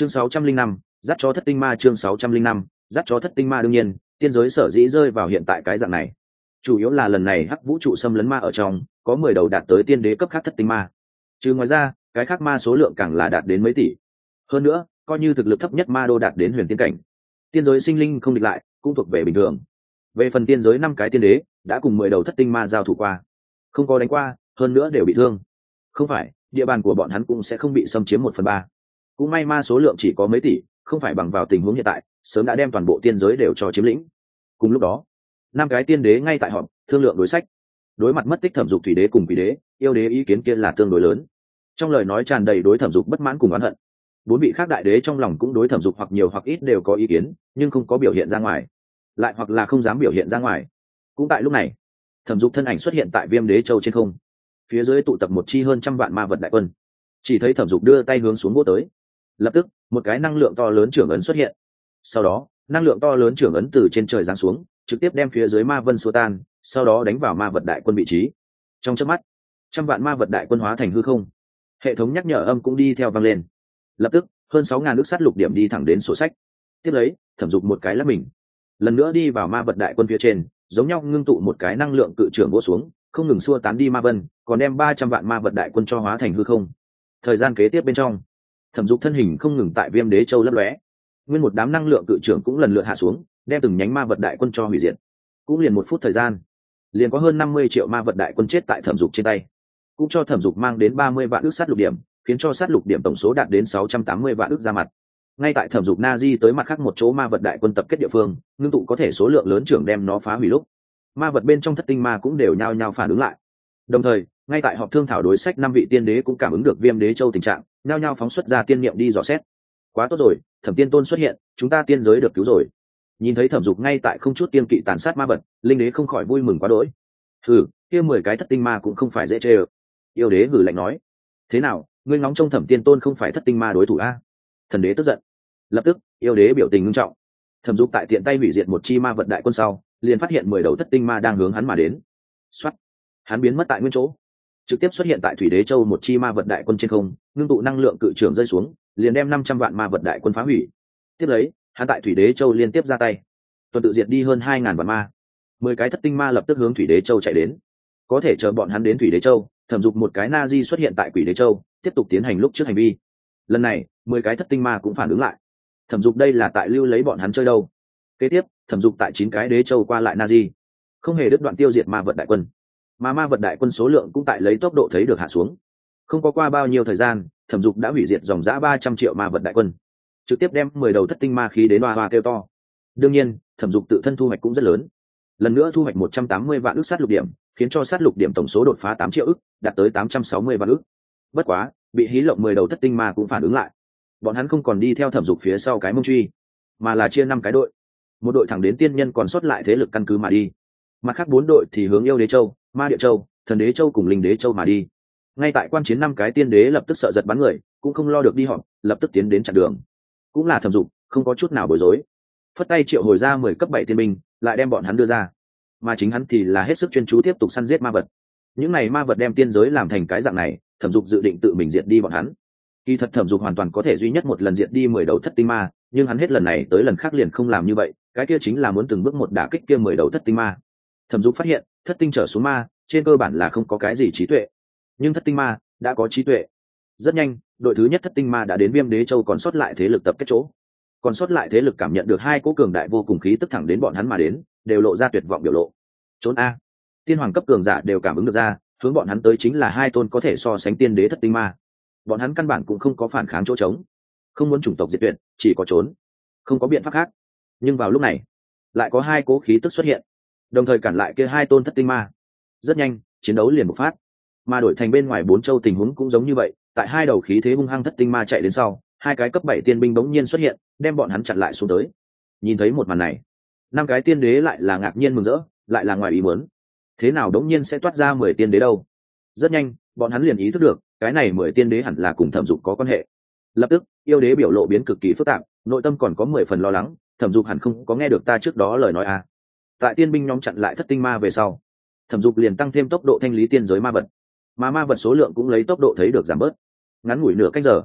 chương sáu trăm linh năm, dắt cho thất tinh ma chương sáu trăm linh năm, dắt cho thất tinh ma đương nhiên, tiên giới sở dĩ rơi vào hiện tại cái dạng này. Chủ yếu là lần này hắc vũ trụ xâm lấn ma ở trong, có mười đầu đạt tới tiên đế cấp khác thất tinh ma. Chứ ngoài ra, cái khác ma số lượng càng là đạt đến mấy tỷ. Hơn nữa, coi như thực lực thấp nhất ma đô đạt đến huyền tiên cảnh. Tiên giới sinh linh không địch lại, cũng thuộc về bình thường. Về phần tiên giới năm cái tiên đế, đã cùng mười đầu thất tinh ma giao thủ qua. Không có đánh qua, hơn nữa đều bị thương. Không phải, địa bàn của bọn hắn cũng sẽ không bị xâm chiếm một phần ba cũng may ma số lượng chỉ có mấy tỷ, không phải bằng vào tình huống hiện tại, sớm đã đem toàn bộ tiên giới đều cho chiếm lĩnh. Cùng lúc đó, năm cái tiên đế ngay tại họp, thương lượng đối sách. Đối mặt mất tích thẩm dục thủy đế cùng quỷ đế, yêu đế ý kiến kia là tương đối lớn. Trong lời nói tràn đầy đối thẩm dục bất mãn cùng oán hận. Bốn vị khác đại đế trong lòng cũng đối thẩm dục hoặc nhiều hoặc ít đều có ý kiến, nhưng không có biểu hiện ra ngoài. Lại hoặc là không dám biểu hiện ra ngoài. Cũng tại lúc này, thẩm dục thân ảnh xuất hiện tại viêm đế châu trên không. Phía dưới tụ tập một chi hơn trăm vạn ma vật đại quân. Chỉ thấy thẩm dục đưa tay hướng xuống vô tới lập tức, một cái năng lượng to lớn trưởng ấn xuất hiện. Sau đó, năng lượng to lớn trưởng ấn từ trên trời giáng xuống, trực tiếp đem phía dưới ma vân xô tan, sau đó đánh vào ma vật đại quân vị trí. Trong chớp mắt, trăm vạn ma vật đại quân hóa thành hư không. Hệ thống nhắc nhở âm cũng đi theo vang lên. Lập tức, hơn sáu ngàn nước sắt lục điểm đi thẳng đến sổ sách. Tiếp lấy, thẩm dục một cái lắp mình. Lần nữa đi vào ma vật đại quân phía trên, giống nhau ngưng tụ một cái năng lượng cự trưởng vỗ xuống, không ngừng xua tán đi ma vân, còn đem ba trăm vạn ma vật đại quân cho hóa thành hư không. Thời gian kế tiếp bên trong thẩm dục thân hình không ngừng tại viêm đế châu lấp lóe. Nguyên một đám năng lượng cự trưởng cũng lần lượt hạ xuống, đem từng nhánh ma vật đại quân cho hủy diệt. Cũng liền một phút thời gian, liền có hơn năm mươi triệu ma vật đại quân chết tại thẩm dục trên tay. Cũng cho thẩm dục mang đến ba mươi vạn ước sát lục điểm, khiến cho sát lục điểm tổng số đạt đến sáu trăm tám mươi vạn ước ra mặt. Ngay tại thẩm dục na di tới mặt khác một chỗ ma vật đại quân tập kết địa phương, ngưng tụ có thể số lượng lớn trưởng đem nó phá hủy lúc, ma vật bên trong thất tinh ma cũng đều nhao nhao phản ứng lại. Đồng thời ngay tại họp thương thảo đối sách năm vị tiên đế cũng cảm ứng được viêm đế châu tình trạng, nhao nhao phóng xuất ra tiên niệm đi dò xét. Quá tốt rồi, thẩm tiên tôn xuất hiện, chúng ta tiên giới được cứu rồi. Nhìn thấy thẩm dục ngay tại không chút tiên kỵ tàn sát ma vật, linh đế không khỏi vui mừng quá đỗi. Hừ, kia mười cái thất tinh ma cũng không phải dễ chê ơ. Yêu đế hử lạnh nói. Thế nào, ngươi ngóng trông thẩm tiên tôn không phải thất tinh ma đối thủ a? Thần đế tức giận. Lập tức, yêu đế biểu tình ngưng trọng. Thẩm dục tại tiện tay hủy diệt một chi ma vật đại quân sau, liền phát hiện mười đầu thất tinh ma đang hướng hắn mà đến. Xuất hắn biến mất tại nguyên chỗ trực tiếp xuất hiện tại thủy đế châu một chi ma vật đại quân trên không, ngưng tụ năng lượng cự trưởng rơi xuống, liền đem năm trăm vạn ma vật đại quân phá hủy. Tiếp lấy, hắn tại thủy đế châu liên tiếp ra tay. Tuần tự diệt đi hơn hai ngàn vạn ma. Mười cái thất tinh ma lập tức hướng thủy đế châu chạy đến. Có thể chờ bọn hắn đến thủy đế châu, thẩm dục một cái na di xuất hiện tại quỷ đế châu, tiếp tục tiến hành lúc trước hành vi. Lần này, mười cái thất tinh ma cũng phản ứng lại. Thẩm dục đây là tại lưu lấy bọn hắn chơi đâu? Kế tiếp, thẩm dục tại chín cái đế châu qua lại na di. Không hề đứt đoạn tiêu diệt ma vật đại quân mà ma vật đại quân số lượng cũng tại lấy tốc độ thấy được hạ xuống. Không có qua bao nhiêu thời gian, thẩm dục đã hủy diệt dòng giã ba trăm triệu ma vật đại quân. Trực tiếp đem mười đầu thất tinh ma khí đến hoa hoa kêu to. Đương nhiên, thẩm dục tự thân thu hoạch cũng rất lớn. Lần nữa thu hoạch một trăm tám mươi vạn ước sát lục điểm, khiến cho sát lục điểm tổng số đột phá tám triệu ước đạt tới tám trăm sáu mươi vạn ước bất quá, bị hí lộng mười đầu thất tinh ma cũng phản ứng lại. Bọn hắn không còn đi theo thẩm dục phía sau cái mông truy, mà là chia năm cái đội. Một đội thẳng đến tiên nhân còn sót lại thế lực căn cứ mà đi mặt khác bốn đội thì hướng yêu đế châu, ma địa châu, thần đế châu cùng linh đế châu mà đi. Ngay tại quan chiến năm cái tiên đế lập tức sợ giật bắn người, cũng không lo được đi họp, lập tức tiến đến chặn đường. Cũng là thẩm dục, không có chút nào bối rối. Phất tay triệu hồi ra mười cấp bảy tiên binh, lại đem bọn hắn đưa ra. Mà chính hắn thì là hết sức chuyên chú tiếp tục săn giết ma vật. Những n à y ma vật đem tiên giới làm thành cái dạng này, thẩm dục dự định tự mình diệt đi bọn hắn. Kỳ thật thẩm dục hoàn toàn có thể duy nhất một lần diệt đi mười đầu thất tinh ma, nhưng hắn hết lần này tới lần khác liền không làm như vậy, cái kia chính là muốn từng bước một đả kích kia mười đầu thất tinh ma thẩm dục phát hiện, thất tinh trở xuống ma, trên cơ bản là không có cái gì trí tuệ. Nhưng thất tinh ma đã có trí tuệ. Rất nhanh, đội thứ nhất thất tinh ma đã đến viêm đế châu còn sót lại thế lực tập kết chỗ. Còn sót lại thế lực cảm nhận được hai cố cường đại vô cùng khí tức thẳng đến bọn hắn mà đến, đều lộ ra tuyệt vọng biểu lộ. Trốn a. Tiên hoàng cấp cường giả đều cảm ứng được ra, hướng bọn hắn tới chính là hai tôn có thể so sánh tiên đế thất tinh ma. Bọn hắn căn bản cũng không có phản kháng chỗ trống. Không muốn chủng tộc diệt tuyệt, chỉ có trốn. Không có biện pháp khác. Nhưng vào lúc này, lại có hai cố khí tức xuất hiện đồng thời cản lại kia hai tôn thất tinh ma. Rất nhanh, chiến đấu liền bộc phát. Mà đổi thành bên ngoài bốn châu tình huống cũng giống như vậy, tại hai đầu khí thế hung hăng thất tinh ma chạy đến sau, hai cái cấp bảy tiên binh bỗng nhiên xuất hiện, đem bọn hắn chặn lại xuống tới. Nhìn thấy một màn này, năm cái tiên đế lại là ngạc nhiên mừng rỡ, lại là ngoài ý muốn. Thế nào đống nhiên sẽ toát ra mười tiên đế đâu? Rất nhanh, bọn hắn liền ý thức được, cái này mười tiên đế hẳn là cùng thẩm dục có quan hệ. Lập tức, yêu đế biểu lộ biến cực kỳ phức tạp, nội tâm còn có mười phần lo lắng, thẩm dục hẳn không có nghe được ta trước đó lời nói à tại tiên binh nhóm chặn lại thất tinh ma về sau, thẩm dục liền tăng thêm tốc độ thanh lý tiên giới ma vật. Mà ma vật số lượng cũng lấy tốc độ thấy được giảm bớt. Ngắn ngủi nửa cách giờ,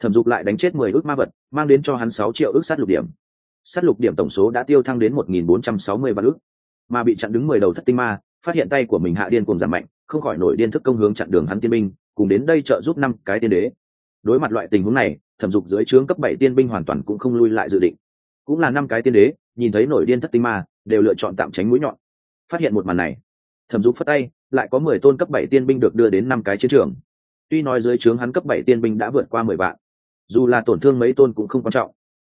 thẩm dục lại đánh chết mười ước ma vật, mang đến cho hắn sáu triệu ước sát lục điểm. Sát lục điểm tổng số đã tiêu thăng đến một nghìn bốn trăm sáu mươi vạn ước. Mà bị chặn đứng mười đầu thất tinh ma, phát hiện tay của mình hạ điên cùng giảm mạnh, không khỏi nổi điên thức công hướng chặn đường hắn tiên binh, cùng đến đây trợ giúp năm cái tiên đế. Đối mặt loại tình huống này, thẩm dục dưới trướng cấp bảy tiên binh hoàn toàn cũng không lui lại dự định. Cũng là năm cái tiên đế, nhìn thấy nổi điên thất tinh ma đều lựa chọn tạm tránh mũi nhọn. Phát hiện một màn này, thẩm dục phất tay, lại có mười tôn cấp bảy tiên binh được đưa đến năm cái chiến trường. Tuy nói dưới trướng hắn cấp bảy tiên binh đã vượt qua mười vạn, dù là tổn thương mấy tôn cũng không quan trọng.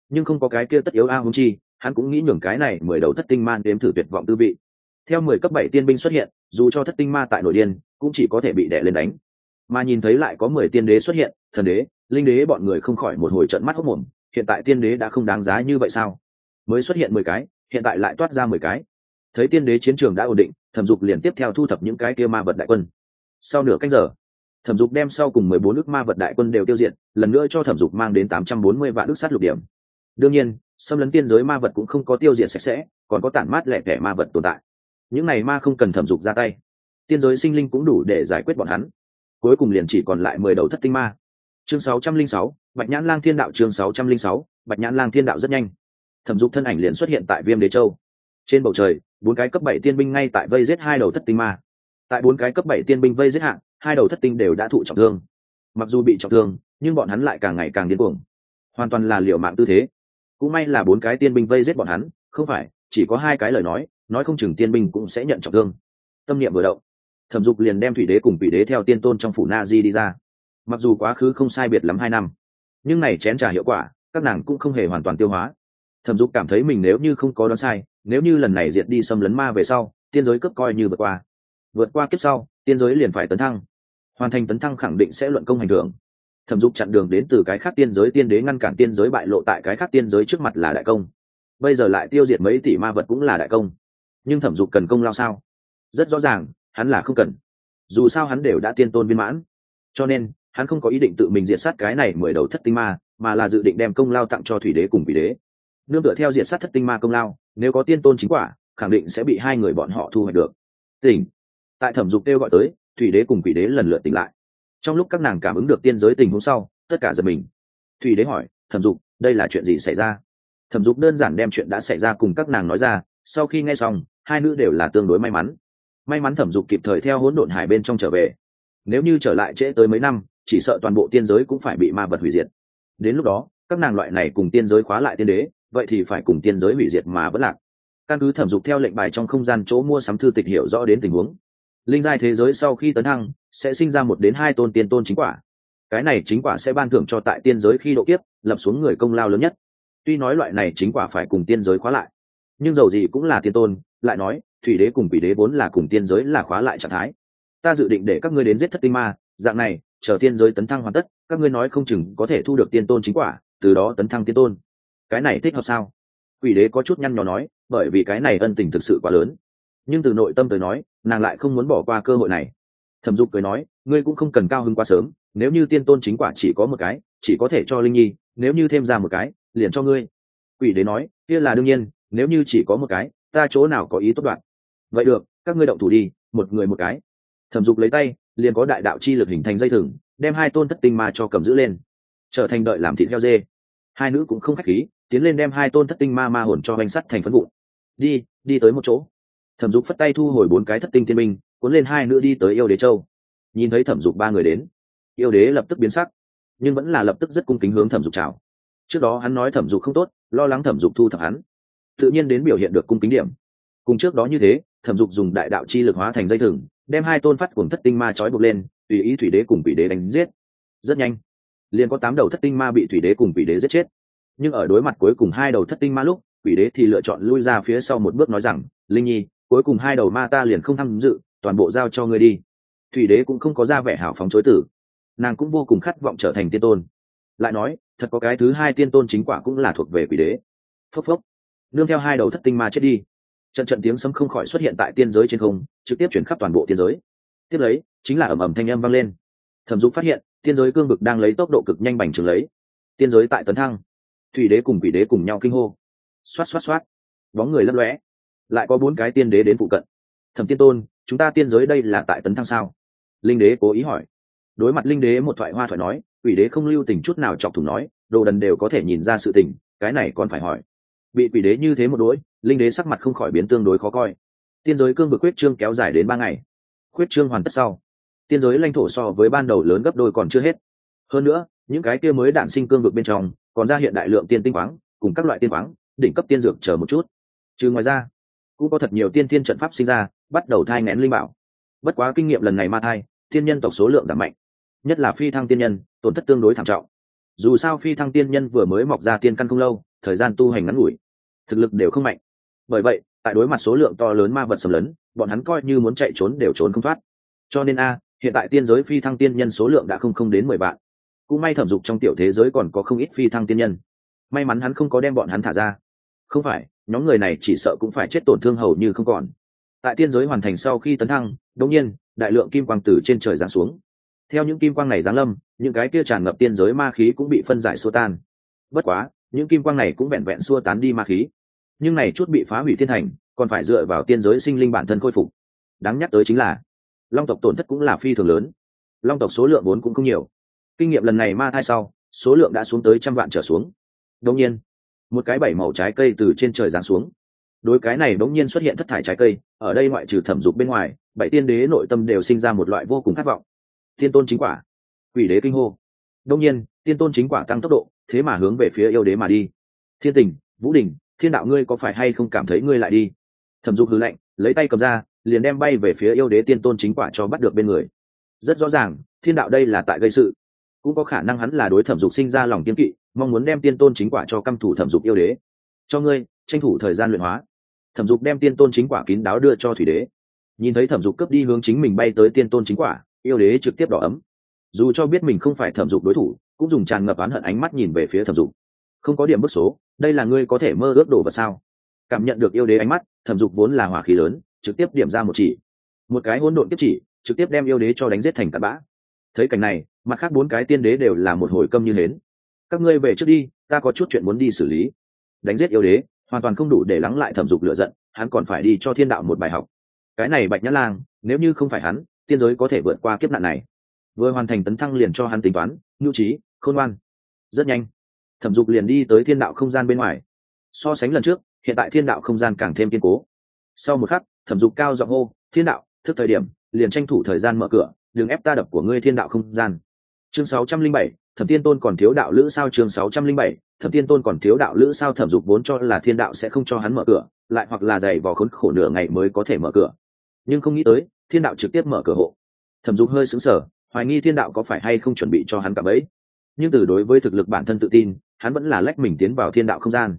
Nhưng không có cái kia tất yếu a hung chi, hắn cũng nghĩ nhường cái này mười đầu thất tinh man đếm thử tuyệt vọng tư vị. Theo mười cấp bảy tiên binh xuất hiện, dù cho thất tinh ma tại nội điên, cũng chỉ có thể bị đè lên đánh. Mà nhìn thấy lại có mười tiên đế xuất hiện, thần đế, linh đế bọn người không khỏi một hồi trận mắt hốc mồm, hiện tại tiên đế đã không đáng giá như vậy sao? Mới xuất hiện mười cái hiện tại lại toát ra mười cái. Thấy tiên đế chiến trường đã ổn định, thẩm dục liền tiếp theo thu thập những cái kia ma vật đại quân. Sau nửa canh giờ, thẩm dục đem sau cùng mười bốn ước ma vật đại quân đều tiêu diệt, lần nữa cho thẩm dục mang đến tám trăm bốn mươi vạn ước sát lục điểm. Đương nhiên, xâm lấn tiên giới ma vật cũng không có tiêu diệt sạch sẽ, còn có tản mát lẻ tẻ ma vật tồn tại. Những này ma không cần thẩm dục ra tay. Tiên giới sinh linh cũng đủ để giải quyết bọn hắn. Cuối cùng liền chỉ còn lại mười đầu thất tinh ma. Chương sáu trăm linh sáu, bạch nhãn lang thiên đạo chương sáu trăm linh sáu, bạch nhãn lang thiên đạo rất nhanh thẩm dục thân ảnh liền xuất hiện tại viêm đế châu. Trên bầu trời, bốn cái cấp bảy tiên binh ngay tại vây giết hai đầu thất tinh ma. Tại bốn cái cấp bảy tiên binh vây giết hạng hai đầu thất tinh đều đã thụ trọng thương. Mặc dù bị trọng thương, nhưng bọn hắn lại càng ngày càng điên cuồng. Hoàn toàn là liệu mạng tư thế. Cũng may là bốn cái tiên binh vây giết bọn hắn, không phải, chỉ có hai cái lời nói nói không chừng tiên binh cũng sẽ nhận trọng thương. Tâm niệm vừa động, thẩm dục liền đem thủy đế cùng vị đế theo tiên tôn trong phủ na di đi ra. Mặc dù quá khứ không sai biệt lắm hai năm, nhưng này chén trả hiệu quả, các nàng cũng không hề hoàn toàn tiêu hóa thẩm dục cảm thấy mình nếu như không có đoán sai, nếu như lần này diệt đi xâm lấn ma về sau, tiên giới cấp coi như vượt qua. Vượt qua kiếp sau, tiên giới liền phải tấn thăng. Hoàn thành tấn thăng khẳng định sẽ luận công hành thưởng. Thẩm dục chặn đường đến từ cái khác tiên giới, tiên đế ngăn cản tiên giới bại lộ tại cái khác tiên giới trước mặt là đại công. Bây giờ lại tiêu diệt mấy tỷ ma vật cũng là đại công. Nhưng thẩm dục cần công lao sao? Rất rõ ràng, hắn là không cần. Dù sao hắn đều đã tiên tôn viên mãn. Cho nên, hắn không có ý định tự mình diệt sát cái này mười đầu thất tinh ma, mà là dự định đem công lao tặng cho thủy đế cùng quỷ đế nương tựa theo diệt sát thất tinh ma công lao, nếu có tiên tôn chính quả, khẳng định sẽ bị hai người bọn họ thu hoạch được. Tỉnh. Tại thẩm dục kêu gọi tới, thủy đế cùng quỷ đế lần lượt tỉnh lại. Trong lúc các nàng cảm ứng được tiên giới tình huống sau, tất cả giật mình. Thủy đế hỏi, thẩm dục, đây là chuyện gì xảy ra? Thẩm dục đơn giản đem chuyện đã xảy ra cùng các nàng nói ra, sau khi nghe xong, hai nữ đều là tương đối may mắn. May mắn thẩm dục kịp thời theo hỗn độn hải bên trong trở về. Nếu như trở lại trễ tới mấy năm, chỉ sợ toàn bộ tiên giới cũng phải bị ma vật hủy diệt. Đến lúc đó, các nàng loại này cùng tiên giới khóa lại tiên đế vậy thì phải cùng tiên giới hủy diệt mà vẫn lạc. Căn cứ thẩm dục theo lệnh bài trong không gian chỗ mua sắm thư tịch hiểu rõ đến tình huống. Linh giai thế giới sau khi tấn thăng, sẽ sinh ra một đến hai tôn tiên tôn chính quả. Cái này chính quả sẽ ban thưởng cho tại tiên giới khi độ kiếp, lập xuống người công lao lớn nhất. Tuy nói loại này chính quả phải cùng tiên giới khóa lại, nhưng dầu gì cũng là tiên tôn, lại nói, thủy đế cùng quỷ đế vốn là cùng tiên giới là khóa lại trạng thái. Ta dự định để các ngươi đến giết thất tinh ma, dạng này, chờ tiên giới tấn thăng hoàn tất, các ngươi nói không chừng có thể thu được tiên tôn chính quả, từ đó tấn thăng tiên tôn cái này thích hợp sao? Quỷ đế có chút nhăn nhò nói, bởi vì cái này ân tình thực sự quá lớn. Nhưng từ nội tâm tới nói, nàng lại không muốn bỏ qua cơ hội này. Thẩm dục cười nói, ngươi cũng không cần cao hứng quá sớm, nếu như tiên tôn chính quả chỉ có một cái, chỉ có thể cho linh nhi, nếu như thêm ra một cái, liền cho ngươi. Quỷ đế nói, kia là đương nhiên, nếu như chỉ có một cái, ta chỗ nào có ý tốt đoạn. Vậy được, các ngươi động thủ đi, một người một cái. Thẩm dục lấy tay, liền có đại đạo chi lực hình thành dây thừng, đem hai tôn thất tinh ma cho cầm giữ lên. Trở thành đợi làm thịt heo dê. Hai nữ cũng không khách khí tiến lên đem hai tôn thất tinh ma ma hồn cho bánh sắt thành phấn vụn. Đi đi tới một chỗ. Thẩm dục phất tay thu hồi bốn cái thất tinh tiên minh cuốn lên hai nữ đi tới yêu đế châu. Nhìn thấy thẩm dục ba người đến, yêu đế lập tức biến sắc, nhưng vẫn là lập tức rất cung kính hướng thẩm dục chào. Trước đó hắn nói thẩm dục không tốt, lo lắng thẩm dục thu thập hắn. Tự nhiên đến biểu hiện được cung kính điểm. Cùng trước đó như thế, thẩm dục dùng đại đạo chi lực hóa thành dây thừng, đem hai tôn phát cùng thất tinh ma trói buộc lên, tùy ý thủy đế cùng quỷ đế đánh giết. Rất nhanh, liền có tám đầu thất tinh ma bị thủy đế cùng quỷ đế giết chết nhưng ở đối mặt cuối cùng hai đầu thất tinh ma lúc, quỷ đế thì lựa chọn lui ra phía sau một bước nói rằng, linh nhi, cuối cùng hai đầu ma ta liền không tham dự, toàn bộ giao cho ngươi đi. Thủy đế cũng không có ra vẻ hảo phóng chối tử nàng cũng vô cùng khát vọng trở thành tiên tôn. Lại nói, thật có cái thứ hai tiên tôn chính quả cũng là thuộc về quỷ đế. Phốc phốc. Nương theo hai đầu thất tinh ma chết đi. Trận trận tiếng sấm không khỏi xuất hiện tại tiên giới trên không, trực tiếp chuyển khắp toàn bộ tiên giới. Tiếp lấy, chính là ẩm ẩm thanh âm vang lên. Thẩm dục phát hiện, tiên giới cương vực đang lấy tốc độ cực nhanh bành trướng lấy. Tiên giới tại tấn thăng thủy đế cùng quỷ đế cùng nhau kinh hô. Xoát xoát xoát. Bóng người lấp lóe. Lại có bốn cái tiên đế đến phụ cận. Thẩm tiên tôn, chúng ta tiên giới đây là tại tấn thăng sao? Linh đế cố ý hỏi. Đối mặt linh đế một thoại hoa thoại nói, quỷ đế không lưu tình chút nào chọc thủng nói, đồ đần đều có thể nhìn ra sự tình, cái này còn phải hỏi. Bị quỷ đế như thế một đỗi linh đế sắc mặt không khỏi biến tương đối khó coi. Tiên giới cương vực quyết trương kéo dài đến ba ngày. Quyết trương hoàn tất sau. Tiên giới lãnh thổ so với ban đầu lớn gấp đôi còn chưa hết. Hơn nữa những cái kia mới đạn sinh cương vực bên trong, còn ra hiện đại lượng tiên tinh khoáng, cùng các loại tiên khoáng, đỉnh cấp tiên dược chờ một chút. Trừ ngoài ra, cũng có thật nhiều tiên thiên trận pháp sinh ra, bắt đầu thai ngén linh bảo. Bất quá kinh nghiệm lần này ma thai thiên nhân tộc số lượng giảm mạnh. Nhất là phi thăng tiên nhân, tổn thất tương đối thảm trọng. Dù sao phi thăng tiên nhân vừa mới mọc ra tiên căn không lâu, thời gian tu hành ngắn ngủi, thực lực đều không mạnh. Bởi vậy, tại đối mặt số lượng to lớn ma vật sầm lấn, bọn hắn coi như muốn chạy trốn đều trốn không thoát. Cho nên a, hiện tại tiên giới phi thăng tiên nhân số lượng đã không không đến mười vạn cũng may thẩm dục trong tiểu thế giới còn có không ít phi thăng tiên nhân. May mắn hắn không có đem bọn hắn thả ra. Không phải, nhóm người này chỉ sợ cũng phải chết tổn thương hầu như không còn. Tại tiên giới hoàn thành sau khi tấn thăng đông nhiên, đại lượng kim quang từ trên trời giáng xuống. Theo những kim quang này giáng lâm, những cái kia tràn ngập tiên giới ma khí cũng bị phân giải xua tan. Bất quá, những kim quang này cũng vẹn vẹn xua tán đi ma khí. Nhưng này chút bị phá hủy thiên thành còn phải dựa vào tiên giới sinh linh bản thân khôi phục. Đáng nhắc tới chính là, long tộc tổn thất cũng là phi thường lớn. Long tộc số lượng vốn cũng không nhiều kinh nghiệm lần này ma thai sau, số lượng đã xuống tới trăm vạn trở xuống. Đông nhiên, một cái bảy màu trái cây từ trên trời giáng xuống. Đối cái này đống nhiên xuất hiện thất thải trái cây, ở đây ngoại trừ thẩm dục bên ngoài, bảy tiên đế nội tâm đều sinh ra một loại vô cùng khát vọng. Tiên tôn chính quả. Quỷ đế kinh hô. Đông nhiên, tiên tôn chính quả tăng tốc độ, thế mà hướng về phía yêu đế mà đi. Thiên tình, vũ đình, thiên đạo ngươi có phải hay không cảm thấy ngươi lại đi? Thẩm dục hư lệnh lấy tay cầm ra, liền đem bay về phía yêu đế tiên tôn chính quả cho bắt được bên người. Rất rõ ràng, thiên đạo đây là tại gây sự cũng có khả năng hắn là đối thẩm dục sinh ra lòng kiên kỵ, mong muốn đem tiên tôn chính quả cho căm thủ thẩm dục yêu đế. Cho ngươi, tranh thủ thời gian luyện hóa. Thẩm dục đem tiên tôn chính quả kín đáo đưa cho thủy đế. Nhìn thấy thẩm dục cướp đi hướng chính mình bay tới tiên tôn chính quả, yêu đế trực tiếp đỏ ấm. Dù cho biết mình không phải thẩm dục đối thủ, cũng dùng tràn ngập oán hận ánh mắt nhìn về phía thẩm dục. Không có điểm bức số, đây là ngươi có thể mơ ước đổ vật sao? Cảm nhận được yêu đế ánh mắt, thẩm dục vốn là hỏa khí lớn, trực tiếp điểm ra một chỉ. Một cái hỗn độn tiếp chỉ, trực tiếp đem yêu đế cho đánh giết thành tạt bã. Thấy cảnh này mặt khác bốn cái tiên đế đều là một hồi câm như nến các ngươi về trước đi, ta có chút chuyện muốn đi xử lý. Đánh giết yêu đế, hoàn toàn không đủ để lắng lại thẩm dục lựa giận, hắn còn phải đi cho thiên đạo một bài học. Cái này bạch nhã lang, nếu như không phải hắn, tiên giới có thể vượt qua kiếp nạn này. Vừa hoàn thành tấn thăng liền cho hắn tính toán, nhu trí, khôn ngoan. Rất nhanh, thẩm dục liền đi tới thiên đạo không gian bên ngoài. So sánh lần trước, hiện tại thiên đạo không gian càng thêm kiên cố. Sau một khắc, thẩm dục cao giọng hô, thiên đạo, thức thời điểm, liền tranh thủ thời gian mở cửa, đừng ép ta đập của ngươi thiên đạo không gian chương sáu trăm linh bảy, thẩm tiên tôn còn thiếu đạo lữ sao? Chương sáu trăm linh bảy, thẩm tiên tôn còn thiếu đạo lữ sao? Thẩm dục vốn cho là thiên đạo sẽ không cho hắn mở cửa, lại hoặc là dày vò khốn khổ nửa ngày mới có thể mở cửa. Nhưng không nghĩ tới, thiên đạo trực tiếp mở cửa hộ. Thẩm dục hơi sững sờ, hoài nghi thiên đạo có phải hay không chuẩn bị cho hắn cả bẫy nhưng từ đối với thực lực bản thân tự tin, hắn vẫn là lách mình tiến vào thiên đạo không gian.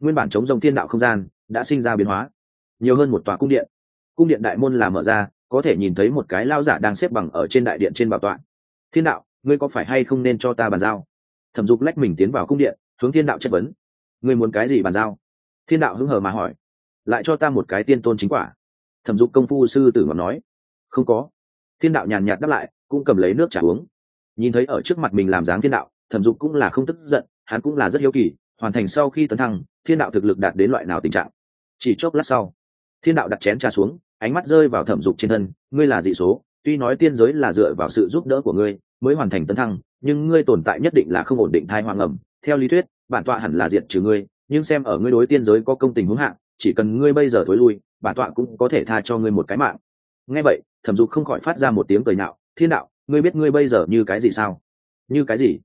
Nguyên bản chống rông thiên đạo không gian đã sinh ra biến hóa. Nhiều hơn một tòa cung điện. Cung điện đại môn là mở ra, có thể nhìn thấy một cái lao giả đang xếp bằng ở trên đại điện trên bảo tọa. Thiên đạo ngươi có phải hay không nên cho ta bàn giao? Thẩm dục lách mình tiến vào cung điện, hướng thiên đạo chất vấn. Ngươi muốn cái gì bàn giao? Thiên đạo hứng hờ mà hỏi. Lại cho ta một cái tiên tôn chính quả. Thẩm dục công phu sư tử ngọc nói. Không có. Thiên đạo nhàn nhạt đáp lại, cũng cầm lấy nước trả uống. Nhìn thấy ở trước mặt mình làm dáng thiên đạo, thẩm dục cũng là không tức giận, hắn cũng là rất hiếu kỳ, hoàn thành sau khi tấn thăng, thiên đạo thực lực đạt đến loại nào tình trạng? Chỉ chốc lát sau, thiên đạo đặt chén trà xuống, ánh mắt rơi vào thẩm dục trên thân. Ngươi là dị số, tuy nói tiên giới là dựa vào sự giúp đỡ của ngươi mới hoàn thành tấn thăng, nhưng ngươi tồn tại nhất định là không ổn định thai hoang ẩm. Theo lý thuyết, bản tọa hẳn là diệt trừ ngươi, nhưng xem ở ngươi đối tiên giới có công tình hướng hạng chỉ cần ngươi bây giờ thối lui, bản tọa cũng có thể tha cho ngươi một cái mạng. Nghe vậy, thẩm dục không khỏi phát ra một tiếng cười nạo thiên đạo, ngươi biết ngươi bây giờ như cái gì sao? Như cái gì?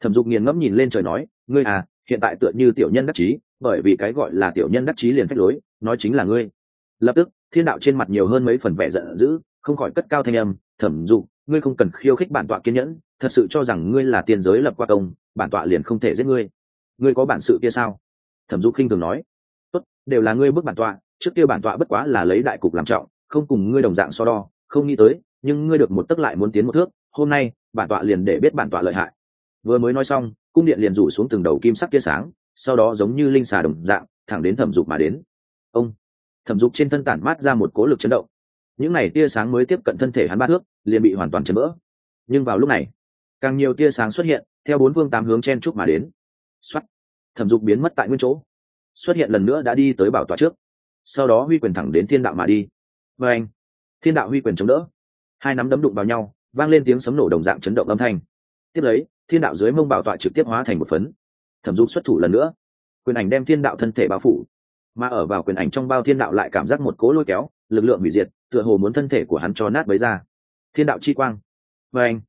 Thẩm dục nghiền ngẫm nhìn lên trời nói, ngươi à hiện tại tựa như tiểu nhân đắc chí, bởi vì cái gọi là tiểu nhân đắc chí liền phách lối, nói chính là ngươi. Lập tức, thiên đạo trên mặt nhiều hơn mấy phần vẻ giận dữ, không khỏi cất cao thanh âm, thẩm dục ngươi không cần khiêu khích bản tọa kiên nhẫn, thật sự cho rằng ngươi là tiên giới lập qua công, bản tọa liền không thể giết ngươi. Ngươi có bản sự kia sao? Thẩm dục khinh thường nói. Tốt, đều là ngươi bước bản tọa, trước kia bản tọa bất quá là lấy đại cục làm trọng, không cùng ngươi đồng dạng so đo, không nghĩ tới, nhưng ngươi được một tấc lại muốn tiến một thước, hôm nay, bản tọa liền để biết bản tọa lợi hại. Vừa mới nói xong, cung điện liền rủ xuống từng đầu kim sắc tia sáng, sau đó giống như linh xà đồng dạng, thẳng đến thẩm dục mà đến. Ông. Thẩm dục trên thân tản mát ra một cố lực chấn động những n à y tia sáng mới tiếp cận thân thể hắn ba thước, liền bị hoàn toàn chấn vỡ. Nhưng vào lúc này, càng nhiều tia sáng xuất hiện, theo bốn phương tám hướng chen trúc mà đến. X thẩm dục biến mất tại nguyên chỗ. Xuất hiện lần nữa đã đi tới bảo tọa trước. Sau đó huy quyền thẳng đến thiên đạo mà đi. Và anh, thiên đạo huy quyền chống đỡ. Hai nắm đấm đụng vào nhau, vang lên tiếng sấm nổ đồng dạng chấn động âm thanh. Tiếp lấy, thiên đạo dưới mông bảo tọa trực tiếp hóa thành một phấn. Thẩm dục xuất thủ lần nữa. Quyền ảnh đem thiên đạo thân thể bao phủ. Mà ở vào quyền ảnh trong bao thiên đạo lại cảm giác một cố lôi kéo lực lượng hủy diệt, tựa hồ muốn thân thể của hắn cho nát bấy ra. Thiên đạo chi quang. Và anh,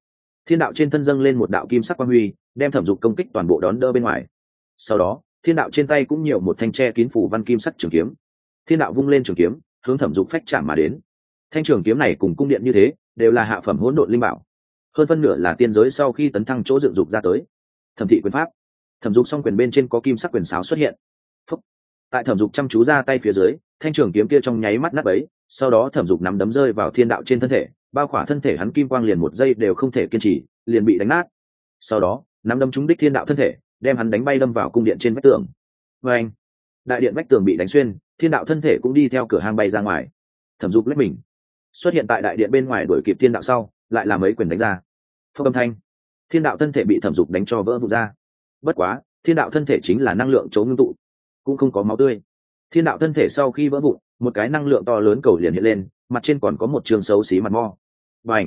thiên đạo trên thân dâng lên một đạo kim sắc quang huy, đem thẩm dục công kích toàn bộ đón đỡ bên ngoài. Sau đó, thiên đạo trên tay cũng nhiều một thanh tre kín phủ văn kim sắc trường kiếm. Thiên đạo vung lên trường kiếm, hướng thẩm dục phách chạm mà đến. Thanh trường kiếm này cùng cung điện như thế, đều là hạ phẩm hỗn độn linh bảo. Hơn phân nửa là tiên giới sau khi tấn thăng chỗ dựng dục ra tới. Thẩm thị quyền pháp. Thẩm dục song quyền bên trên có kim sắc quyền sáo xuất hiện tại thẩm dục chăm chú ra tay phía dưới, thanh trường kiếm kia trong nháy mắt nắp ấy sau đó thẩm dục nắm đấm rơi vào thiên đạo trên thân thể, bao khỏa thân thể hắn kim quang liền một giây đều không thể kiên trì, liền bị đánh nát. Sau đó, nắm đấm trúng đích thiên đạo thân thể, đem hắn đánh bay đâm vào cung điện trên vách tường. Vê anh đại điện vách tường bị đánh xuyên, thiên đạo thân thể cũng đi theo cửa hang bay ra ngoài. Thẩm dục lách mình. Xuất hiện tại đại điện bên ngoài đuổi kịp thiên đạo sau, lại làm ấy quyền đánh ra. Phong âm thanh. Thiên đạo thân thể bị thẩm dục đánh cho vỡ vụt ra. Bất quá, thiên đạo thân thể chính là năng lượng chấu ngưng tụ cũng không có máu tươi. Thiên đạo thân thể sau khi vỡ vụn, một cái năng lượng to lớn cầu liền hiện lên, mặt trên còn có một trường xấu xí mặt mo. Và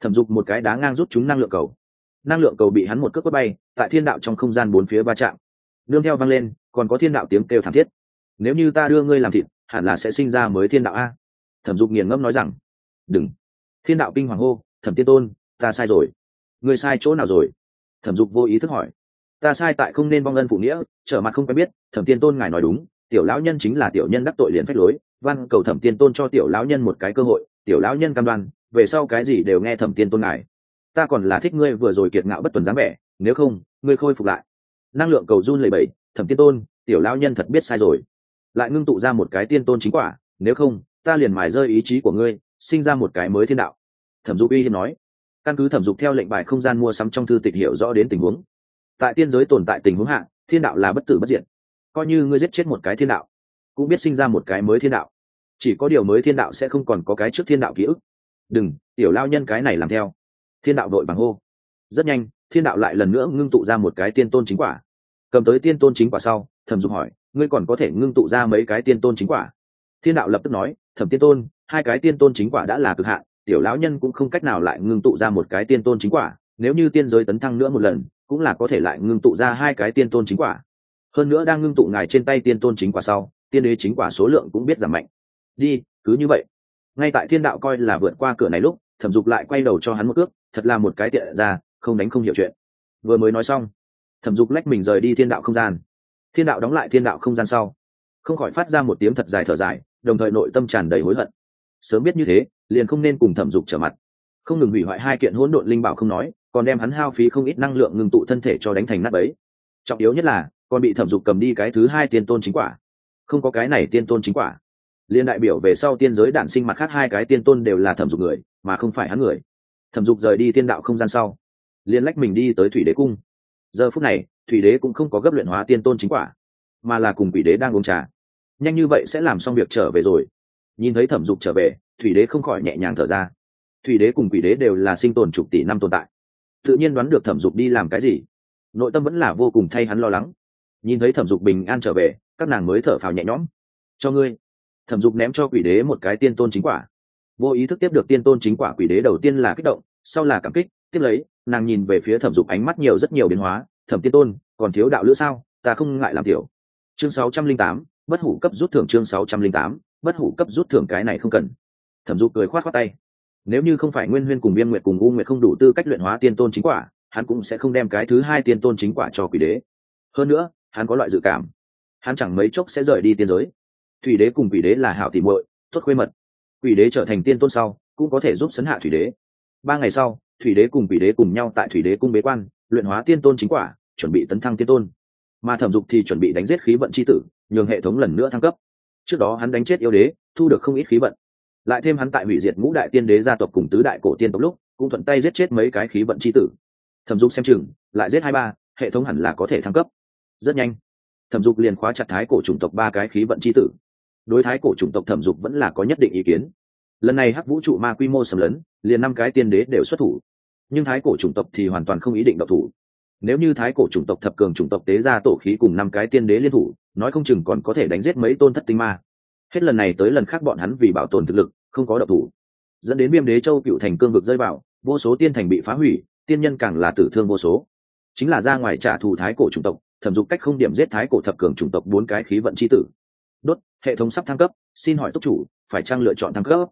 thẩm dục một cái đá ngang rút chúng năng lượng cầu. Năng lượng cầu bị hắn một cước quất bay, tại thiên đạo trong không gian bốn phía ba chạm. Nương theo vang lên, còn có thiên đạo tiếng kêu thảm thiết. Nếu như ta đưa ngươi làm thịt, hẳn là sẽ sinh ra mới thiên đạo a. Thẩm dục nghiền ngẫm nói rằng, đừng. Thiên đạo kinh hoàng hô, thẩm tiên tôn, ta sai rồi. Ngươi sai chỗ nào rồi? Thẩm dục vô ý thức hỏi ta sai tại không nên vong ân phụ nghĩa, trở mặt không quen biết, thẩm tiên tôn ngài nói đúng, tiểu lão nhân chính là tiểu nhân đắc tội liền phách lối văn cầu thẩm tiên tôn cho tiểu lão nhân một cái cơ hội, tiểu lão nhân cam đoan, về sau cái gì đều nghe thẩm tiên tôn ngài. Ta còn là thích ngươi vừa rồi kiệt ngạo bất tuần dáng vẻ, nếu không, ngươi khôi phục lại. Năng lượng cầu run lầy bẩy, thẩm tiên tôn, tiểu lão nhân thật biết sai rồi. Lại ngưng tụ ra một cái tiên tôn chính quả, nếu không, ta liền mài rơi ý chí của ngươi, sinh ra một cái mới thiên đạo. Thẩm dục uy hiên nói. Căn cứ thẩm dục theo lệnh bài không gian mua sắm trong thư tịch hiểu rõ đến tình huống tại tiên giới tồn tại tình huống hạ, thiên đạo là bất tử bất diệt. Coi như ngươi giết chết một cái thiên đạo, cũng biết sinh ra một cái mới thiên đạo. Chỉ có điều mới thiên đạo sẽ không còn có cái trước thiên đạo ký ức. Đừng, tiểu lao nhân cái này làm theo. Thiên đạo đội bằng hô. Rất nhanh, thiên đạo lại lần nữa ngưng tụ ra một cái tiên tôn chính quả. Cầm tới tiên tôn chính quả sau, thẩm dục hỏi, ngươi còn có thể ngưng tụ ra mấy cái tiên tôn chính quả? Thiên đạo lập tức nói, thẩm tiên tôn, hai cái tiên tôn chính quả đã là cực hạn, tiểu lão nhân cũng không cách nào lại ngưng tụ ra một cái tiên tôn chính quả, nếu như tiên giới tấn thăng nữa một lần cũng là có thể lại ngưng tụ ra hai cái tiên tôn chính quả. Hơn nữa đang ngưng tụ ngài trên tay tiên tôn chính quả sau, tiên đế chính quả số lượng cũng biết giảm mạnh. Đi, cứ như vậy. Ngay tại thiên đạo coi là vượt qua cửa này lúc, thẩm dục lại quay đầu cho hắn một cước, thật là một cái tiện ra, không đánh không hiểu chuyện. Vừa mới nói xong, thẩm dục lách mình rời đi thiên đạo không gian. Thiên đạo đóng lại thiên đạo không gian sau, không khỏi phát ra một tiếng thật dài thở dài, đồng thời nội tâm tràn đầy hối hận. Sớm biết như thế, liền không nên cùng thẩm dục trở mặt. Không ngừng hủy hoại hai kiện hỗn độn linh bảo không nói còn đem hắn hao phí không ít năng lượng ngừng tụ thân thể cho đánh thành nát bấy. Trọng yếu nhất là, còn bị thẩm dục cầm đi cái thứ hai tiên tôn chính quả. Không có cái này tiên tôn chính quả. Liên đại biểu về sau tiên giới đản sinh mặt khác hai cái tiên tôn đều là thẩm dục người, mà không phải hắn người. Thẩm dục rời đi tiên đạo không gian sau liên lách mình đi tới thủy đế cung. Giờ phút này, thủy đế cũng không có gấp luyện hóa tiên tôn chính quả, mà là cùng quỷ đế đang uống trà. Nhanh như vậy sẽ làm xong việc trở về rồi. Nhìn thấy thẩm dục trở về, thủy đế không khỏi nhẹ nhàng thở ra. Thủy đế cùng quỷ đế đều là sinh tồn chục tỷ năm tồn tại tự nhiên đoán được thẩm dục đi làm cái gì. Nội tâm vẫn là vô cùng thay hắn lo lắng. Nhìn thấy thẩm dục bình an trở về, các nàng mới thở phào nhẹ nhõm. Cho ngươi. Thẩm dục ném cho quỷ đế một cái tiên tôn chính quả. Vô ý thức tiếp được tiên tôn chính quả, quỷ đế đầu tiên là kích động, sau là cảm kích, tiếp lấy, nàng nhìn về phía thẩm dục ánh mắt nhiều rất nhiều biến hóa. Thẩm tiên tôn, còn thiếu đạo lữ sao? Ta không ngại làm tiểu. Chương sáu trăm linh tám, bất hủ cấp rút thưởng chương sáu trăm linh tám, bất hủ cấp rút thưởng cái này không cần. Thẩm dục cười khoát khoát tay nếu như không phải nguyên huyên cùng viêm nguyệt cùng u nguyệt không đủ tư cách luyện hóa tiên tôn chính quả, hắn cũng sẽ không đem cái thứ hai tiên tôn chính quả cho quỷ đế. Hơn nữa, hắn có loại dự cảm. Hắn chẳng mấy chốc sẽ rời đi tiên giới. Thủy đế cùng quỷ đế là hảo tìm muội, tốt khuê mật. Quỷ đế trở thành tiên tôn sau, cũng có thể giúp sấn hạ thủy đế. Ba ngày sau, thủy đế cùng quỷ đế cùng nhau tại thủy đế cung bế quan, luyện hóa tiên tôn chính quả, chuẩn bị tấn thăng tiên tôn. Mà thẩm dục thì chuẩn bị đánh giết khí vận c h i tử, nhường hệ thống lần nữa thăng cấp. Trước đó hắn đánh chết yêu đế, thu được không ít khí vận lại thêm hắn tại hủy diệt ngũ đại tiên đế gia tộc cùng tứ đại cổ tiên tộc lúc, cũng thuận tay giết chết mấy cái khí vận c h i tử. Thẩm dục xem chừng, lại giết hai ba, hệ thống hẳn là có thể thăng cấp. Rất nhanh, thẩm dục liền khóa chặt thái cổ chủng tộc ba cái khí vận c tử. Đối thái cổ chủng tộc thẩm dục vẫn là có nhất định ý kiến. Lần này hắc vũ trụ ma quy mô sầm lấn liền năm cái tiên đế đều xuất thủ. Nhưng thái cổ chủng tộc thì hoàn toàn không ý định độc thủ. Nếu như thái cổ chủng tộc thập cường chủng tộc tế ra tổ khí cùng năm cái tiên đế liên thủ, nói không chừng còn có thể đánh giết mấy tôn thất tinh ma. Hết lần này tới lần khác bọn hắn vì bảo tồn thực lực không có độc thủ. Dẫn đến viêm đế châu cựu thành cương vực rơi vào, vô số tiên thành bị phá hủy, tiên nhân càng là tử thương vô số. Chính là ra ngoài trả thù thái cổ chủng tộc, thẩm dục cách không điểm giết thái cổ thập cường chủng tộc bốn cái khí vận c h i tử. Đốt, hệ thống sắp thăng cấp, xin hỏi túc chủ, phải trang lựa chọn thăng cấp?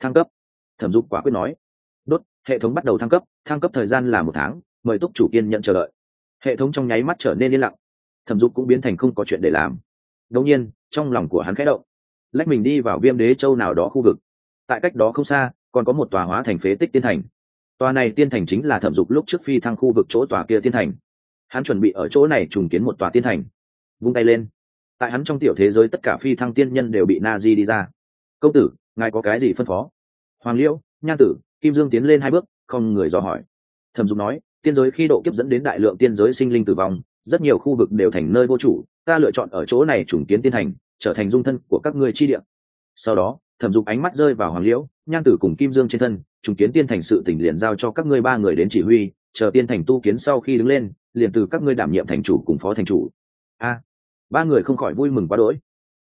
Thăng cấp, thẩm dục quả quyết nói. Đốt, hệ thống bắt đầu thăng cấp thăng cấp thời gian là một tháng, mời túc chủ kiên nhận chờ đợi. Hệ thống trong nháy mắt trở nên yên lặng. Thẩm dục cũng biến thành không có chuyện để làm. Đột nhiên, trong lòng của hắn khẽ động. Lách mình đi vào viêm đế châu nào đó khu vực tại cách đó không xa, còn có một tòa hóa thành phế tích tiên thành. Tòa này tiên thành chính là thẩm dục lúc trước phi thăng khu vực chỗ tòa kia tiên thành. Hắn chuẩn bị ở chỗ này trùng kiến một tòa tiên thành. Vung tay lên. Tại hắn trong tiểu thế giới tất cả phi thăng tiên nhân đều bị na di đi ra. Công tử, ngài có cái gì phân phó? Hoàng liễu, nhan tử, kim dương tiến lên hai bước, không người dò hỏi. Thẩm dục nói, tiên giới khi độ kiếp dẫn đến đại lượng tiên giới sinh linh tử vong, rất nhiều khu vực đều thành nơi vô chủ, ta lựa chọn ở chỗ này trùng kiến tiên thành, trở thành dung thân của các ngươi chi địa. Sau đó thẩm dục ánh mắt rơi vào hoàng liễu, nhan tử cùng kim dương trên thân chúng kiến tiên thành sự tỉnh liền giao cho các ngươi ba người đến chỉ huy, chờ tiên thành tu kiến sau khi đứng lên, liền từ các ngươi đảm nhiệm thành chủ cùng phó thành chủ. A, ba người không khỏi vui mừng quá đỗi.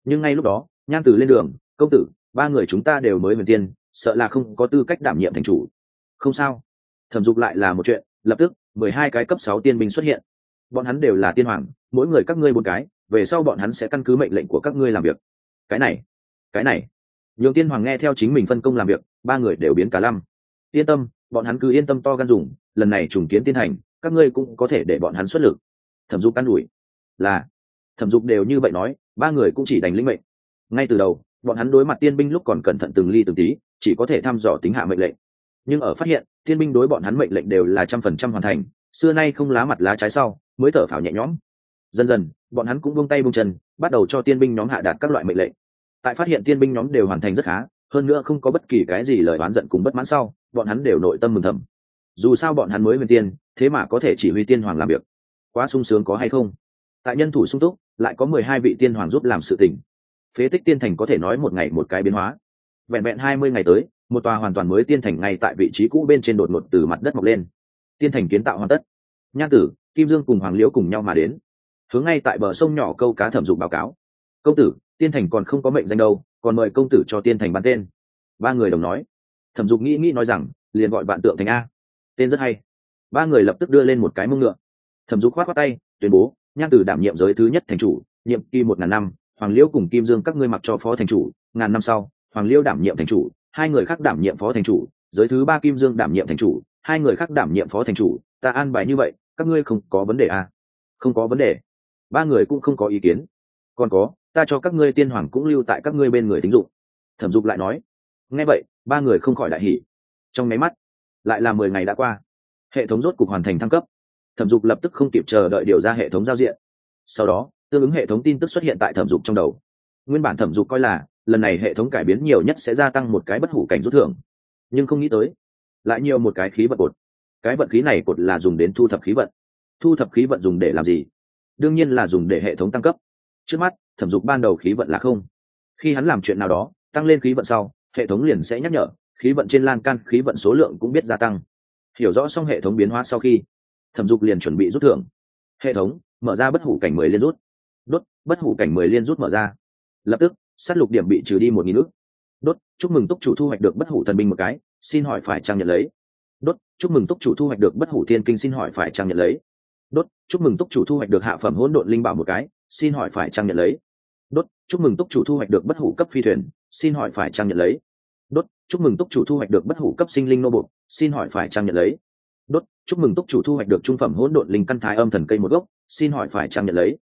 Nhưng ngay lúc đó, nhan tử lên đường, công tử, ba người chúng ta đều mới huyền tiên, sợ là không có tư cách đảm nhiệm thành chủ. Không sao. Thẩm dục lại là một chuyện, lập tức, mười hai cái cấp sáu tiên binh xuất hiện. Bọn hắn đều là tiên hoàng, mỗi người các ngươi một cái, về sau bọn hắn sẽ căn cứ mệnh lệnh của các ngươi làm việc. Cái này cái này nhường tiên hoàng nghe theo chính mình phân công làm việc, ba người đều biến cả lăm yên tâm, bọn hắn cứ yên tâm to gan dùng, lần này trùng kiến tiên hành các ngươi cũng có thể để bọn hắn xuất lực. Thẩm dục can đủi là. Thẩm dục đều như vậy nói, ba người cũng chỉ đành lĩnh mệnh. Ngay từ đầu, bọn hắn đối mặt tiên binh lúc còn cẩn thận từng ly từng tí, chỉ có thể thăm dò tính hạ mệnh lệnh. Nhưng ở phát hiện, tiên binh đối bọn hắn mệnh lệnh đều là trăm phần trăm hoàn thành, xưa nay không lá mặt lá trái sau, mới thở phào nhẹ nhõm. Dần dần, bọn hắn cũng buông tay buông chân, bắt đầu cho tiên binh nhóm hạ đạt các loại mệnh lệnh tại phát hiện tiên binh nhóm đều hoàn thành rất khá, hơn nữa không có bất kỳ cái gì lời oán giận cùng bất mãn sau, bọn hắn đều nội tâm mừng thầm. Dù sao bọn hắn mới huyền tiên, thế mà có thể chỉ huy tiên hoàng làm việc. Quá sung sướng có hay không? Tại nhân thủ sung túc, lại có mười hai vị tiên hoàng giúp làm sự tình. Phế tích tiên thành có thể nói một ngày một cái biến hóa. Vẹn vẹn hai mươi ngày tới, một tòa hoàn toàn mới tiên thành ngay tại vị trí cũ bên trên đột ngột từ mặt đất mọc lên. Tiên thành kiến tạo hoàn tất. Nhan tử, kim dương cùng hoàng liễu cùng nhau mà đến. Hướng ngay tại bờ sông nhỏ câu cá thẩm dục báo cáo. Công tử tiên thành còn không có mệnh danh đâu, còn mời công tử cho tiên thành bán tên. Ba người đồng nói. Thẩm dục nghĩ nghĩ nói rằng, liền gọi bạn tượng thành a. Tên rất hay. Ba người lập tức đưa lên một cái mông ngựa. Thẩm dục khoát khoát tay, tuyên bố nhan tử đảm nhiệm giới thứ nhất thành chủ, nhiệm kỳ một ngàn năm, hoàng liễu cùng kim dương các ngươi mặc cho phó thành chủ, ngàn năm sau, hoàng liễu đảm nhiệm thành chủ, hai người khác đảm nhiệm phó thành chủ, giới thứ ba kim dương đảm nhiệm thành chủ, hai người khác đảm nhiệm phó thành chủ, ta an bài như vậy, các ngươi không có vấn đề à? không có vấn đề. Ba người cũng không có ý kiến. Còn có ta cho các ngươi tiên hoàng cũng lưu tại các ngươi bên người tính dụng. Thẩm dục lại nói, nghe vậy, ba người không khỏi đại hỉ. Trong máy mắt, lại là mười ngày đã qua. Hệ thống rốt cục hoàn thành thăng cấp. Thẩm dục lập tức không kịp chờ đợi điều ra hệ thống giao diện. Sau đó, tương ứng hệ thống tin tức xuất hiện tại thẩm dục trong đầu. Nguyên bản thẩm dục coi là, lần này hệ thống cải biến nhiều nhất sẽ gia tăng một cái bất hủ cảnh rút thưởng. Nhưng không nghĩ tới, lại nhiều một cái khí vận cột. Cái vận khí này cột là dùng đến thu thập khí vận. Thu thập khí vận dùng để làm gì? Đương nhiên là dùng để hệ thống tăng cấp. Trước mắt thẩm dục ban đầu khí vận là không. Khi hắn làm chuyện nào đó, tăng lên khí vận sau, hệ thống liền sẽ nhắc nhở, khí vận trên lan can, khí vận số lượng cũng biết gia tăng. Hiểu rõ xong hệ thống biến hóa sau khi, thẩm dục liền chuẩn bị rút thưởng. Hệ thống, mở ra bất hủ cảnh mười liên rút. Đốt, bất hủ cảnh mười liên rút mở ra. Lập tức s á t lục điểm bị trừ đi một nghìn ước đốt, chúc mừng túc chủ thu hoạch được bất hủ thần binh một cái, xin hỏi phải trang nhận lấy? Đốt, chúc mừng túc chủ thu hoạch được bất hủ thiên kinh xin hỏi phải trang nhận lấy? Đốt, chúc mừng túc chủ thu hoạch được hạ phẩm hỗn độn linh bảo một cái xin hỏi phải trang nhận lấy? Đốt, chúc mừng túc chủ thu hoạch được bất hủ cấp phi thuyền, xin hỏi phải trang nhận lấy? Đốt, chúc mừng túc chủ thu hoạch được bất hủ cấp sinh linh nô bục xin hỏi phải trang nhận lấy? Đốt, chúc mừng túc chủ thu hoạch được trung phẩm hỗn độn linh căn thái âm thần cây một gốc, xin hỏi phải trang nhận lấy?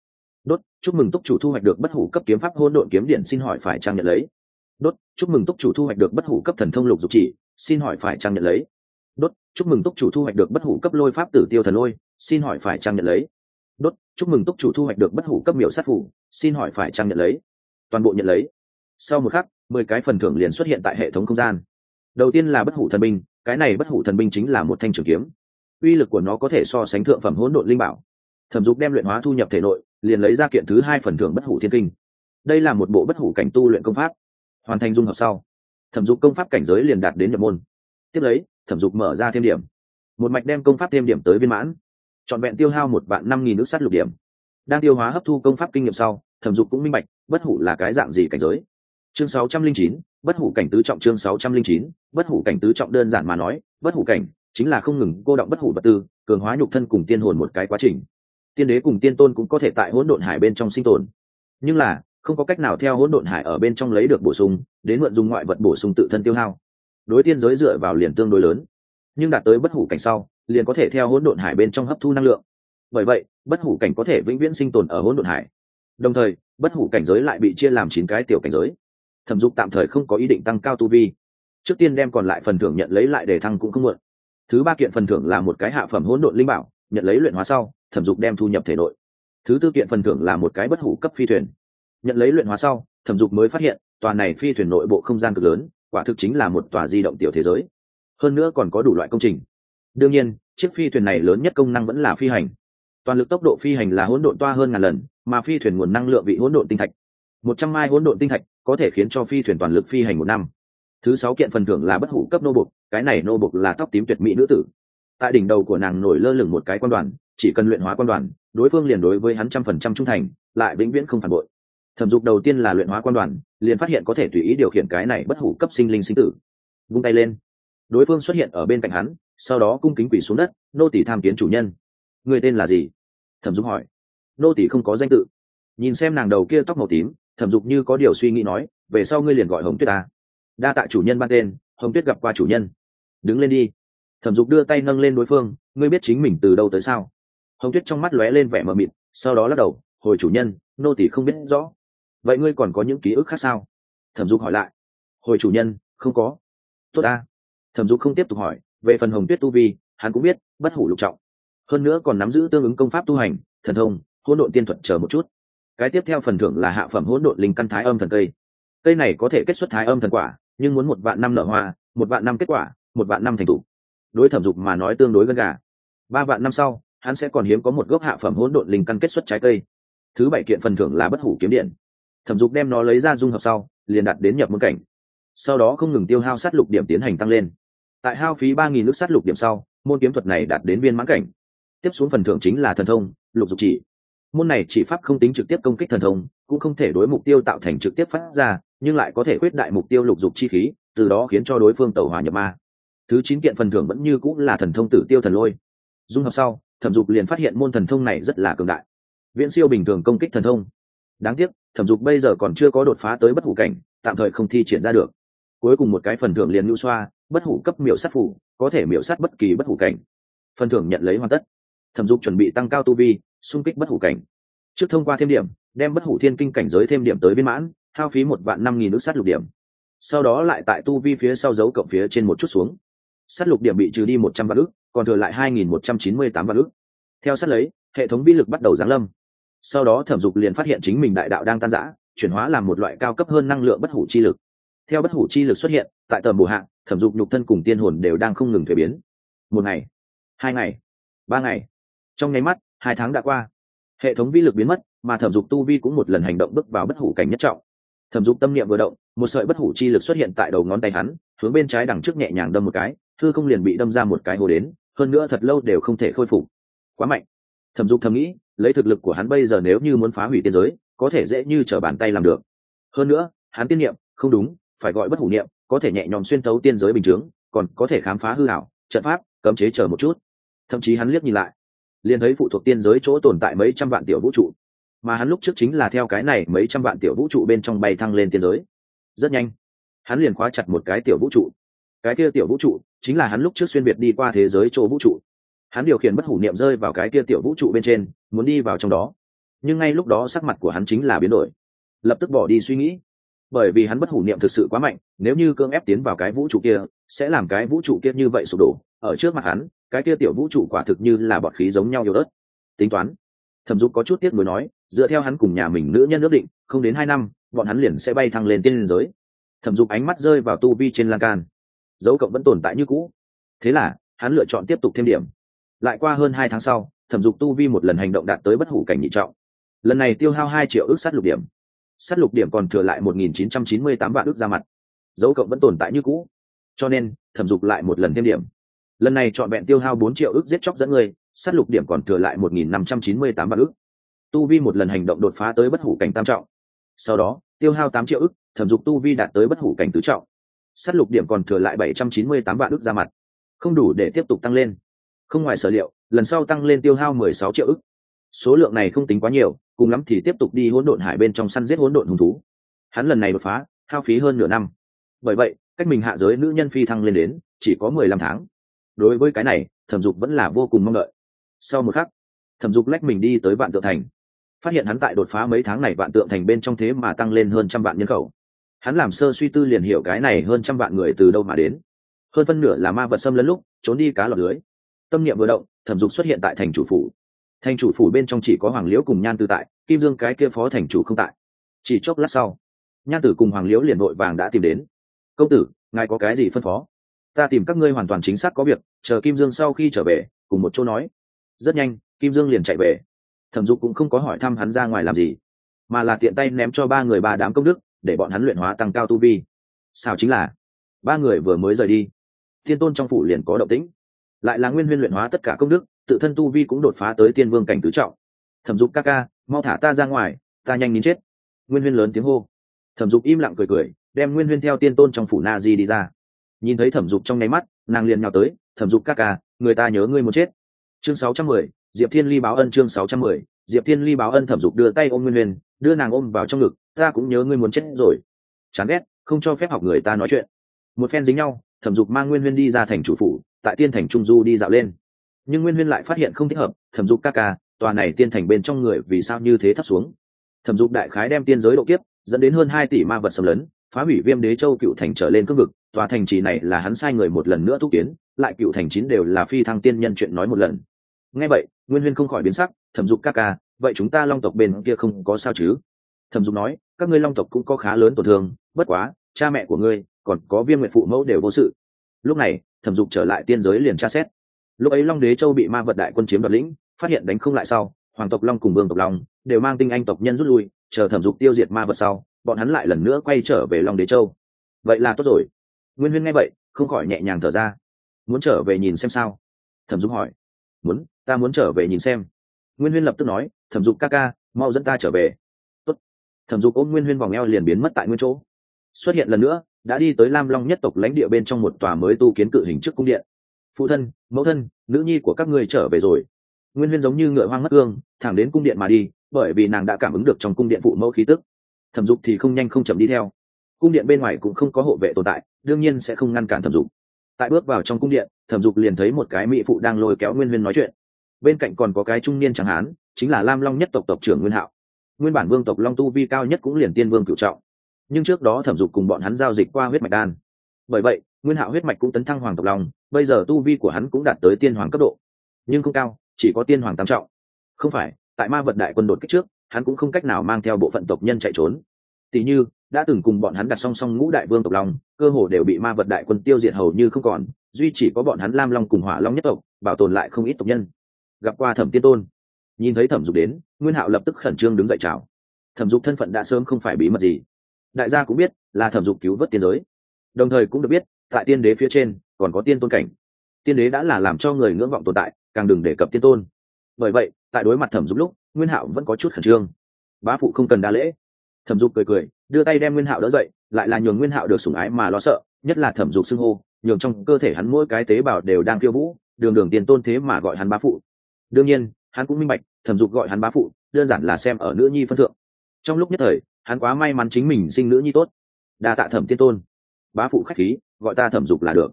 Đốt, chúc mừng túc chủ thu hoạch được bất hủ cấp kiếm pháp hỗn độn kiếm điện, xin hỏi phải trang nhận lấy? Đốt, chúc mừng túc chủ thu hoạch được bất hủ cấp thần thông lục dục chỉ, xin hỏi phải trang nhận lấy? Đốt, chúc mừng túc chủ thu hoạch được bất hủ cấp lôi pháp tử tiêu thần lôi, xin hỏi phải trang nhận lấy? Chúc mừng túc chủ thu hoạch được bất hủ cấp miểu sát phủ, xin hỏi phải trang nhận lấy? Toàn bộ nhận lấy. Sau một khắc, mười cái phần thưởng liền xuất hiện tại hệ thống không gian. Đầu tiên là bất hủ thần binh, cái này bất hủ thần binh chính là một thanh trường kiếm. Uy lực của nó có thể so sánh thượng phẩm hỗn độn linh bảo. Thẩm dục đem luyện hóa thu nhập thể nội, liền lấy ra kiện thứ hai phần thưởng bất hủ thiên kinh. Đây là một bộ bất hủ cảnh tu luyện công pháp. Hoàn thành dung hợp sau, thẩm dục công pháp cảnh giới liền đạt đến nhập môn. Tiếp lấy, thẩm dục mở ra thêm điểm. Một mạch đem công pháp thêm điểm tới viên mãn trọn vẹn tiêu hao một vạn năm nghìn nước sắt lục điểm. Đang tiêu hóa hấp thu công pháp kinh nghiệm sau, thẩm dục cũng minh bạch, bất hủ là cái dạng gì cảnh giới. Chương sáu trăm linh chín, bất hủ cảnh tứ trọng chương sáu trăm linh chín, bất hủ cảnh tứ trọng đơn giản mà nói, bất hủ cảnh chính là không ngừng cô động bất hủ vật tư, cường hóa nhục thân cùng tiên hồn một cái quá trình. Tiên đế cùng tiên tôn cũng có thể tại hỗn độn hải bên trong sinh tồn. Nhưng là, không có cách nào theo hỗn độn hải ở bên trong lấy được bổ sung, đến mượn dùng ngoại vật bổ sung tự thân tiêu hao. Đối tiên giới dựa vào liền tương đối lớn. Nhưng đạt tới bất hủ cảnh sau liền có thể theo hỗn độn hải bên trong hấp thu năng lượng. Bởi vậy, bất hủ cảnh có thể vĩnh viễn sinh tồn ở hỗn độn hải. Đồng thời, bất hủ cảnh giới lại bị chia làm chín cái tiểu cảnh giới. Thẩm dục tạm thời không có ý định tăng cao tu vi. Trước tiên đem còn lại phần thưởng nhận lấy lại để thăng cũng không muộn. Thứ ba kiện phần thưởng là một cái hạ phẩm hỗn độn linh bảo, nhận lấy luyện hóa sau, thẩm dục đem thu nhập thể nội. Thứ tư kiện phần thưởng là một cái bất hủ cấp phi thuyền, nhận lấy luyện hóa sau, thẩm dục mới phát hiện, tòa này phi thuyền nội bộ không gian cực lớn, quả thực chính là một tòa di động tiểu thế giới. Hơn nữa còn có đủ loại công trình đương nhiên, chiếc phi thuyền này lớn nhất công năng vẫn là phi hành. Toàn lực tốc độ phi hành là hỗn độn toa hơn ngàn lần, mà phi thuyền nguồn năng lượng bị hỗn độn tinh thạch. Một trăm mai hỗn độn tinh thạch có thể khiến cho phi thuyền toàn lực phi hành một năm. Thứ sáu kiện phần thưởng là bất hủ cấp nô bục cái này nô bục là tóc tím tuyệt mỹ nữ tử. Tại đỉnh đầu của nàng nổi lơ lửng một cái quan đoàn, chỉ cần luyện hóa quan đoàn, đối phương liền đối với hắn trăm phần trăm trung thành, lại vĩnh viễn không phản bội. Thẩm dục đầu tiên là luyện hóa quan đoàn, liền phát hiện có thể tùy ý điều khiển cái này bất hủ cấp sinh linh sinh tử. Vung tay lên. Đối phương xuất hiện ở bên cạnh hắn sau đó cung kính quỷ xuống đất, nô tỷ tham kiến chủ nhân. Người tên là gì? Thẩm dục hỏi. Nô tỷ không có danh tự. Nhìn xem nàng đầu kia tóc màu tím, thẩm dục như có điều suy nghĩ nói, về sau ngươi liền gọi hồng tuyết ta. Đa tạ chủ nhân ban tên, hồng tuyết gặp qua chủ nhân. Đứng lên đi. Thẩm dục đưa tay nâng lên đối phương, ngươi biết chính mình từ đâu tới sao? Hồng tuyết trong mắt lóe lên vẻ mờ mịt, sau đó lắc đầu, hồi chủ nhân, nô tỷ không biết rõ. Vậy ngươi còn có những ký ức khác sao? Thẩm dục hỏi lại. Hồi chủ nhân, không có. Tốt ta. Thẩm dục không tiếp tục hỏi về phần hồng tuyết tu vi, hắn cũng biết, bất hủ lục trọng. Hơn nữa còn nắm giữ tương ứng công pháp tu hành, thần thông, hỗn độn tiên thuật chờ một chút. Cái tiếp theo phần thưởng là hạ phẩm hỗn độn linh căn thái âm thần cây. Cây này có thể kết xuất thái âm thần quả, nhưng muốn một vạn năm nở hoa, một vạn năm kết quả, một vạn năm thành t đối thẩm dục mà nói tương đối gần gà. Ba vạn năm sau, hắn sẽ còn hiếm có một gốc hạ phẩm hỗn độn linh căn kết xuất trái cây. Thứ bảy kiện phần thưởng là bất hủ kiếm điện. Thẩm dục đem nó lấy ra dung hợp sau, liền đặt đến nhập môn cảnh. Sau đó không ngừng tiêu hao sát lục điểm tiến hành tăng lên tại hao phí ba nghìn nước sát lục điểm sau, môn kiếm thuật này đạt đến viên mãn cảnh. Tiếp xuống phần thưởng chính là thần thông, lục dục chỉ. Môn này chỉ pháp không tính trực tiếp công kích thần thông, cũng không thể đối mục tiêu tạo thành trực tiếp phát ra, nhưng lại có thể quyết đại mục tiêu lục dục chi khí, từ đó khiến cho đối phương tẩu hỏa nhập ma. Thứ chín kiện phần thưởng vẫn như cũng là thần thông tử tiêu thần lôi. Dung hợp sau, thẩm dục liền phát hiện môn thần thông này rất là cường đại. Viễn siêu bình thường công kích thần thông. Đáng tiếc, thẩm dục bây giờ còn chưa có đột phá tới bất hủ cảnh, tạm thời không thi triển ra được cuối cùng một cái phần thưởng liền nhu xoa, bất hủ cấp miểu sát phủ, có thể miểu sát bất kỳ bất hủ cảnh. Phần thưởng nhận lấy hoàn tất. Thẩm dục chuẩn bị tăng cao tu vi, xung kích bất hủ cảnh. Trước thông qua thêm điểm, đem bất hủ thiên kinh cảnh giới thêm điểm tới biên mãn, hao phí một vạn năm nghìn nước sát lục điểm. Sau đó lại tại tu vi phía sau dấu cộng phía trên một chút xuống. Sát lục điểm bị trừ đi một trăm vạn ước còn thừa lại hai nghìn một trăm chín mươi tám vạn ước theo sát lấy, hệ thống bi lực bắt đầu giáng lâm. Sau đó thẩm dục liền phát hiện chính mình đại đạo đang tan rã, chuyển hóa làm một loại cao cấp hơn năng lượng bất hủ chi lực theo bất hủ chi lực xuất hiện, tại tầm bù hạng thẩm dục nhục thân cùng tiên hồn đều đang không ngừng thuế biến. Một ngày, hai ngày, ba ngày. Trong nháy mắt, hai tháng đã qua. Hệ thống vi lực biến mất, mà thẩm dục tu vi cũng một lần hành động bước vào bất hủ cảnh nhất trọng. Thẩm dục tâm niệm vừa động, một sợi bất hủ chi lực xuất hiện tại đầu ngón tay hắn, hướng bên trái đằng trước nhẹ nhàng đâm một cái thư không liền bị đâm ra một cái hồ đến, hơn nữa thật lâu đều không thể khôi phục. Quá mạnh. Thẩm dục thầm nghĩ, lấy thực lực của hắn bây giờ nếu như muốn phá hủy tiên giới, có thể dễ như t r ở bàn tay làm được. Hơn nữa, hắn tiên niệm, không đúng phải gọi bất hủ niệm, có thể nhẹ nhõm xuyên tấu tiên giới bình chướng, còn có thể khám phá hư hảo trận pháp, cấm chế chờ một chút. Thậm chí hắn liếc nhìn lại, liền thấy phụ thuộc tiên giới chỗ tồn tại mấy trăm vạn tiểu vũ trụ. Mà hắn lúc trước chính là theo cái này mấy trăm vạn tiểu vũ trụ bên trong bay thăng lên tiên giới. Rất nhanh, hắn liền khóa chặt một cái tiểu vũ trụ. Cái kia tiểu vũ trụ chính là hắn lúc trước xuyên việt đi qua thế giới chỗ vũ trụ. Hắn điều khiển bất hủ niệm rơi vào cái kia tiểu vũ trụ bên trên, muốn đi vào trong đó. Nhưng ngay lúc đó sắc mặt của hắn chính là biến đổi. Lập tức bỏ đi suy nghĩ bởi vì hắn bất hủ niệm thực sự quá mạnh, nếu như cưỡng ép tiến vào cái vũ trụ kia, sẽ làm cái vũ trụ kia như vậy sụp đổ. Ở trước mặt hắn, cái kia tiểu vũ trụ quả thực như là bọt khí giống nhau yếu ớt. Tính toán, thẩm dục có chút tiếc nuối nói, dựa theo hắn cùng nhà mình nữ nhân ước định, không đến hai năm, bọn hắn liền sẽ bay thăng lên tiên liên giới. Thẩm dục ánh mắt rơi vào tu vi trên lan can. Dấu cộng vẫn tồn tại như cũ. Thế là, hắn lựa chọn tiếp tục thêm điểm. Lại qua hơn hai tháng sau, thẩm dục tu vi một lần hành động đạt tới bất hủ cảnh nhị trọng. Lần này tiêu hao hai triệu ước sát lục điểm sát lục điểm còn thừa lại một nghìn chín trăm chín mươi tám vạn ước ra mặt. Dấu cộng vẫn tồn tại như cũ. Cho nên, thẩm dục lại một lần thêm điểm. Lần này chọn vẹn tiêu hao bốn triệu ước giết chóc dẫn người sát lục điểm còn thừa lại một nghìn năm trăm chín mươi tám vạn ước tu vi một lần hành động đột phá tới bất hủ cảnh tam trọng. Sau đó, tiêu hao tám triệu ước thẩm dục tu vi đạt tới bất hủ cảnh tứ trọng. Sát lục điểm còn thừa lại bảy trăm chín mươi tám vạn ước ra mặt. Không đủ để tiếp tục tăng lên. Không ngoài sở liệu, lần sau tăng lên tiêu hao mười sáu triệu ức. Số lượng này không tính quá nhiều cùng lắm thì tiếp tục đi hỗn độn hải bên trong săn giết hỗn độn hung thú. Hắn lần này đột phá, hao phí hơn nửa năm. Bởi vậy, cách mình hạ giới nữ nhân phi thăng lên đến, chỉ có mười lăm tháng. Đối với cái này, thẩm dục vẫn là vô cùng mong đợi. Sau một khắc, thẩm dục lách mình đi tới vạn tượng thành. Phát hiện hắn tại đột phá mấy tháng này vạn tượng thành bên trong thế mà tăng lên hơn trăm vạn nhân khẩu. Hắn làm sơ suy tư liền hiểu cái này hơn trăm vạn người từ đâu mà đến. Hơn phân nửa là ma vật xâm lấn lúc, trốn đi cá lọt lưới. Tâm niệm vừa động, thẩm dục xuất hiện tại thành chủ phủ thành chủ phủ bên trong chỉ có hoàng liễu cùng nhan tư tại, kim dương cái kia phó thành chủ không tại. Chỉ chốc lát sau, nhan tử cùng hoàng liễu liền vội vàng đã tìm đến. Công tử, ngài có cái gì phân phó? Ta tìm các ngươi hoàn toàn chính xác có việc, chờ kim dương sau khi trở về, cùng một chỗ nói. Rất nhanh, kim dương liền chạy về. Thẩm dục cũng không có hỏi thăm hắn ra ngoài làm gì, mà là tiện tay ném cho ba người ba đám công đức, để bọn hắn luyện hóa tăng cao tu vi. Sao chính là, ba người vừa mới rời đi, thiên tôn trong phủ liền có động tĩnh, lại là nguyên huyên luyện hóa tất cả công đức tự thân tu vi cũng đột phá tới tiên vương cảnh tứ trọng. Thẩm dục ca ca, mau thả ta ra ngoài, ta nhanh nín chết. Nguyên huyên lớn tiếng hô. Thẩm dục im lặng cười cười, đem nguyên huyên theo tiên tôn trong phủ na di đi ra. Nhìn thấy thẩm dục trong nháy mắt, nàng liền nhào tới, thẩm dục ca ca, người ta nhớ ngươi một chết. Chương sáu trăm mười, diệp thiên ly báo ân chương sáu trăm mười, diệp thiên ly báo ân thẩm dục đưa tay ôm nguyên huyên, đưa nàng ôm vào trong ngực, ta cũng nhớ ngươi muốn chết rồi. Chán ghét, không cho phép học người ta nói chuyện. Một phen dính nhau, thẩm dục mang nguyên huyên đi ra thành chủ phủ, tại tiên thành trung du đi dạo lên nhưng nguyên huyên lại phát hiện không thích hợp, thẩm dục ca ca, tòa này tiên thành bên trong người vì sao như thế thấp xuống? Thẩm dục đại khái đem tiên giới độ kiếp, dẫn đến hơn hai tỷ ma vật xâm lấn, phá hủy viêm đế châu cựu thành trở lên cương vực, tòa thành trì này là hắn sai người một lần nữa thúc kiến, lại cựu thành chín đều là phi thăng tiên nhân chuyện nói một lần. Nghe vậy, nguyên huyên không khỏi biến sắc, thẩm dục ca ca, vậy chúng ta long tộc bên kia không có sao chứ? Thẩm dục nói, các ngươi long tộc cũng có khá lớn tổn thương, bất quá, cha mẹ của ngươi còn có viêm nguyện phụ mẫu đều vô sự. Lúc này, thẩm dục trở lại tiên giới liền tra xét lúc ấy long đế châu bị ma vật đại quân chiếm đoạt lĩnh, phát hiện đánh không lại sau, hoàng tộc long cùng vương tộc long đều mang tinh anh tộc nhân rút lui, chờ thẩm dục tiêu diệt ma vật sau, bọn hắn lại lần nữa quay trở về long đế châu. Vậy là tốt rồi. Nguyên huyên nghe vậy, không khỏi nhẹ nhàng thở ra. Muốn trở về nhìn xem sao? Thẩm dục hỏi. Muốn, ta muốn trở về nhìn xem. Nguyên huyên lập tức nói, thẩm dục ca ca, mau dẫn ta trở về. Tốt. thẩm dục ôm nguyên huyên vòng eo liền biến mất tại nguyên chỗ. Xuất hiện lần nữa, đã đi tới lam long nhất tộc lãnh địa bên trong một tòa mới tu kiến cự hình trước cung điện phụ thân, mẫu thân, nữ nhi của các ngươi trở về rồi. Nguyên huyên giống như ngựa hoang mất ương thẳng đến cung điện mà đi, bởi vì nàng đã cảm ứng được trong cung điện phụ mẫu khí tức. Thẩm dục thì không nhanh không chậm đi theo. Cung điện bên ngoài cũng không có hộ vệ tồn tại, đương nhiên sẽ không ngăn cản thẩm dục. Tại bước vào trong cung điện, thẩm dục liền thấy một cái mỹ phụ đang lôi kéo nguyên huyên nói chuyện. Bên cạnh còn có cái trung niên chẳng hán, chính là lam long nhất tộc tộc trưởng nguyên hạo. Nguyên bản vương tộc long tu vi cao nhất cũng liền tiên vương cựu trọng. Nhưng trước đó thẩm dục cùng bọn hắn giao dịch qua huyết mạch đan. Bởi vậy, nguyên hạo huyết mạch cũng tấn thăng hoàng tộc long bây giờ tu vi của hắn cũng đạt tới tiên hoàng cấp độ, nhưng không cao, chỉ có tiên hoàng tam trọng. Không phải, tại ma vật đại quân đột kích trước, hắn cũng không cách nào mang theo bộ phận tộc nhân chạy trốn. Tỷ như, đã từng cùng bọn hắn đặt song song ngũ đại vương tộc long, cơ hồ đều bị ma vật đại quân tiêu diệt hầu như không còn, duy chỉ có bọn hắn lam long cùng hỏa long nhất tộc, bảo tồn lại không ít tộc nhân. Gặp qua thẩm tiên tôn. Nhìn thấy thẩm dục đến, nguyên hạo lập tức khẩn trương đứng dậy chào. Thẩm dục thân phận đã sớm không phải bí mật gì. Đại gia cũng biết là thẩm dục cứu vớt tiên giới. Đồng thời cũng được biết, tại tiên đế phía trên còn có tiên tôn cảnh. Tiên đế đã là làm cho người ngưỡng vọng tồn tại, càng đừng đề cập tiên tôn. Bởi vậy, tại đối mặt thẩm dục lúc, nguyên hạo vẫn có chút khẩn trương. Bá phụ không cần đa lễ. Thẩm dục cười cười, đưa tay đem nguyên hạo đỡ dậy, lại là nhường nguyên hạo được sủng ái mà lo sợ, nhất là thẩm dục xưng hô, nhường trong cơ thể hắn mỗi cái tế bào đều đang khiêu vũ, đường đường tiền tôn thế mà gọi hắn bá phụ. Đương nhiên, hắn cũng minh bạch, thẩm dục gọi hắn bá phụ, đơn giản là xem ở nữ nhi phân thượng. Trong lúc nhất thời, hắn quá may mắn chính mình sinh nữ nhi tốt. Đa tạ thẩm tiên tôn. Bá phụ khách khí, gọi ta thẩm dục là được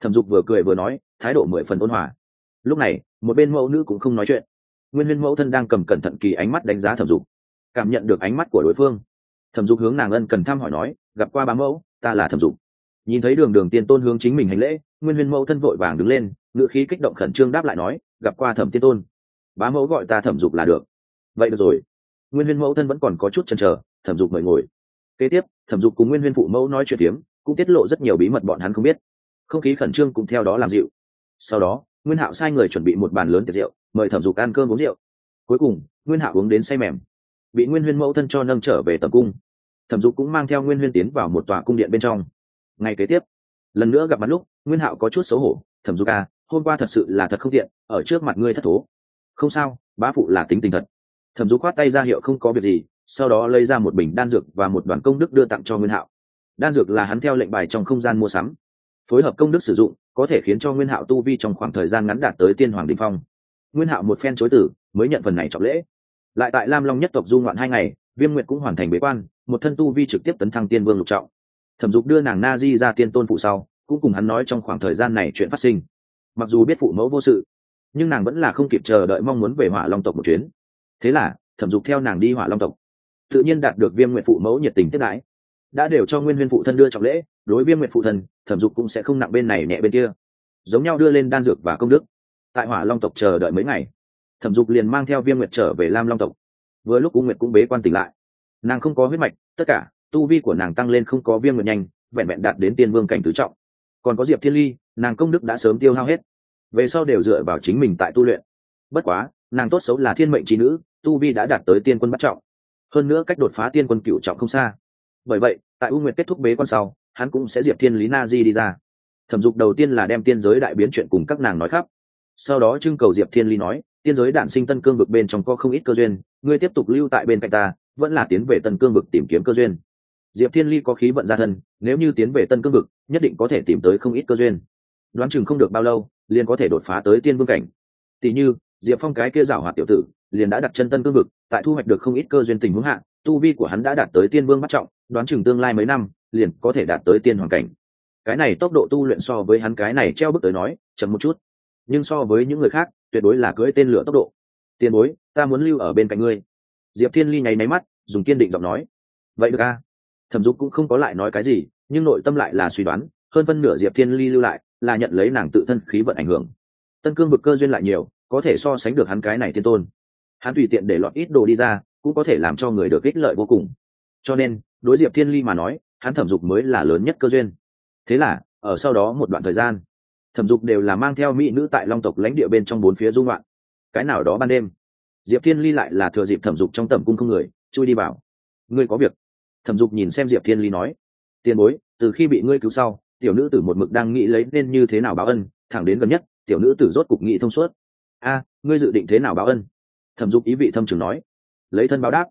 thẩm dục vừa cười vừa nói, thái độ mười phần ôn hòa. Lúc này, một bên mẫu nữ cũng không nói chuyện. Nguyên huyên mẫu thân đang cầm cẩn thận kỳ ánh mắt đánh giá thẩm dục, cảm nhận được ánh mắt của đối phương. Thẩm dục hướng nàng ân cần thăm hỏi nói, gặp qua bá mẫu, ta là thẩm dục. Nhìn thấy đường đường tiên tôn hướng chính mình hành lễ, nguyên huyên mẫu thân vội vàng đứng lên ngự khí kích động khẩn trương đáp lại nói, gặp qua thẩm tiên tôn. Bá mẫu gọi ta thẩm dục là được. Vậy được rồi. Nguyên huyên mẫu thân vẫn còn có chút chần chờ, thẩm dục mời ngồi. Kế tiếp, thẩm dục cùng nguyên huyên phụ mẫu nói chuyện phiếm, cũng tiết lộ rất nhiều bí mật bọn hắn không biết không khí khẩn trương cũng theo đó làm dịu. Sau đó, nguyên hạo sai người chuẩn bị một bàn lớn tiệc rượu, mời thẩm dục ăn cơm uống rượu. Cuối cùng, nguyên hạo uống đến say mềm, bị nguyên huyên mẫu thân cho nâng trở về tầm cung. Thẩm dục cũng mang theo nguyên huyên tiến vào một tòa cung điện bên trong. Ngày kế tiếp, lần nữa gặp mặt lúc, nguyên hạo có chút xấu hổ, thẩm dục à hôm qua thật sự là thật không tiện, ở trước mặt ngươi thất thố. Không sao, bá phụ là tính tình thật. Thẩm dục khoát tay ra hiệu không có việc gì, sau đó lấy ra một bình đan dược và một đoàn công đức đưa tặng cho nguyên hạo. Đan dược là hắn theo lệnh bài trong không gian mua sắm phối hợp công đức sử dụng, có thể khiến cho nguyên hạo tu vi trong khoảng thời gian ngắn đạt tới tiên hoàng đình phong. Nguyên hạo một phen chối tử, mới nhận phần này trọng lễ. Lại tại lam long nhất tộc du ngoạn hai ngày, viêm nguyệt cũng hoàn thành bế quan, một thân tu vi trực tiếp tấn thăng tiên vương lục trọng. Thẩm dục đưa nàng na di ra tiên tôn phụ sau, cũng cùng hắn nói trong khoảng thời gian này chuyện phát sinh. Mặc dù biết phụ mẫu vô sự, nhưng nàng vẫn là không kịp chờ đợi mong muốn về hỏa long tộc một chuyến. Thế là, thẩm dục theo nàng đi hỏa long tộc. Tự nhiên đạt được viêm nguyện phụ mẫu nhiệt tình tiếp đãi đã đều cho nguyên huyên phụ thân đưa trọng lễ, đối viêm nguyện phụ thân thẩm dục cũng sẽ không nặng bên này nhẹ bên kia. Giống nhau đưa lên đan dược và công đức. Tại hỏa long tộc chờ đợi mấy ngày, thẩm dục liền mang theo viêm nguyệt trở về lam long tộc. Vừa lúc u nguyệt cũng bế quan tỉnh lại. Nàng không có huyết mạch, tất cả tu vi của nàng tăng lên không có viêm nguyệt nhanh, vẹn vẹn đạt đến tiên vương cảnh tứ trọng. Còn có diệp thiên ly, nàng công đức đã sớm tiêu hao hết. Về sau đều dựa vào chính mình tại tu luyện. Bất quá, nàng tốt xấu là thiên mệnh trí nữ, tu vi đã đạt tới tiên quân bắt trọng. Hơn nữa cách đột phá tiên quân cựu trọng không xa bởi vậy, tại u nguyệt kết thúc bế quan sau, hắn cũng sẽ diệp thiên lý na di đi ra. Thẩm dục đầu tiên là đem tiên giới đại biến chuyện cùng các nàng nói khắp. Sau đó trưng cầu diệp thiên lý nói, tiên giới đạn sinh tân cương vực bên trong có không ít cơ duyên, ngươi tiếp tục lưu tại bên cạnh ta, vẫn là tiến về tân cương vực tìm kiếm cơ duyên. Diệp thiên ly có khí vận gia thân, nếu như tiến về tân cương vực, nhất định có thể tìm tới không ít cơ duyên. Đoán chừng không được bao lâu, liền có thể đột phá tới tiên vương cảnh. Tỷ như, diệp phong cái kia giảo hoạt tiểu tử, liền đã đặt chân tân cương vực, tại thu hoạch được không ít cơ duyên tình huống hạ tu vi của hắn đã đạt tới tiên vương bắt trọng, đoán chừng tương lai mấy năm, liền có thể đạt tới tiên hoàng cảnh. Cái này tốc độ tu luyện so với hắn cái này treo bước tới nói, chậm một chút. Nhưng so với những người khác, tuyệt đối là cưỡi tên lửa tốc độ. Tiền bối, ta muốn lưu ở bên cạnh ngươi. Diệp thiên ly nháy máy mắt, dùng kiên định giọng nói. Vậy được a. Thẩm dục cũng không có lại nói cái gì, nhưng nội tâm lại là suy đoán, hơn phân nửa diệp thiên ly lưu lại là nhận lấy nàng tự thân khí vận ảnh hưởng. Tân cương vực cơ duyên lại nhiều, có thể so sánh được hắn cái này thiên tôn. Hắn tùy tiện để lọt ít đồ đi ra cũng có thể làm cho người được ích lợi vô cùng. Cho nên, đối diệp thiên ly mà nói, hắn thẩm dục mới là lớn nhất cơ duyên. Thế là, ở sau đó một đoạn thời gian, thẩm dục đều là mang theo mỹ nữ tại long tộc lãnh địa bên trong bốn phía dung loạn cái nào đó ban đêm, diệp thiên ly lại là thừa dịp thẩm dục trong tầm cung không người, chui đi vào. Ngươi có việc? Thẩm dục nhìn xem diệp thiên ly nói. Tiền bối, từ khi bị ngươi cứu sau, tiểu nữ tử một mực đang nghĩ lấy nên như thế nào báo ân, thẳng đến gần nhất, tiểu nữ tử rốt cục nghĩ thông suốt. A, ngươi dự định thế nào báo ân? Thẩm dục ý vị thâm trường nói lấy thân báo đáp.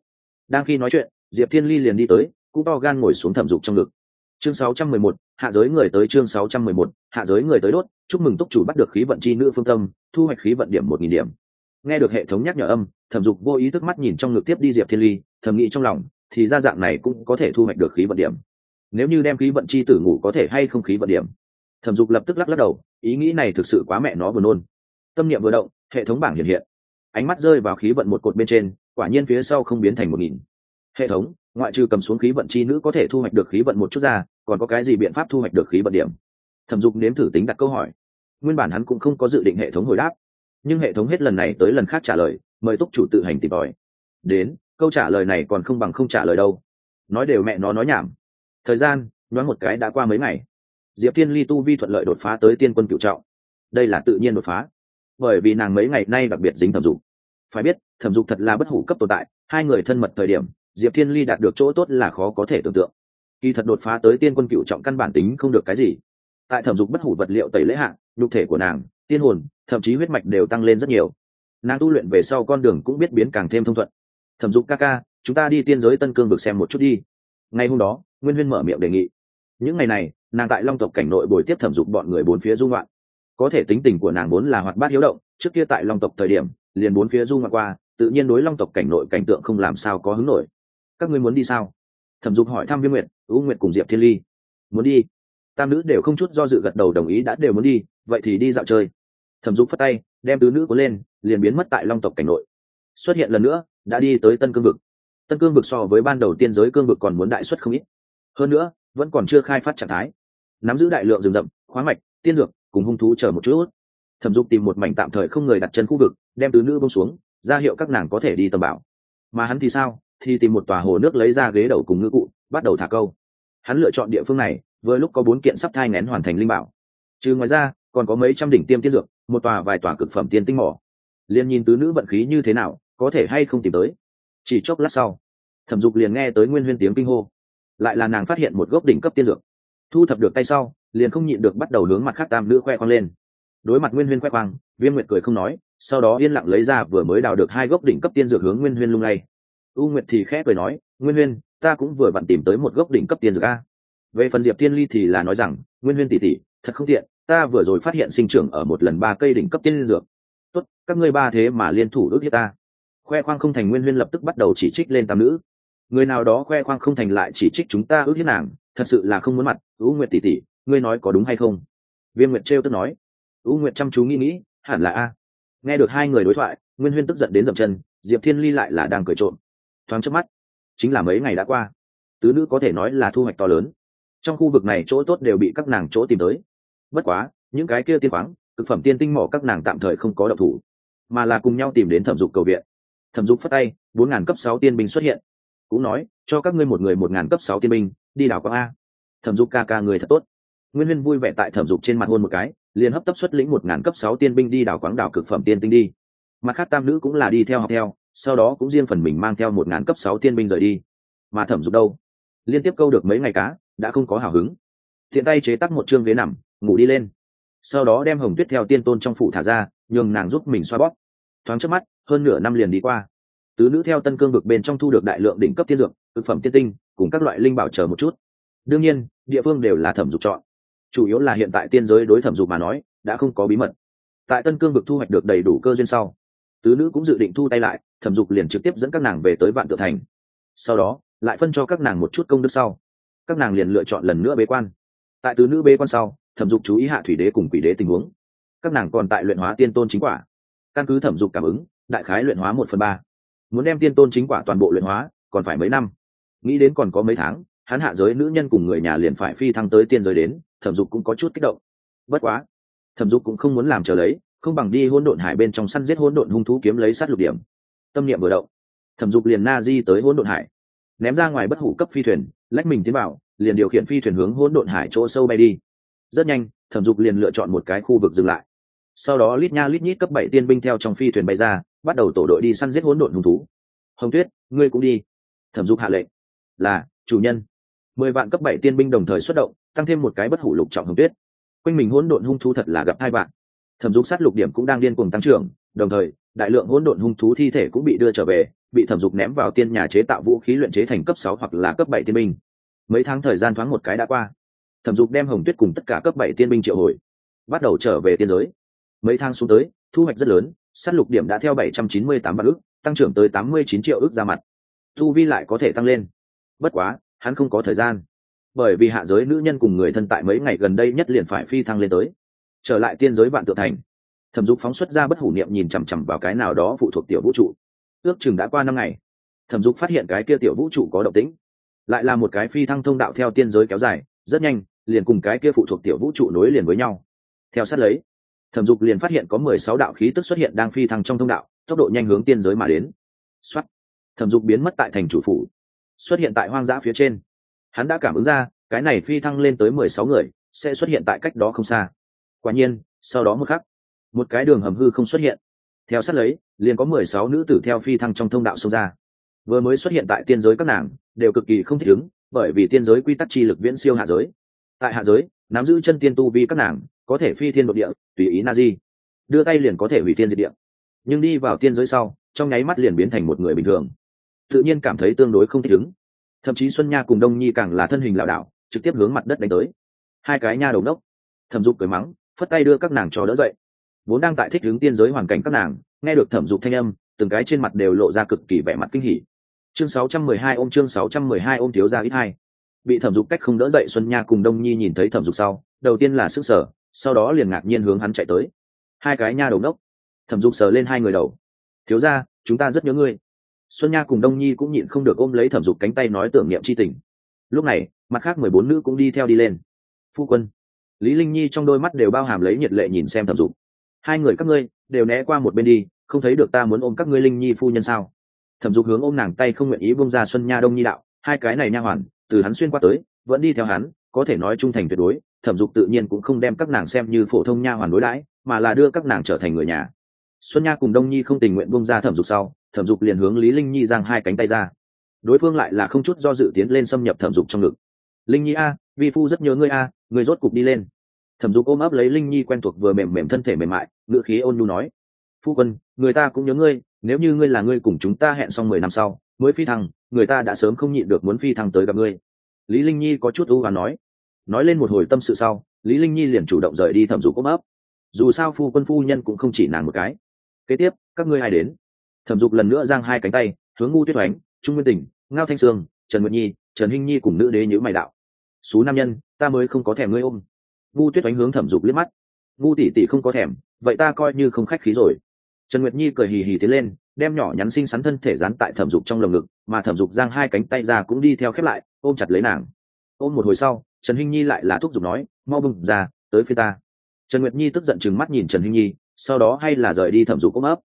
Đang khi nói chuyện diệp thiên ly liền đi tới cũng to gan ngồi xuống thẩm dục trong ngực. Chương 611, hạ giới người tới chương 611, hạ giới người tới đốt chúc mừng túc chủ bắt được khí vận chi nữ phương tâm thu hoạch khí vận điểm một nghìn điểm. Nghe được hệ thống nhắc nhở âm thẩm dục vô ý thức mắt nhìn trong ngực tiếp đi diệp thiên ly thầm nghĩ trong lòng thì ra dạng này cũng có thể thu hoạch được khí vận điểm. Nếu như đem khí vận chi tử ngủ có thể hay không khí vận điểm? Thẩm dục lập tức lắc lắc đầu ý nghĩ này thực sự quá mẹ nó vừa nôn. Tâm niệm vừa động hệ thống bảng hiện hiện. Ánh mắt rơi vào khí vận một cột bên trên quả nhiên phía sau không biến thành một nghìn. Hệ thống, ngoại trừ cầm xuống khí vận chi nữ có thể thu hoạch được khí vận một chút ra, còn có cái gì biện pháp thu hoạch được khí vận điểm? Thẩm dục nếm thử tính đặt câu hỏi. Nguyên bản hắn cũng không có dự định hệ thống hồi đáp. Nhưng hệ thống hết lần này tới lần khác trả lời, mời túc chủ tự hành tìm tòi. Đến, câu trả lời này còn không bằng không trả lời đâu. Nói đều mẹ nó nói nhảm. Thời gian nói một cái đã qua mấy ngày. Diệp thiên ly tu vi thuận lợi đột phá tới tiên quân cựu trọng. Đây là tự nhiên đột phá. Bởi vì nàng mấy ngày nay đặc biệt dính thẩm dục. Phải biết thẩm dục thật là bất hủ cấp tồn tại, hai người thân mật thời điểm, diệp thiên ly đạt được chỗ tốt là khó có thể tưởng tượng. Kỳ thật đột phá tới tiên quân cựu trọng căn bản tính không được cái gì. Tại thẩm dục bất hủ vật liệu tẩy lễ hạng nhục thể của nàng, tiên hồn, thậm chí huyết mạch đều tăng lên rất nhiều. Nàng tu luyện về sau con đường cũng biết biến càng thêm thông thuận. Thẩm dục ca ca, chúng ta đi tiên giới tân cương vực xem một chút đi. Ngay hôm đó, nguyên huyên mở miệng đề nghị. Những ngày này, nàng tại long tộc cảnh nội bồi tiếp thẩm dục bọn người bốn phía dung loạn. Có thể tính tình của nàng vốn là hoạt bát hiếu động, trước kia tại long tộc thời điểm, liền bốn phía dung loạn qua tự nhiên đối long tộc cảnh nội cảnh tượng không làm sao có hứng nổi. Các ngươi muốn đi sao? Thẩm dục hỏi thăm viêm nguyệt ưu nguyệt cùng diệp thiên ly. Muốn đi. Tam nữ đều không chút do dự gật đầu đồng ý đã đều muốn đi, vậy thì đi dạo chơi. Thẩm dục phất tay, đem tứ nữ cuốn lên, liền biến mất tại long tộc cảnh nội. Xuất hiện lần nữa, đã đi tới tân cương vực. Tân cương vực so với ban đầu tiên giới cương vực còn muốn đại xuất không ít. Hơn nữa, vẫn còn chưa khai phát trạng thái. Nắm giữ đại lượng rừng rậm, khoáng mạch, tiên dược, cùng hung thú chờ một chút. Thẩm dục tìm một mảnh tạm thời không người đặt chân khu vực, đem tứ nữ bông xuống ra hiệu các nàng có thể đi tầm bảo. Mà hắn thì sao? Thì tìm một tòa hồ nước lấy ra ghế đầu cùng ngư cụ, bắt đầu thả câu. Hắn lựa chọn địa phương này, vừa lúc có bốn kiện sắp thai ngén hoàn thành linh bảo. Trừ ngoài ra, còn có mấy trăm đỉnh tiêm tiên dược, một tòa vài tòa cực phẩm tiên tinh mỏ. Liền nhìn tứ nữ vận khí như thế nào, có thể hay không tìm tới. Chỉ chốc lát sau, thẩm dục liền nghe tới nguyên huyên tiếng kinh hô. Lại là nàng phát hiện một gốc đỉnh cấp tiên dược. Thu thập được tay sau, liền không nhịn được bắt đầu hướng mặt khác tam nữ khoe khoang lên. Đối mặt nguyên huyên khoe khoang viên nguyệt cười không nói sau đó yên lặng lấy ra vừa mới đào được hai gốc đỉnh cấp tiên dược hướng nguyên huyên lung lay. U nguyệt thì khẽ cười nói, nguyên huyên, ta cũng vừa vặn tìm tới một gốc đỉnh cấp tiên dược a. Về phần diệp tiên ly thì là nói rằng, nguyên huyên tỷ tỷ thật không tiện, ta vừa rồi phát hiện sinh trưởng ở một lần ba cây đỉnh cấp tiên dược. Tốt, các ngươi ba thế mà liên thủ ước hiếp ta. Khoe khoang không thành nguyên huyên lập tức bắt đầu chỉ trích lên tam nữ. Người nào đó khoe khoang không thành lại chỉ trích chúng ta ước hiếp nàng, thật sự là không muốn mặt, u nguyệt tỷ tỷ ngươi nói có đúng hay không? Viêm nguyệt trêu tức nói. U nguyệt chăm chú nghĩ nghĩ, hẳn là a nghe được hai người đối thoại, nguyên huyên tức giận đến dậm chân, diệp thiên ly lại là đang cười trộm. Thoáng trước mắt, chính là mấy ngày đã qua, tứ nữ có thể nói là thu hoạch to lớn. Trong khu vực này chỗ tốt đều bị các nàng chỗ tìm tới. Bất quá, những cái kia tiên khoáng thực phẩm tiên tinh mỏ các nàng tạm thời không có độc thủ, mà là cùng nhau tìm đến thẩm dục cầu viện. Thẩm dục phát tay, bốn ngàn cấp sáu tiên binh xuất hiện. Cũng nói, cho các ngươi một người một ngàn cấp sáu tiên binh, đi đảo quang a. Thẩm dục ca ca người thật tốt nguyên huyên vui vẻ tại thẩm dục trên mặt hôn một cái, liền hấp tấp xuất lĩnh một ngàn cấp sáu tiên binh đi đảo quáng đảo cực phẩm tiên tinh đi. Mặt khác tam nữ cũng là đi theo học theo, sau đó cũng riêng phần mình mang theo một ngàn cấp sáu tiên binh rời đi. Mà thẩm dục đâu? Liên tiếp câu được mấy ngày cá, đã không có hào hứng. Thiện tay chế tắc một chương ghế nằm, ngủ đi lên. Sau đó đem hồng tuyết theo tiên tôn trong phủ thả ra, nhường nàng giúp mình xoa bóp. Thoáng trước mắt, hơn nửa năm liền đi qua. Tứ nữ theo tân cương vực bên trong thu được đại lượng đỉnh cấp tiên dược thực phẩm tiên tinh, cùng các loại linh bảo chờ một chút. Đương nhiên, địa phương đều là thẩm dục chọn chủ yếu là hiện tại tiên giới đối thẩm dục mà nói, đã không có bí mật. Tại tân cương vực thu hoạch được đầy đủ cơ duyên sau, tứ nữ cũng dự định thu tay lại, thẩm dục liền trực tiếp dẫn các nàng về tới vạn tự thành. Sau đó, lại phân cho các nàng một chút công đức sau, các nàng liền lựa chọn lần nữa bế quan. Tại tứ nữ bế quan sau, thẩm dục chú ý hạ thủy đế cùng quỷ đế tình huống. Các nàng còn tại luyện hóa tiên tôn chính quả. Căn cứ thẩm dục cảm ứng, đại khái luyện hóa một phần ba. Muốn đem tiên tôn chính quả toàn bộ luyện hóa, còn phải mấy năm. Nghĩ đến còn có mấy tháng, hắn hạ giới nữ nhân cùng người nhà liền phải phi thăng tới tiên giới đến thẩm dục cũng có chút kích động. Bất quá, thẩm dục cũng không muốn làm chờ lấy, không bằng đi hỗn độn hải bên trong săn giết hỗn độn hung thú kiếm lấy sát lục điểm. Tâm niệm vừa động, thẩm dục liền na di tới hỗn độn hải. Ném ra ngoài bất hủ cấp phi thuyền, lách mình tiến vào, liền điều khiển phi thuyền hướng hỗn độn hải chỗ sâu bay đi. Rất nhanh, thẩm dục liền lựa chọn một cái khu vực dừng lại. Sau đó lít nha lít nhít cấp bảy tiên binh theo trong phi thuyền bay ra, bắt đầu tổ đội đi săn giết hỗn độn hung thú. Hồng tuyết, ngươi cũng đi. Thẩm dục hạ lệnh, là chủ nhân. Mười vạn cấp bảy tiên binh đồng thời xuất động tăng thêm một cái bất hủ lục trọng hồng tuyết. Quanh mình hỗn độn hung thú thật là gặp hai bạn. Thẩm dục sát lục điểm cũng đang điên cuồng tăng trưởng, đồng thời, đại lượng hỗn độn hung thú thi thể cũng bị đưa trở về, bị thẩm dục ném vào tiên nhà chế tạo vũ khí luyện chế thành cấp sáu hoặc là cấp bảy tiên binh. Mấy tháng thời gian thoáng một cái đã qua. Thẩm dục đem hồng tuyết cùng tất cả cấp bảy tiên binh triệu hồi, bắt đầu trở về tiên giới. Mấy tháng xuống tới, thu hoạch rất lớn s á t lục điểm đã theo bảy trăm chín mươi tám vạn ước tăng trưởng tới tám mươi chín triệu ước ra mặt. Thu vi lại có thể tăng lên. Bất quá, hắn không có thời gian bởi vì hạ giới nữ nhân cùng người thân tại mấy ngày gần đây nhất liền phải phi thăng lên tới. Trở lại tiên giới vạn tự thành, thẩm dục phóng xuất ra bất hủ niệm nhìn chằm chằm vào cái nào đó phụ thuộc tiểu vũ trụ. Ước chừng đã qua năm ngày, thẩm dục phát hiện cái kia tiểu vũ trụ có động tĩnh. Lại là một cái phi thăng thông đạo theo tiên giới kéo dài, rất nhanh, liền cùng cái kia phụ thuộc tiểu vũ trụ nối liền với nhau. Theo sát lấy, thẩm dục liền phát hiện có mười sáu đạo khí tức xuất hiện đang phi thăng trong thông đạo, tốc độ nhanh hướng tiên giới mà đến. Xuất thẩm dục biến mất tại thành chủ phủ, xuất hiện tại hoang dã phía trên hắn đã cảm ứng ra, cái này phi thăng lên tới mười sáu người, sẽ xuất hiện tại cách đó không xa. Quả nhiên, sau đó một khắc, một cái đường hầm hư không xuất hiện. Theo sát lấy, liền có mười sáu nữ tử theo phi thăng trong thông đạo xông ra. Vừa mới xuất hiện tại tiên giới các nàng, đều cực kỳ không thích ứng, bởi vì tiên giới quy tắc chi lực viễn siêu hạ giới. Tại hạ giới, nắm giữ chân tiên tu vi các nàng, có thể phi thiên đ ộ địa, tùy ý na di đưa tay liền có thể hủy tiên diệt địa. Nhưng đi vào tiên giới sau, trong nháy mắt liền biến thành một người bình thường. Tự nhiên cảm thấy tương đối không thích ứng thậm chí xuân nha cùng đông nhi càng là thân hình lảo đảo, trực tiếp hướng mặt đất đánh tới. Hai cái nha đầu nốc, thẩm dục cười mắng, phất tay đưa các nàng cho đỡ dậy. Vốn đang tại thích hướng tiên giới hoàn cảnh các nàng, nghe được thẩm dục thanh âm, từng cái trên mặt đều lộ ra cực kỳ vẻ mặt kinh hỉ. Chương 612 ôm, chương 612 ôm thiếu ra ít hai. Bị thẩm dục cách không đỡ dậy xuân nha cùng đông nhi nhìn thấy thẩm dục sau, đầu tiên là sức sở sau đó liền ngạc nhiên hướng hắn chạy tới. Hai cái nha đầu nốc, thẩm dục sờ lên hai người đầu. Thiếu ra chúng ta rất nhớ ngươi xuân nha cùng đông nhi cũng nhịn không được ôm lấy thẩm dục cánh tay nói tưởng niệm c h i tình. Lúc này, mặt khác mười bốn nữ cũng đi theo đi lên. Phu quân, lý linh nhi trong đôi mắt đều bao hàm lấy nhiệt lệ nhìn xem thẩm dục. Hai người các ngươi đều né qua một bên đi, không thấy được ta muốn ôm các ngươi linh nhi phu nhân sao? Thẩm dục hướng ôm nàng tay không nguyện ý bông ra xuân nha đông nhi đạo, hai cái này nha hoàn, từ hắn xuyên qua tới, vẫn đi theo hắn, có thể nói trung thành tuyệt đối, thẩm dục tự nhiên cũng không đem các nàng xem như phổ thông nha hoàn đối đãi, mà là đưa các nàng trở thành người nhà. Xuân nha cùng đông nhi không tình nguyện bông ra thẩm dục sau thẩm dục liền hướng lý linh nhi giang hai cánh tay ra đối phương lại là không chút do dự tiến lên xâm nhập thẩm dục trong ngực linh nhi a vi phu rất nhớ ngươi a người rốt cục đi lên thẩm dục ôm ấp lấy linh nhi quen thuộc vừa mềm mềm thân thể mềm mại ngựa khí ôn nhu nói phu quân người ta cũng nhớ ngươi nếu như ngươi là ngươi cùng chúng ta hẹn xong mười năm sau mới phi thăng người ta đã sớm không nhịn được muốn phi thăng tới gặp ngươi lý linh nhi có chút ưu và nói nói lên một hồi tâm sự sau lý linh nhi liền chủ động rời đi thẩm dục ôm ấp dù sao phu quân phu nhân cũng không chỉ nàng một cái kế tiếp các ngươi ai đến thẩm dục lần nữa giang hai cánh tay, hướng ngu tuyết oánh trung nguyên tỉnh, ngao thanh sương, trần nguyệt nhi, trần hinh nhi cùng nữ đế nhữ mày đạo. Số nam nhân, ta mới không có thèm ngươi ôm. Ngu tuyết oánh hướng thẩm dục liếc mắt. Ngu tỷ tỷ không có thèm, vậy ta coi như không khách khí rồi. Trần nguyệt nhi cười hì hì tiến lên, đem nhỏ nhắn xinh xắn thân thể dán tại thẩm dục trong lồng ngực, mà thẩm dục giang hai cánh tay ra cũng đi theo khép lại, ôm chặt lấy nàng. Ôm một hồi sau, trần hinh nhi lại là thúc giục nói, mau bừng ra, tới phía ta. Trần nguyệt nhi tức giận chừng mắt nhìn trần hinh nhi, sau đó hay là rời đi thẩm dục ôm ấp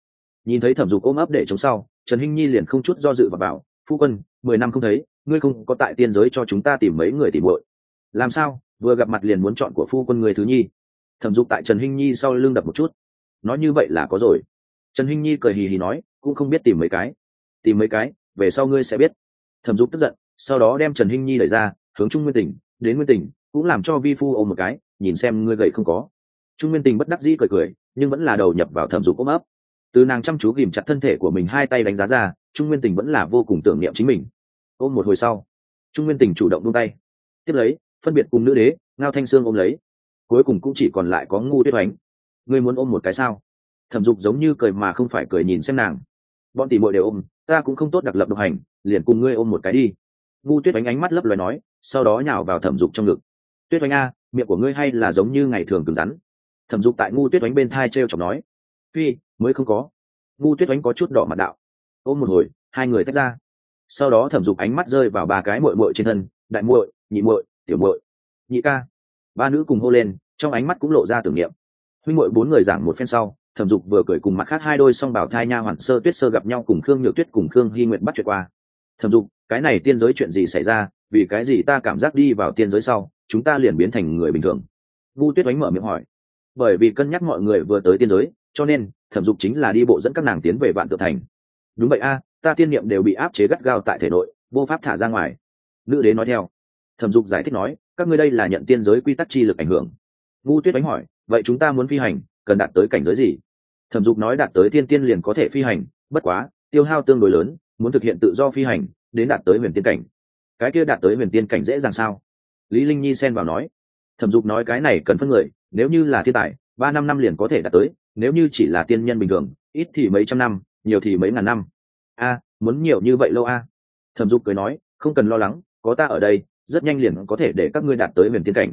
nhìn thấy thẩm dục ôm ấp để chống sau, trần hinh nhi liền không chút do dự và bảo, phu quân, mười năm không thấy, ngươi không có tại tiên giới cho chúng ta tìm mấy người tìm muội. Làm sao? Vừa gặp mặt liền muốn chọn của phu quân người thứ nhi. Thẩm dục tại trần hinh nhi sau lưng đập một chút. Nói như vậy là có rồi. Trần hinh nhi cười hì hì nói, cũng không biết tìm mấy cái. Tìm mấy cái? Về sau ngươi sẽ biết. Thẩm dục tức giận, sau đó đem trần hinh nhi đẩy ra, hướng trung nguyên tỉnh, đến nguyên tỉnh, cũng làm cho vi phu ôm một cái, nhìn xem ngươi gậy không có. Trung nguyên tình bất đắc dĩ cười cười, nhưng vẫn là đầu nhập vào thẩm dục ôm ấp từ nàng chăm chú ghìm chặt thân thể của mình hai tay đánh giá ra, trung nguyên tình vẫn là vô cùng tưởng niệm chính mình. Ôm một hồi sau, trung nguyên tình chủ động buông tay. Tiếp lấy, phân biệt cùng nữ đế, ngao thanh sương ôm lấy. Cuối cùng cũng chỉ còn lại có ngu tuyết oánh ngươi muốn ôm một cái sao? Thẩm dục giống như cười mà không phải cười nhìn xem nàng. Bọn tỷ muội đều ôm, ta cũng không tốt đặc lập độc hành, liền cùng ngươi ôm một cái đi. Ngu tuyết oánh ánh mắt lấp loài nói, sau đó nhào vào thẩm dục trong ngực. Tuyết oánh a, miệng của ngươi hay là giống như ngày thường cứng rắn. Thẩm dục tại ngu tuyết oánh bên thai t r e o chọc nói, phi mới không có. Ngu tuyết oánh có chút đỏ mặt đạo. Ôm một hồi, hai người tách ra. Sau đó thẩm dục ánh mắt rơi vào ba cái mội mội trên thân, đại muội, nhị muội, tiểu muội, nhị ca. Ba nữ cùng hô lên, trong ánh mắt cũng lộ ra tưởng niệm. Huynh muội bốn người giảng một phen sau, thẩm dục vừa cười cùng mặt khác hai đôi song bảo thai nha hoàn sơ tuyết sơ gặp nhau cùng khương nhược tuyết cùng khương hy nguyện bắt chuyện qua. Thẩm dục, cái này tiên giới chuyện gì xảy ra? Vì cái gì ta cảm giác đi vào tiên giới sau, chúng ta liền biến thành người bình thường? Vu tuyết oánh mở miệng hỏi. Bởi vì cân nhắc mọi người vừa tới tiên giới, cho nên thẩm dục chính là đi bộ dẫn các nàng tiến về vạn tự thành. Đúng vậy a, ta tiên niệm đều bị áp chế gắt gao tại thể nội, vô pháp thả ra ngoài. Nữ đế nói theo. Thẩm dục giải thích nói, các ngươi đây là nhận tiên giới quy tắc chi lực ảnh hưởng. Ngu tuyết đánh hỏi, vậy chúng ta muốn phi hành, cần đạt tới cảnh giới gì? Thẩm dục nói đạt tới tiên tiên liền có thể phi hành, bất quá, tiêu hao tương đối lớn, muốn thực hiện tự do phi hành, đến đạt tới huyền tiên cảnh. Cái kia đạt tới huyền tiên cảnh dễ dàng sao? Lý linh nhi xen vào nói. Thẩm dục nói cái này cần phân người, nếu như là thiên tài, ba năm năm liền có thể đạt tới nếu như chỉ là tiên nhân bình thường, ít thì mấy trăm năm, nhiều thì mấy ngàn năm. A, muốn nhiều như vậy lâu a? Thẩm dục cười nói, không cần lo lắng, có ta ở đây, rất nhanh liền có thể để các ngươi đạt tới huyền tiên cảnh.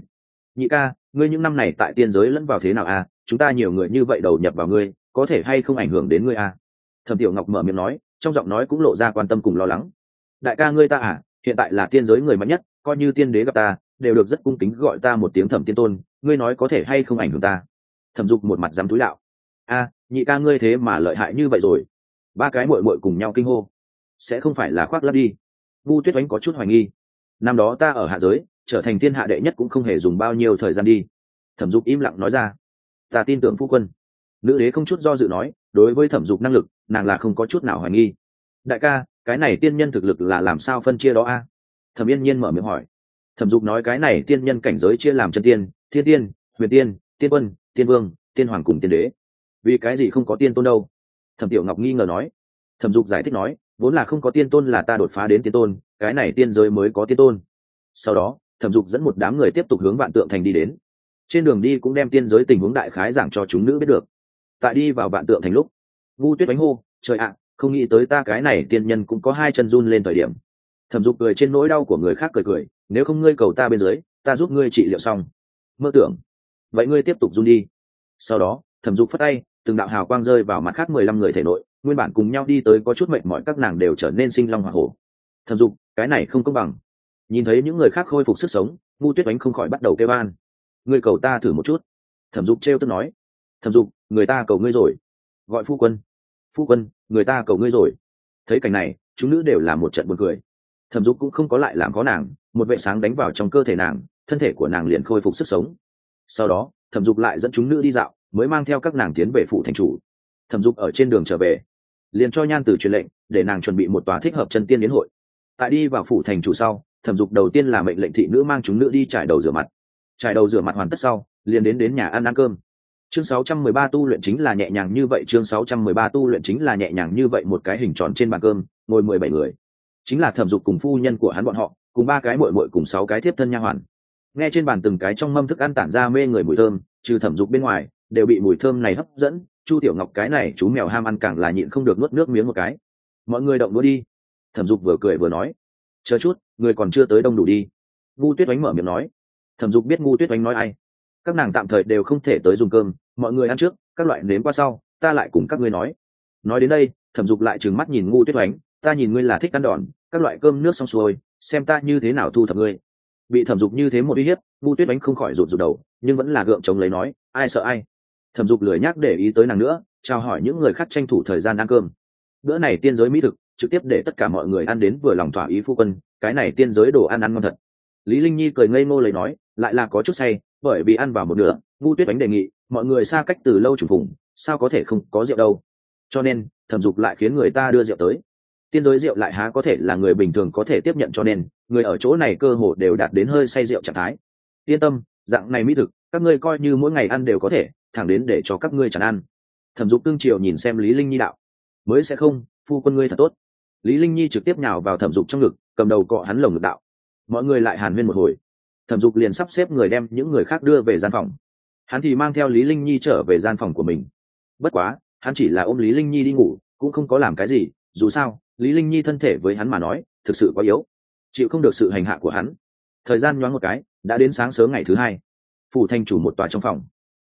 Nhị ca, ngươi những năm này tại tiên giới lẫn vào thế nào a? Chúng ta nhiều người như vậy đầu nhập vào ngươi, có thể hay không ảnh hưởng đến ngươi a? Thẩm tiểu ngọc mở miệng nói, trong giọng nói cũng lộ ra quan tâm cùng lo lắng. Đại ca ngươi ta à hiện tại là tiên giới người mạnh nhất, coi như tiên đế gặp ta, đều được rất cung kính gọi ta một tiếng thẩm tiên tôn, ngươi nói có thể hay không ảnh hưởng ta? Thẩm dục một mặt dám túi đạo a, nhị ca ngươi thế mà lợi hại như vậy rồi. Ba cái mội mội cùng nhau kinh hô. Sẽ không phải là khoác lắp đi. Vu tuyết oánh có chút hoài nghi. Năm đó ta ở hạ giới, trở thành thiên hạ đệ nhất cũng không hề dùng bao nhiêu thời gian đi. Thẩm dục im lặng nói ra. Ta tin tưởng phu quân. Nữ đế không chút do dự nói, đối với thẩm dục năng lực, nàng là không có chút nào hoài nghi. Đại ca, cái này tiên nhân thực lực là làm sao phân chia đó a? Thẩm yên nhiên mở miệng hỏi. Thẩm dục nói cái này tiên nhân cảnh giới chia làm chân tiên, thiên tiên, huyền tiên tiên quân, tiên vương, tiên hoàng cùng tiên đế vì cái gì không có tiên tôn đâu? Thẩm tiểu ngọc nghi ngờ nói. Thẩm dục giải thích nói, vốn là không có tiên tôn là ta đột phá đến tiên tôn, cái này tiên giới mới có tiên tôn. Sau đó, thẩm dục dẫn một đám người tiếp tục hướng vạn tượng thành đi đến. Trên đường đi cũng đem tiên giới tình huống đại khái giảng cho chúng nữ biết được. Tại đi vào vạn tượng thành lúc, vu tuyết bánh hô, trời ạ, không nghĩ tới ta cái này tiên nhân cũng có hai chân run lên thời điểm. Thẩm dục cười trên nỗi đau của người khác cười cười, nếu không ngươi cầu ta bên dưới, ta giúp ngươi trị liệu xong. Mơ tưởng. Vậy ngươi tiếp tục run đi. Sau đó, thẩm dục phất tay từng đạo hào quang rơi vào mặt khác mười lăm người thể nội, nguyên bản cùng nhau đi tới có chút mệnh mọi các nàng đều trở nên sinh long hoa hổ. Thẩm dục, cái này không công bằng. Nhìn thấy những người khác khôi phục sức sống ngu tuyết oánh không khỏi bắt đầu kêu an. Ngươi cầu ta thử một chút. Thẩm dục trêu tức nói. Thẩm dục, người ta cầu ngươi rồi. Gọi phu quân. Phu quân, người ta cầu ngươi rồi. Thấy cảnh này, chúng nữ đều là một trận buồn cười. Thẩm dục cũng không có lại làm có nàng, một vệ sáng đánh vào trong cơ thể nàng, thân thể của nàng liền khôi phục sức sống. Sau đó, thẩm dục lại dẫn chúng nữ đi dạo mới mang theo các nàng tiến về phủ thành chủ. Thẩm dục ở trên đường trở về, liền cho nhan từ truyền lệnh, để nàng chuẩn bị một tòa thích hợp chân tiên đến hội. Tại đi vào phủ thành chủ sau, thẩm dục đầu tiên là mệnh lệnh thị nữ mang chúng nữ đi trải đầu rửa mặt. Trải đầu rửa mặt hoàn tất sau, liền đến đến nhà ăn ăn cơm. Chương 613 tu luyện chính là nhẹ nhàng như vậy, chương 613 tu luyện chính là nhẹ nhàng như vậy, một cái hình tròn trên bàn cơm, ngồi mười bảy người. Chính là thẩm dục cùng phu nhân của hắn bọn họ, cùng ba cái muội muội cùng sáu cái thiếp thân nha hoàn. Nghe trên bàn từng cái trong mâm thức ăn tản ra mê người mùi thơm, trừ thẩm dục bên ngoài đều bị mùi thơm này hấp dẫn, chu tiểu ngọc cái này chú mèo ham ăn càng là nhịn không được nuốt nước miếng một cái. Mọi người động đũa đi. Thẩm dục vừa cười vừa nói, chờ chút, người còn chưa tới đông đủ đi. Ngu tuyết oánh mở miệng nói, thẩm dục biết ngu tuyết oánh nói ai. Các nàng tạm thời đều không thể tới dùng cơm, mọi người ăn trước, các loại nếm qua sau, ta lại cùng các ngươi nói. Nói đến đây, thẩm dục lại trừng mắt nhìn ngu tuyết oánh, ta nhìn ngươi là thích ăn đòn, các loại cơm nước xong xuôi, xem ta như thế nào thu thập ngươi. Bị thẩm dục như thế một uy hiếp, ngu tuyết oánh không khỏi rụt rụt đầu, nhưng vẫn là gượng chống lấy nói, ai sợ ai? Thẩm dục lười nhắc để ý tới nàng nữa, chào hỏi những người khác tranh thủ thời gian ăn cơm. Bữa này tiên giới mỹ thực, trực tiếp để tất cả mọi người ăn đến vừa lòng thỏa ý phu quân, cái này tiên giới đồ ăn ăn ngon thật. Lý linh nhi cười ngây ngô lấy nói, lại là có chút say, bởi vì ăn vào một nửa ngu tuyết bánh đề nghị, mọi người xa cách từ lâu trùng phùng, sao có thể không có rượu đâu. Cho nên, thẩm dục lại khiến người ta đưa rượu tới. Tiên giới rượu lại há có thể là người bình thường có thể tiếp nhận cho nên, người ở chỗ này cơ hồ đều đạt đến hơi say rượu trạng thái. Yên tâm, dạng này mỹ thực, các ngươi coi như mỗi ngày ăn đều có thể thẳng đến để cho các ngươi chẳng ăn. Thẩm dục cương triều nhìn xem lý linh nhi đạo. Mới sẽ không, phu quân ngươi thật tốt. Lý linh nhi trực tiếp nhào vào thẩm dục trong ngực, cầm đầu cọ hắn lồng ngực đạo. Mọi người lại hàn huyên một hồi. Thẩm dục liền sắp xếp người đem những người khác đưa về gian phòng. Hắn thì mang theo lý linh nhi trở về gian phòng của mình. Bất quá, hắn chỉ là ôm lý linh nhi đi ngủ, cũng không có làm cái gì, dù sao, lý linh nhi thân thể với hắn mà nói, thực sự quá yếu. Chịu không được sự hành hạ của hắn. Thời gian nhoáng một cái, đã đến sáng sớm ngày thứ hai. Phủ Thanh chủ một tòa trong phòng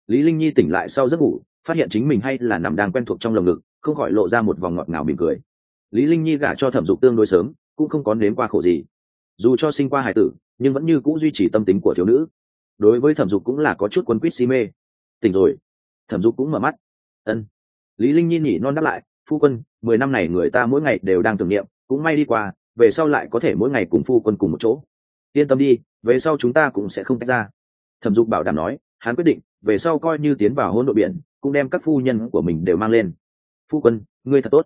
lý linh nhi tỉnh lại sau giấc ngủ, phát hiện chính mình hay là nằm đang quen thuộc trong lồng ngực, không khỏi lộ ra một vòng ngọt ngào mỉm cười. Lý linh nhi gả cho thẩm dục tương đối sớm, cũng không có nếm qua khổ gì. Dù cho sinh qua hải tử, nhưng vẫn như cũ duy trì tâm tính của thiếu nữ. Đối với thẩm dục cũng là có chút quấn quýt si mê. Tỉnh rồi. Thẩm dục cũng mở mắt. Ân. Lý linh nhi nhỉ non đáp lại, phu quân, mười năm này người ta mỗi ngày đều đang tưởng niệm, cũng may đi qua, về sau lại có thể mỗi ngày cùng phu quân cùng một chỗ. Yên tâm đi, về sau chúng ta cũng sẽ không tách ra. Thẩm dục bảo đảm nói hắn quyết định, về sau coi như tiến vào hôn đội biển, cũng đem các phu nhân của mình đều mang lên. Phu quân, ngươi thật tốt.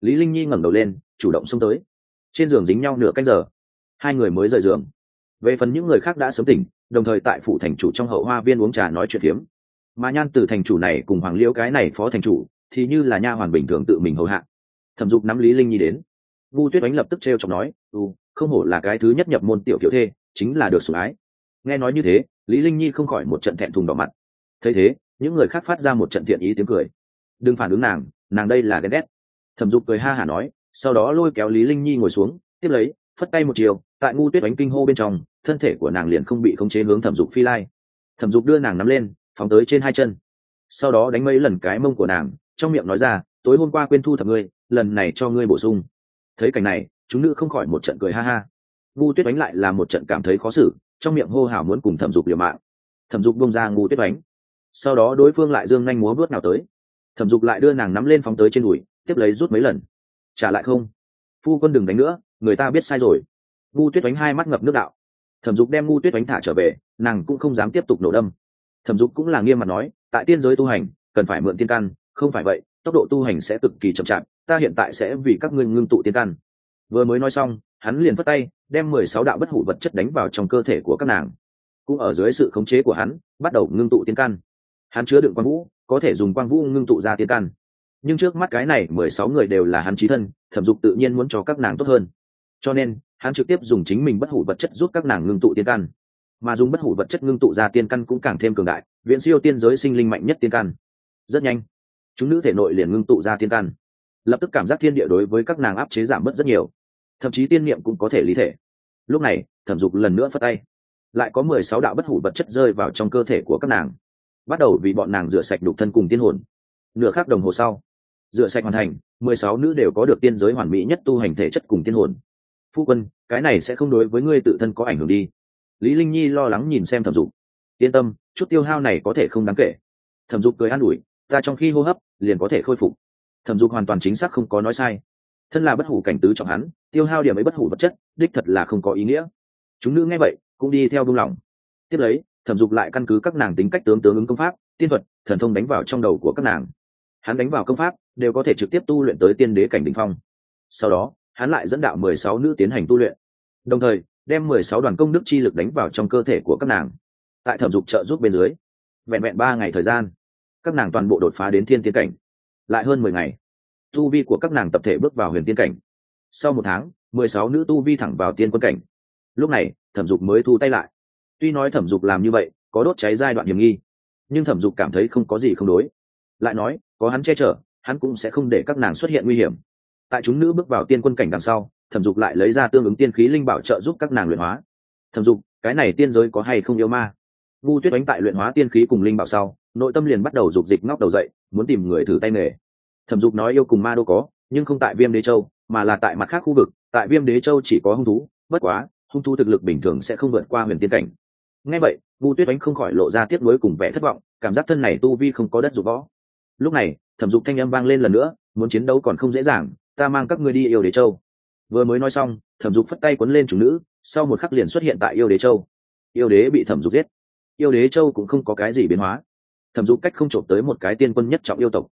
Lý linh nhi ngẩng đầu lên, chủ động xông tới. Trên giường dính nhau nửa canh giờ. Hai người mới rời giường. Về phần những người khác đã sớm tỉnh, đồng thời tại phủ thành chủ trong hậu hoa viên uống trà nói chuyện phiếm. Mà nhan từ thành chủ này cùng hoàng liễu cái này phó thành chủ, thì như là nha hoàn bình thường tự mình hầu hạ. Thẩm dục nắm lý linh nhi đến. Vu tuyết oánh lập tức treo chọc nói u không hổ là cái thứ nhất nhập môn tiểu tiểu thê, chính là được sủng ái. Nghe nói như thế lý linh nhi không khỏi một trận thẹn thùng đỏ mặt. Thấy thế, những người khác phát ra một trận thiện ý tiếng cười. Đừng phản ứng nàng nàng đây là ghen ghét. Thẩm dục cười ha hả nói, sau đó lôi kéo lý linh nhi ngồi xuống, tiếp lấy, phất tay một chiều, tại ngu tuyết bánh kinh hô bên trong, thân thể của nàng liền không bị khống chế hướng thẩm dục phi lai. Thẩm dục đưa nàng nắm lên, phóng tới trên hai chân. Sau đó đánh mấy lần cái mông của nàng, trong miệng nói ra, tối hôm qua quên thu thập ngươi, lần này cho ngươi bổ sung. Thấy cảnh này, chúng nữ không khỏi một trận cười ha ha. Ngu tuyết đánh lại là một trận cảm thấy khó xử trong miệng hô hào muốn cùng thẩm dục liều mạng. Thẩm dục bông ra ngu tuyết đánh sau đó đối phương lại dương nhanh múa bước nào tới. Thẩm dục lại đưa nàng nắm lên phóng tới trên đùi, tiếp lấy rút mấy lần. Trả lại không. Phu quân đừng đánh nữa, người ta biết sai rồi. Ngu tuyết đánh hai mắt ngập nước đạo. Thẩm dục đem ngu tuyết đánh thả trở về, nàng cũng không dám tiếp tục nổ đâm. Thẩm dục cũng là nghiêm mặt nói, tại tiên giới tu hành, cần phải mượn tiên căn, không phải vậy, tốc độ tu hành sẽ cực kỳ chậm chạp, ta hiện tại sẽ vì các ngươi ngưng tụ tiên căn. Vừa mới nói xong hắn liền phất tay, đem mười sáu đạo bất hủ vật chất đánh vào trong cơ thể của các nàng. Cũng ở dưới sự khống chế của hắn, bắt đầu ngưng tụ tiên căn. Hắn chứa đựng quang vũ, có thể dùng quang vũ ngưng tụ ra tiên căn. Nhưng trước mắt cái này mười sáu người đều là hắn trí thân, thẩm dục tự nhiên muốn cho các nàng tốt hơn. Cho nên, hắn trực tiếp dùng chính mình bất hủ vật chất giúp các nàng ngưng tụ tiên căn. Mà dùng bất hủ vật chất ngưng tụ ra tiên căn cũng càng thêm cường đại viện siêu tiên giới sinh linh mạnh nhất tiên căn. Rất nhanh, chúng nữ thể nội liền ngưng tụ ra tiên căn. Lập tức cảm giác thiên địa đối với các nàng áp chế giảm bớt rất nhiều thậm chí tiên niệm cũng có thể lý thể. Lúc này, thẩm dục lần nữa phất tay. Lại có mười sáu đạo bất hủ vật chất rơi vào trong cơ thể của các nàng. Bắt đầu vì bọn nàng rửa sạch đục thân cùng tiên hồn. Nửa khắc đồng hồ sau, rửa sạch hoàn thành, mười sáu nữ đều có được tiên giới hoàn mỹ nhất tu hành thể chất cùng tiên hồn. Phu quân, cái này sẽ không đối với ngươi tự thân có ảnh hưởng đi. Lý linh nhi lo lắng nhìn xem thẩm dục. Yên tâm, chút tiêu hao này có thể không đáng kể. Thẩm dục cười an ủi, ta trong khi hô hấp, liền có thể khôi phục. Thẩm dục hoàn toàn chính xác không có nói sai. Thân là bất hủ cảnh tứ trọng hắn tiêu hao điểm ấy bất hủ vật chất, đích thật là không có ý nghĩa. Chúng nữ nghe vậy, cũng đi theo buông lỏng. Tiếp lấy, thẩm dục lại căn cứ các nàng tính cách tướng tướng ứng công pháp, tiên thuật, thần thông đánh vào trong đầu của các nàng. Hắn đánh vào công pháp, đều có thể trực tiếp tu luyện tới tiên đế cảnh đ ỉ n h phong. Sau đó, hắn lại dẫn đạo mười sáu nữ tiến hành tu luyện. Đồng thời, đem mười sáu đoàn công đức chi lực đánh vào trong cơ thể của các nàng. Tại thẩm dục trợ giúp bên dưới, vẹn vẹn ba ngày thời gian, các nàng toàn bộ đột phá đến thiên tiên cảnh. Lại hơn mười ngày, tu vi của các nàng tập thể bước vào huyền tiên cảnh sau một tháng, mười sáu nữ tu vi thẳng vào tiên quân cảnh. Lúc này, thẩm dục mới thu tay lại. Tuy nói thẩm dục làm như vậy, có đốt cháy giai đoạn hiểm nghi, nhưng thẩm dục cảm thấy không có gì không đối. Lại nói, có hắn che chở, hắn cũng sẽ không để các nàng xuất hiện nguy hiểm. Tại chúng nữ bước vào tiên quân cảnh đằng sau, thẩm dục lại lấy ra tương ứng tiên khí linh bảo trợ giúp các nàng luyện hóa. Thẩm dục, cái này tiên giới có hay không yêu ma? Ngu tuyết đánh tại luyện hóa tiên khí cùng linh bảo sau, nội tâm liền bắt đầu dục dịch ngóc đầu dậy, muốn tìm người thử tay nghề. Thẩm dục nói yêu cùng ma đâu có, nhưng không tại viêm đế châu mà là tại mặt khác khu vực, tại viêm đế châu chỉ có hung thú, bất quá, hung thú thực lực bình thường sẽ không vượt qua huyền tiên cảnh. Ngay vậy, vu tuyết đánh không khỏi lộ ra tiếc nuối cùng vẻ thất vọng, cảm giác thân này tu vi không có đất dục võ. Lúc này, thẩm dục thanh âm vang lên lần nữa, muốn chiến đấu còn không dễ dàng, ta mang các ngươi đi yêu đế châu. Vừa mới nói xong, thẩm dục phất tay quấn lên chủ nữ, sau một khắc liền xuất hiện tại yêu đế châu. Yêu đế bị thẩm dục giết. Yêu đế châu cũng không có cái gì biến hóa. Thẩm dục cách không trộm tới một cái tiên quân nhất trọng yêu tộc.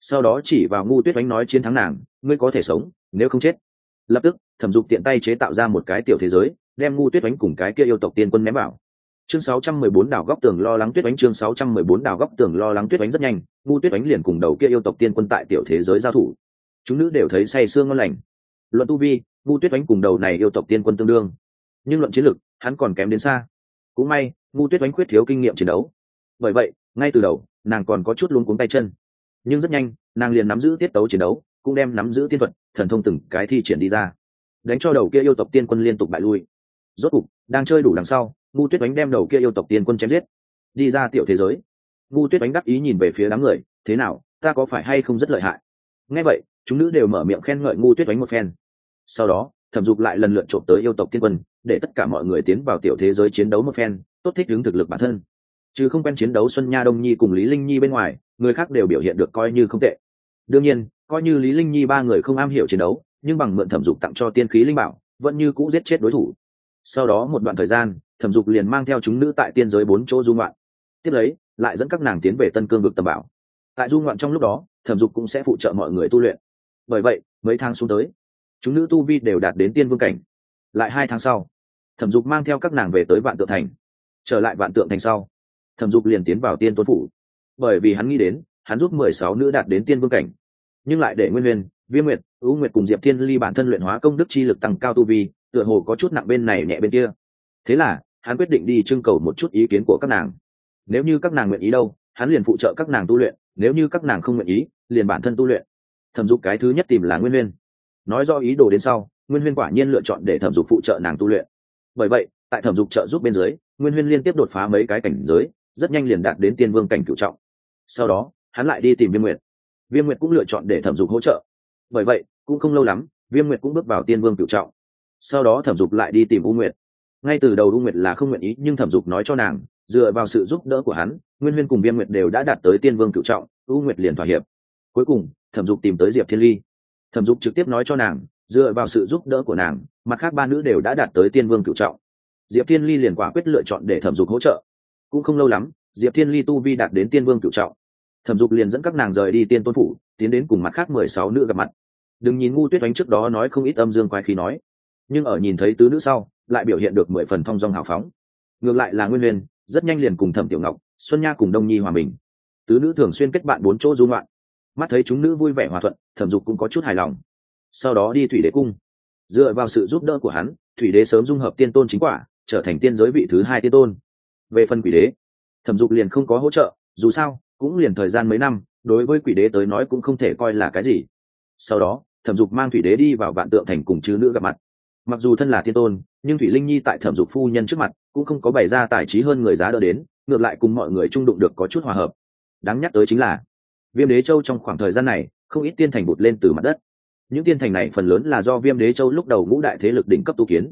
Sau đó chỉ vào ngu tuyết đánh nói chiến thắng nàng, ngươi có thể sống nếu không chết. Lập tức thẩm dục tiện tay chế tạo ra một cái tiểu thế giới đem ngu tuyết đánh cùng cái kia yêu tộc tiên quân ném vào. Chương 614 đảo góc tường lo lắng tuyết đánh chương 614 đảo góc tường lo lắng tuyết đánh rất nhanh ngu tuyết đánh liền cùng đầu kia yêu tộc tiên quân tại tiểu thế giới giao thủ. Chúng nữ đều thấy say sương ngon lành. Luận tu vi ngu tuyết đánh cùng đầu này yêu tộc tiên quân tương đương. Nhưng luận chiến lực, hắn còn kém đến xa. Cũng may ngu tuyết đánh khuyết thiếu kinh nghiệm chiến đấu. Bởi vậy ngay từ đầu nàng còn có chút luống cuống tay chân. Nhưng rất nhanh nàng liền nắm giữ tiết tấu chiến đấu cũng đem nắm giữ tiên thuật, thần thông từng cái thi triển đi ra. Đánh cho đầu kia yêu tộc tiên quân liên tục bại lui. Rốt cục, đang chơi đủ đằng sau, ngu tuyết đánh đem đầu kia yêu tộc tiên quân chém giết. Đi ra tiểu thế giới. Ngu tuyết đánh đắc ý nhìn về phía đám người, thế nào, ta có phải hay không rất lợi hại? Nghe vậy, chúng nữ đều mở miệng khen ngợi ngu tuyết đánh một phen. Sau đó, thẩm dục lại lần lượt trộm tới yêu tộc tiên quân, để tất cả mọi người tiến vào tiểu thế giới chiến đấu một phen, tốt thích ứng thực lực bản thân. Chứ không quen chiến đấu xuân nha đông nhi cùng lý linh nhi bên ngoài, người khác đều biểu hiện được coi như không tệ. Đương nhiên coi như lý linh nhi ba người không am hiểu chiến đấu, nhưng bằng mượn thẩm dục tặng cho tiên khí linh bảo, vẫn như cũ giết chết đối thủ. Sau đó một đoạn thời gian, thẩm dục liền mang theo chúng nữ tại tiên giới bốn chỗ dung loạn tiếp lấy, lại dẫn các nàng tiến về tân cương vực tầm bảo. Tại dung loạn trong lúc đó, thẩm dục cũng sẽ phụ trợ mọi người tu luyện. Bởi vậy, mấy tháng xuống tới, chúng nữ tu vi đều đạt đến tiên vương cảnh. Lại hai tháng sau, thẩm dục mang theo các nàng về tới vạn tượng thành. Trở lại vạn tượng thành sau, thẩm dục liền tiến vào tiên tuấn phủ. Bởi vì hắn nghĩ đến, hắn giúp mười sáu nữ đạt đến tiên vương cảnh nhưng lại để nguyên huyền, viêm nguyệt ưu nguyệt cùng diệp thiên ly bản thân luyện hóa công đức chi lực tăng cao tu vi, tựa hồ có chút nặng bên này nhẹ bên kia. Thế là, hắn quyết định đi trưng cầu một chút ý kiến của các nàng. Nếu như các nàng nguyện ý đâu, hắn liền phụ trợ các nàng tu luyện, nếu như các nàng không nguyện ý, liền bản thân tu luyện. Thẩm dục cái thứ nhất tìm là nguyên huyên nói do ý đồ đến sau, nguyên huyên quả nhiên lựa chọn để thẩm dục phụ trợ nàng tu luyện. Bởi vậy, tại thẩm dục trợ giúp bên dưới, nguyên huyên liên tiếp đột phá mấy cái cảnh giới, rất nhanh liền đạt đến tiên vương cảnh cựu trọng. Sau đó, hắn lại đi tìm viêm nguyệt viêm nguyệt cũng lựa chọn để thẩm dục hỗ trợ. Bởi vậy, cũng không lâu lắm, viêm nguyệt cũng bước vào tiên vương cựu trọng. Sau đó thẩm dục lại đi tìm u nguyệt. Ngay từ đầu u nguyệt là không nguyện ý, nhưng thẩm dục nói cho nàng, dựa vào sự giúp đỡ của hắn, nguyên huyên cùng viêm nguyệt đều đã đạt tới tiên vương cựu trọng, u nguyệt liền thỏa hiệp. Cuối cùng, thẩm dục tìm tới diệp thiên ly. Thẩm dục trực tiếp nói cho nàng, dựa vào sự giúp đỡ của nàng, mặt khác ba nữ đều đã đạt tới tiên vương cựu trọng. Diệp thiên ly liền quả quyết lựa chọn để thẩm dục hỗ trợ. Cũng không lâu lắm, diệp thiên ly tu vi đạt đến tiên vương cựu trọng thẩm dục liền dẫn các nàng rời đi tiên tôn phủ, tiến đến cùng mặt khác mười sáu nữ gặp mặt. Đừng nhìn ngu tuyết đánh trước đó nói không ít âm dương quái khí nói, nhưng ở nhìn thấy tứ nữ sau, lại biểu hiện được mười phần thong dong hào phóng. Ngược lại là nguyên huyền rất nhanh liền cùng thẩm tiểu ngọc, xuân nha cùng đông nhi hòa mình. Tứ nữ thường xuyên kết bạn bốn chỗ dung loạn mắt thấy chúng nữ vui vẻ hòa thuận, thẩm dục cũng có chút hài lòng. Sau đó đi thủy đế cung. Dựa vào sự giúp đỡ của hắn, thủy đế sớm dung hợp tiên tôn chính quả, trở thành tiên giới vị thứ hai tiên tôn. Về phần quỷ đế, thẩm dục liền không có hỗ trợ, dù sao cũng liền thời gian mấy năm, đối với quỷ đế tới nói cũng không thể coi là cái gì. Sau đó, thẩm dục mang thủy đế đi vào vạn tượng thành cùng chứ nữ gặp mặt. Mặc dù thân là thiên tôn, nhưng thủy linh nhi tại thẩm dục phu nhân trước mặt cũng không có bày ra tài trí hơn người giá đỡ đến, ngược lại cùng mọi người trung đụng được có chút hòa hợp. Đáng nhắc tới chính là, viêm đế châu trong khoảng thời gian này, không ít tiên thành bụt lên từ mặt đất. Những tiên thành này phần lớn là do viêm đế châu lúc đầu ngũ đại thế lực đỉnh cấp tu kiến.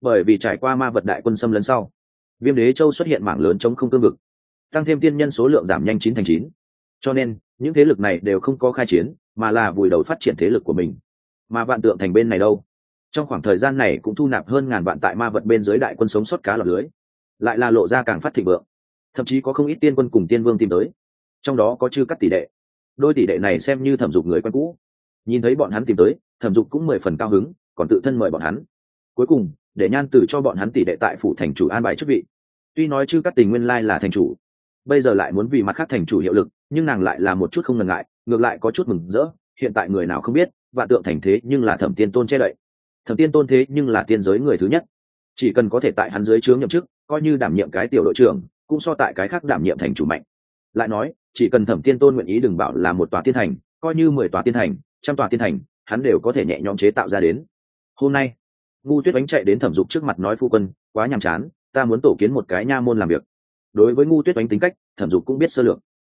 Bởi vì trải qua ma vật đại quân xâm lấn sau, viêm đế châu xuất hiện mảng lớn chống không cương vực tăng thêm tiên nhân số lượng giảm nhanh chín thành chín. Cho nên, những thế lực này đều không có khai chiến, mà là vùi đầu phát triển thế lực của mình. Mà vạn tượng thành bên này đâu? Trong khoảng thời gian này cũng thu nạp hơn ngàn vạn tại ma vật bên dưới đại quân sống sót cá lọc lưới. Lại là lộ ra càng phát thịnh vượng. Thậm chí có không ít tiên quân cùng tiên vương tìm tới. Trong đó có chư cắt tỷ đệ. Đôi tỷ đệ này xem như thẩm dục người quen cũ. Nhìn thấy bọn hắn tìm tới, thẩm dục cũng mười phần cao hứng, còn tự thân mời bọn hắn. Cuối cùng, để nhan từ cho bọn hắn tỷ đệ tại phủ thành chủ an bài chức vị. Tuy nói chư cắt tình nguyên lai là thành chủ bây giờ lại muốn vì mặt khác thành chủ hiệu lực, nhưng nàng lại là một chút không ngần ngại, ngược lại có chút mừng rỡ, hiện tại người nào không biết, vạn tượng thành thế nhưng là thẩm tiên tôn che đậy. Thẩm tiên tôn thế nhưng là tiên giới người thứ nhất. Chỉ cần có thể tại hắn dưới chướng nhậm chức, coi như đảm nhiệm cái tiểu đội trưởng, cũng so tại cái khác đảm nhiệm thành chủ mạnh. Lại nói, chỉ cần thẩm tiên tôn nguyện ý đừng bảo là một tòa tiên thành, coi như mười tòa tiên thành, trăm tòa tiên thành, hắn đều có thể nhẹ nhõm chế tạo ra đến. Hôm nay, ngu tuyết bánh chạy đến thẩm dục trước mặt nói phu quân, quá nhàm chán, ta muốn tổ kiến một cái nha môn làm việc đối với ngu tuyết oánh tính cách, thẩm dục cũng biết sơ lược.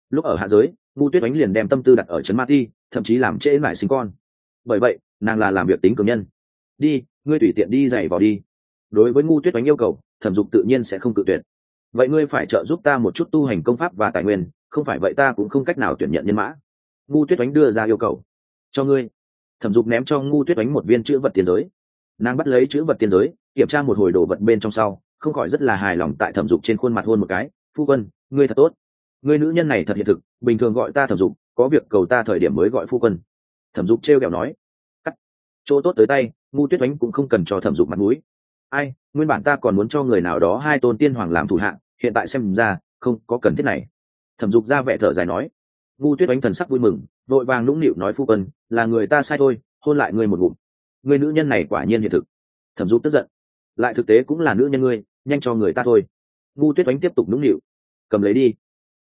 Lúc ở hạ giới, ngu tuyết oánh liền đem tâm tư đặt ở trấn ma ti, thậm chí làm trễ lại sinh con. Bởi vậy, nàng là làm việc tính cường nhân. Đi, ngươi tùy tiện đi dày vào đi. Đối với ngu tuyết oánh yêu cầu, thẩm dục tự nhiên sẽ không cự tuyệt. Vậy ngươi phải trợ giúp ta một chút tu hành công pháp và tài nguyên, không phải vậy ta cũng không cách nào tuyển nhận nhân mã. Ngu tuyết oánh đưa ra yêu cầu. Cho ngươi. Thẩm dục ném cho ngu tuyết oánh một viên chữ vật tiền giới. Nàng bắt lấy chữ vật tiền giới, kiểm tra một hồi đồ vật bên trong sau không khỏi rất là hài lòng tại thẩm dục trên khuôn mặt hôn một cái. Phu quân, ngươi thật tốt. Người nữ nhân này thật hiện thực, bình thường gọi ta thẩm dục, có việc cầu ta thời điểm mới gọi phu quân. Thẩm dục t r kẹo nói. Cắt. Chỗ tốt tới tay, ngu tuyết oánh cũng không cần cho thẩm dục mặt mũi. Ai, nguyên bản ta còn muốn cho người nào đó hai tôn tiên hoàng làm thủ hạng hiện tại xem ra, không có cần thiết này. Thẩm dục ra vẻ thở dài nói. Ngu tuyết oánh thần sắc vui mừng, vội vàng nũng nịu nói phu quân, là người ta sai thôi, hôn lại ngươi một ngụm. Người nữ nhân này quả nhiên hiện thực. Thẩm dục tức giận. Lại thực tế cũng là nữ nhân ngươi nhanh cho người ta thôi. Ngu tuyết oánh tiếp tục nũng nịu. Cầm lấy đi.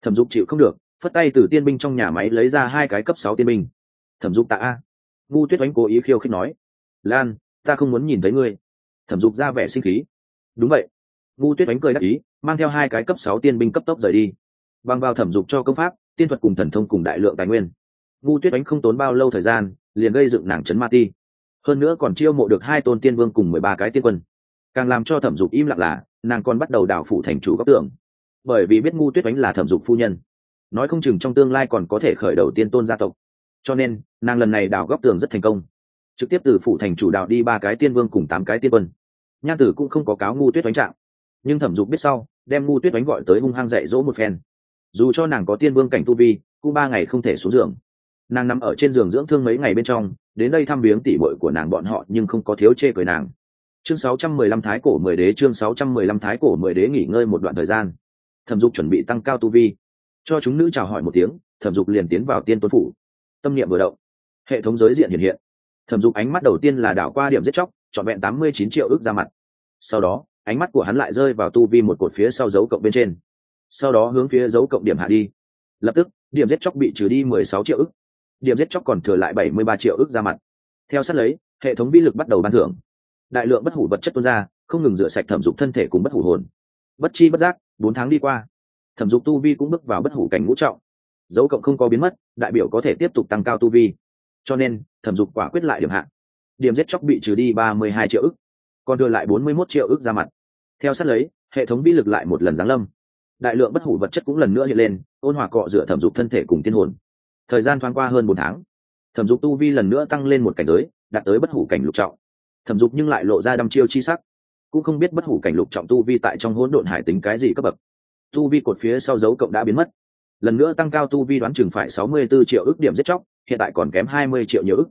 Thẩm dục chịu không được, phất tay từ tiên binh trong nhà máy lấy ra hai cái cấp sáu tiên binh. Thẩm dục tạ a. Ngu tuyết oánh cố ý khiêu khích nói. Lan, ta không muốn nhìn thấy ngươi. Thẩm dục ra vẻ sinh khí. Đúng vậy. Ngu tuyết oánh cười đắc ý, mang theo hai cái cấp sáu tiên binh cấp tốc rời đi. Bằng vào thẩm dục cho công pháp, tiên thuật cùng thần thông cùng đại lượng tài nguyên. Ngu tuyết oánh không tốn bao lâu thời gian, liền gây dựng nàng trấn ma ti. Hơn nữa còn chiêu mộ được hai tôn tiên vương cùng mười ba cái tiên quân. Càng làm cho thẩm dục im lặng là nàng còn bắt đầu đảo phủ thành chủ góc tường, bởi vì biết ngu tuyết oánh là thẩm dục phu nhân. Nói không chừng trong tương lai còn có thể khởi đầu tiên tôn gia tộc. Cho nên nàng lần này đào góc tường rất thành công. Trực tiếp từ phủ thành chủ đạo đi ba cái tiên vương cùng tám cái tiên quân. Nha tử cũng không có cáo ngu tuyết oánh trạng. Nhưng thẩm dục biết sau đem ngu tuyết oánh gọi tới hung hăng dạy dỗ một phen. Dù cho nàng có tiên vương cảnh tu vi cũng ba ngày không thể xuống giường. Nàng nằm ở trên giường dưỡng thương mấy ngày bên trong đến đây thăm viếng tỉ bội của nàng bọn họ nhưng không có thiếu chê cười nàng chương 615 thái cổ mười đế, chương 615 thái cổ mười đế nghỉ ngơi một đoạn thời gian. Thẩm dục chuẩn bị tăng cao tu vi. Cho chúng nữ chào hỏi một tiếng, thẩm dục liền tiến vào tiên tuấn phủ. Tâm niệm vừa động, hệ thống giới diện hiện hiện. Thẩm dục ánh mắt đầu tiên là đảo qua điểm giết chóc, trọn vẹn tám mươi chín triệu ước ra mặt. Sau đó, ánh mắt của hắn lại rơi vào tu vi một cột phía sau dấu cộng bên trên. Sau đó hướng phía dấu cộng điểm hạ đi. Lập tức, điểm giết chóc bị trừ đi mười sáu triệu ức. Điểm giết chóc còn thừa lại bảy mươi ba triệu ức ra mặt. Theo sát lấy, hệ thống vi lực bắt đầu ban thưởng đại lượng bất hủ vật chất tuôn ra, không ngừng rửa sạch thẩm dục thân thể cùng bất hủ hồn. Bất chi bất giác, bốn tháng đi qua, thẩm dục tu vi cũng bước vào bất hủ cảnh ngũ trọng. Dấu cộng không có biến mất, đại biểu có thể tiếp tục tăng cao tu vi. Cho nên, thẩm dục quả quyết lại điểm hạn điểm giết chóc bị trừ đi ba mươi hai triệu ức, còn đưa lại bốn mươi mốt triệu ức ra mặt. Theo sát lấy, hệ thống vi lực lại một lần giáng lâm. Đại lượng bất hủ vật chất cũng lần nữa hiện lên, ôn hòa cọ rửa thẩm dục thân thể cùng tiên hồn. Thời gian thoáng qua hơn một tháng, thẩm dục tu vi lần nữa tăng lên một cảnh giới, đạt tới bất hủ cảnh lục trọng thẩm dục nhưng lại lộ ra đăm chiêu chi sắc. Cũng không biết bất hủ cảnh lục trọng tu vi tại trong hỗn độn hải tính cái gì cấp bậc. Tu vi cột phía sau dấu cộng đã biến mất. Lần nữa tăng cao tu vi đoán chừng phải sáu mươi 64 triệu ức điểm giết chóc, hiện tại còn kém hai mươi triệu nhiều ức.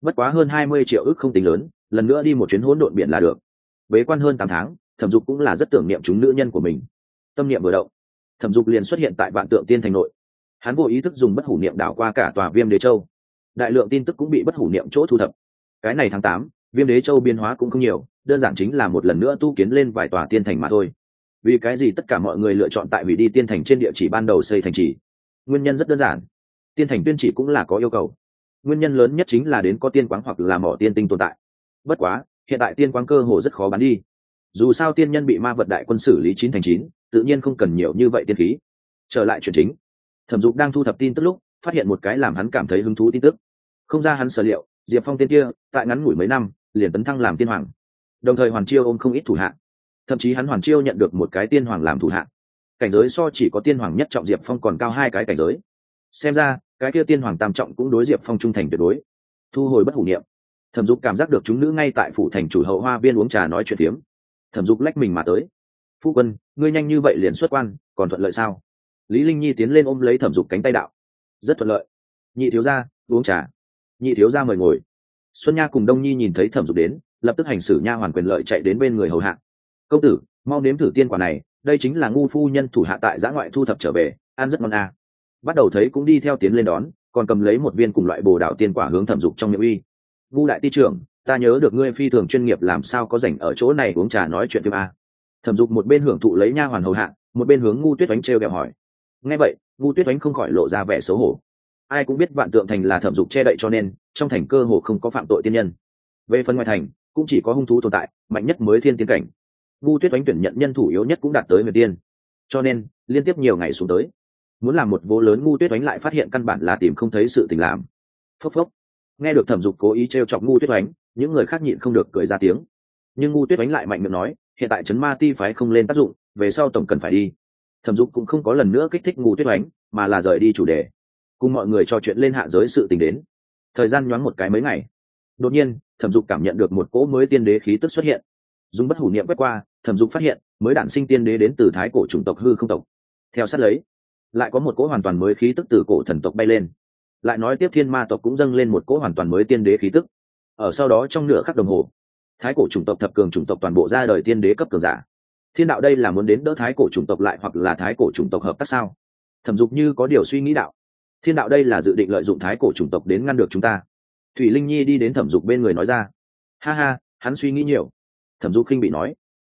Bất quá hơn hai mươi triệu ức không tính lớn, lần nữa đi một chuyến hỗn độn biển là được. Bế quan hơn tám tháng, thẩm dục cũng là rất tưởng niệm chúng nữ nhân của mình. Tâm niệm vừa động, thẩm dục liền xuất hiện tại vạn tượng tiên thành nội. Hắn vô ý thức dùng bất hủ niệm đảo qua cả tòa viêm đế châu. Đại lượng tin tức cũng bị bất hủ niệm chỗ thu thập. Cái này tháng tám viêm đế châu biến hóa cũng không nhiều, đơn giản chính là một lần nữa tu kiến lên vài tòa tiên thành mà thôi. Vì cái gì tất cả mọi người lựa chọn tại hủy đi tiên thành trên địa chỉ ban đầu xây thành trì? Nguyên nhân rất đơn giản. Tiên thành tuyên chỉ cũng là có yêu cầu. Nguyên nhân lớn nhất chính là đến có tiên quáng hoặc là mỏ tiên tinh tồn tại. Bất quá, hiện tại tiên quáng cơ hồ rất khó bán đi. Dù sao tiên nhân bị ma vật đại quân xử lý chín thành chín, tự nhiên không cần nhiều như vậy tiên khí. Trở lại chuyện chính. Thẩm dục đang thu thập tin tức lúc, phát hiện một cái làm hắn cảm thấy hứng thú tin tức. Không ra hắn sở liệu, diệp phong tiên kia, tại ngắn ngủi mấy năm liền tấn thăng làm tiên hoàng. Đồng thời hoàn chiêu ôm không ít thủ hạ, thậm chí hắn hoàn chiêu nhận được một cái tiên hoàng làm thủ hạ, cảnh giới so chỉ có tiên hoàng nhất trọng diệp phong còn cao hai cái cảnh giới. Xem ra cái kia tiên hoàng tam trọng cũng đối diệp phong trung thành tuyệt đối. Thu hồi bất hủ niệm. Thẩm dục cảm giác được chúng nữ ngay tại phủ thành chủ hậu hoa viên uống trà nói chuyện phiếm. Thẩm dục lách mình mà tới. Phu quân ngươi nhanh như vậy liền xuất quan còn thuận lợi sao? Lý linh nhi tiến lên ôm lấy thẩm dục cánh tay đạo. Rất thuận lợi. Nhị thiếu gia uống trà. Nhị thiếu gia mời ngồi xuân nha cùng đông nhi nhìn thấy thẩm dục đến, lập tức hành xử nha hoàn quyền lợi chạy đến bên người hầu hạ. Công tử, mau nếm thử tiên quả này, đây chính là ngu phu nhân thủ hạ tại giã ngoại thu thập trở về, ăn rất ngon à. bắt đầu thấy cũng đi theo tiến lên đón, còn cầm lấy một viên cùng loại bồ đạo tiên quả hướng thẩm dục trong miệng uy. Ngu đại ti trưởng, ta nhớ được ngươi phi thường chuyên nghiệp làm sao có rảnh ở chỗ này uống trà nói chuyện phim a thẩm dục một bên hưởng thụ lấy nha hoàn hầu hạ, một bên hướng ngu tuyết oánh trêu kẹo hỏi. Nghe vậy, ngu tuyết oánh không khỏi lộ ra vẻ xấu hổ ai cũng biết vạn tượng thành là thẩm dục che đậy cho nên, trong thành cơ hồ không có phạm tội tiên nhân. Về phần ngoài thành, cũng chỉ có hung thú tồn tại, mạnh nhất mới thiên tiến cảnh. Vu tuyết oánh tuyển nhận nhân thủ yếu nhất cũng đạt tới huyền tiên. Cho nên, liên tiếp nhiều ngày xuống tới. Muốn làm một vô lớn ngu tuyết oánh lại phát hiện căn bản là tìm không thấy sự tình làm. Phốc phốc. Nghe được thẩm dục cố ý t r e o chọc ngu tuyết oánh, những người khác nhịn không được cười ra tiếng. Nhưng ngu tuyết oánh lại mạnh miệng nói, hiện tại trấn ma ti phái không lên tác dụng, về sau tổng cần phải đi. Thẩm dục cũng không có lần nữa kích thích ngu tuyết oánh, mà là rời đi chủ đề cùng mọi người trò chuyện lên hạ giới sự tình đến. Thời gian nhoáng một cái mấy ngày, đột nhiên, thẩm dục cảm nhận được một cỗ mới tiên đế khí tức xuất hiện. Dùng bất hủ niệm quét qua, thẩm dục phát hiện, mới đản sinh tiên đế đến từ thái cổ chủng tộc hư không tộc. Theo sát lấy, lại có một cỗ hoàn toàn mới khí tức từ cổ thần tộc bay lên. Lại nói tiếp thiên ma tộc cũng dâng lên một cỗ hoàn toàn mới tiên đế khí tức. Ở sau đó trong nửa khắc đồng hồ, thái cổ chủng tộc thập cường chủng tộc toàn bộ ra đời tiên đế cấp cường giả. Thiên đạo đây là muốn đến đỡ thái cổ chủng tộc lại hoặc là thái cổ chủng tộc hợp tác sao? Thẩm dục như có điều suy nghĩ đạo thiên đạo đây là dự định lợi dụng thái cổ chủng tộc đến ngăn được chúng ta. Thủy linh nhi đi đến thẩm dục bên người nói ra. Ha ha, hắn suy nghĩ nhiều. Thẩm dục khinh bị nói.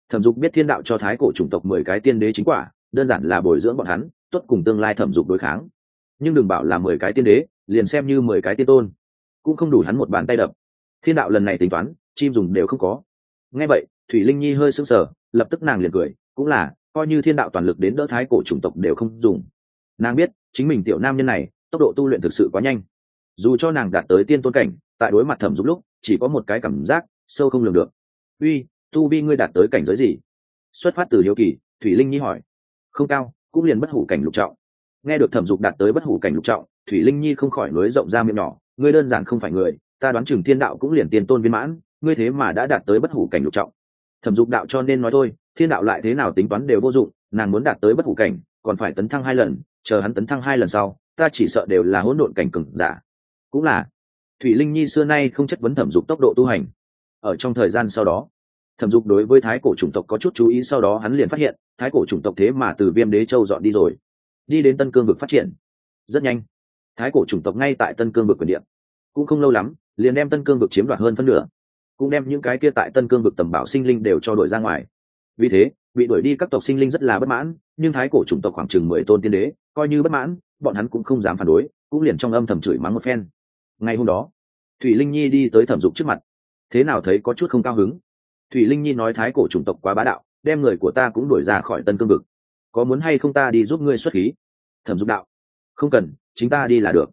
Thẩm dục biết thiên đạo cho thái cổ chủng tộc mười cái tiên đế chính quả, đơn giản là bồi dưỡng bọn hắn tuất cùng tương lai thẩm dục đối kháng. Nhưng đừng bảo là mười cái tiên đế, liền xem như mười cái tiên tôn, cũng không đủ hắn một bàn tay đập. Thiên đạo lần này tính toán, chim dùng đều không có. Ngay vậy, thủy linh nhi hơi sững sờ, lập tức nàng liền cười, cũng là, coi như thiên đạo toàn lực đến đỡ thái cổ chủng tộc đều không dùng. Nàng biết, chính mình tiểu nam nhân này tốc độ tu luyện thực sự quá nhanh. Dù cho nàng đạt tới tiên tôn cảnh, tại đối mặt thẩm dục lúc, chỉ có một cái cảm giác, sâu không lường được. Uy, tu vi ngươi đạt tới cảnh giới gì? Xuất phát từ hiếu kỳ, thủy linh nhi hỏi. Không cao, cũng liền bất hủ cảnh lục trọng. Nghe được thẩm dục đạt tới bất hủ cảnh lục trọng, thủy linh nhi không khỏi nối rộng ra miệng nhỏ. Ngươi đơn giản không phải người, ta đoán chừng thiên đạo cũng liền tiền tôn viên mãn, ngươi thế mà đã đạt tới bất hủ cảnh lục trọng. Thẩm dục đạo cho nên nói thôi, thiên đạo lại thế nào tính toán đều vô dụng, nàng muốn đạt tới bất hủ cảnh, còn phải tấn thăng hai lần, chờ hắn tấn thăng hai lần sau ta chỉ sợ đều là hỗn độn cảnh cừng giả. Cũng là, thủy linh nhi xưa nay không chất vấn thẩm dục tốc độ tu hành. Ở trong thời gian sau đó, thẩm dục đối với thái cổ chủng tộc có chút chú ý, sau đó hắn liền phát hiện, thái cổ chủng tộc thế mà từ viêm đế châu dọn đi rồi. Đi đến tân cương vực phát triển. Rất nhanh, thái cổ chủng tộc ngay tại tân cương vực quyền điện cũng không lâu lắm, liền đem tân cương vực chiếm đoạt hơn phân nửa. Cũng đem những cái kia tại tân cương vực tầm bảo sinh linh đều cho đội ra ngoài. Vì thế, bị đuổi đi các tộc sinh linh rất là bất mãn, nhưng thái cổ chủng tộc khoảng chừng mười tôn tiên đế, coi như bất mãn bọn hắn cũng không dám phản đối, cũng liền trong âm thầm chửi mắng một phen. Ngày hôm đó, thủy linh nhi đi tới thẩm dục trước mặt. Thế nào thấy có chút không cao hứng? Thủy linh nhi nói thái cổ chủng tộc quá bá đạo, đem người của ta cũng đuổi ra khỏi tân cương vực. Có muốn hay không ta đi giúp ngươi xuất khí? Thẩm dục đạo. Không cần, chính ta đi là được.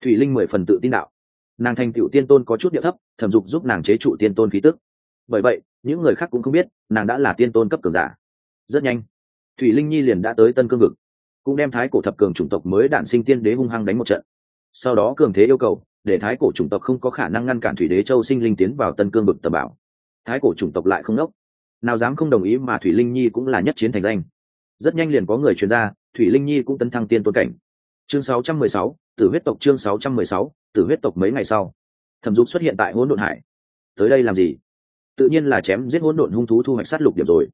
Thủy linh mười phần tự tin đạo. Nàng thành cựu tiên tôn có chút địa thấp, thẩm dục giúp nàng chế trụ tiên tôn khí tức. Bởi vậy, những người khác cũng không biết, nàng đã là tiên tôn cấp cường giả. Rất nhanh, thủy linh nhi liền đã tới tân cương vực cũng đem thái cổ thập cường chủng tộc mới đản sinh tiên đế hung hăng đánh một trận. Sau đó cường thế yêu cầu để thái cổ chủng tộc không có khả năng ngăn cản thủy đế châu sinh linh tiến vào tân cương bực tầm bảo. Thái cổ chủng tộc lại không nốc nào dám không đồng ý mà thủy linh nhi cũng là nhất chiến thành danh. Rất nhanh liền có người chuyên gia thủy linh nhi cũng tấn thăng tiên tôn cảnh. Chương 616, tử huyết tộc chương 616, tử huyết tộc mấy ngày sau. Thẩm dục xuất hiện tại hỗn độn hải. Tới đây làm gì? Tự nhiên là chém giết hỗn độn hung thú thu hoạch sát lục điểm rồi.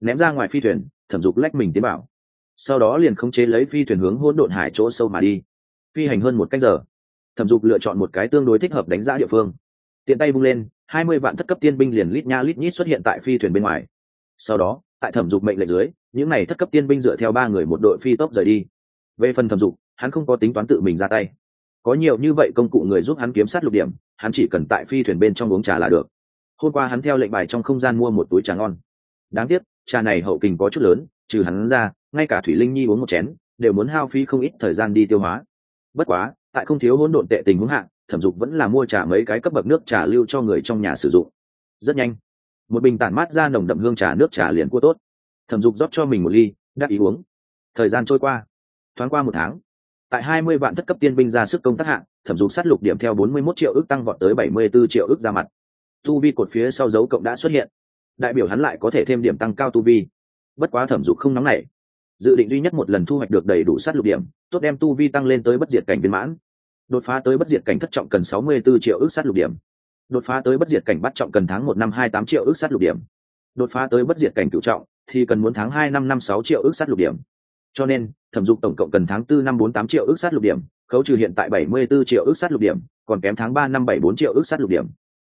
Ném ra ngoài phi thuyền thẩm dục lách mình tiến bảo sau đó liền khống chế lấy phi thuyền hướng hỗn độn hải chỗ sâu mà đi. Phi hành hơn một cách giờ, thẩm dục lựa chọn một cái tương đối thích hợp đánh giá địa phương. Tiện tay bung lên, hai mươi vạn thất cấp tiên binh liền lít nha lít nhít xuất hiện tại phi thuyền bên ngoài. Sau đó, tại thẩm dục mệnh lệnh dưới, những n à y thất cấp tiên binh dựa theo ba người một đội phi tốc rời đi. Về phần thẩm dục, hắn không có tính toán tự mình ra tay. Có nhiều như vậy công cụ người giúp hắn kiếm sát lục điểm, hắn chỉ cần tại phi thuyền bên trong uống trà là được. Hôm qua hắn theo lệnh bài trong không gian mua một túi trà ngon. Đáng tiếc, trà này hậu kình có chút lớn, trừ hắn ra ngay cả thủy linh nhi uống một chén, đều muốn hao phí không ít thời gian đi tiêu hóa. Bất quá, tại không thiếu hỗn độn tệ tình huống hạn thẩm dục vẫn là mua trà mấy cái cấp bậc nước trà lưu cho người trong nhà sử dụng. Rất nhanh, một bình tản mát ra nồng đậm hương trà nước trà liền cua tốt. Thẩm dục rót cho mình một ly đắc ý uống. Thời gian trôi qua, thoáng qua một tháng, tại hai mươi vạn thất cấp tiên binh ra sức công tác hạng thẩm dục sát lục điểm theo bốn mươi 41 triệu ước tăng vọt tới bảy mươi 74 triệu ước ra mặt. Tu vi cột phía sau dấu cộng đã xuất hiện, đại biểu hắn lại có thể thêm điểm tăng cao tu vi. Bất quá thẩm dục không nóng nảy dự định duy nhất một lần thu hoạch được đầy đủ sát lục điểm, tốt đem tu vi tăng lên tới bất diệt cảnh viên mãn. Đột phá tới bất diệt cảnh thất trọng cần sáu mươi 64 triệu ước sát lục điểm. Đột phá tới bất diệt cảnh bắt trọng cần tháng một năm hai tám triệu ước sát lục điểm. Đột phá tới bất diệt cảnh cửu trọng thì cần muốn tháng hai năm năm sáu triệu ước sát lục điểm. Cho nên, thẩm dục tổng cộng cần tháng tư năm bốn tám triệu ước sát lục điểm, khấu trừ hiện tại bảy mươi 74 triệu ước sát lục điểm, còn kém tháng ba năm bảy bốn triệu ước sát lục điểm.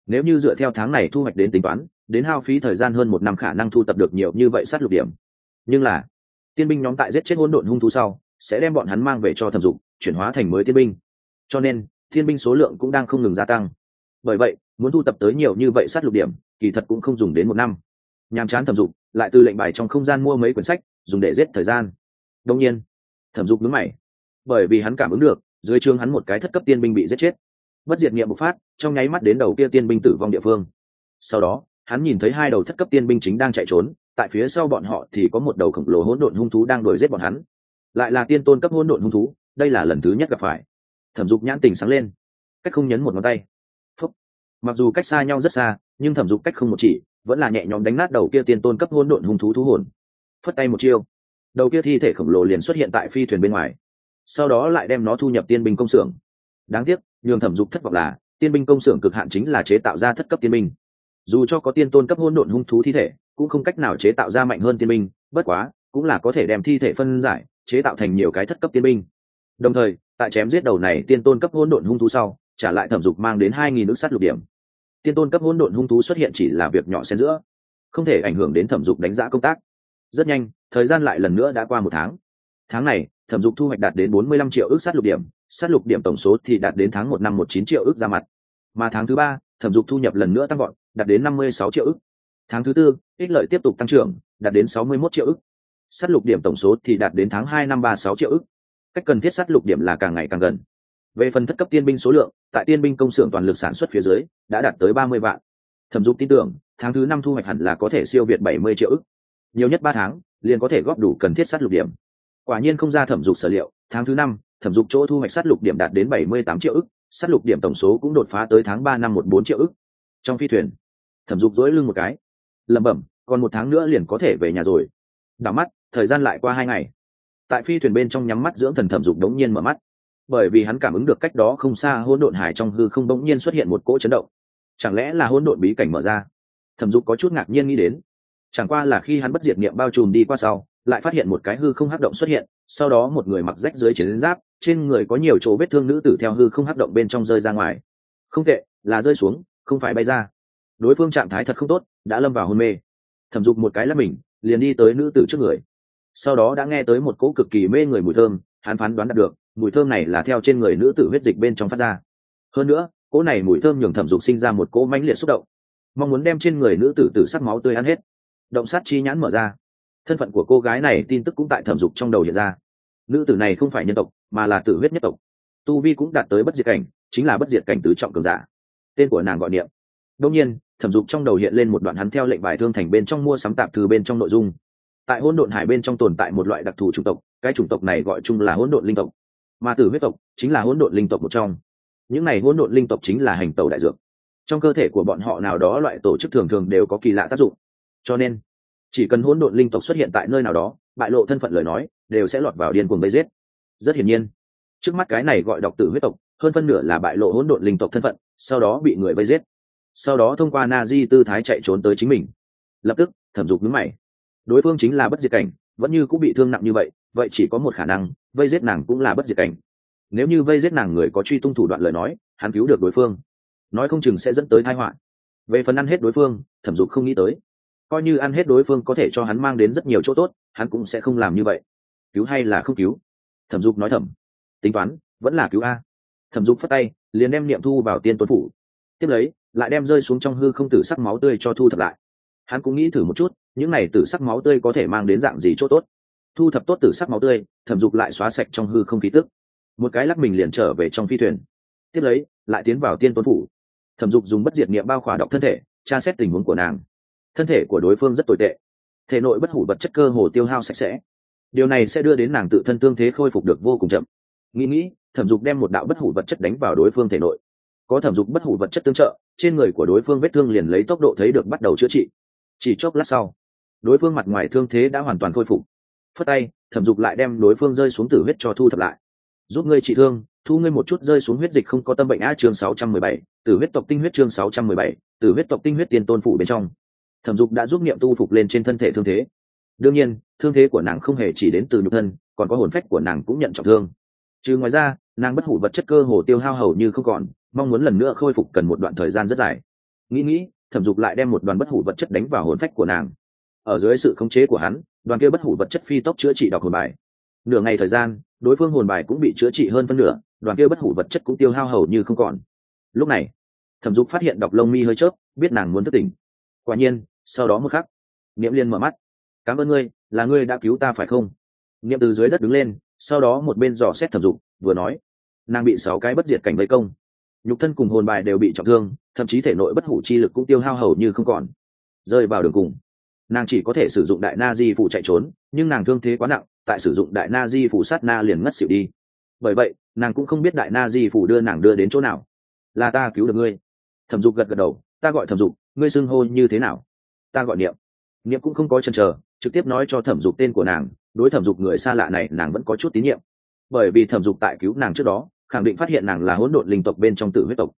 Nếu như dựa theo tháng này thu hoạch đến tính toán, đến hao phí thời gian hơn một năm khả năng thu tập được nhiều như vậy sát lục điểm. Nhưng là tiên binh nhóm tại giết chết hỗn độn hung thú sau, sẽ đem bọn hắn mang về cho thẩm dục, chuyển hóa thành mới tiên binh. Cho nên, tiên binh số lượng cũng đang không ngừng gia tăng. Bởi vậy, muốn thu tập tới nhiều như vậy sát lục điểm, kỳ thật cũng không dùng đến một năm. Nhàm chán thẩm dục, lại từ lệnh bài trong không gian mua mấy quyển sách, dùng để giết thời gian. Đông nhiên, thẩm dục đứng mày, bởi vì hắn cảm ứng được, dưới trường hắn một cái thất cấp tiên binh bị giết chết. Bất diệt nghiệm bộc phát, trong nháy mắt đến đầu kia tiên binh tử vong địa phương. Sau đó, hắn nhìn thấy hai đầu thất cấp tiên binh chính đang chạy trốn tại phía sau bọn họ thì có một đầu khổng lồ hỗn độn hung thú đang đuổi giết bọn hắn. Lại là tiên tôn cấp hỗn độn hung thú, đây là lần thứ nhất gặp phải. Thẩm dục nhãn tình sáng lên. Cách không nhấn một ngón tay. Phúc. mặc dù cách xa nhau rất xa, nhưng thẩm dục cách không một chỉ, vẫn là nhẹ nhõm đánh nát đầu kia tiên tôn cấp hỗn độn hung thú thú hồn. Phất tay một chiêu. Đầu kia thi thể khổng lồ liền xuất hiện tại phi thuyền bên ngoài. Sau đó lại đem nó thu nhập tiên binh công xưởng. Đáng tiếc, nhường thẩm dục thất vọng là, tiên binh công xưởng cực hạn chính là chế tạo ra thất cấp tiên binh. Dù cho có tiên tôn cấp hỗn độn hung thú thi thể cũng không cách nào chế tạo ra mạnh hơn tiên binh, bất quá, cũng là có thể đem thi thể phân giải, chế tạo thành nhiều cái thất cấp tiên binh. Đồng thời, tại chém giết đầu này tiên tôn cấp hỗn độn hung thú sau, trả lại thẩm dục mang đến hai nghìn nước sắt lục điểm. Tiên tôn cấp hỗn độn hung thú xuất hiện chỉ là việc nhỏ xen giữa, không thể ảnh hưởng đến thẩm dục đánh giá công tác. Rất nhanh, thời gian lại lần nữa đã qua một tháng. Tháng này, thẩm dục thu hoạch đạt đến bốn mươi lăm triệu ước sát lục điểm, sát lục điểm tổng số thì đạt đến tháng một năm một chín triệu ước ra mặt. Mà tháng thứ ba, thẩm dục thu nhập lần nữa tăng gọn đạt đến năm mươi sáu triệu ước tháng thứ tư, ích lợi tiếp tục tăng trưởng, đạt đến sáu mươi ức triệu ước sát lục điểm tổng số thì đạt đến tháng hai năm ba sáu triệu ước cách cần thiết sát lục điểm là càng ngày càng gần. Về phần thất cấp tiên binh số lượng, tại tiên binh công xưởng toàn lực sản xuất phía dưới, đã đạt tới ba mươi vạn. Thẩm dục tin tưởng, tháng thứ năm thu hoạch hẳn là có thể siêu việt bảy mươi triệu ức. Nhiều nhất ba tháng, liền có thể góp đủ cần thiết sát lục điểm. Quả nhiên không ra thẩm dục sở liệu, tháng thứ năm, thẩm dục chỗ thu hoạch sát lục điểm đạt đến bảy mươi tám triệu ức sát lục điểm tổng số cũng đột phá tới tháng ba năm một bốn triệu ức. Trong phi thuyền, thẩm dục dỗi lưng một cái lẩm bẩm, còn một tháng nữa liền có thể về nhà rồi. Đảo mắt, thời gian lại qua hai ngày. Tại phi thuyền bên trong nhắm mắt dưỡng thần thẩm dục đống nhiên mở mắt. Bởi vì hắn cảm ứng được cách đó không xa hỗn độn hải trong hư không đống nhiên xuất hiện một cỗ chấn động. Chẳng lẽ là hỗn độn bí cảnh mở ra? Thẩm dục có chút ngạc nhiên nghĩ đến. Chẳng qua là khi hắn bất diệt niệm bao trùm đi qua sau, lại phát hiện một cái hư không hắc động xuất hiện, sau đó một người mặc rách dưới chiến giáp, trên người có nhiều chỗ vết thương nữ tử theo hư không hắc động bên trong rơi ra ngoài. Không tệ, là rơi xuống, không phải bay ra. Đối phương trạng thái thật không tốt đã lâm vào hôn mê. Thẩm dục một cái là mình, liền đi tới nữ tử trước người. Sau đó đã nghe tới một cỗ cực kỳ mê người mùi thơm, hắn phán đoán đạt được, mùi thơm này là theo trên người nữ tử huyết dịch bên trong phát ra. Hơn nữa, cỗ này mùi thơm nhường thẩm dục sinh ra một cỗ mãnh liệt xúc động. Mong muốn đem trên người nữ tử tử sắc máu tươi ăn hết. Động sát chi nhãn mở ra. Thân phận của cô gái này tin tức cũng tại thẩm dục trong đầu hiện ra. Nữ tử này không phải nhân tộc, mà là tử huyết nhất tộc. Tu vi cũng đạt tới bất diệt cảnh, chính là bất diệt cảnh tứ trọng cường giả. Tên của nàng gọi niệm. Đông nhiên thẩm dục trong đầu hiện lên một đoạn hắn theo lệnh bài thương thành bên trong mua sắm tạp thư bên trong nội dung. Tại hỗn độn hải bên trong tồn tại một loại đặc thù chủng tộc, cái chủng tộc này gọi chung là hỗn độn linh tộc. Mà tử huyết tộc chính là hỗn độn linh tộc một trong. Những này hỗn độn linh tộc chính là hành tàu đại dược. Trong cơ thể của bọn họ nào đó loại tổ chức thường thường đều có kỳ lạ tác dụng. Cho nên, chỉ cần hỗn độn linh tộc xuất hiện tại nơi nào đó, bại lộ thân phận lời nói, đều sẽ lọt vào điên cuồng bây giết. Rất hiển nhiên, trước mắt cái này gọi độc tử huyết tộc, hơn phân nửa là bại lộ hỗn độn linh tộc thân phận, sau đó bị người vây giết sau đó thông qua na di tư thái chạy trốn tới chính mình. Lập tức, thẩm dục nhướng mày. Đối phương chính là bất diệt cảnh, vẫn như cũng bị thương nặng như vậy vậy chỉ có một khả năng, vây giết nàng cũng là bất diệt cảnh. Nếu như vây giết nàng người có truy tung thủ đoạn lời nói, hắn cứu được đối phương. Nói không chừng sẽ dẫn tới tai họa. Về phần ăn hết đối phương, thẩm dục không nghĩ tới. Coi như ăn hết đối phương có thể cho hắn mang đến rất nhiều chỗ tốt, hắn cũng sẽ không làm như vậy. Cứu hay là không cứu? Thẩm dục nói thẩm tính toán, vẫn là cứu a. Thẩm dục phất tay, liền đem niệm thu vào tiên tuấn phủ. Tiếp lấy lại đem rơi xuống trong hư không tử sắc máu tươi cho thu thập lại. Hắn cũng nghĩ thử một chút, những này tử sắc máu tươi có thể mang đến dạng gì chỗ tốt. Thu thập tốt tử sắc máu tươi, thẩm dục lại xóa sạch trong hư không khí tức. Một cái lắc mình liền trở về trong phi thuyền. Tiếp lấy, lại tiến vào tiên tuấn phủ. Thẩm dục dùng bất diệt nghiệm bao khỏa đọc thân thể, tra xét tình huống của nàng. Thân thể của đối phương rất tồi tệ. Thể nội bất hủ vật chất cơ hồ tiêu hao sạch sẽ. Điều này sẽ đưa đến nàng tự thân tương thế khôi phục được vô cùng chậm. Nghĩ nghĩ, thẩm dục đem một đạo bất hủ vật chất đánh vào đối phương thể nội có thẩm dục bất hủ vật chất tương trợ, trên người của đối phương vết thương liền lấy tốc độ thấy được bắt đầu chữa trị. Chỉ chốc lát sau, đối phương mặt ngoài thương thế đã hoàn toàn khôi phục. Phất tay, thẩm dục lại đem đối phương rơi xuống tử huyết cho thu thập lại. Giúp ngươi trị thương, thu ngươi một chút rơi xuống huyết dịch không có tâm bệnh a chương sáu trăm mười bảy, tử huyết tộc tinh huyết chương sáu trăm mười bảy, tử huyết tộc tinh huyết tiền tôn phủ bên trong. Thẩm dục đã giúp niệm tu phục lên trên thân thể thương thế. Đương nhiên, thương thế của nàng không hề chỉ đến từ nhục thân, còn có hồn phách của nàng cũng nhận trọng thương. Trừ ngoài ra, nàng bất hủ vật chất cơ hồ tiêu hao hầu như không còn mong muốn lần nữa khôi phục cần một đoạn thời gian rất dài. Nghĩ nghĩ, thẩm dục lại đem một đoàn bất hủ vật chất đánh vào hồn phách của nàng. Ở dưới sự khống chế của hắn, đoàn kia bất hủ vật chất phi tốc chữa trị đọc hồn bài. Nửa ngày thời gian, đối phương hồn bài cũng bị chữa trị hơn phân nửa, đoàn kia bất hủ vật chất cũng tiêu hao hầu như không còn. Lúc này, thẩm dục phát hiện đọc lông mi hơi chớp, biết nàng muốn thất tình. quả nhiên, sau đó một khắc, niệm liên mở mắt. Cảm ơn ngươi, là ngươi đã cứu ta phải không? Niệm từ dưới đất đứng lên, sau đó một bên dò xét thẩm dục, vừa nói, nàng bị sáu cái bất diệt cảnh vây công nhục thân cùng hồn bài đều bị trọng thương, thậm chí thể nội bất hủ chi lực cũng tiêu hao hầu như không còn. Rơi vào đường cùng, nàng chỉ có thể sử dụng đại na di phụ chạy trốn, nhưng nàng thương thế quá nặng, tại sử dụng đại na di phụ sát na liền ngất xỉu đi. Bởi vậy, nàng cũng không biết đại na di phụ đưa nàng đưa đến chỗ nào. Là ta cứu được ngươi. Thẩm dục gật gật đầu, ta gọi thẩm dục, ngươi xưng hô như thế nào? Ta gọi niệm. Niệm cũng không có chần chờ, trực tiếp nói cho thẩm dục tên của nàng, đối thẩm dục người xa lạ này, nàng vẫn có chút tín nhiệm. Bởi vì thẩm dục tại cứu nàng trước đó khẳng định phát hiện nàng là hỗn độn linh tộc bên trong tử huyết tộc.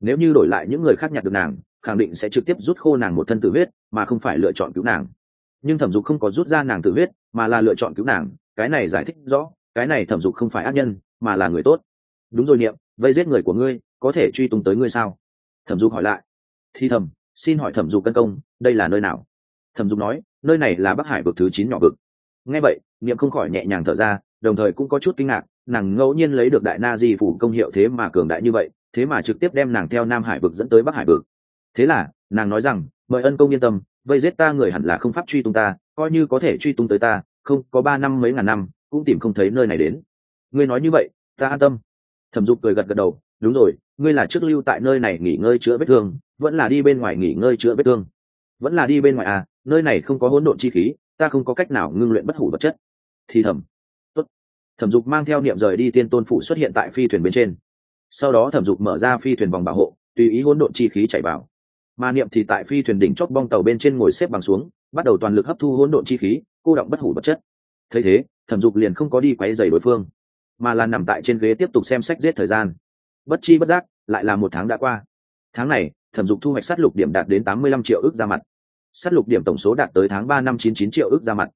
Nếu như đổi lại những người khác nhặt được nàng, khẳng định sẽ trực tiếp rút khô nàng một thân tử huyết, mà không phải lựa chọn cứu nàng. Nhưng thẩm dục không có rút ra nàng tử huyết, mà là lựa chọn cứu nàng, cái này giải thích rõ, cái này thẩm dục không phải ác nhân, mà là người tốt. Đúng rồi niệm, vây giết người của ngươi, có thể truy tung tới ngươi sao? Thẩm dục hỏi lại. Thi thầm, xin hỏi thẩm dục cân công, đây là nơi nào? Thẩm dục nói, nơi này là bắc hải vực thứ chín nhỏ vực. Nghe vậy, niệm không khỏi nhẹ nhàng thở ra đồng thời cũng có chút kinh ngạc, nàng ngẫu nhiên lấy được đại na di phủ công hiệu thế mà cường đại như vậy, thế mà trực tiếp đem nàng theo nam hải vực dẫn tới bắc hải vực. Thế là, nàng nói rằng, mời ân công yên tâm, vây giết ta người hẳn là không pháp truy tung ta, coi như có thể truy tung tới ta, không, có ba năm mấy ngàn năm, cũng tìm không thấy nơi này đến. Ngươi nói như vậy, ta an tâm. Thẩm dục cười gật gật đầu, đúng rồi, ngươi là trước lưu tại nơi này nghỉ ngơi chữa vết thương, vẫn là đi bên ngoài nghỉ ngơi chữa vết thương. Vẫn là đi bên ngoài à nơi này không có hỗn độn chi khí, ta không có cách nào ngưng luyện bất hủ vật chất. Thì thẩm thẩm dục mang theo niệm rời đi tiên tôn phụ xuất hiện tại phi thuyền bên trên. Sau đó thẩm dục mở ra phi thuyền vòng bảo hộ, tùy ý hỗn độn chi khí chạy vào. Mà niệm thì tại phi thuyền đỉnh chót bong tàu bên trên ngồi xếp bằng xuống, bắt đầu toàn lực hấp thu hỗn độn chi khí, cô động bất hủ vật chất. Thấy thế, thẩm dục liền không có đi quấy dày đối phương, mà là nằm tại trên ghế tiếp tục xem sách giết thời gian. Bất chi bất giác, lại là một tháng đã qua. Tháng này, thẩm dục thu hoạch sát lục điểm đạt đến tám mươi lăm triệu ước ra mặt. Sát lục điểm tổng số đạt tới tháng ba năm chín chín triệu ước ra mặt.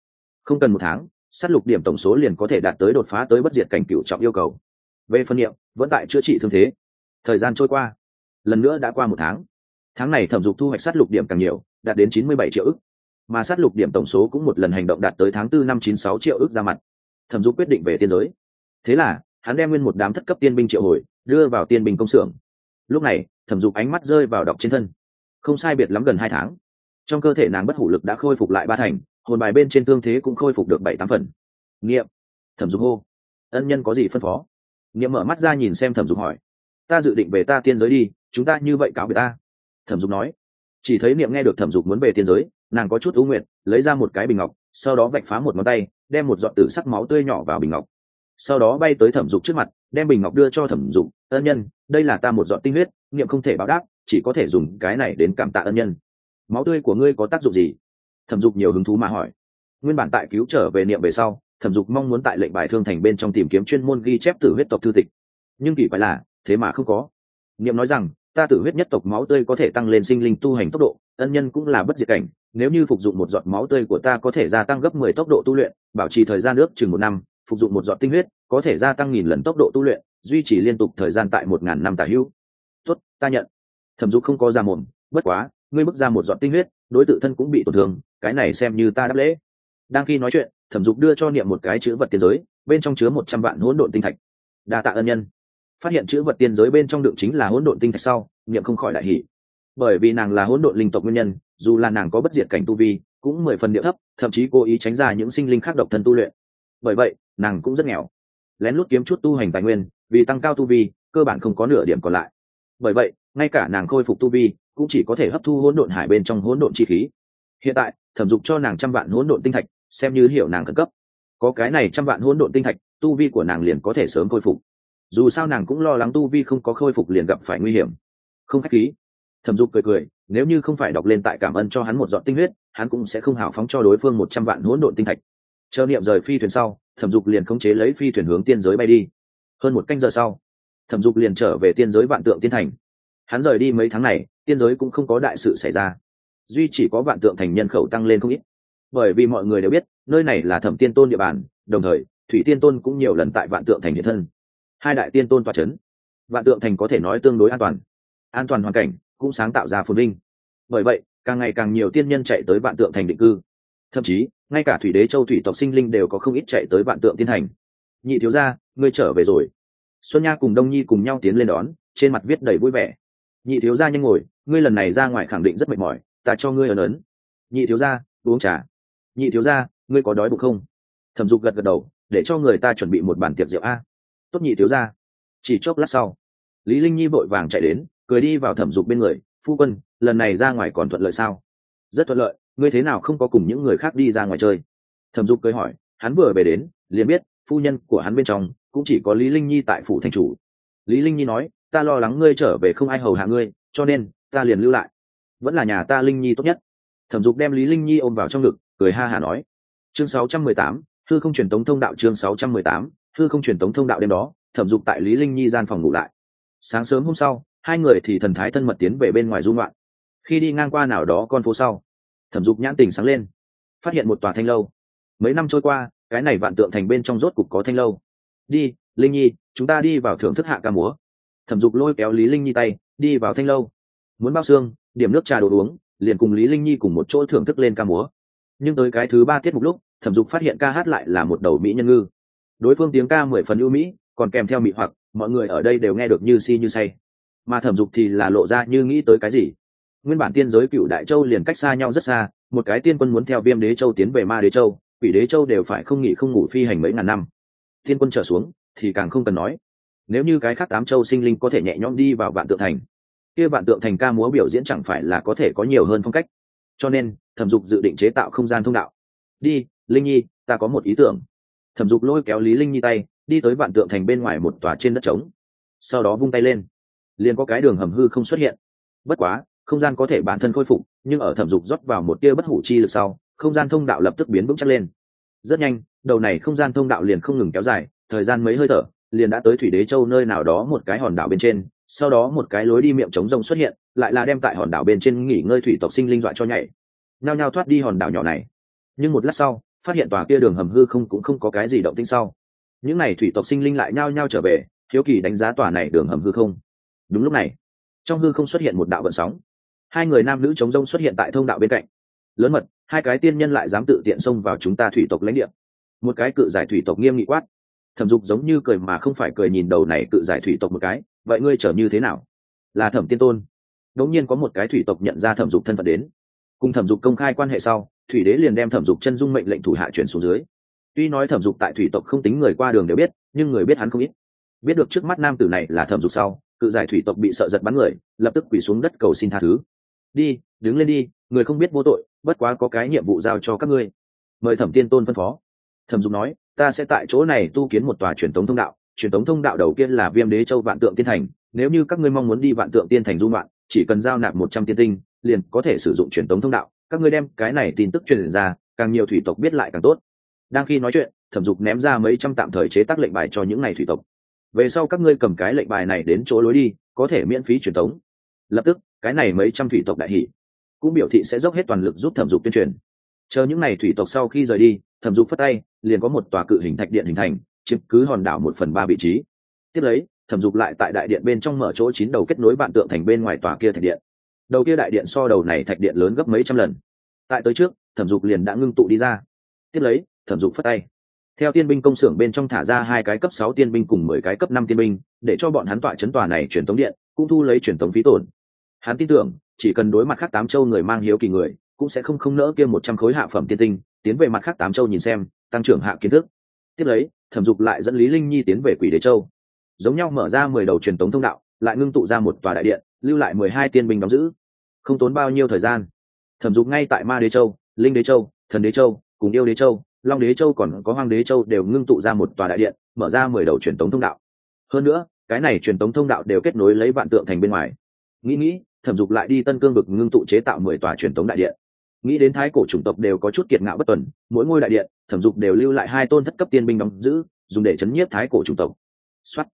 Không cần một tháng sát lục điểm tổng số liền có thể đạt tới đột phá tới bất diệt cảnh cựu trọng yêu cầu. Về phân niệm, vẫn tại chữa trị thương thế. Thời gian trôi qua. Lần nữa đã qua một tháng. Tháng này thẩm dục thu hoạch sát lục điểm càng nhiều, đạt đến chín mươi bảy triệu ức. mà sát lục điểm tổng số cũng một lần hành động đạt tới tháng bốn năm chín sáu triệu ức ra mặt. Thẩm dục quyết định về tiên giới. Thế là, hắn đem nguyên một đám thất cấp tiên binh triệu hồi, đưa vào tiên binh công xưởng. Lúc này, thẩm dục ánh mắt rơi vào đọc trên thân. Không sai biệt lắm gần hai tháng. Trong cơ thể nàng bất hủ lực đã khôi phục lại ba thành hồn bài bên trên thương thế cũng khôi phục được bảy tám phần. Nghiệm. Thẩm dục hô. Ân nhân có gì phân phó? Nghiệm mở mắt ra nhìn xem thẩm dục hỏi. Ta dự định về ta tiên giới đi, chúng ta như vậy cáo về ta. Thẩm dục nói. Chỉ thấy niệm nghe được thẩm dục muốn về tiên giới, nàng có chút ưu nguyện, lấy ra một cái bình ngọc, sau đó vạch phá một ngón tay, đem một giọt tử sắc máu tươi nhỏ vào bình ngọc. Sau đó bay tới thẩm dục trước mặt, đem bình ngọc đưa cho thẩm dục. Ân nhân, đây là ta một giọt tinh huyết niệm không thể báo đáp, chỉ có thể dùng cái này đến cảm tạ ân nhân. Máu tươi của ngươi có tác dụng gì? Thẩm dục nhiều hứng thú mà hỏi. Nguyên bản tại cứu trở về niệm về sau, thẩm dục mong muốn tại lệnh bài thương thành bên trong tìm kiếm chuyên môn ghi chép tử huyết tộc thư tịch. Nhưng kỳ phải là, thế mà không có. Niệm nói rằng, ta tử huyết nhất tộc máu tươi có thể tăng lên sinh linh tu hành tốc độ, ân nhân cũng là bất diệt cảnh, nếu như phục dụng một giọt máu tươi của ta có thể gia tăng gấp mười tốc độ tu luyện, bảo trì thời gian nước chừng một năm, phục dụng một giọt tinh huyết, có thể gia tăng nghìn lần tốc độ tu luyện, duy trì liên tục thời gian tại một ngàn năm tả hữu. Tuất ta nhận. Thẩm dục không có ra mồm, bất quá, ngươi bước ra một giọt tinh huyết, đối tự thân cũng bị tổn thương cái này xem như ta đáp lễ. Đang khi nói chuyện, thẩm dục đưa cho niệm một cái chữ vật tiên giới, bên trong chứa một trăm vạn hỗn độn tinh thạch. Đa tạ ân nhân. Phát hiện chữ vật tiên giới bên trong đựng chính là hỗn độn tinh thạch sau, niệm không khỏi đại hỷ bởi vì nàng là hỗn độn linh tộc nguyên nhân, dù là nàng có bất diệt cảnh tu vi, cũng mười phần địa thấp, thậm chí cố ý tránh ra những sinh linh khác độc thân tu luyện. Bởi vậy, nàng cũng rất nghèo. Lén lút kiếm chút tu hành tài nguyên, vì tăng cao tu vi, cơ bản không có nửa điểm còn lại. Bởi vậy, ngay cả nàng khôi phục tu vi, cũng chỉ có thể hấp thu hỗn độn hải bên trong hỗn độn chi khí hiện tại, thẩm dục cho nàng trăm vạn hỗn độn tinh thạch, xem như hiểu nàng khẩn cấp. Có cái này trăm vạn hỗn độn tinh thạch, tu vi của nàng liền có thể sớm khôi phục. Dù sao nàng cũng lo lắng tu vi không có khôi phục liền gặp phải nguy hiểm. Không khách khí. Thẩm dục cười cười, nếu như không phải đọc lên tại cảm ơn cho hắn một dọn tinh huyết, hắn cũng sẽ không hào phóng cho đối phương một trăm vạn hỗn độn tinh thạch. Chờ niệm rời phi thuyền sau, thẩm dục liền khống chế lấy phi thuyền hướng tiên giới bay đi. Hơn một canh giờ sau, thẩm dục liền trở về tiên giới vạn tượng tiên thành. Hắn rời đi mấy tháng này, tiên giới cũng không có đại sự xảy ra duy chỉ có vạn tượng thành nhân khẩu tăng lên không ít. Bởi vì mọi người đều biết, nơi này là thẩm tiên tôn địa bàn, đồng thời, thủy tiên tôn cũng nhiều lần tại vạn tượng thành hiện thân. Hai đại tiên tôn toa c h ấ n vạn tượng thành có thể nói tương đối an toàn. An toàn hoàn cảnh cũng sáng tạo ra phồn linh bởi vậy, càng ngày càng nhiều tiên nhân chạy tới vạn tượng thành định cư. Thậm chí, ngay cả thủy đế châu thủy tộc sinh linh đều có không ít chạy tới vạn tượng tiên hành nhị thiếu gia, ngươi trở về rồi. Xuân nha cùng đông nhi cùng nhau tiến lên đón, trên mặt viết đầy vui vẻ. Nhị thiếu gia nhanh ngồi, ngươi lần này ra ngoài khẳng định rất mệt mỏi ta cho ngươi ấn ấn. Nhị thiếu gia, uống trà. Nhị thiếu gia, ngươi có đói bụng không? Thẩm dục gật gật đầu, để cho người ta chuẩn bị một bản tiệc rượu a. Tốt nhị thiếu gia. Chỉ chốc lát sau, lý linh nhi vội vàng chạy đến, cười đi vào thẩm dục bên người, phu quân, lần này ra ngoài còn thuận lợi sao? Rất thuận lợi, ngươi thế nào không có cùng những người khác đi ra ngoài chơi? Thẩm dục cười hỏi, hắn vừa về đến, liền biết, phu nhân của hắn bên trong, cũng chỉ có lý linh nhi tại phủ thành chủ. Lý linh nhi nói, ta lo lắng ngươi trở về không ai hầu hạ ngươi, cho nên, ta liền lưu lại vẫn là nhà ta linh nhi tốt nhất. Thẩm dục đem lý linh nhi ôm vào trong ngực cười ha hà nói. Chương 618, thư không truyền tống thông đạo chương 618, thư không truyền tống thông đạo đêm đó thẩm dục tại lý linh nhi gian phòng ngủ lại. Sáng sớm hôm sau hai người thì thần thái thân mật tiến về bên ngoài dung loạn khi đi ngang qua nào đó con phố sau thẩm dục nhãn tình sáng lên. Phát hiện một tòa thanh lâu. Mấy năm trôi qua cái này vạn tượng thành bên trong rốt cục có thanh lâu. Đi linh nhi chúng ta đi vào thưởng thức hạ ca múa. Thẩm dục lôi kéo lý linh nhi tay đi vào thanh lâu. Muốn bao xương điểm nước trà đồ uống, liền cùng lý linh nhi cùng một chỗ thưởng thức lên ca múa. Nhưng tới cái thứ ba tiết mục lúc, thẩm dục phát hiện ca hát lại là một đầu mỹ nhân ngư. Đối phương tiếng ca mười phần ưu mỹ, còn kèm theo mị hoặc, mọi người ở đây đều nghe được như si như say. Mà thẩm dục thì là lộ ra như nghĩ tới cái gì. Nguyên bản tiên giới cựu đại châu liền cách xa nhau rất xa, một cái tiên quân muốn theo viêm đế châu tiến về ma đế châu, quỷ đế châu đều phải không nghỉ không ngủ phi hành mấy ngàn năm. Tiên quân trở xuống, thì càng không cần nói. Nếu như cái khác tám châu sinh linh có thể nhẹ nhõm đi vào vạn tượng thành kia vạn tượng thành ca múa biểu diễn chẳng phải là có thể có nhiều hơn phong cách. Cho nên, thẩm dục dự định chế tạo không gian thông đạo. Đi, linh nhi, ta có một ý tưởng. Thẩm dục lôi kéo lý linh nhi tay, đi tới vạn tượng thành bên ngoài một tòa trên đất trống. Sau đó vung tay lên. Liền có cái đường hầm hư không xuất hiện. Bất quá, không gian có thể bản thân khôi phục, nhưng ở thẩm dục rót vào một tia bất hủ chi lực sau, không gian thông đạo lập tức biến vững chắc lên. Rất nhanh, đầu này không gian thông đạo liền không ngừng kéo dài, thời gian mấy hơi thở, liền đã tới thủy đế châu nơi nào đó một cái hòn đảo bên trên sau đó một cái lối đi miệng trống rông xuất hiện, lại là đem tại hòn đảo bên trên nghỉ ngơi thủy tộc sinh linh dọa cho nhảy. Nhao nhao thoát đi hòn đảo nhỏ này. Nhưng một lát sau, phát hiện tòa kia đường hầm hư không cũng không có cái gì động tĩnh sau. Những n à y thủy tộc sinh linh lại nhao nhao trở về, hiếu kỳ đánh giá tòa này đường hầm hư không. Đúng lúc này, trong hư không xuất hiện một đạo vận sóng. Hai người nam nữ chống rông xuất hiện tại thông đạo bên cạnh. Lớn mật, hai cái tiên nhân lại dám tự tiện xông vào chúng ta thủy tộc lãnh địa. Một cái cự giải thủy tộc nghiêm nghị quát. Thẩm dục giống như cười mà không phải cười nhìn đầu này cự giải thủy tộc một cái vậy ngươi trở như thế nào? Là thẩm tiên tôn. Đống nhiên có một cái thủy tộc nhận ra thẩm dục thân phận đến. Cùng thẩm dục công khai quan hệ sau, thủy đế liền đem thẩm dục chân dung mệnh lệnh thủ hạ chuyển xuống dưới. Tuy nói thẩm dục tại thủy tộc không tính người qua đường đều biết, nhưng người biết hắn không ít. Biết được trước mắt nam tử này là thẩm dục sau, cự giải thủy tộc bị sợ giật bắn người, lập tức quỳ xuống đất cầu xin tha thứ. Đi, đứng lên đi, người không biết vô tội, bất quá có cái nhiệm vụ giao cho các ngươi. Mời thẩm tiên tôn phân phó. Thẩm dục nói, ta sẽ tại chỗ này tu kiến một tòa truyền thống thông đạo truyền thống thông đạo đầu tiên là viêm đế châu vạn tượng tiên thành, nếu như các ngươi mong muốn đi vạn tượng tiên thành dung loạn chỉ cần giao nạp một trăm tiên tinh, liền có thể sử dụng truyền thống thông đạo, các ngươi đem cái này tin tức truyền ra, càng nhiều thủy tộc biết lại càng tốt. Đang khi nói chuyện, thẩm dục ném ra mấy trăm tạm thời chế tác lệnh bài cho những này thủy tộc. Về sau các ngươi cầm cái lệnh bài này đến chỗ lối đi, có thể miễn phí truyền thống. Lập tức, cái này mấy trăm thủy tộc đại hỷ cũng biểu thị sẽ dốc hết toàn lực giúp thẩm dục tuyên truyền. Chờ những n à y thủy tộc sau khi rời đi, thẩm dục phất tay, liền có một tòa cự hình thạch điện hình thành chiếm cứ hòn đảo một phần ba vị trí. Tiếp lấy, thẩm dục lại tại đại điện bên trong mở chỗ chín đầu kết nối vạn tượng thành bên ngoài tòa kia thạch điện. Đầu kia đại điện so đầu này thạch điện lớn gấp mấy trăm lần. Tại tới trước, thẩm dục liền đã ngưng tụ đi ra. Tiếp lấy, thẩm dục phất tay. Theo tiên binh công xưởng bên trong thả ra hai cái cấp sáu tiên binh cùng mười cái cấp năm tiên binh, để cho bọn hắn tọa chấn tòa này truyền tống điện, cũng thu lấy truyền tống phí tổn. Hắn tin tưởng, chỉ cần đối mặt khác tám châu người mang hiếu kỳ người, cũng sẽ không không nỡ kia một trăm khối hạ phẩm tiên tinh, tiến về mặt khác tám châu nhìn xem, tăng trưởng hạ kiến thức. Tiếp lấy thẩm dục lại dẫn lý linh nhi tiến về quỷ đế châu. Giống nhau mở ra mười đầu truyền tống thông đạo, lại ngưng tụ ra một tòa đại điện, lưu lại mười hai tiên binh đóng giữ. Không tốn bao nhiêu thời gian, thẩm dục ngay tại ma đế châu, linh đế châu, thần đế châu, cùng yêu đế châu, long đế châu còn có hoang đế châu đều ngưng tụ ra một tòa đại điện, mở ra mười đầu truyền tống thông đạo. Hơn nữa, cái này truyền tống thông đạo đều kết nối lấy vạn tượng thành bên ngoài. Nghĩ nghĩ, thẩm dục lại đi tân cương vực ngưng tụ chế tạo mười tòa truyền tống đại điện. Nghĩ đến thái cổ chủng tộc đều có chút kiệt ngạo bất tuần, mỗi ngôi đại điện thẩm dục đều lưu lại hai tôn thất cấp tiên binh đóng giữ, dùng để chấn nhiếp thái cổ chủng tộc. Xuất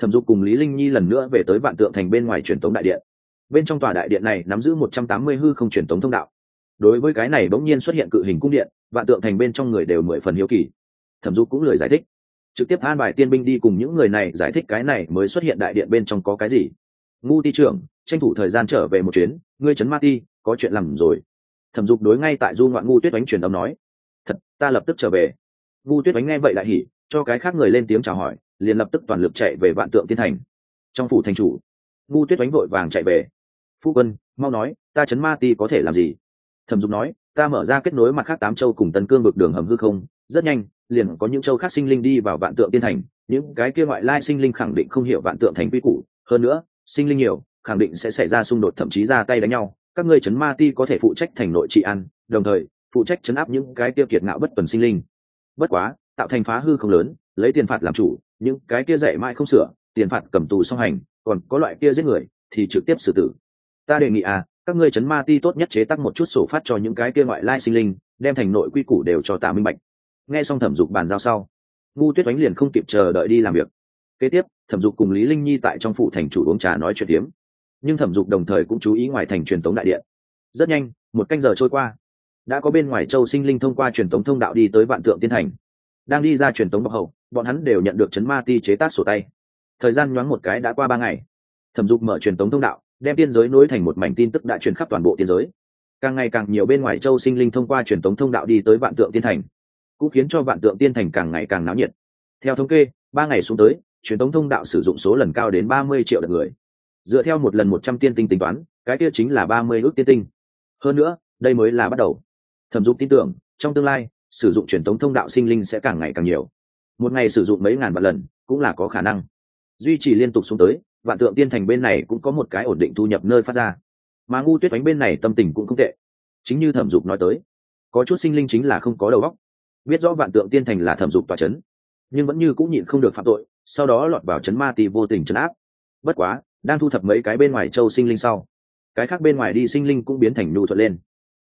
thẩm dục cùng lý linh nhi lần nữa về tới vạn tượng thành bên ngoài truyền tống đại điện. Bên trong tòa đại điện này nắm giữ một trăm tám mươi hư không truyền tống thông đạo. Đối với cái này bỗng nhiên xuất hiện cự hình cung điện, vạn tượng thành bên trong người đều mười phần hiếu kỳ. Thẩm dục cũng lời giải thích. Trực tiếp an bài tiên binh đi cùng những người này giải thích cái này mới xuất hiện đại điện bên trong có cái gì. Ngu ti trưởng, tranh thủ thời gian trở về một chuyến. Ngươi chấn ma ti, có chuyện làm rồi. Thẩm dục đối ngay tại du ngoạn ngu tuyết Đánh truyền âm nói ta lập tức trở về. Vu tuyết oánh nghe vậy lại hỉ, cho cái khác người lên tiếng chào hỏi, liền lập tức toàn lực chạy về vạn tượng tiên thành. Trong phủ thành chủ, vu tuyết oánh vội vàng chạy về. Phu quân, mau nói, ta chấn ma ti có thể làm gì? Thẩm dục nói, ta mở ra kết nối mặt khác tám châu cùng tân cương vực đường hầm hư không, rất nhanh, liền có những châu khác sinh linh đi vào vạn tượng tiên thành. Những cái kia ngoại lai sinh linh khẳng định không hiểu vạn tượng thành quy củ. Hơn nữa, sinh linh nhiều, khẳng định sẽ xảy ra xung đột, thậm chí ra tay đánh nhau. Các ngươi chấn ma ti có thể phụ trách thành nội trị ăn đồng thời phụ trách chấn áp những cái kia kiệt ngạo bất tuần sinh linh. Bất quá, tạo thành phá hư không lớn, lấy tiền phạt làm chủ, những cái kia dạy mãi không sửa, tiền phạt cầm tù song hành, còn có loại kia giết người thì trực tiếp xử tử. Ta đề nghị à các ngươi chấn ma ti tốt nhất chế tắc một chút sổ phát cho những cái kia ngoại lai sinh linh, đem thành nội quy củ đều cho tạ minh bạch. Nghe xong thẩm dục bàn giao sau, ngu tuyết oánh liền không kịp chờ đợi đi làm việc. Kế tiếp, thẩm dục cùng lý linh nhi tại trong phụ thành chủ uống trà nói chuyện tiếm nhưng thẩm dục đồng thời cũng chú ý ngoài thành truyền tống đại điện. Rất nhanh, một canh giờ trôi qua đã có bên ngoài châu sinh linh thông qua truyền tống thông đạo đi tới vạn tượng tiên thành. Đang đi ra truyền tống bọc hậu, bọn hắn đều nhận được chấn ma ti chế tác sổ tay. Thời gian nhoáng một cái đã qua ba ngày. Thẩm dục mở truyền tống thông đạo, đem tiên giới nối thành một mảnh tin tức đã truyền khắp toàn bộ tiên giới. Càng ngày càng nhiều bên ngoài châu sinh linh thông qua truyền tống thông đạo đi tới vạn tượng tiên thành, cũng khiến cho vạn tượng tiên thành càng ngày càng náo nhiệt. Theo thống kê, ba ngày xuống tới, truyền tống thông đạo sử dụng số lần cao đến ba mươi triệu lượt người. Dựa theo một lần một trăm tiên tinh tính toán, cái kia chính là ba mươi ước tiên tinh. Hơn nữa, đây mới là bắt đầu thẩm dục tin tưởng, trong tương lai, sử dụng truyền thống thông đạo sinh linh sẽ càng ngày càng nhiều. Một ngày sử dụng mấy ngàn vạn lần cũng là có khả năng. Duy trì liên tục xuống tới, vạn tượng tiên thành bên này cũng có một cái ổn định thu nhập nơi phát ra. Mà ngu tuyết bánh bên này tâm tình cũng không tệ. Chính như thẩm dục nói tới, có chút sinh linh chính là không có đầu óc. Biết rõ vạn tượng tiên thành là thẩm dục tòa c h ấ n nhưng vẫn như cũng nhịn không được phạm tội, sau đó lọt vào c h ấ n ma tì vô tình chấn áp. Bất quá, đang thu thập mấy cái bên ngoài châu sinh linh sau, cái khác bên ngoài đi sinh linh cũng biến thành nhu thuận lên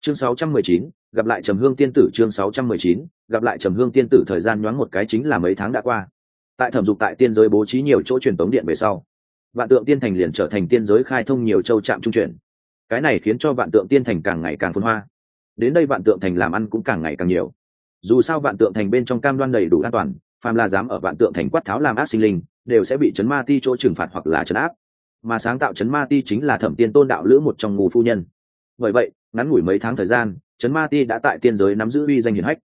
chương 619, gặp lại trầm hương tiên tử. Chương 619, gặp lại trầm hương tiên tử. Thời gian nhoáng một cái chính là mấy tháng đã qua. Tại thẩm dục tại tiên giới bố trí nhiều chỗ truyền tống điện về sau vạn tượng tiên thành liền trở thành tiên giới khai thông nhiều châu trạm trung chuyển. Cái này khiến cho vạn tượng tiên thành càng ngày càng phân hoa. Đến đây vạn tượng thành làm ăn cũng càng ngày càng nhiều. Dù sao vạn tượng thành bên trong cam đoan đầy đủ an toàn phàm là dám ở vạn tượng thành quát tháo làm ác sinh linh đều sẽ bị chấn ma ti chỗ trừng phạt hoặc là chấn áp. Mà sáng tạo chấn ma ti chính là thẩm tiên tôn đạo lữ một trong ngù phu nhân. Bởi vậy ngắn ngủi mấy tháng thời gian, Trấn ma ti đã tại tiên giới nắm giữ uy danh hiển hách.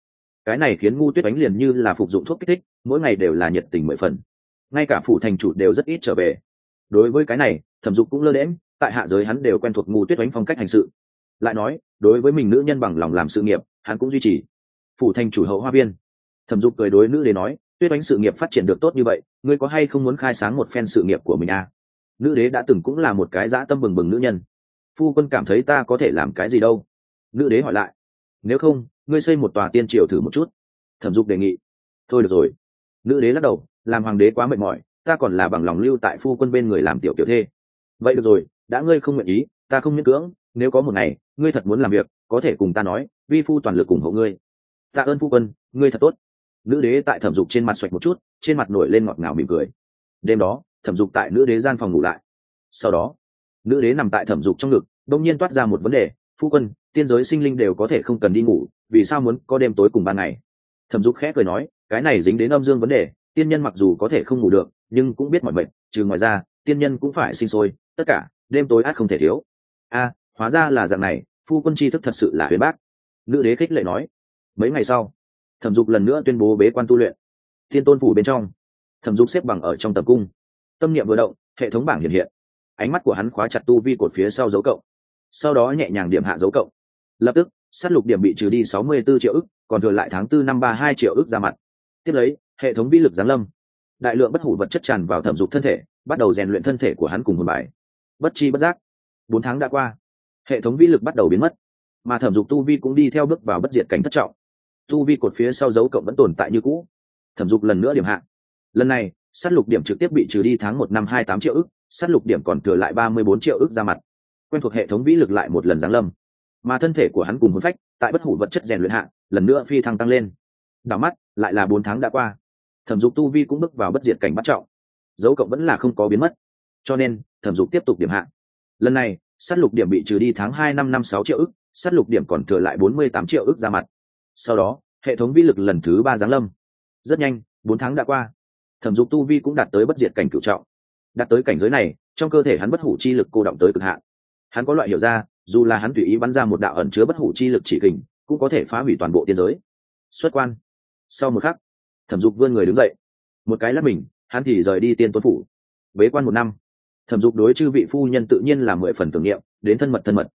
Cái này khiến ngu tuyết Bánh liền như là phục dụng thuốc kích thích, mỗi ngày đều là nhiệt tình mười phần. Ngay cả phủ thành chủ đều rất ít trở về. Đối với cái này, thẩm dục cũng lơ đễm tại hạ giới hắn đều quen thuộc ngu tuyết Bánh phong cách hành sự. Lại nói, đối với mình nữ nhân bằng lòng làm sự nghiệp, hắn cũng duy trì. Phủ thành chủ hậu hoa viên. Thẩm dục cười đối nữ đế nói, tuyết Bánh sự nghiệp phát triển được tốt như vậy, ngươi có hay không muốn khai sáng một phen sự nghiệp của mình à? nữ đế đã từng cũng là một cái dã tâm bừng bừng nữ nhân phu quân cảm thấy ta có thể làm cái gì đâu? Nữ đế hỏi lại. Nếu không, ngươi xây một tòa tiên triều thử một chút. Thẩm dục đề nghị. Thôi được rồi. Nữ đế lắc đầu, làm hoàng đế quá mệt mỏi, ta còn là bằng lòng lưu tại phu quân bên người làm tiểu kiểu thê. Vậy được rồi, đã ngươi không nguyện ý, ta không miễn cưỡng, nếu có một ngày, ngươi thật muốn làm việc, có thể cùng ta nói, vi phu toàn lực ủng hộ ngươi. Tạ ơn phu quân, ngươi thật tốt. Nữ đế tại thẩm dục trên mặt xoạch một chút, trên mặt nổi lên ngọt ngào mỉm cười. Đêm đó, thẩm dục tại nữ đế gian phòng ngủ lại. Sau đó nữ đế nằm tại thẩm dục trong ngực, đông nhiên toát ra một vấn đề, phu quân, tiên giới sinh linh đều có thể không cần đi ngủ, vì sao muốn có đêm tối cùng ban ngày? Thẩm dục khẽ cười nói, cái này dính đến âm dương vấn đề, tiên nhân mặc dù có thể không ngủ được, nhưng cũng biết mọi mệnh, trừ ngoài ra, tiên nhân cũng phải sinh sôi, tất cả, đêm tối át không thể thiếu. A, hóa ra là dạng này, phu quân tri thức thật sự là huyền bác. Nữ đế khích lệ nói. Mấy ngày sau, thẩm dục lần nữa tuyên bố bế quan tu luyện. Thiên tôn phủ bên trong, thẩm dục xếp bằng ở trong tập cung. Tâm niệm vừa động, hệ thống bảng hiện hiện ánh mắt của hắn khóa chặt tu vi cột phía sau dấu cộng. Sau đó nhẹ nhàng điểm hạ dấu cộng. Lập tức s á t lục điểm bị trừ đi sáu mươi b ố triệu ức, còn thừa lại tháng bốn năm ba hai triệu ức ra mặt. Tiếp lấy, hệ thống vi lực giáng lâm. Đại lượng bất hủ vật chất tràn vào thẩm dục thân thể, bắt đầu rèn luyện thân thể của hắn cùng hồn bài. Bất chi bất giác, bốn tháng đã qua. Hệ thống vi lực bắt đầu biến mất. Mà thẩm dục tu vi cũng đi theo bước vào bất diệt cảnh thất trọng. Tu vi cột phía sau dấu cộng vẫn tồn tại như cũ. Thẩm dục lần nữa điểm hạ. Lần này s á t lục điểm trực tiếp bị trừ đi tháng một năm hai tám triệu ức Sát lục điểm còn thừa lại ba mươi bốn triệu ức ra mặt. Quen thuộc hệ thống vĩ lực lại một lần giáng lâm. Mà thân thể của hắn cùng hôn phách, tại bất hủ vật chất rèn luyện hạ, lần nữa phi thăng tăng lên. Đảo mắt, lại là bốn tháng đã qua. Thẩm dục tu vi cũng bước vào bất diệt cảnh bắt trọng. Dấu cộng vẫn là không có biến mất. Cho nên, thẩm dục tiếp tục điểm hạ. Lần này s á t lục điểm bị trừ đi tháng hai năm năm sáu triệu ức s á t lục điểm còn thừa lại bốn mươi tám triệu ức ra mặt. Sau đó, hệ thống vi lực lần thứ ba giáng lâm. Rất nhanh, bốn tháng đã qua. Thẩm dục tu vi cũng đạt tới bất diệt cảnh cựu trọng đạt tới cảnh giới này, trong cơ thể hắn bất hủ chi lực cô động tới cực hạn. Hắn có loại hiểu ra, dù là hắn tùy ý bắn ra một đạo ẩn chứa bất hủ chi lực chỉ kình, cũng có thể phá hủy toàn bộ tiên giới. Xuất quan. Sau một khắc, thẩm dục vươn người đứng dậy. Một cái lắp mình, hắn thì rời đi tiên tuấn phủ. Bế quan một năm, thẩm dục đối chư vị phu nhân tự nhiên là mười phần tưởng niệm, đến thân mật thân mật.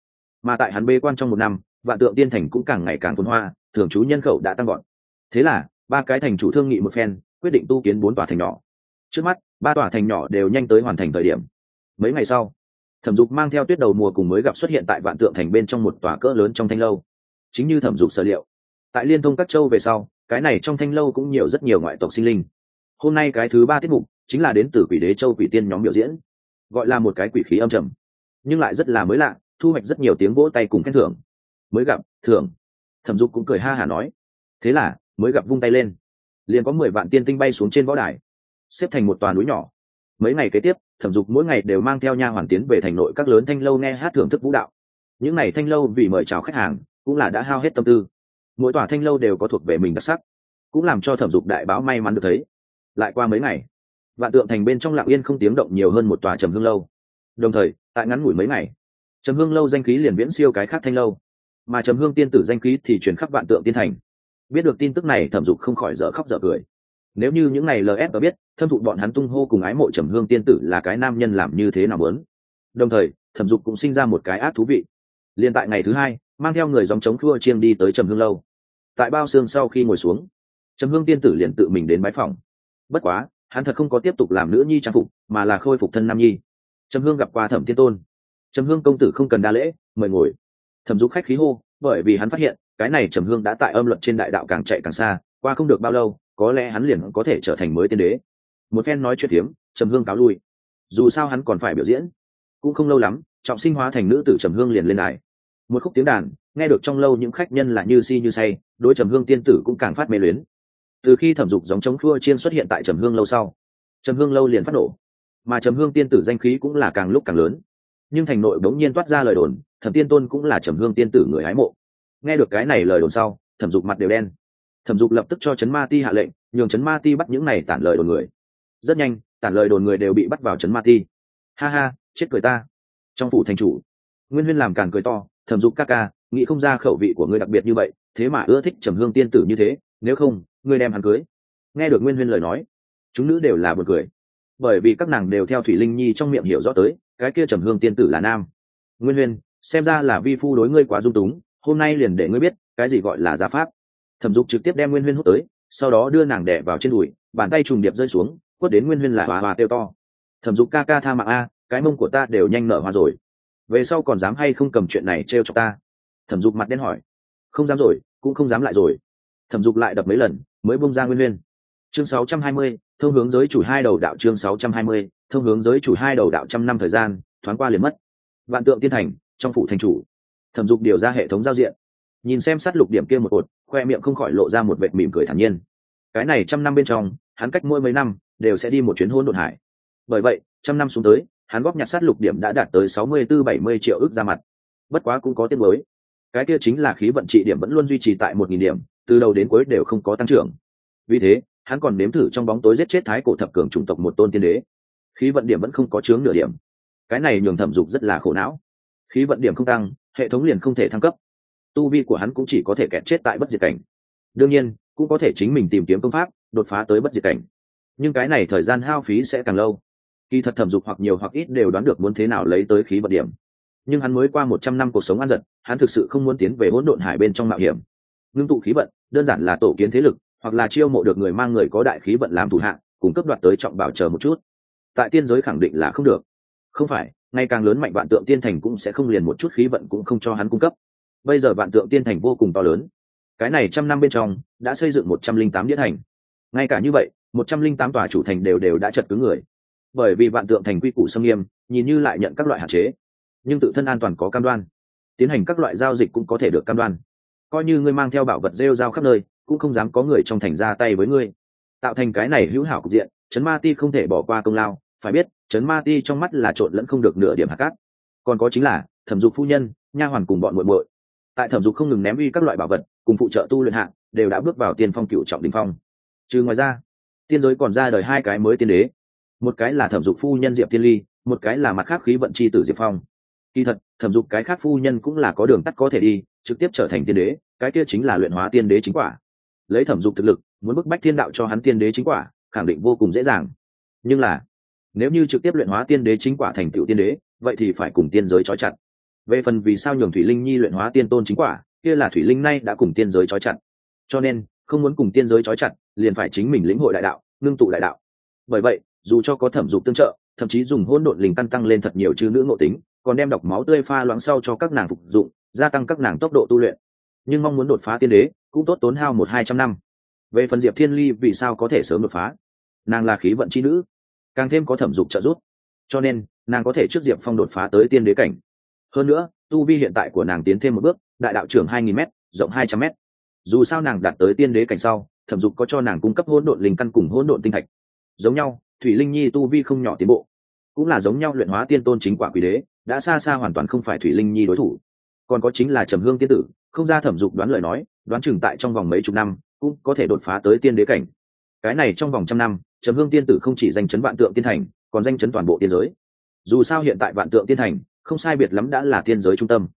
Mà tại hắn bế quan trong một năm, vạn tượng tiên thành cũng càng ngày càng phồn hoa, thường trú nhân khẩu đã tăng gọn thế là, ba cái thành chủ thương nghị một phen, quyết định tu kiến bốn tòa thành nhỏ trước mắt, ba tòa thành nhỏ đều nhanh tới hoàn thành thời điểm. Mấy ngày sau, thẩm dục mang theo tuyết đầu mùa cùng mới gặp xuất hiện tại vạn tượng thành bên trong một tòa cỡ lớn trong thanh lâu. Chính như thẩm dục sở liệu, tại liên thông các châu về sau, cái này trong thanh lâu cũng nhiều rất nhiều ngoại tộc sinh linh. Hôm nay cái thứ ba tiết mục chính là đến từ quỷ đế châu quỷ tiên nhóm biểu diễn, gọi là một cái quỷ khí âm trầm, nhưng lại rất là mới lạ, thu hoạch rất nhiều tiếng vỗ tay cùng khen thưởng. Mới gặp, thưởng. Thẩm dục cũng cười ha hả nói, thế là, mới gặp vung tay lên. Liền có mười vạn tiên tinh bay xuống trên võ đài xếp thành một toàn núi nhỏ. Mấy ngày kế tiếp, thẩm dục mỗi ngày đều mang theo nha hoàn tiến về thành nội các lớn thanh lâu nghe hát thưởng thức vũ đạo. Những n à y thanh lâu vì mời chào khách hàng, cũng là đã hao hết tâm tư. Mỗi tòa thanh lâu đều có thuộc về mình đặc sắc, cũng làm cho thẩm dục đại báo may mắn được thấy. Lại qua mấy ngày, vạn tượng thành bên trong lạng yên không tiếng động nhiều hơn một tòa trầm hương lâu. Đồng thời, tại ngắn ngủi mấy ngày, trầm hương lâu danh khí liền viễn siêu cái khác thanh lâu. Mà trầm hương tiên tử danh khí thì chuyển khắp vạn tượng tiên thành. Biết được tin tức này, thẩm dục không khỏi dở khóc dở cười nếu như những ngày ls biết, thâm thụ bọn hắn tung hô cùng ái mộ trầm hương tiên tử là cái nam nhân làm như thế nào lớn đồng thời, thẩm dục cũng sinh ra một cái ác thú vị. Liền tại ngày thứ hai, mang theo người dòng chống khua chiêng đi tới trầm hương lâu. Tại bao xương sau khi ngồi xuống, trầm hương tiên tử liền tự mình đến bái phòng. Bất quá, hắn thật không có tiếp tục làm nữ nhi trang phục, mà là khôi phục thân nam nhi. Trầm hương gặp qua thẩm tiên tôn. Trầm hương công tử không cần đa lễ, mời ngồi. Thẩm dục khách khí hô, bởi vì hắn phát hiện, cái này trầm hương đã tại âm luật trên đại đạo càng chạy càng xa, qua không được bao lâu có lẽ hắn liền có thể trở thành mới tiên đế. Một phen nói chuyện hiếm trầm hương cáo lui. Dù sao hắn còn phải biểu diễn. Cũng không lâu lắm, trọng sinh hóa thành nữ tử trầm hương liền lên đài. Một khúc tiếng đàn, nghe được trong lâu những khách nhân là như si như say đôi trầm hương tiên tử cũng càng phát mê luyến. Từ khi thẩm dục giống chống khua chiên xuất hiện tại trầm hương lâu sau, trầm hương lâu liền phát nổ. Mà trầm hương tiên tử danh khí cũng là càng lúc càng lớn. Nhưng thành nội bỗng nhiên toát ra lời đồn, thẩm tiên tôn cũng là trầm hương tiên tử người hái mộ. Nghe được cái này lời đồn sau, thẩm dục mặt đều đen thẩm dục lập tức cho trấn ma ti hạ lệnh, nhường trấn ma ti bắt những này tản lời đồn người. Rất nhanh, tản lời đồn người đều bị bắt vào trấn ma ti. Ha ha, chết cười ta. Trong phủ thành chủ, nguyên huyên làm càng cười to, thẩm dục ca ca, nghĩ không ra khẩu vị của ngươi đặc biệt như vậy, thế mà ưa thích trầm hương tiên tử như thế, nếu không, ngươi đem hắn cưới. Nghe được nguyên huyên lời nói, chúng nữ đều là b u ồ n cười. Bởi vì các nàng đều theo thủy linh nhi trong miệng hiểu rõ tới, cái kia trầm hương tiên tử là nam. Nguyên huyên, xem ra là vi phu đối ngươi quá dung túng, hôm nay liền để ngươi biết, cái gì gọi là gia pháp thẩm dục trực tiếp đem nguyên huyên hút tới sau đó đưa nàng đẻ vào trên đùi bàn tay trùng điệp rơi xuống quất đến nguyên huyên là hòa hòa kêu to. Thẩm dục ca ca tha mạng a cái mông của ta đều nhanh nở hoa rồi. Về sau còn dám hay không cầm chuyện này t r e o cho ta? Thẩm dục mặt đen hỏi. Không dám rồi cũng không dám lại rồi. Thẩm dục lại đập mấy lần mới bông ra nguyên huyên. Chương 620, thông hướng giới chủ hai đầu đạo chương 620, thông hướng giới chủ hai đầu đạo trăm năm thời gian thoáng qua liền mất. Vạn tượng tiên thành trong phủ thành chủ. Thẩm dục điều ra hệ thống giao diện. Nhìn xem sát lục điểm kia một cột khoe miệng không khỏi lộ ra một vệt mỉm cười thản nhiên. Cái này trăm năm bên trong, hắn cách mỗi mấy năm đều sẽ đi một chuyến hôn đột hải. Bởi vậy, trăm năm xuống tới, hắn góp nhặt sát lục điểm đã đạt tới sáu mươi bốn bảy mươi triệu ước ra mặt. Bất quá cũng có tiết mới cái kia chính là khí vận trị điểm vẫn luôn duy trì tại một nghìn điểm, từ đầu đến cuối đều không có tăng trưởng. Vì thế, hắn còn nếm thử trong bóng tối giết chết thái cổ thập cường chủng tộc một tôn tiên đế. Khí vận điểm vẫn không có chướng nửa điểm. Cái này nhường thẩm dục rất là khổ não. Khí vận điểm không tăng, hệ thống liền không thể thăng cấp tu vi của hắn cũng chỉ có thể kẹt chết tại bất diệt cảnh. Đương nhiên, cũng có thể chính mình tìm kiếm công pháp, đột phá tới bất diệt cảnh. Nhưng cái này thời gian hao phí sẽ càng lâu. Kỳ thật thẩm dục hoặc nhiều hoặc ít đều đoán được muốn thế nào lấy tới khí vận điểm. Nhưng hắn mới qua một trăm năm cuộc sống ăn giật, hắn thực sự không muốn tiến về hỗn độn hải bên trong mạo hiểm. Ngưng tụ khí vận, đơn giản là tổ kiến thế lực, hoặc là chiêu mộ được người mang người có đại khí vận làm thủ hạng cung cấp đoạt tới trọng bảo chờ một chút. Tại tiên giới khẳng định là không được. Không phải ngày càng lớn mạnh vạn tượng tiên thành cũng sẽ không liền một chút khí vận cũng không cho hắn cung cấp bây giờ vạn tượng tiên thành vô cùng to lớn. Cái này trăm năm bên trong, đã xây dựng một trăm linh tám đĩa thành ngay cả như vậy, một trăm linh tám tòa chủ thành đều đều đã chật cứng người. Bởi vì vạn tượng thành quy củ xâm nghiêm, nhìn như lại nhận các loại hạn chế, nhưng tự thân an toàn có cam đoan. Tiến hành các loại giao dịch cũng có thể được cam đoan. Coi như ngươi mang theo bảo vật rêu rao khắp nơi, cũng không dám có người trong thành ra tay với ngươi. Tạo thành cái này hữu hảo cục diện chấn ma ti không thể bỏ qua công lao, phải biết chấn ma ti trong mắt là trộn lẫn không được nửa điểm hạt cát. Còn có chính là, thẩm dục phu nhân, nha hoàn cùng bọn muội muội tại thẩm dục không ngừng ném uy các loại bảo vật, cùng phụ trợ tu luyện hạng đều đã bước vào tiên phong cựu trọng đình phong. Trừ ngoài ra, tiên giới còn ra đời hai cái mới tiên đế. Một cái là thẩm dục phu nhân diệp tiên ly, một cái là mặt khác khí vận c h i tử diệp phong. Kỳ thật, thẩm dục cái khác phu nhân cũng là có đường tắt có thể đi, trực tiếp trở thành tiên đế, cái kia chính là luyện hóa tiên đế chính quả. Lấy thẩm dục thực lực, muốn bức bách thiên đạo cho hắn tiên đế chính quả, khẳng định vô cùng dễ dàng. Nhưng là, nếu như trực tiếp luyện hóa tiên đế chính quả thành tựu tiên đế, vậy thì phải cùng tiên giới trói chặt về phần vì sao nhường thủy linh nhi luyện hóa tiên tôn chính quả, kia là thủy linh nay đã cùng tiên giới trói chặt. Cho nên, không muốn cùng tiên giới trói chặt, liền phải chính mình lĩnh hội đại đạo, ngưng tụ đại đạo. Bởi vậy, dù cho có thẩm dục tương trợ, thậm chí dùng hôn độn linh căn tăng lên thật nhiều chư nữ ngộ tính, còn đem độc máu tươi pha loãng sau cho các nàng phục dụng, gia tăng các nàng tốc độ tu luyện. Nhưng mong muốn đột phá tiên đế, cũng tốt tốn hao một hai trăm năm. Về phần diệp thiên ly, vì sao có thể sớm đột phá? Nàng là khí vận c h i nữ, càng thêm có thẩm dục trợ giúp. Cho nên, nàng có thể trước diệp phong đột phá tới tiên đế cảnh hơn nữa, tu vi hiện tại của nàng tiến thêm một bước, đại đạo trưởng hai nghìn m rộng hai trăm m dù sao nàng đạt tới tiên đế cảnh sau, thẩm dục có cho nàng cung cấp hỗn độn linh căn cùng hỗn độn tinh thạch. Giống nhau, thủy linh nhi tu vi không nhỏ tiến bộ. Cũng là giống nhau luyện hóa tiên tôn chính quả quỷ đế, đã xa xa hoàn toàn không phải thủy linh nhi đối thủ. Còn có chính là trầm hương tiên tử, không ra thẩm dục đoán lời nói, đoán chừng tại trong vòng mấy chục năm, cũng có thể đột phá tới tiên đế cảnh. Cái này trong vòng trăm năm, trầm hương tiên tử không chỉ danh chấn vạn tượng tiên thành, còn danh chấn toàn bộ tiên giới. Dù sao hiện tại vạn tượng tiên thành không sai biệt lắm đã là tiên giới trung tâm.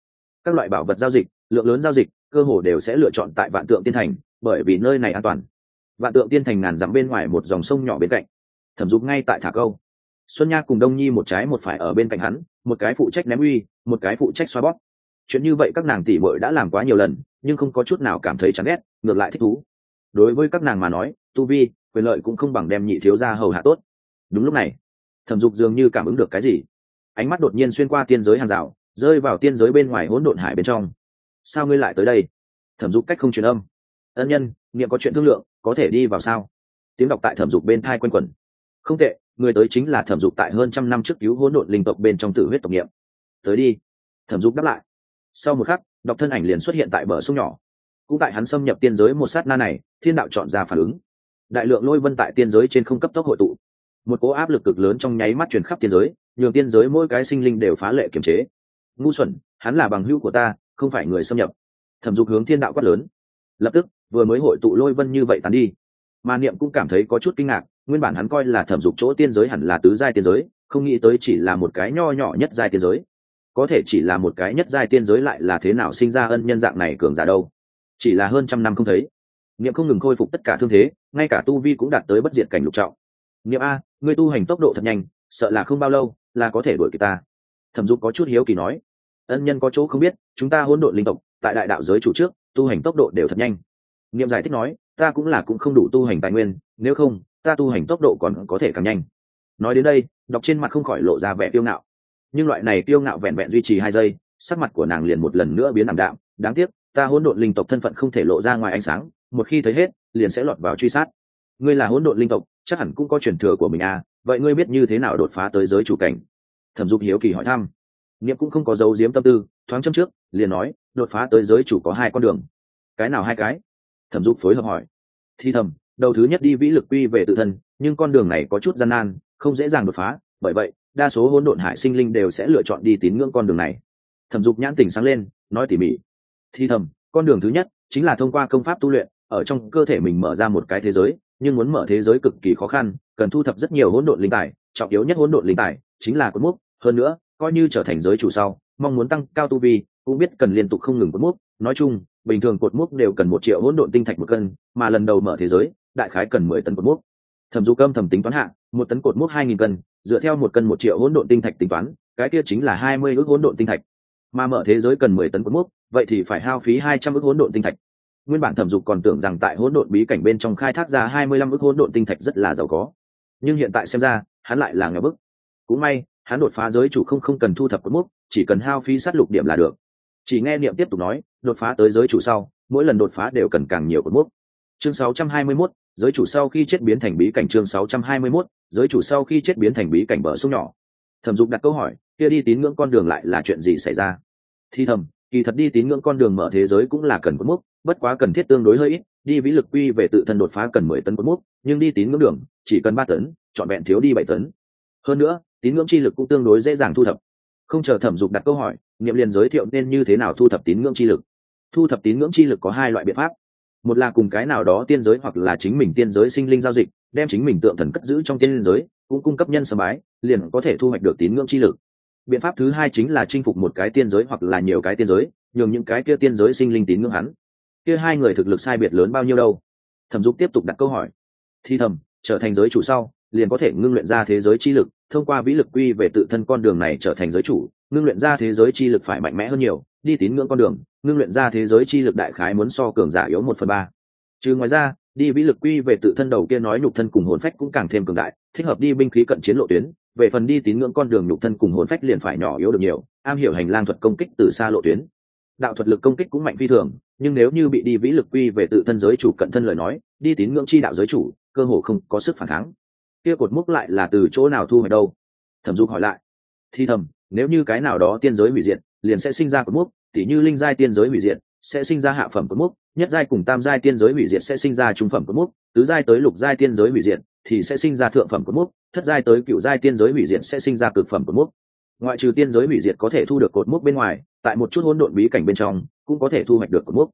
Các loại bảo vật giao dịch, lượng lớn giao dịch, cơ hồ đều sẽ lựa chọn tại vạn tượng tiên thành, bởi vì nơi này an toàn. Vạn tượng tiên thành ngàn dặm bên ngoài một dòng sông nhỏ bên cạnh. Thẩm dục ngay tại thả câu. Xuân nha cùng đông nhi một trái một phải ở bên cạnh hắn, một cái phụ trách ném uy, một cái phụ trách xoa bóp. Chuyện như vậy các nàng tỉ mội đã làm quá nhiều lần, nhưng không có chút nào cảm thấy chán ghét, ngược lại thích thú. Đối với các nàng mà nói, tu vi, quyền lợi cũng không bằng đem nhị thiếu ra hầu hạ tốt. Đúng lúc này, thẩm dục dường như cảm ứng được cái gì ánh mắt đột nhiên xuyên qua tiên giới hàng rào, rơi vào tiên giới bên ngoài hỗn độn hải bên trong. Sao ngươi lại tới đây? Thẩm dục cách không truyền âm. Ân nhân nghiệm có chuyện thương lượng, có thể đi vào sao? Tiếng đọc tại thẩm dục bên thai quanh quẩn. Không tệ, người tới chính là thẩm dục tại hơn trăm năm trước cứu hỗn độn linh tộc bên trong tử huyết tộc nghiệm tới đi. Thẩm dục đáp lại. Sau một khắc, đọc thân ảnh liền xuất hiện tại bờ sông nhỏ. Cũng tại hắn xâm nhập tiên giới một sát na này, thiên đạo chọn ra phản ứng. Đại lượng lôi vân tại tiên giới trên không cấp tốc hội tụ. Một cố áp lực cực lớn trong nháy mắt truyền khắp tiên giới nhường tiên giới mỗi cái sinh linh đều phá lệ kiềm chế. Ngu xuẩn, hắn là bằng hữu của ta, không phải người xâm nhập. Thẩm dục hướng thiên đạo quát lớn. Lập tức, vừa mới hội tụ lôi vân như vậy tàn đi. Mà niệm cũng cảm thấy có chút kinh ngạc, nguyên bản hắn coi là thẩm dục chỗ tiên giới hẳn là tứ giai tiên giới, không nghĩ tới chỉ là một cái nho nhỏ nhất giai tiên giới. Có thể chỉ là một cái nhất giai tiên giới lại là thế nào sinh ra ân nhân dạng này cường giả đâu? Chỉ là hơn trăm năm không thấy. Niệm không ngừng khôi phục tất cả thương thế, ngay cả tu vi cũng đạt tới bất diệt cảnh lục trọng. Niệm a, ngươi tu hành tốc độ thật nhanh, sợ là không bao lâu là có thể đuổi kịp ta. Thẩm dục có chút hiếu kỳ nói, ân nhân có chỗ không biết, chúng ta hỗn độn linh tộc, tại đại đạo giới chủ trước, tu hành tốc độ đều thật nhanh. Niệm giải thích nói, ta cũng là cũng không đủ tu hành tài nguyên, nếu không, ta tu hành tốc độ còn có thể càng nhanh. Nói đến đây, đọc trên mặt không khỏi lộ ra vẻ tiêu ngạo. Nhưng loại này tiêu ngạo vẹn vẹn duy trì hai giây, sắc mặt của nàng liền một lần nữa biến ảm đạm. Đáng tiếc, ta hỗn độn linh tộc thân phận không thể lộ ra ngoài ánh sáng, một khi thấy hết, liền sẽ lọt vào truy sát. Ngươi là hỗn độn linh tộc, chắc hẳn cũng có truyền thừa của mình à vậy ngươi biết như thế nào đột phá tới giới chủ cảnh? Thẩm dục hiếu kỳ hỏi thăm. Niệm cũng không có dấu diếm tâm tư, thoáng châm trước, liền nói, đột phá tới giới chủ có hai con đường. Cái nào hai cái? Thẩm dục phối hợp hỏi. Thi thầm, đầu thứ nhất đi vĩ lực quy về tự thân, nhưng con đường này có chút gian nan, không dễ dàng đột phá, bởi vậy, đa số hỗn độn hải sinh linh đều sẽ lựa chọn đi tín ngưỡng con đường này. Thẩm dục nhãn tỉnh sáng lên, nói tỉ mỉ. Thi thầm, con đường thứ nhất chính là thông qua công pháp tu luyện ở trong cơ thể mình mở ra một cái thế giới, nhưng muốn mở thế giới cực kỳ khó khăn, cần thu thập rất nhiều hỗn độn linh tài, trọng yếu nhất hỗn độn linh tài chính là cột mốc. Hơn nữa, coi như trở thành giới chủ sau, mong muốn tăng cao tu vi, cũng biết cần liên tục không ngừng cột mốc. Nói chung, bình thường cột mốc đều cần một triệu hỗn độn tinh thạch một cân, mà lần đầu mở thế giới, đại khái cần mười tấn cột mốc. Thẩm du cơm thẩm tính toán hạ, một tấn cột mốc hai nghìn cân, dựa theo một cân một triệu hỗn độn tinh thạch tính toán, cái kia chính là hai mươi ước hỗn độn tinh thạch. Mà mở thế giới cần mười tấn cột mốc, vậy thì phải hao phí hai trăm ước hỗn độn tinh thạch nguyên bản thẩm dục còn tưởng rằng tại hỗn độn bí cảnh bên trong khai thác ra hai mươi lăm ước hỗn độn tinh thạch rất là giàu có. Nhưng hiện tại xem ra hắn lại là nghèo bức. Cũng may hắn đột phá giới chủ không không cần thu thập cột mốc chỉ cần hao phí sát lục điểm là được. Chỉ nghe niệm tiếp tục nói đột phá tới giới chủ sau mỗi lần đột phá đều cần càng nhiều cột mốc. Chương 621, giới chủ sau khi chết biến thành bí cảnh chương 621, giới chủ sau khi chết biến thành bí cảnh bờ sông nhỏ. Thẩm dục đặt câu hỏi kia đi tín ngưỡng con đường lại là chuyện gì xảy ra? Thi thầm kỳ thật đi tín ngưỡng con đường mở thế giới cũng là cần cột mốc, bất quá cần thiết tương đối hơi ít, đi vĩ lực quy về tự thân đột phá cần mười tấn cột mốc, nhưng đi tín ngưỡng đường, chỉ cần ba tấn chọn vẹn thiếu đi bảy tấn. Hơn nữa, tín ngưỡng chi lực cũng tương đối dễ dàng thu thập. Không chờ thẩm dục đặt câu hỏi nghiệm liền giới thiệu nên như thế nào thu thập tín ngưỡng chi lực. Thu thập tín ngưỡng chi lực có hai loại biện pháp. Một là cùng cái nào đó tiên giới hoặc là chính mình tiên giới sinh linh giao dịch, đem chính mình tượng thần cất giữ trong tiên giới, cũng cung cấp nhân sơ bái, liền có thể thu hoạch được tín ngưỡng chi lực biện pháp thứ hai chính là chinh phục một cái tiên giới hoặc là nhiều cái tiên giới, nhường những cái kia tiên giới sinh linh tín ngưỡng hắn. Kia hai người thực lực sai biệt lớn bao nhiêu đâu? Thẩm dục tiếp tục đặt câu hỏi. Thi thầm, trở thành giới chủ sau, liền có thể ngưng luyện ra thế giới chi lực, thông qua vĩ lực quy về tự thân con đường này trở thành giới chủ, ngưng luyện ra thế giới chi lực phải mạnh mẽ hơn nhiều, đi tín ngưỡng con đường, ngưng luyện ra thế giới chi lực đại khái muốn so cường giả yếu một phần ba. Trừ ngoài ra, đi vĩ lực quy về tự thân đầu kia nói nhục thân cùng hồn phách cũng càng thêm cường đại, thích hợp đi binh khí cận chiến lộ tuyến về phần đi tín ngưỡng con đường nhục thân cùng hồn phách liền phải nhỏ yếu được nhiều, am hiểu hành lang thuật công kích từ xa lộ tuyến. Đạo thuật lực công kích cũng mạnh phi thường, nhưng nếu như bị đi vĩ lực quy về tự thân giới chủ cận thân lời nói, đi tín ngưỡng chi đạo giới chủ, cơ hồ không có sức phản kháng. Kia cột mốc lại là từ chỗ nào thu hồi đâu? Thẩm dục hỏi lại. Thi thầm, nếu như cái nào đó tiên giới hủy diệt, liền sẽ sinh ra cột mốc, tỉ như linh giai tiên giới hủy diệt, sẽ sinh ra hạ phẩm cột mốc, nhất giai cùng tam giai tiên giới hủy diệt sẽ sinh ra trung phẩm cột mốc, tứ giai tới lục giai tiên giới hủy diệt, thì sẽ sinh ra thượng phẩm cột mốc thất giai tới cựu giai tiên giới hủy diệt sẽ sinh ra cực phẩm cột mốc. Ngoại trừ tiên giới hủy diệt có thể thu được cột mốc bên ngoài, tại một chút hỗn độn bí cảnh bên trong, cũng có thể thu hoạch được cột mốc.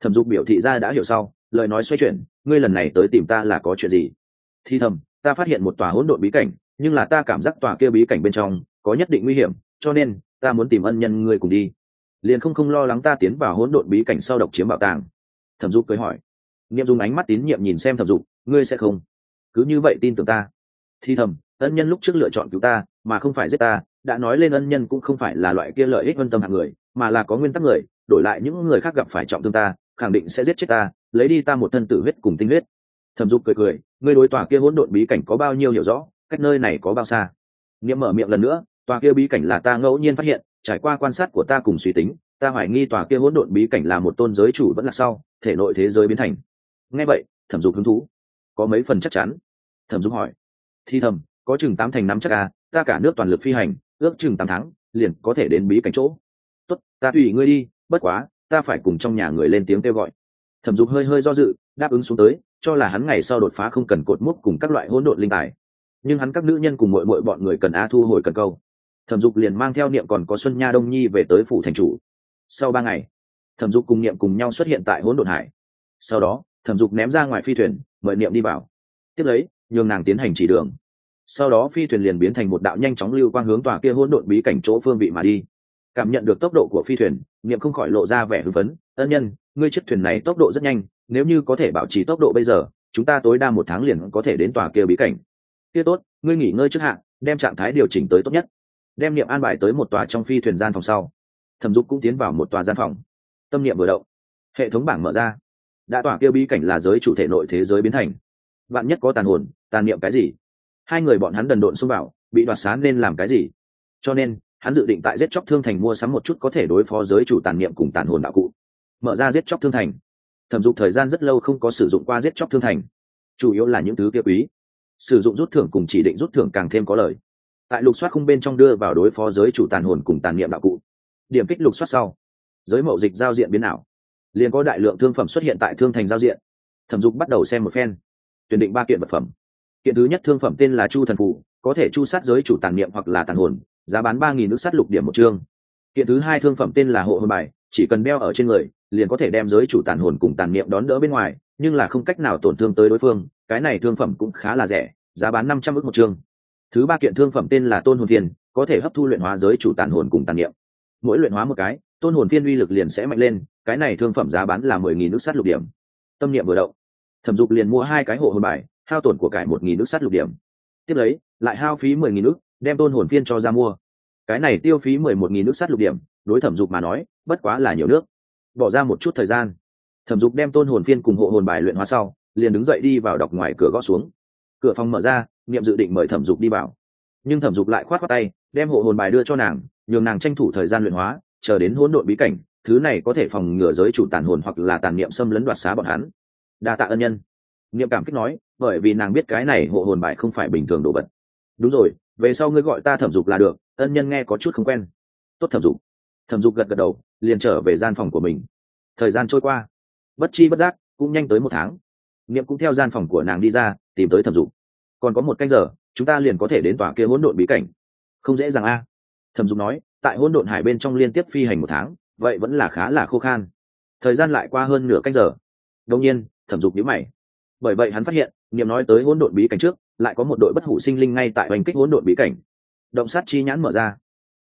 Thẩm dục biểu thị ra đã hiểu sau, lời nói xoay chuyển, ngươi lần này tới tìm ta là có chuyện gì? Thi thầm, ta phát hiện một tòa hỗn độn bí cảnh, nhưng là ta cảm giác tòa kia bí cảnh bên trong có nhất định nguy hiểm, cho nên ta muốn tìm ân nhân ngươi cùng đi. Liền không không lo lắng ta tiến vào hỗn độn bí cảnh sau độc chiếm bảo tàng. Thẩm dục cưới hỏi. Nghiệm dùng ánh mắt tín nhiệm nhìn xem thẩm dục, ngươi sẽ không? Cứ như vậy tin tưởng ta thi thầm, ân nhân lúc trước lựa chọn cứu ta, mà không phải giết ta, đã nói lên ân nhân cũng không phải là loại kia lợi ích vân tâm hạng người, mà là có nguyên tắc người, đổi lại những người khác gặp phải trọng thương ta, khẳng định sẽ giết chết ta, lấy đi ta một thân tử huyết cùng tinh huyết. Thẩm dục cười cười ngươi đối tòa kia hỗn độn bí cảnh có bao nhiêu hiểu rõ, cách nơi này có bao xa? Niệm mở miệng lần nữa, tòa kia bí cảnh là ta ngẫu nhiên phát hiện, trải qua quan sát của ta cùng suy tính, ta hoài nghi tòa kia hỗn độn bí cảnh là một tôn giới chủ vẫn là sau, thể nội thế giới biến thành. Nghe vậy, thẩm dục hứng thú. Có mấy phần chắc chắn? Thẩm dục hỏi thi thầm, có chừng tám thành năm chắc à ta cả nước toàn lực phi hành, ước chừng tám tháng, liền có thể đến bí cảnh chỗ. Tốt, ta tùy ngươi đi, bất quá, ta phải cùng trong nhà người lên tiếng kêu gọi. Thẩm dục hơi hơi do dự, đáp ứng xuống tới, cho là hắn ngày sau đột phá không cần cột mốc cùng các loại hỗn độn linh tài. Nhưng hắn các nữ nhân cùng mọi mọi bọn người cần a thu hồi cần câu. Thẩm dục liền mang theo niệm còn có xuân nha đông nhi về tới phủ thành chủ. Sau ba ngày, thẩm dục cùng niệm cùng nhau xuất hiện tại hỗn độn hải. Sau đó, thẩm dục ném ra ngoài phi thuyền, mời niệm đi vào. Tiếp lấy nhường nàng tiến hành chỉ đường. Sau đó phi thuyền liền biến thành một đạo nhanh chóng lưu quang hướng tòa kia hỗn độn bí cảnh chỗ phương vị mà đi. Cảm nhận được tốc độ của phi thuyền niệm không khỏi lộ ra vẻ hưng phấn. Ân nhân, ngươi chiếc thuyền này tốc độ rất nhanh, nếu như có thể bảo trì tốc độ bây giờ, chúng ta tối đa một tháng liền có thể đến tòa kia bí cảnh. Kia tốt, ngươi nghỉ ngơi trước hạn đem trạng thái điều chỉnh tới tốt nhất. Đem niệm an bài tới một tòa trong phi thuyền gian phòng sau, thẩm dục cũng tiến vào một tòa gian phòng. Tâm niệm vừa động, hệ thống bảng mở ra. Đã tòa kia bí cảnh là giới chủ thể nội thế giới biến thành bạn nhất có tàn hồn, tàn niệm cái gì? Hai người bọn hắn đần độn xông vào, bị đoạt sán nên làm cái gì? Cho nên, hắn dự định tại giết chóc thương thành mua sắm một chút có thể đối phó giới chủ tàn niệm cùng tàn hồn đạo cụ. Mở ra giết chóc thương thành. Thẩm dục thời gian rất lâu không có sử dụng qua giết chóc thương thành. Chủ yếu là những thứ kia quý. Sử dụng rút thưởng cùng chỉ định rút thưởng càng thêm có lời tại lục soát khung bên trong đưa vào đối phó giới chủ tàn hồn cùng tàn niệm đạo cụ. Điểm kích lục soát sau. Giới mậu dịch giao diện biến ảo. Liền có đại lượng thương phẩm xuất hiện tại thương thành giao diện. Thẩm dục bắt đầu xem một phen tuyển định ba kiện vật phẩm. Kiện thứ nhất thương phẩm tên là chu thần phủ có thể chu sát giới chủ tàn niệm hoặc là tàn hồn, giá bán ba nghìn nước sắt lục điểm một chương. Kiện thứ hai thương phẩm tên là hộ hồn bài, chỉ cần đeo ở trên người, liền có thể đem giới chủ tàn hồn cùng tàn niệm đón đỡ bên ngoài, nhưng là không cách nào tổn thương tới đối phương, cái này thương phẩm cũng khá là rẻ, giá bán năm trăm ước một chương. Thứ ba kiện thương phẩm tên là tôn hồn phiên, có thể hấp thu luyện hóa giới chủ tàn hồn cùng tàn niệm. Mỗi luyện hóa một cái, tôn hồn phiên uy lực liền sẽ mạnh lên, cái này thương phẩm giá bán là mười nghìn nước sắt lục điểm. Tâm niệm vừa động thẩm dục liền mua hai cái hộ hồn bài, hao tổn của cải một nghìn nước sắt lục điểm. Tiếp lấy, lại hao phí mười nghìn nước, đem tôn hồn phiên cho ra mua. Cái này tiêu phí mười một nghìn nước sắt lục điểm, đối thẩm dục mà nói, bất quá là nhiều nước. Bỏ ra một chút thời gian, thẩm dục đem tôn hồn phiên cùng hộ hồn bài luyện hóa sau, liền đứng dậy đi vào đọc ngoài cửa gõ xuống. Cửa phòng mở ra, niệm dự định mời thẩm dục đi vào. Nhưng thẩm dục lại khoát khoát tay, đem hộ hồn bài đưa cho nàng, nhường nàng tranh thủ thời gian luyện hóa, chờ đến hỗn độn bí cảnh, thứ này có thể phòng ngừa giới chủ tàn hồn hoặc là tàn niệm xâm lấn đoạt xá bọn hắn đa tạ ân nhân. Niệm cảm kích nói, bởi vì nàng biết cái này hộ hồn bài không phải bình thường đồ vật. Đúng rồi, về sau ngươi gọi ta thẩm dục là được, ân nhân nghe có chút không quen. Tốt thẩm dục. Thẩm dục gật gật đầu, liền trở về gian phòng của mình. Thời gian trôi qua. Bất chi bất giác, cũng nhanh tới một tháng. Niệm cũng theo gian phòng của nàng đi ra, tìm tới thẩm dục. Còn có một canh giờ, chúng ta liền có thể đến tòa kia hỗn độn bí cảnh. Không dễ dàng a. Thẩm dục nói, tại hỗn độn hải bên trong liên tiếp phi hành một tháng, vậy vẫn là khá là khô khan. Thời gian lại qua hơn nửa canh giờ. Đông nhiên thẩm dục nhíu mày. Bởi vậy hắn phát hiện, niệm nói tới hỗn độn bí cảnh trước, lại có một đội bất hủ sinh linh ngay tại hành kích hỗn độn bí cảnh. Động sát chi nhãn mở ra.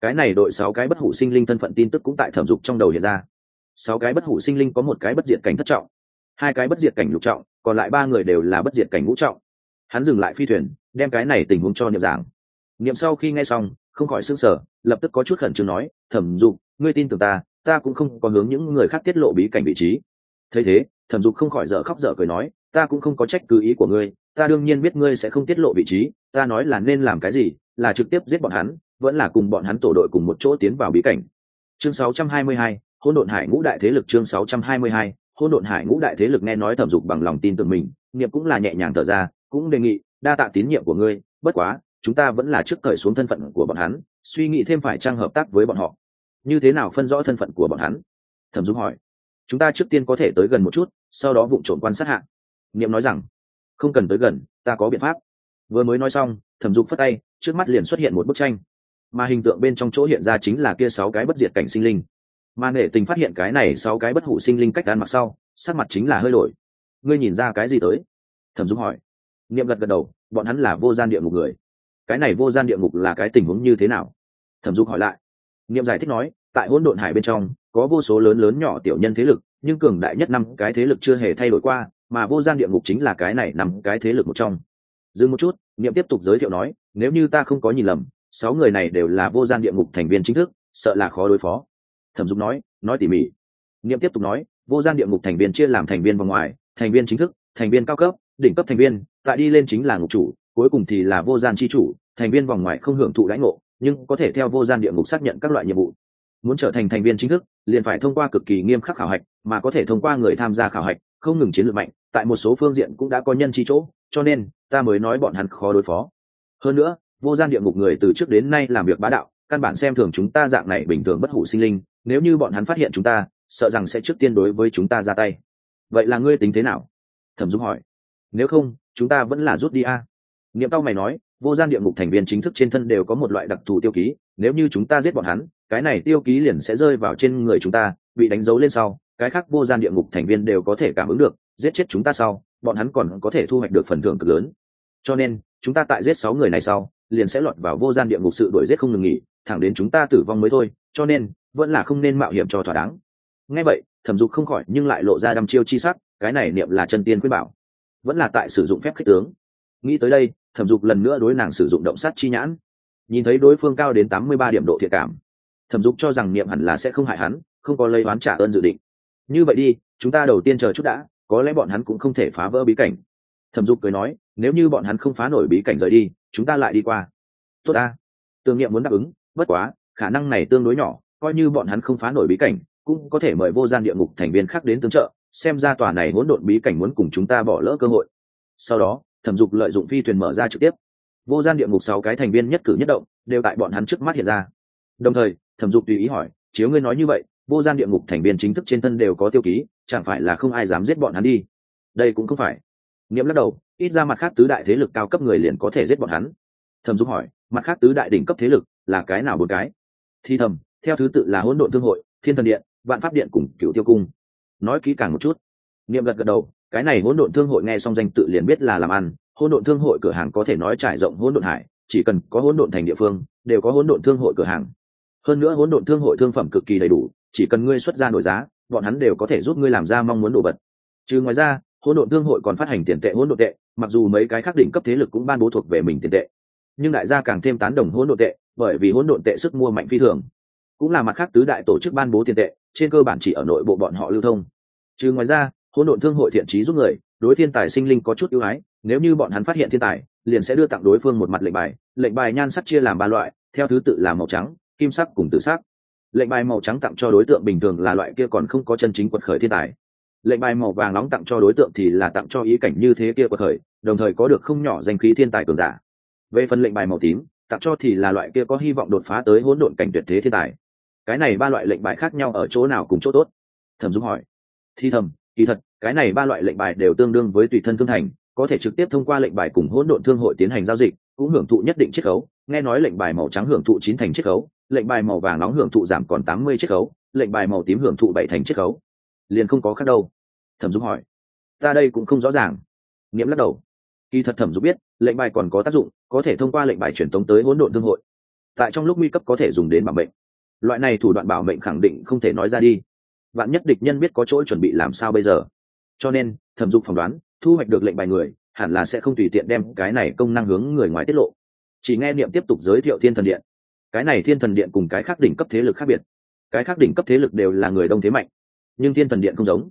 Cái này đội sáu cái bất hủ sinh linh thân phận tin tức cũng tại thẩm dục trong đầu hiện ra. Sáu cái bất hủ sinh linh có một cái bất diệt cảnh thất trọng, hai cái bất diệt cảnh lục trọng, còn lại ba người đều là bất diệt cảnh ngũ trọng. Hắn dừng lại phi thuyền, đem cái này tình huống cho niệm giảng. Niệm sau khi nghe xong, không khỏi s ư n g sở lập tức có chút khẩn trương nói, thẩm dục, ngươi tin tưởng ta ta cũng không có hướng những người khác tiết lộ bí cảnh vị trí thấy thế thẩm dục không khỏi dở khóc dở cười nói ta cũng không có trách cứ ý của ngươi ta đương nhiên biết ngươi sẽ không tiết lộ vị trí ta nói là nên làm cái gì là trực tiếp giết bọn hắn vẫn là cùng bọn hắn tổ đội cùng một chỗ tiến vào bí cảnh. Chương 622, hỗn độn hải ngũ đại thế lực chương 622, hỗn độn hải ngũ đại thế lực nghe nói thẩm dục bằng lòng tin tưởng mình niệm cũng là nhẹ nhàng thở ra cũng đề nghị đa tạ tín nhiệm của ngươi bất quá chúng ta vẫn là trước cởi xuống thân phận của bọn hắn suy nghĩ thêm phải trang hợp tác với bọn họ. Như thế nào phân rõ thân phận của bọn hắn? Thẩm dung hỏi chúng ta trước tiên có thể tới gần một chút, sau đó vụ trộm quan sát hạ. Niệm nói rằng, không cần tới gần, ta có biện pháp. Vừa mới nói xong, thẩm dục phất tay, trước mắt liền xuất hiện một bức tranh. Mà hình tượng bên trong chỗ hiện ra chính là kia sáu cái bất diệt cảnh sinh linh. Mà nể tình phát hiện cái này sáu cái bất hủ sinh linh cách đan mặc sau, sắc mặt chính là hơi đổi. Ngươi nhìn ra cái gì tới? Thẩm dung hỏi. Niệm gật gật đầu, bọn hắn là vô gian địa ngục người. Cái này vô gian địa ngục là cái tình huống như thế nào? Thẩm dung hỏi lại. Niệm giải thích nói, tại hỗn độn hải bên trong có vô số lớn lớn nhỏ tiểu nhân thế lực, nhưng cường đại nhất năm cái thế lực chưa hề thay đổi qua, mà vô gian địa ngục chính là cái này nằm cái thế lực một trong. Dừng một chút, niệm tiếp tục giới thiệu nói, nếu như ta không có nhìn lầm, sáu người này đều là vô gian địa ngục thành viên chính thức, sợ là khó đối phó. Thẩm dục nói nói tỉ mỉ. Niệm tiếp tục nói, vô gian địa ngục thành viên chia làm thành viên vòng ngoài, thành viên chính thức, thành viên cao cấp, đỉnh cấp thành viên, tại đi lên chính là ngục chủ, cuối cùng thì là vô gian c h i chủ, thành viên vòng ngoài không hưởng thụ lãnh ngộ, nhưng có thể theo vô gian địa ngục xác nhận các loại nhiệm vụ muốn trở thành thành viên chính thức, liền phải thông qua cực kỳ nghiêm khắc khảo hạch, mà có thể thông qua người tham gia khảo hạch, không ngừng chiến lược mạnh, tại một số phương diện cũng đã có nhân trí chỗ, cho nên, ta mới nói bọn hắn khó đối phó. Hơn nữa, vô gian địa ngục người từ trước đến nay làm việc bá đạo, căn bản xem thường chúng ta dạng này bình thường bất hủ sinh linh, nếu như bọn hắn phát hiện chúng ta, sợ rằng sẽ trước tiên đối với chúng ta ra tay. Vậy là ngươi tính thế nào? Thẩm dung hỏi. Nếu không, chúng ta vẫn là rút đi a. À? niệm tao mày nói, vô gian địa ngục thành viên chính thức trên thân đều có một loại đặc thù tiêu ký nếu như chúng ta giết bọn hắn, cái này tiêu ký liền sẽ rơi vào trên người chúng ta, bị đánh dấu lên sau, cái khác vô gian địa ngục thành viên đều có thể cảm ứng được, giết chết chúng ta sau, bọn hắn còn có thể thu hoạch được phần thưởng cực lớn. Cho nên, chúng ta tại giết sáu người này sau, liền sẽ lọt vào vô gian địa ngục sự đuổi giết không ngừng nghỉ, thẳng đến chúng ta tử vong mới thôi, cho nên, vẫn là không nên mạo hiểm cho thỏa đáng. Ngay vậy, thẩm dục không khỏi nhưng lại lộ ra đăm chiêu chi sắc, cái này niệm là chân tiên quyết bảo, vẫn là tại sử dụng phép khích tướng. Nghĩ tới đây, thẩm dục lần nữa đối nàng sử dụng động sát chi nhãn nhìn thấy đối phương cao đến tám mươi ba điểm độ thiệt cảm, thẩm dục cho rằng niệm hẳn là sẽ không hại hắn, không có lấy oán trả ơn dự định. Như vậy đi, chúng ta đầu tiên chờ chút đã, có lẽ bọn hắn cũng không thể phá vỡ bí cảnh. Thẩm dục cười nói, nếu như bọn hắn không phá nổi bí cảnh rời đi, chúng ta lại đi qua. Tốt ta. Tương nghiệm muốn đáp ứng, bất quá, khả năng này tương đối nhỏ, coi như bọn hắn không phá nổi bí cảnh, cũng có thể mời vô gian địa ngục thành viên khác đến tương trợ, xem ra tòa này hỗn độn bí cảnh muốn cùng chúng ta bỏ lỡ cơ hội. Sau đó, thẩm dục lợi dụng phi thuyền mở ra trực tiếp vô gian địa ngục sáu cái thành viên nhất cử nhất động đều tại bọn hắn trước mắt hiện ra. Đồng thời, thẩm dục tùy ý hỏi, chiếu ngươi nói như vậy, vô gian địa ngục thành viên chính thức trên thân đều có tiêu ký, chẳng phải là không ai dám giết bọn hắn đi? Đây cũng không phải. Nghiệm lắc đầu, ít ra mặt khác tứ đại thế lực cao cấp người liền có thể giết bọn hắn. Thẩm dục hỏi, mặt khác tứ đại đỉnh cấp thế lực là cái nào một cái? Thi thầm, theo thứ tự là hỗn độn thương hội, thiên thần điện, vạn pháp điện cùng cựu tiêu cung. Nói kỹ càng một chút. Niệm gật gật đầu, cái này hỗn độn thương hội nghe xong danh tự liền biết là làm ăn hỗn độn thương hội cửa hàng có thể nói trải rộng hỗn độn hải chỉ cần có hỗn độn thành địa phương đều có hỗn độn thương hội cửa hàng hơn nữa hỗn độn thương hội thương phẩm cực kỳ đầy đủ chỉ cần ngươi xuất ra nổi giá bọn hắn đều có thể giúp ngươi làm ra mong muốn đồ vật trừ ngoài ra hỗn độn thương hội còn phát hành tiền tệ hỗn độn tệ mặc dù mấy cái khác đỉnh cấp thế lực cũng ban bố thuộc về mình tiền tệ nhưng đại gia càng thêm tán đồng hỗn độn tệ bởi vì hỗn độn tệ sức mua mạnh phi thường cũng là mặt khác tứ đại tổ chức ban bố tiền tệ trên cơ bản chỉ ở nội bộ bọn họ lưu thông trừ ngoài ra hỗn độn thương hội thiện trí giúp người đối thiên tài sinh linh có chút ưu ái, nếu như bọn hắn phát hiện thiên tài, liền sẽ đưa tặng đối phương một mặt lệnh bài lệnh bài nhan sắc chia làm ba loại, theo thứ tự là màu trắng, kim sắc cùng tự sắc. Lệnh bài màu trắng tặng cho đối tượng bình thường là loại kia còn không có chân chính quật khởi thiên tài. Lệnh bài màu vàng nóng tặng cho đối tượng thì là tặng cho ý cảnh như thế kia quật khởi, đồng thời có được không nhỏ danh khí thiên tài cường giả. Về phần lệnh bài màu tím, tặng cho thì là loại kia có hy vọng đột phá tới hỗn độn cảnh tuyệt thế thiên tài. Cái này ba loại lệnh bài khác nhau ở chỗ nào cùng chỗ tốt? Thẩm dung hỏi. Thi thầm, kỳ thật cái này ba loại lệnh bài đều tương đương với tùy thân thương thành, có thể trực tiếp thông qua lệnh bài cùng hỗn độn thương hội tiến hành giao dịch, cũng hưởng thụ nhất định chiết khấu. Nghe nói lệnh bài màu trắng hưởng thụ chín thành chiết khấu, lệnh bài màu vàng nóng hưởng thụ giảm còn tám mươi chiết khấu, lệnh bài màu tím hưởng thụ bảy thành chiết khấu. Liền không có khác đâu. Thẩm dung hỏi. Ta đây cũng không rõ ràng. Nghiễm lắc đầu. Kỳ thật thẩm dung biết, lệnh bài còn có tác dụng, có thể thông qua lệnh bài truyền tống tới hỗn độn thương hội. Tại trong lúc nguy cấp có thể dùng đến bảo mệnh. Loại này thủ đoạn bảo mệnh khẳng định không thể nói ra đi. Bạn nhất địch nhân biết có chỗ chuẩn bị làm sao bây giờ? Cho nên, thẩm dục phỏng đoán, thu hoạch được lệnh bài người, hẳn là sẽ không tùy tiện đem cái này công năng hướng người ngoài tiết lộ. Chỉ nghe niệm tiếp tục giới thiệu thiên thần điện. Cái này thiên thần điện cùng cái khác đỉnh cấp thế lực khác biệt. Cái khác đỉnh cấp thế lực đều là người đông thế mạnh, nhưng thiên thần điện không giống.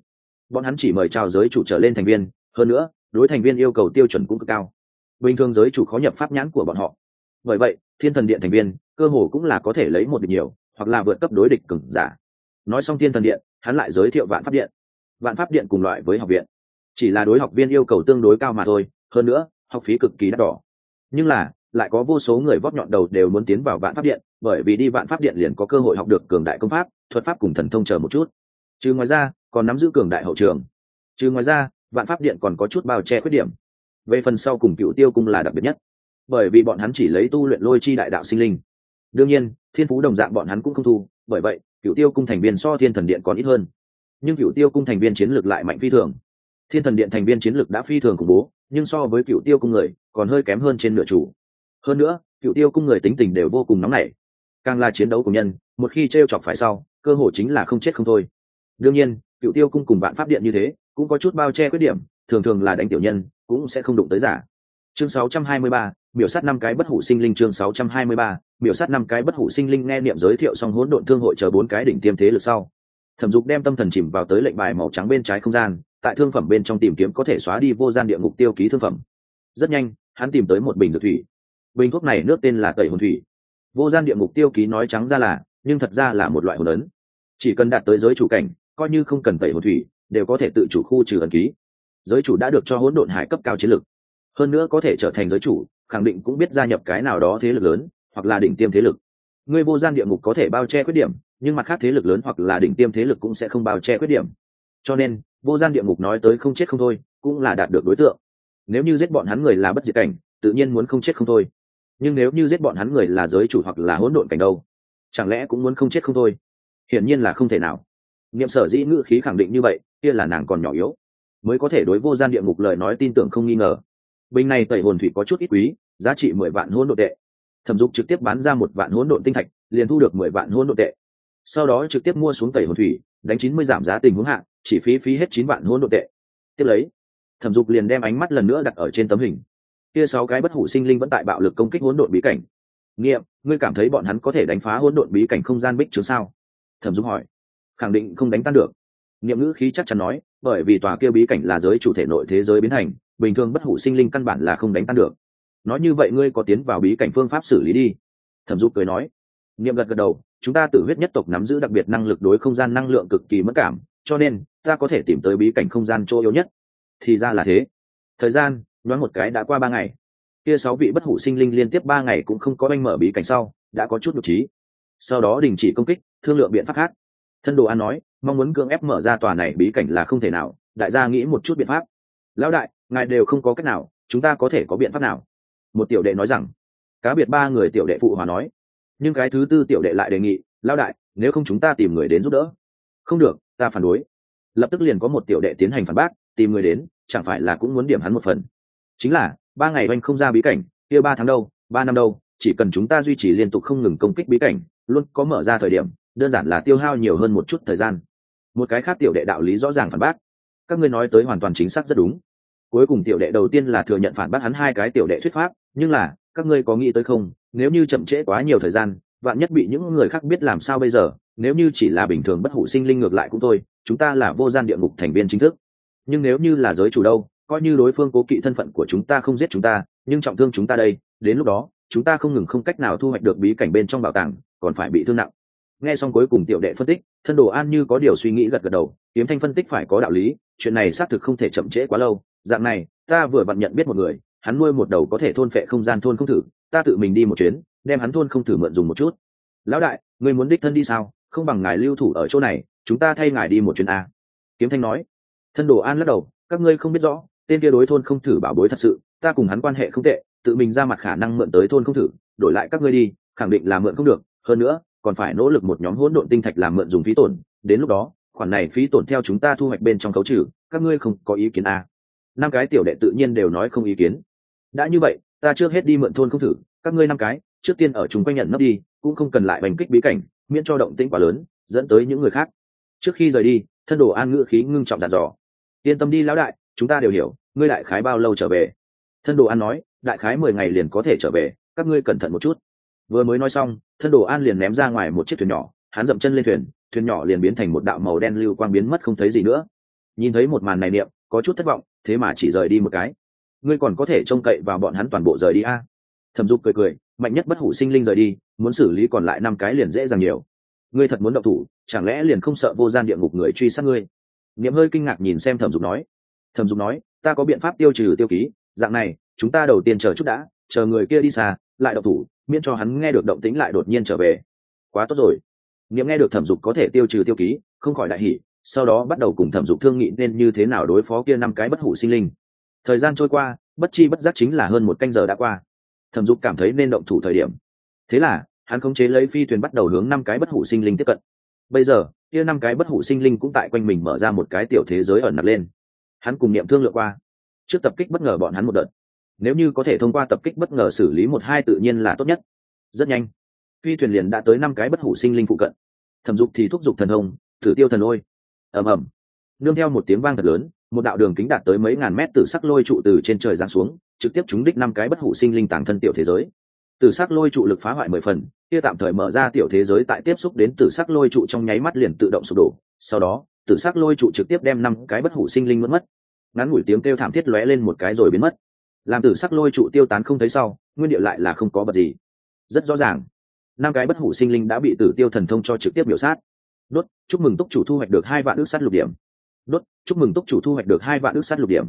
Bọn hắn chỉ mời chào giới chủ trở lên thành viên, hơn nữa, đối thành viên yêu cầu tiêu chuẩn cũng cực cao. Bình thường giới chủ khó nhập pháp nhãn của bọn họ. Bởi vậy, thiên thần điện thành viên, cơ hồ cũng là có thể lấy một địch nhiều, hoặc là vượt cấp đối địch cứng giả. Nói xong thiên thần điện, hắn lại giới thiệu vạn pháp điện vạn pháp điện cùng loại với học viện. Chỉ là đối học viên yêu cầu tương đối cao mà thôi, hơn nữa, học phí cực kỳ đắt đỏ. Nhưng là, lại có vô số người vót nhọn đầu đều muốn tiến vào vạn pháp điện, bởi vì đi vạn pháp điện liền có cơ hội học được cường đại công pháp, thuật pháp cùng thần thông chờ một chút. Chứ ngoài ra, còn nắm giữ cường đại hậu trường. Chứ ngoài ra, vạn pháp điện còn có chút bao che khuyết điểm. Về phần sau cùng cựu tiêu cung là đặc biệt nhất. Bởi vì bọn hắn chỉ lấy tu luyện lôi chi đại đạo sinh linh. Đương nhiên, thiên phú đồng dạng bọn hắn cũng không thu, bởi vậy, cựu tiêu cung thành viên so thiên thần điện còn ít hơn nhưng cựu tiêu cung thành viên chiến lược lại mạnh phi thường. Thiên thần điện thành viên chiến lược đã phi thường khủng bố nhưng so với cựu tiêu cung người còn hơi kém hơn trên nửa chủ. Hơn nữa cựu tiêu cung người tính tình đều vô cùng nóng nảy. Càng là chiến đấu của nhân một khi t r e o chọc phải sau cơ hội chính là không chết không thôi. Đương nhiên cựu tiêu cung cùng bạn pháp điện như thế cũng có chút bao che khuyết điểm thường thường là đánh tiểu nhân cũng sẽ không đụng tới giả. Chương 623, biểu sát năm cái bất hủ sinh linh chương 623, biểu sát năm cái bất hủ sinh linh nghe niệm giới thiệu xong hỗn độn thương hội chờ bốn cái đỉnh tiêm thế lực sau thẩm dục đem tâm thần chìm vào tới lệnh bài màu trắng bên trái không gian, tại thương phẩm bên trong tìm kiếm có thể xóa đi vô gian địa ngục tiêu ký thương phẩm. Rất nhanh, hắn tìm tới một bình dược thủy. Bình thuốc này nước tên là tẩy hồn thủy. Vô gian địa ngục tiêu ký nói trắng ra là, nhưng thật ra là một loại hồn ấn. Chỉ cần đạt tới giới chủ cảnh, coi như không cần tẩy hồn thủy, đều có thể tự chủ khu trừ ẩn ký. Giới chủ đã được cho hỗn độn hải cấp cao chiến lực. Hơn nữa có thể trở thành giới chủ, khẳng định cũng biết gia nhập cái nào đó thế lực lớn, hoặc là đỉnh tiêm thế lực. Ngươi vô gian địa ngục có thể bao che khuyết điểm nhưng mặt khác thế lực lớn hoặc là đỉnh tiêm thế lực cũng sẽ không bao che khuyết điểm. Cho nên, vô gian địa ngục nói tới không chết không thôi, cũng là đạt được đối tượng. Nếu như giết bọn hắn người là bất diệt cảnh, tự nhiên muốn không chết không thôi. Nhưng nếu như giết bọn hắn người là giới chủ hoặc là hỗn độn cảnh đâu, chẳng lẽ cũng muốn không chết không thôi? Hiển nhiên là không thể nào. Niệm sở dĩ ngữ khí khẳng định như vậy, kia là nàng còn nhỏ yếu, mới có thể đối vô gian địa ngục lời nói tin tưởng không nghi ngờ. Bình này tẩy hồn thủy có chút ít quý, giá trị mười vạn hỗn độn tệ. Thẩm dục trực tiếp bán ra một vạn hỗn độn tinh thạch, liền thu được mười vạn hỗn độn tệ sau đó trực tiếp mua xuống tẩy hồn thủy, đánh chín mươi giảm giá tình huống hạ, chỉ phí phí hết chín vạn hỗn độ tệ. Tiếp lấy, thẩm dục liền đem ánh mắt lần nữa đặt ở trên tấm hình. Kia sáu cái bất hủ sinh linh vẫn tại bạo lực công kích hỗn độn bí cảnh. Nghiệm, ngươi cảm thấy bọn hắn có thể đánh phá hỗn độn bí cảnh không gian bích chứ sao? Thẩm dục hỏi. Khẳng định không đánh tan được. Nghiệm ngữ khí chắc chắn nói, bởi vì tòa kia bí cảnh là giới chủ thể nội thế giới biến thành, bình thường bất hủ sinh linh căn bản là không đánh tan được. Nói như vậy ngươi có tiến vào bí cảnh phương pháp xử lý đi. Thẩm dục cười nói nghiệm gật gật đầu, chúng ta tự huyết nhất tộc nắm giữ đặc biệt năng lực đối không gian năng lượng cực kỳ mất cảm, cho nên, ta có thể tìm tới bí cảnh không gian chỗ yếu nhất. Thì ra là thế. Thời gian, nhoáng một cái đã qua ba ngày. Kia sáu vị bất hủ sinh linh liên tiếp ba ngày cũng không có anh mở bí cảnh sau, đã có chút nhục trí. Sau đó đình chỉ công kích, thương lượng biện pháp khác. Thân đồ an nói, mong muốn cưỡng ép mở ra tòa này bí cảnh là không thể nào, đại gia nghĩ một chút biện pháp. Lão đại, ngài đều không có cách nào, chúng ta có thể có biện pháp nào? Một tiểu đệ nói rằng. Cá biệt ba người tiểu đệ phụ hòa nói nhưng cái thứ tư tiểu đệ lại đề nghị lao đại, nếu không chúng ta tìm người đến giúp đỡ. Không được, ta phản đối. Lập tức liền có một tiểu đệ tiến hành phản bác, tìm người đến, chẳng phải là cũng muốn điểm hắn một phần. Chính là, ba ngày oanh không ra bí cảnh, kia ba tháng đâu, ba năm đâu, chỉ cần chúng ta duy trì liên tục không ngừng công kích bí cảnh, luôn có mở ra thời điểm, đơn giản là tiêu hao nhiều hơn một chút thời gian. Một cái khác tiểu đệ đạo lý rõ ràng phản bác. Các ngươi nói tới hoàn toàn chính xác rất đúng cuối cùng tiểu đệ đầu tiên là thừa nhận phản bác hắn hai cái tiểu đệ thuyết pháp, nhưng là, các ngươi có nghĩ tới không, nếu như chậm trễ quá nhiều thời gian, vạn nhất bị những người khác biết làm sao bây giờ, nếu như chỉ là bình thường bất hủ sinh linh ngược lại cũng thôi, chúng ta là vô gian địa ngục thành viên chính thức. Nhưng nếu như là giới chủ đâu, coi như đối phương cố kỵ thân phận của chúng ta không giết chúng ta, nhưng trọng thương chúng ta đây, đến lúc đó, chúng ta không ngừng không cách nào thu hoạch được bí cảnh bên trong bảo tàng, còn phải bị thương nặng. Nghe xong cuối cùng tiểu đệ phân tích, thân đồ an như có điều suy nghĩ gật gật đầu, kiếm thanh phân tích phải có đạo lý, chuyện này xác thực không thể chậm trễ quá lâu dạng này, ta vừa vặn nhận biết một người, hắn nuôi một đầu có thể thôn phệ không gian thôn không thử, ta tự mình đi một chuyến, đem hắn thôn không thử mượn dùng một chút. Lão đại người muốn đích thân đi sao? Không bằng ngài lưu thủ ở chỗ này, chúng ta thay ngài đi một chuyến a. Kiếm thanh nói. Thân đồ an lắc đầu, các ngươi không biết rõ, tên kia đối thôn không thử bảo bối thật sự, ta cùng hắn quan hệ không tệ, tự mình ra mặt khả năng mượn tới thôn không thử, đổi lại các ngươi đi, khẳng định là mượn không được, hơn nữa, còn phải nỗ lực một nhóm hỗn độn tinh thạch làm mượn dùng phí tổn, đến lúc đó, khoản này phí tổn theo chúng ta thu hoạch bên trong khấu trừ, các ngươi không có ý kiến à năm cái tiểu đệ tự nhiên đều nói không ý kiến. Đã như vậy, ta trước hết đi mượn thôn không thử, các ngươi năm cái, trước tiên ở chúng quanh nhận nấp đi, cũng không cần lại bành kích bí cảnh, miễn cho động tĩnh quá lớn, dẫn tới những người khác. Trước khi rời đi, thân đồ an ngữ khí ngưng trọng dàn dò. Yên tâm đi lão đại, chúng ta đều hiểu, ngươi đại khái bao lâu trở về? Thân đồ an nói, đại khái mười ngày liền có thể trở về, các ngươi cẩn thận một chút. Vừa mới nói xong, thân đồ an liền ném ra ngoài một chiếc thuyền nhỏ, hắn dậm chân lên thuyền thuyền nhỏ liền biến thành một đạo màu đen lưu quang biến mất không thấy gì nữa. Nhìn thấy một màn này niệm, có chút thất vọng thế mà chỉ rời đi một cái. Ngươi còn có thể trông cậy vào bọn hắn toàn bộ rời đi a. À? thẩm dục cười cười, mạnh nhất bất hủ sinh linh rời đi, muốn xử lý còn lại năm cái liền dễ dàng nhiều. Ngươi thật muốn động thủ, chẳng lẽ liền không sợ vô gian địa ngục người truy sát ngươi? Niệm hơi kinh ngạc nhìn xem thẩm dục nói. Thẩm dục nói, ta có biện pháp tiêu trừ tiêu ký, dạng này, chúng ta đầu tiên chờ chút đã, chờ người kia đi xa, lại động thủ, miễn cho hắn nghe được động tĩnh lại đột nhiên trở về. Quá tốt rồi. Niệm nghe được thẩm dục có thể tiêu trừ tiêu ký, không khỏi đại hỷ sau đó bắt đầu cùng thẩm dục thương nghị nên như thế nào đối phó kia năm cái bất hủ sinh linh. Thời gian trôi qua bất chi bất giác chính là hơn một canh giờ đã qua. Thẩm dục cảm thấy nên động thủ thời điểm. Thế là hắn khống chế lấy phi thuyền bắt đầu hướng năm cái bất hủ sinh linh tiếp cận. Bây giờ kia năm cái bất hủ sinh linh cũng tại quanh mình mở ra một cái tiểu thế giới ẩn nặc lên. Hắn cùng niệm thương lượng qua. Trước tập kích bất ngờ bọn hắn một đợt. Nếu như có thể thông qua tập kích bất ngờ xử lý một hai tự nhiên là tốt nhất. Rất nhanh phi thuyền liền đã tới năm cái bất hủ sinh linh phụ cận. Thẩm dục thì thúc giục thần hồng, thử tiêu thần lôi ầm ầm. Nương theo một tiếng vang thật lớn, một đạo đường kính đạt tới mấy ngàn mét từ sắc lôi trụ từ trên trời giáng xuống, trực tiếp trúng đích năm cái bất hủ sinh linh tàng thân tiểu thế giới. Từ sắc lôi trụ lực phá hoại mười phần, kia tạm thời mở ra tiểu thế giới tại tiếp xúc đến từ sắc lôi trụ trong nháy mắt liền tự động sụp đổ. Sau đó, từ sắc lôi trụ trực tiếp đem năm cái bất hủ sinh linh mất mất. Ngắn ngủi tiếng kêu thảm thiết lóe lên một cái rồi biến mất. Làm tử sắc lôi trụ tiêu tán không thấy sau, nguyên điệu lại là không có bật gì. Rất rõ ràng, năm cái bất hủ sinh linh đã bị tử tiêu thần thông cho trực tiếp biểu sát đốt, chúc mừng túc chủ thu hoạch được hai vạn ước sắt lục điểm. Đốt, chúc mừng túc chủ thu hoạch được hai vạn ước sắt lục điểm.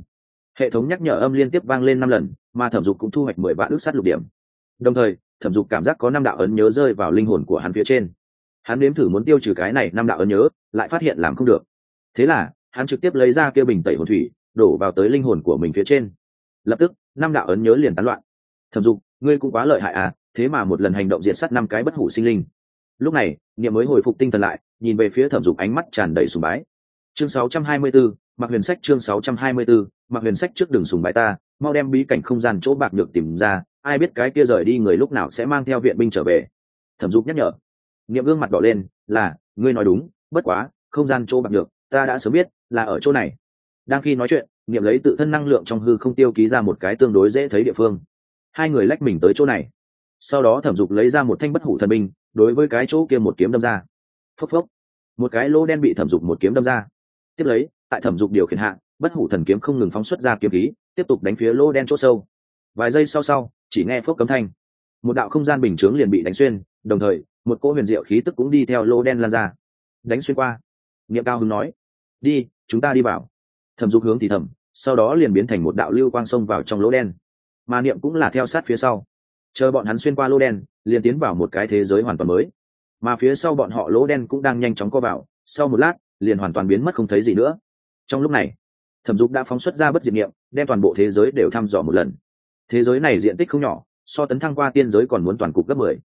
Hệ thống nhắc nhở âm liên tiếp vang lên năm lần, mà thẩm dục cũng thu hoạch mười vạn ước sắt lục điểm. Đồng thời, thẩm dục cảm giác có năm đạo ấn nhớ rơi vào linh hồn của hắn phía trên. Hắn nếm thử muốn tiêu trừ cái này năm đạo ấn nhớ, lại phát hiện làm không được. Thế là, hắn trực tiếp lấy ra kia bình tẩy hồn thủy, đổ vào tới linh hồn của mình phía trên. Lập tức, năm đạo ấn nhớ liền tán loạn. Thẩm dục, ngươi cũng quá lợi hại à thế mà một lần hành động diệt sát năm cái bất hủ sinh linh lúc này niệm mới hồi phục tinh thần lại nhìn về phía thẩm dục ánh mắt tràn đầy sùng bái. Chương 624, mặc huyền sách chương 624, mặc huyền sách trước đường sùng bái ta mau đem bí cảnh không gian chỗ bạc được tìm ra ai biết cái kia rời đi người lúc nào sẽ mang theo viện binh trở về. Thẩm dục nhắc nhở. Niệm gương mặt đỏ lên là ngươi nói đúng bất quá không gian chỗ bạc được ta đã sớm biết là ở chỗ này. Đang khi nói chuyện niệm lấy tự thân năng lượng trong hư không tiêu ký ra một cái tương đối dễ thấy địa phương. Hai người lách mình tới chỗ này. Sau đó thẩm dục lấy ra một thanh bất hủ thần binh đối với cái chỗ kia một kiếm đâm ra. Phốc phốc. Một cái lỗ đen bị thẩm dục một kiếm đâm ra. Tiếp lấy tại thẩm dục điều khiển hạ bất hủ thần kiếm không ngừng phóng xuất ra kiếm khí tiếp tục đánh phía lỗ đen chỗ sâu. Vài giây sau sau chỉ nghe phốc cấm thanh. Một đạo không gian bình chướng liền bị đánh xuyên đồng thời một cỗ huyền diệu khí tức cũng đi theo lỗ đen lan ra. Đánh xuyên qua. Niệm cao hứng nói đi chúng ta đi vào. Thẩm dục hướng thì thẩm, sau đó liền biến thành một đạo lưu quang sông vào trong lỗ đen. Mà niệm cũng là theo sát phía sau chờ bọn hắn xuyên qua lỗ đen, liền tiến vào một cái thế giới hoàn toàn mới. Mà phía sau bọn họ lỗ đen cũng đang nhanh chóng co vào, sau một lát, liền hoàn toàn biến mất không thấy gì nữa. Trong lúc này, thẩm dục đã phóng xuất ra bất diệt niệm, đem toàn bộ thế giới đều thăm dò một lần. Thế giới này diện tích không nhỏ, so tấn thăng qua tiên giới còn muốn toàn cục gấp mười.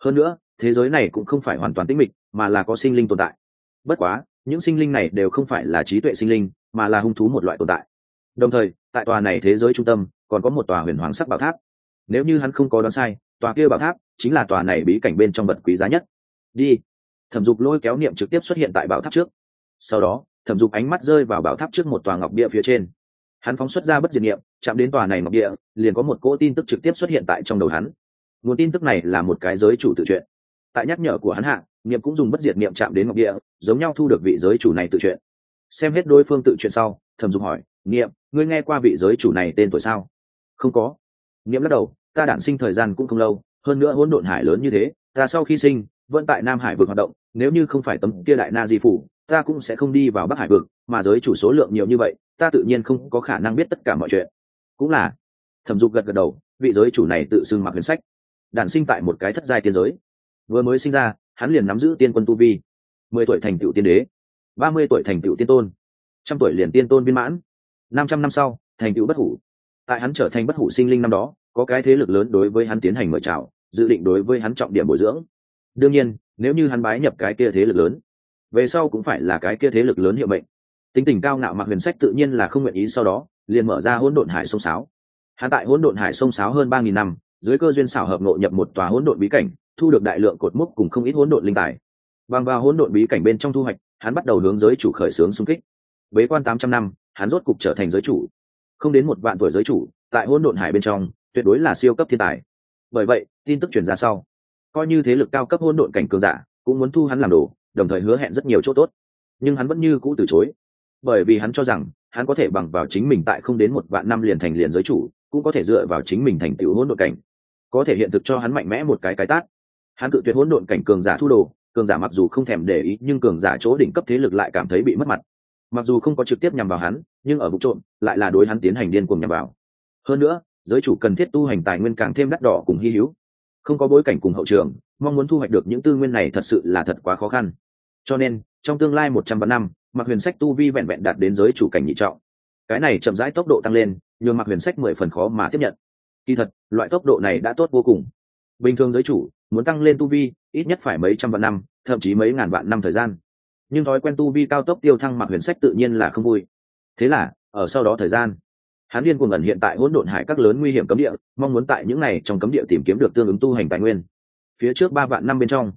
Hơn nữa, thế giới này cũng không phải hoàn toàn tĩnh mịch, mà là có sinh linh tồn tại. Bất quá, những sinh linh này đều không phải là trí tuệ sinh linh, mà là hung thú một loại tồn tại. Đồng thời, tại tòa này thế giới trung tâm, còn có một tòa huyền hoàng sắc bảo tháp nếu như hắn không có đoán sai, tòa kia bảo tháp chính là tòa này bí cảnh bên trong vật quý giá nhất. Đi. Thẩm dục lôi kéo niệm trực tiếp xuất hiện tại bảo tháp trước. Sau đó, thẩm dục ánh mắt rơi vào bảo tháp trước một tòa ngọc địa phía trên. Hắn phóng xuất ra bất diệt niệm, chạm đến tòa này ngọc địa liền có một cỗ tin tức trực tiếp xuất hiện tại trong đầu hắn. Nguồn tin tức này là một cái giới chủ tự truyện. Tại nhắc nhở của hắn hạ, niệm cũng dùng bất diệt niệm chạm đến ngọc địa giống nhau thu được vị giới chủ này tự truyện. Xem hết đối phương tự chuyện sau, thẩm dục hỏi, niệm, ngươi nghe qua vị giới chủ này tên tuổi sao? Không có. Niệm lắc đầu ta đản sinh thời gian cũng không lâu, hơn nữa hỗn độn hải lớn như thế, ta sau khi sinh, vẫn tại nam hải vực hoạt động, nếu như không phải tấm kia đại na di phủ, ta cũng sẽ không đi vào bắc hải vực, mà giới chủ số lượng nhiều như vậy, ta tự nhiên không có khả năng biết tất cả mọi chuyện. Cũng là, thẩm dục gật gật đầu, vị giới chủ này tự xưng mặc huyền sách, đản sinh tại một cái thất giai tiên giới. Vừa mới sinh ra, hắn liền nắm giữ tiên quân tu vi. Mười tuổi thành tựu tiên đế, ba mươi tuổi thành tựu tiên tôn, trăm tuổi liền tiên tôn viên mãn, năm trăm năm sau, thành tựu bất hủ. Tại hắn trở thành bất hủ sinh linh năm đó có cái thế lực lớn đối với hắn tiến hành mời chào, dự định đối với hắn trọng điểm bồi dưỡng. Đương nhiên, nếu như hắn bái nhập cái kia thế lực lớn, về sau cũng phải là cái kia thế lực lớn hiệu mệnh. Tính tình cao ngạo mạc huyền sách tự nhiên là không nguyện ý sau đó, liền mở ra hỗn độn hải sông sáo. Hắn tại hỗn độn hải sông sáo hơn ba nghìn năm, dưới cơ duyên xảo hợp nội nhập một tòa hỗn độn bí cảnh, thu được đại lượng cột mốc cùng không ít hỗn độn linh tài. Bằng vào hỗn độn bí cảnh bên trong thu hoạch, hắn bắt đầu hướng giới chủ khởi xướng xung kích. Bế quan tám trăm năm, hắn rốt cục trở thành giới chủ. Không đến một vạn tuổi giới chủ, tại hỗn độn hải bên trong tuyệt đối là siêu cấp thiên tài. Bởi vậy, tin tức truyền ra sau, coi như thế lực cao cấp hỗn độn cảnh cường giả cũng muốn thu hắn làm đồ, đồng thời hứa hẹn rất nhiều chỗ tốt. Nhưng hắn vẫn như cũ từ chối, bởi vì hắn cho rằng hắn có thể bằng vào chính mình tại không đến một vạn năm liền thành liền giới chủ, cũng có thể dựa vào chính mình thành tựu hỗn độn cảnh, có thể hiện thực cho hắn mạnh mẽ một cái cái tát. Hắn cự tuyệt hỗn độn cảnh cường giả thu đồ, cường giả mặc dù không thèm để ý, nhưng cường giả chỗ đỉnh cấp thế lực lại cảm thấy bị mất mặt. Mặc dù không có trực tiếp nhằm vào hắn, nhưng ở vụ trộm, lại là đối hắn tiến hành điên cuồng nhằm vào. Hơn nữa giới chủ cần thiết tu hành tài nguyên càng thêm đắt đỏ cùng hy hữu. Không có bối cảnh cùng hậu trường, mong muốn thu hoạch được những tư nguyên này thật sự là thật quá khó khăn. Cho nên, trong tương lai một trăm vạn năm mặc huyền sách tu vi vẹn vẹn đạt đến giới chủ cảnh nhị trọng. Cái này chậm rãi tốc độ tăng lên, nhường mặc huyền sách mười phần khó mà tiếp nhận. Kỳ thật, loại tốc độ này đã tốt vô cùng. Bình thường giới chủ, muốn tăng lên tu vi, ít nhất phải mấy trăm vạn năm, thậm chí mấy ngàn vạn năm thời gian. Nhưng thói quen tu vi cao tốc tiêu thăng mặc huyền sách tự nhiên là không vui. Thế là, ở sau đó thời gian hắn điên cuồng ẩn hiện tại hỗn độn hải các lớn nguy hiểm cấm địa, mong muốn tại những này trong cấm địa tìm kiếm được tương ứng tu hành tài nguyên. Phía trước ba vạn năm bên trong,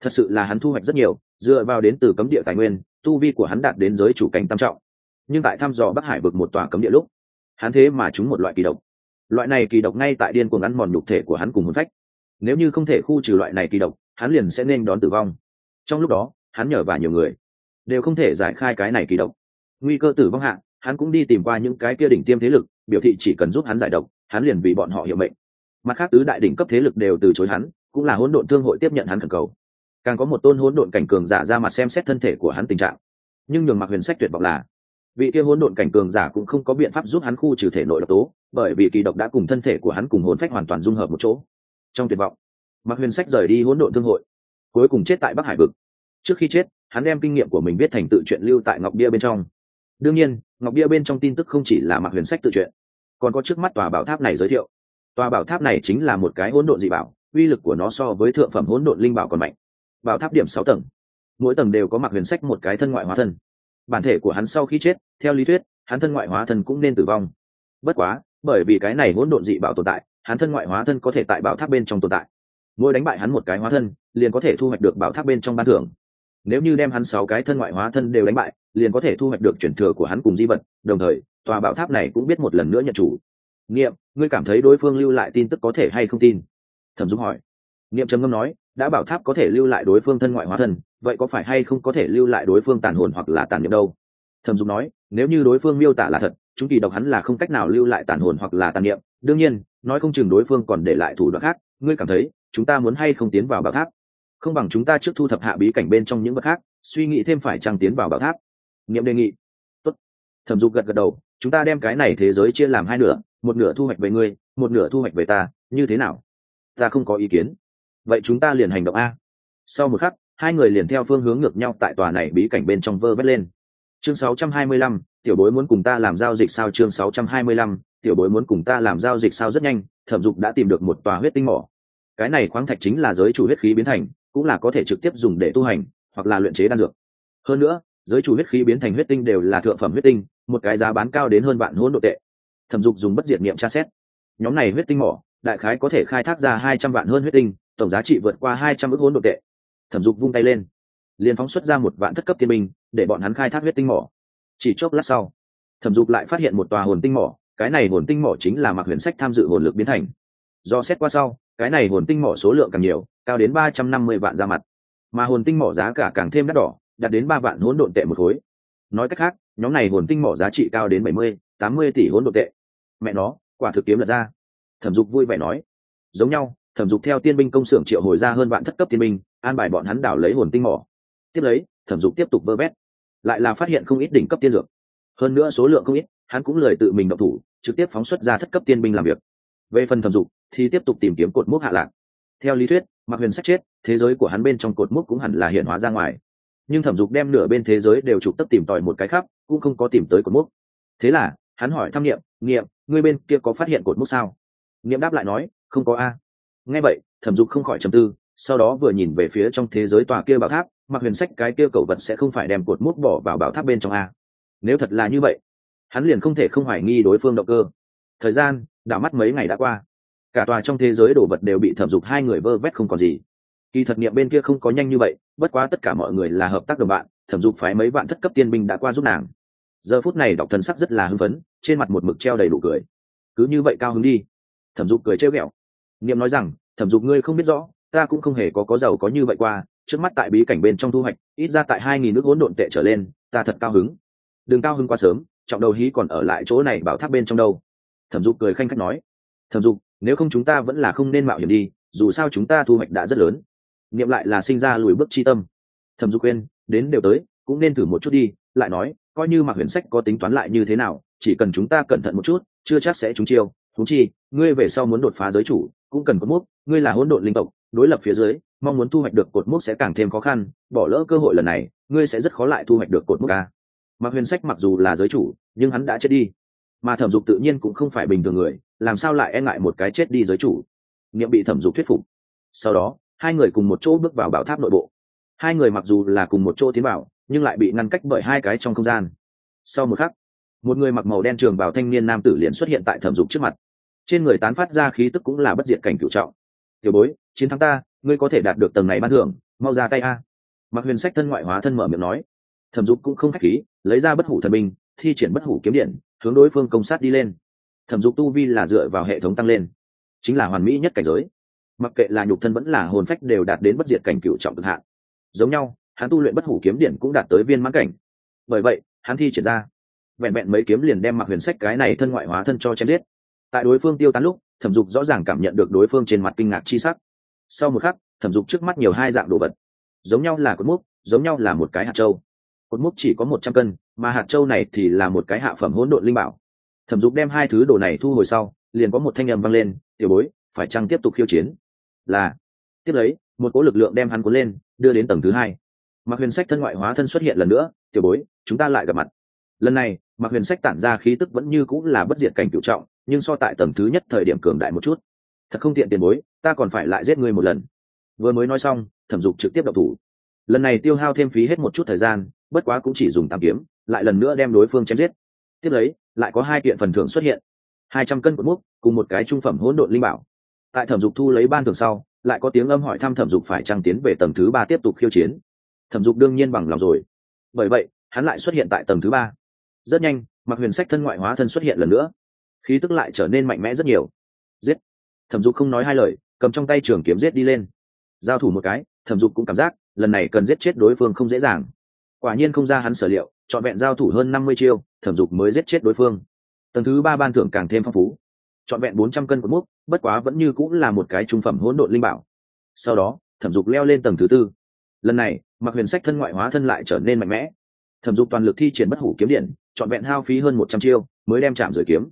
thật sự là hắn thu hoạch rất nhiều, dựa vào đến từ cấm địa tài nguyên, tu vi của hắn đạt đến giới chủ cảnh tam trọng. Nhưng tại thăm dò bắc hải vực một tòa cấm địa lúc, hắn thế mà trúng một loại kỳ độc. Loại này kỳ độc ngay tại điên cuồng ăn mòn nhục thể của hắn cùng hồn phách. Nếu như không thể khu trừ loại này kỳ độc, hắn liền sẽ nên đón tử vong. Trong lúc đó, hắn nhờ và nhiều người, đều không thể giải khai cái này kỳ độc. Nguy cơ tử vong hạ hắn cũng đi tìm qua những cái kia đỉnh tiêm thế lực, biểu thị chỉ cần giúp hắn giải độc, hắn liền bị bọn họ hiệu mệnh. Mặt khác tứ đại đỉnh cấp thế lực đều từ chối hắn, cũng là hỗn độn thương hội tiếp nhận hắn khẩn cầu. Càng có một tôn hỗn độn cảnh cường giả ra mặt xem xét thân thể của hắn tình trạng. Nhưng nhường mặc huyền sách tuyệt vọng là, vị kia hỗn độn cảnh cường giả cũng không có biện pháp giúp hắn khu trừ thể nội độc tố, bởi vì kỳ độc đã cùng thân thể của hắn cùng hồn phách hoàn toàn dung hợp một chỗ. Trong tuyệt vọng mặc huyền sách rời đi hỗn độn thương hội, cuối cùng chết tại bắc hải vực. Trước khi chết, hắn đem kinh nghiệm của mình viết thành tự truyện lưu tại ngọc bia bên trong đương nhiên, ngọc bia bên trong tin tức không chỉ là mặc huyền sách tự truyện, còn có trước mắt tòa bảo tháp này giới thiệu. Tòa bảo tháp này chính là một cái hỗn độn dị bảo, uy lực của nó so với thượng phẩm hỗn độn linh bảo còn mạnh. Bảo tháp điểm sáu tầng, mỗi tầng đều có mặc huyền sách một cái thân ngoại hóa thân. Bản thể của hắn sau khi chết, theo lý thuyết, hắn thân ngoại hóa thân cũng nên tử vong. Bất quá, bởi vì cái này hỗn độn dị bảo tồn tại, hắn thân ngoại hóa thân có thể tại bảo tháp bên trong tồn tại. Mỗi đánh bại hắn một cái hóa thân, liền có thể thu hoạch được bảo tháp bên trong ban thưởng nếu như đem hắn sáu cái thân ngoại hóa thân đều đánh bại, liền có thể thu hoạch được chuyển thừa của hắn cùng di vật, đồng thời, tòa bảo tháp này cũng biết một lần nữa nhận chủ. Nghiệm ngươi cảm thấy đối phương lưu lại tin tức có thể hay không tin? Thẩm dung hỏi. Nghiệm trầm ngâm nói, đã bảo tháp có thể lưu lại đối phương thân ngoại hóa thân, vậy có phải hay không có thể lưu lại đối phương tàn hồn hoặc là tàn niệm đâu? Thẩm dung nói, nếu như đối phương miêu tả là thật, chúng kỳ độc hắn là không cách nào lưu lại tàn hồn hoặc là tàn niệm. Đương nhiên, nói không chừng đối phương còn để lại thủ đoạn khác, ngươi cảm thấy, chúng ta muốn hay không tiến vào bảo tháp? Không bằng chúng ta trước thu thập hạ bí cảnh bên trong những vật khác suy nghĩ thêm phải trăng tiến vào bảo tháp. Nghiệm đề nghị. Tốt. thẩm dục gật gật đầu chúng ta đem cái này thế giới chia làm hai nửa một nửa thu hoạch về ngươi một nửa thu hoạch về ta như thế nào? Ta không có ý kiến. Vậy chúng ta liền hành động a. Sau một khắc hai người liền theo phương hướng ngược nhau tại tòa này bí cảnh bên trong vơ vét lên. Chương 625, tiểu bối muốn cùng ta làm giao dịch sao? Chương 625, tiểu bối muốn cùng ta làm giao dịch sao? Rất nhanh thẩm dục đã tìm được một tòa huyết tinh mỏ. Cái này khoáng thạch chính là giới chủ huyết khí biến thành cũng là có thể trực tiếp dùng để tu hành, hoặc là luyện chế đan dược. Hơn nữa, giới chủ huyết khí biến thành huyết tinh đều là thượng phẩm huyết tinh, một cái giá bán cao đến hơn vạn hỗn độ tệ. Thẩm dục dùng bất diệt niệm tra xét. Nhóm này huyết tinh mỏ, đại khái có thể khai thác ra hai trăm vạn hơn huyết tinh, tổng giá trị vượt qua hai trăm ước hỗn độ tệ. Thẩm dục vung tay lên, liền phóng xuất ra một vạn thất cấp tiên minh để bọn hắn khai thác huyết tinh mỏ. Chỉ chốc lát sau, thẩm dục lại phát hiện một tòa hồn tinh mỏ, cái này hồn tinh mỏ chính là mặc huyền sách tham dự hồn lực biến thành. Do xét qua sau, cái này hồn tinh mỏ số lượng càng nhiều cao đến ba trăm năm mươi vạn ra mặt. Mà hồn tinh mỏ giá cả càng thêm đắt đỏ, đạt đến ba vạn hỗn độn tệ một khối. Nói cách khác, nhóm này hồn tinh mỏ giá trị cao đến bảy mươi, tám mươi tỷ hỗn độn tệ. Mẹ nó, quả thực kiếm lật ra. Thẩm dục vui vẻ nói. Giống nhau, thẩm dục theo tiên binh công xưởng triệu hồi ra hơn vạn thất cấp tiên binh, an bài bọn hắn đảo lấy hồn tinh mỏ. Tiếp lấy, thẩm dục tiếp tục vơ vét. Lại là phát hiện không ít đỉnh cấp tiên dược. Hơn nữa số lượng không ít, hắn cũng lời tự mình động thủ, trực tiếp phóng xuất ra thất cấp tiên binh làm việc. Về phần thẩm dục, thì tiếp tục tìm kiếm cột mốc hạ lạc theo lý thuyết mặc huyền sách chết, thế giới của hắn bên trong cột mốc cũng hẳn là hiện hóa ra ngoài. Nhưng thẩm dục đem nửa bên thế giới đều trục tất tìm tòi một cái khắp, cũng không có tìm tới cột mốc. Thế là, hắn hỏi thăm nghiệm nghiệm ngươi bên kia có phát hiện cột mốc sao? Nghiệm đáp lại nói, không có a. Nghe vậy, thẩm dục không khỏi trầm tư, sau đó vừa nhìn về phía trong thế giới tòa kia bảo tháp mặc huyền sách cái kia cầu vật sẽ không phải đem cột mốc bỏ vào bảo tháp bên trong a. Nếu thật là như vậy, hắn liền không thể không hoài nghi đối phương động cơ. Thời gian, đảo mắt mấy ngày đã qua cả tòa trong thế giới đồ vật đều bị thẩm dục, hai người vơ vét không còn gì. Kỳ thật niệm bên kia không có nhanh như vậy, bất quá tất cả mọi người là hợp tác đồng bạn, thẩm dục phái mấy bạn thất cấp tiên binh đã qua giúp nàng. Giờ phút này đọc thần sắc rất là hưng phấn, trên mặt một mực treo đầy đủ cười. Cứ như vậy cao hứng đi. Thẩm dục cười trêu ghẹo. Niệm nói rằng, thẩm dục ngươi không biết rõ, ta cũng không hề có có giàu có như vậy qua, trước mắt tại bí cảnh bên trong thu hoạch, ít ra tại hai nghìn nước hỗn độn tệ trở lên, ta thật cao hứng. Đừng cao hứng quá sớm, trọng đầu hí còn ở lại chỗ này bảo tháp bên trong đâu. Thẩm dục cười khanh khách nói. Thẩm dục nếu không chúng ta vẫn là không nên mạo hiểm đi, dù sao chúng ta thu hoạch đã rất lớn. Niệm lại là sinh ra lùi bước chi tâm. Thẩm dục quên đến đều tới, cũng nên thử một chút đi, lại nói, coi như mạc huyền sách có tính toán lại như thế nào, chỉ cần chúng ta cẩn thận một chút, chưa chắc sẽ trúng chiêu. Thú chi, ngươi về sau muốn đột phá giới chủ, cũng cần có mốc, ngươi là hỗn độn linh tộc, đối lập phía dưới, mong muốn thu hoạch được cột mốc sẽ càng thêm khó khăn, bỏ lỡ cơ hội lần này, ngươi sẽ rất khó lại thu hoạch được cột mốc ca mặc huyền sách mặc dù là giới chủ, nhưng hắn đã chết đi mà thẩm dục tự nhiên cũng không phải bình thường người, làm sao lại e ngại một cái chết đi giới chủ? Niệm bị thẩm dục thuyết phục. Sau đó, hai người cùng một chỗ bước vào bảo tháp nội bộ. Hai người mặc dù là cùng một chỗ tiến vào, nhưng lại bị ngăn cách bởi hai cái trong không gian. Sau một khắc, một người mặc màu đen trường bảo thanh niên nam tử liền xuất hiện tại thẩm dục trước mặt. Trên người tán phát ra khí tức cũng là bất diệt cảnh cựu trọng. Tiểu bối, chiến thắng ta, ngươi có thể đạt được tầng này ban thưởng, mau ra tay a. Mặc huyền sách thân ngoại hóa thân mở miệng nói. Thẩm dục cũng không k h á c h khí, lấy ra bất hủ thần binh, thi triển bất hủ kiếm điện hướng đối phương công sát đi lên. Thẩm dục tu vi là dựa vào hệ thống tăng lên. Chính là hoàn mỹ nhất cảnh giới. Mặc kệ là nhục thân vẫn là hồn phách đều đạt đến bất diệt cảnh cựu trọng cực hạn. Giống nhau, hắn tu luyện bất hủ kiếm điện cũng đạt tới viên mãn cảnh. Bởi vậy, hắn thi triển ra, vẹn vẹn mấy kiếm liền đem mặc huyền sách cái này thân ngoại hóa thân cho chém giết. Tại đối phương tiêu tán lúc, thẩm dục rõ ràng cảm nhận được đối phương trên mặt kinh ngạc chi sắc. Sau một khắc, thẩm dục trước mắt nhiều hai dạng đồ vật. Giống nhau là cột múc giống nhau là một cái hạt trâu cột mốc chỉ có một trăm cân, mà hạt châu này thì là một cái hạ phẩm hỗn độn linh bảo. Thẩm dục đem hai thứ đồ này thu hồi sau, liền có một thanh âm vang lên, tiểu bối, phải chăng tiếp tục khiêu chiến? Là. Tiếp lấy, một cỗ lực lượng đem hắn cuốn lên, đưa đến tầng thứ hai. Mặc huyền sách thân ngoại hóa thân xuất hiện lần nữa, tiểu bối, chúng ta lại gặp mặt. Lần này mặc huyền sách tản ra khí tức vẫn như cũng là bất diệt cảnh cựu trọng, nhưng so tại tầng thứ nhất thời điểm cường đại một chút. Thật không tiện tiền bối, ta còn phải lại giết ngươi một lần. Vừa mới nói xong, thẩm dục trực tiếp đậu thủ. Lần này tiêu hao thêm phí hết một chút thời gian bất quá cũng chỉ dùng tam kiếm, lại lần nữa đem đối phương chém giết. Tiếp lấy, lại có hai kiện phần thưởng xuất hiện. Hai trăm cân cột múc, cùng một cái trung phẩm hỗn độn linh bảo. Tại thẩm dục thu lấy ban thường sau, lại có tiếng âm hỏi thăm thẩm dục phải trăng tiến về tầng thứ ba tiếp tục khiêu chiến. Thẩm dục đương nhiên bằng lòng rồi. Bởi vậy, hắn lại xuất hiện tại tầng thứ ba. Rất nhanh mặc huyền sách thân ngoại hóa thân xuất hiện lần nữa. Khí tức lại trở nên mạnh mẽ rất nhiều. Giết! Thẩm dục không nói hai lời, cầm trong tay trường kiếm giết đi lên. Giao thủ một cái, thẩm dục cũng cảm giác, lần này cần giết chết đối phương không dễ dàng quả nhiên không ra hắn sở liệu, trọn vẹn giao thủ hơn năm mươi chiêu, thẩm dục mới giết chết đối phương. Tầng thứ ba ban thưởng càng thêm phong phú. Trọn vẹn bốn trăm cân cột múc bất quá vẫn như cũng là một cái trung phẩm hỗn độn linh bảo. Sau đó, thẩm dục leo lên tầng thứ tư. Lần này, mặc huyền sách thân ngoại hóa thân lại trở nên mạnh mẽ. Thẩm dục toàn lực thi triển bất hủ kiếm điện, trọn vẹn hao phí hơn một trăm chiêu, mới đem chạm rời kiếm.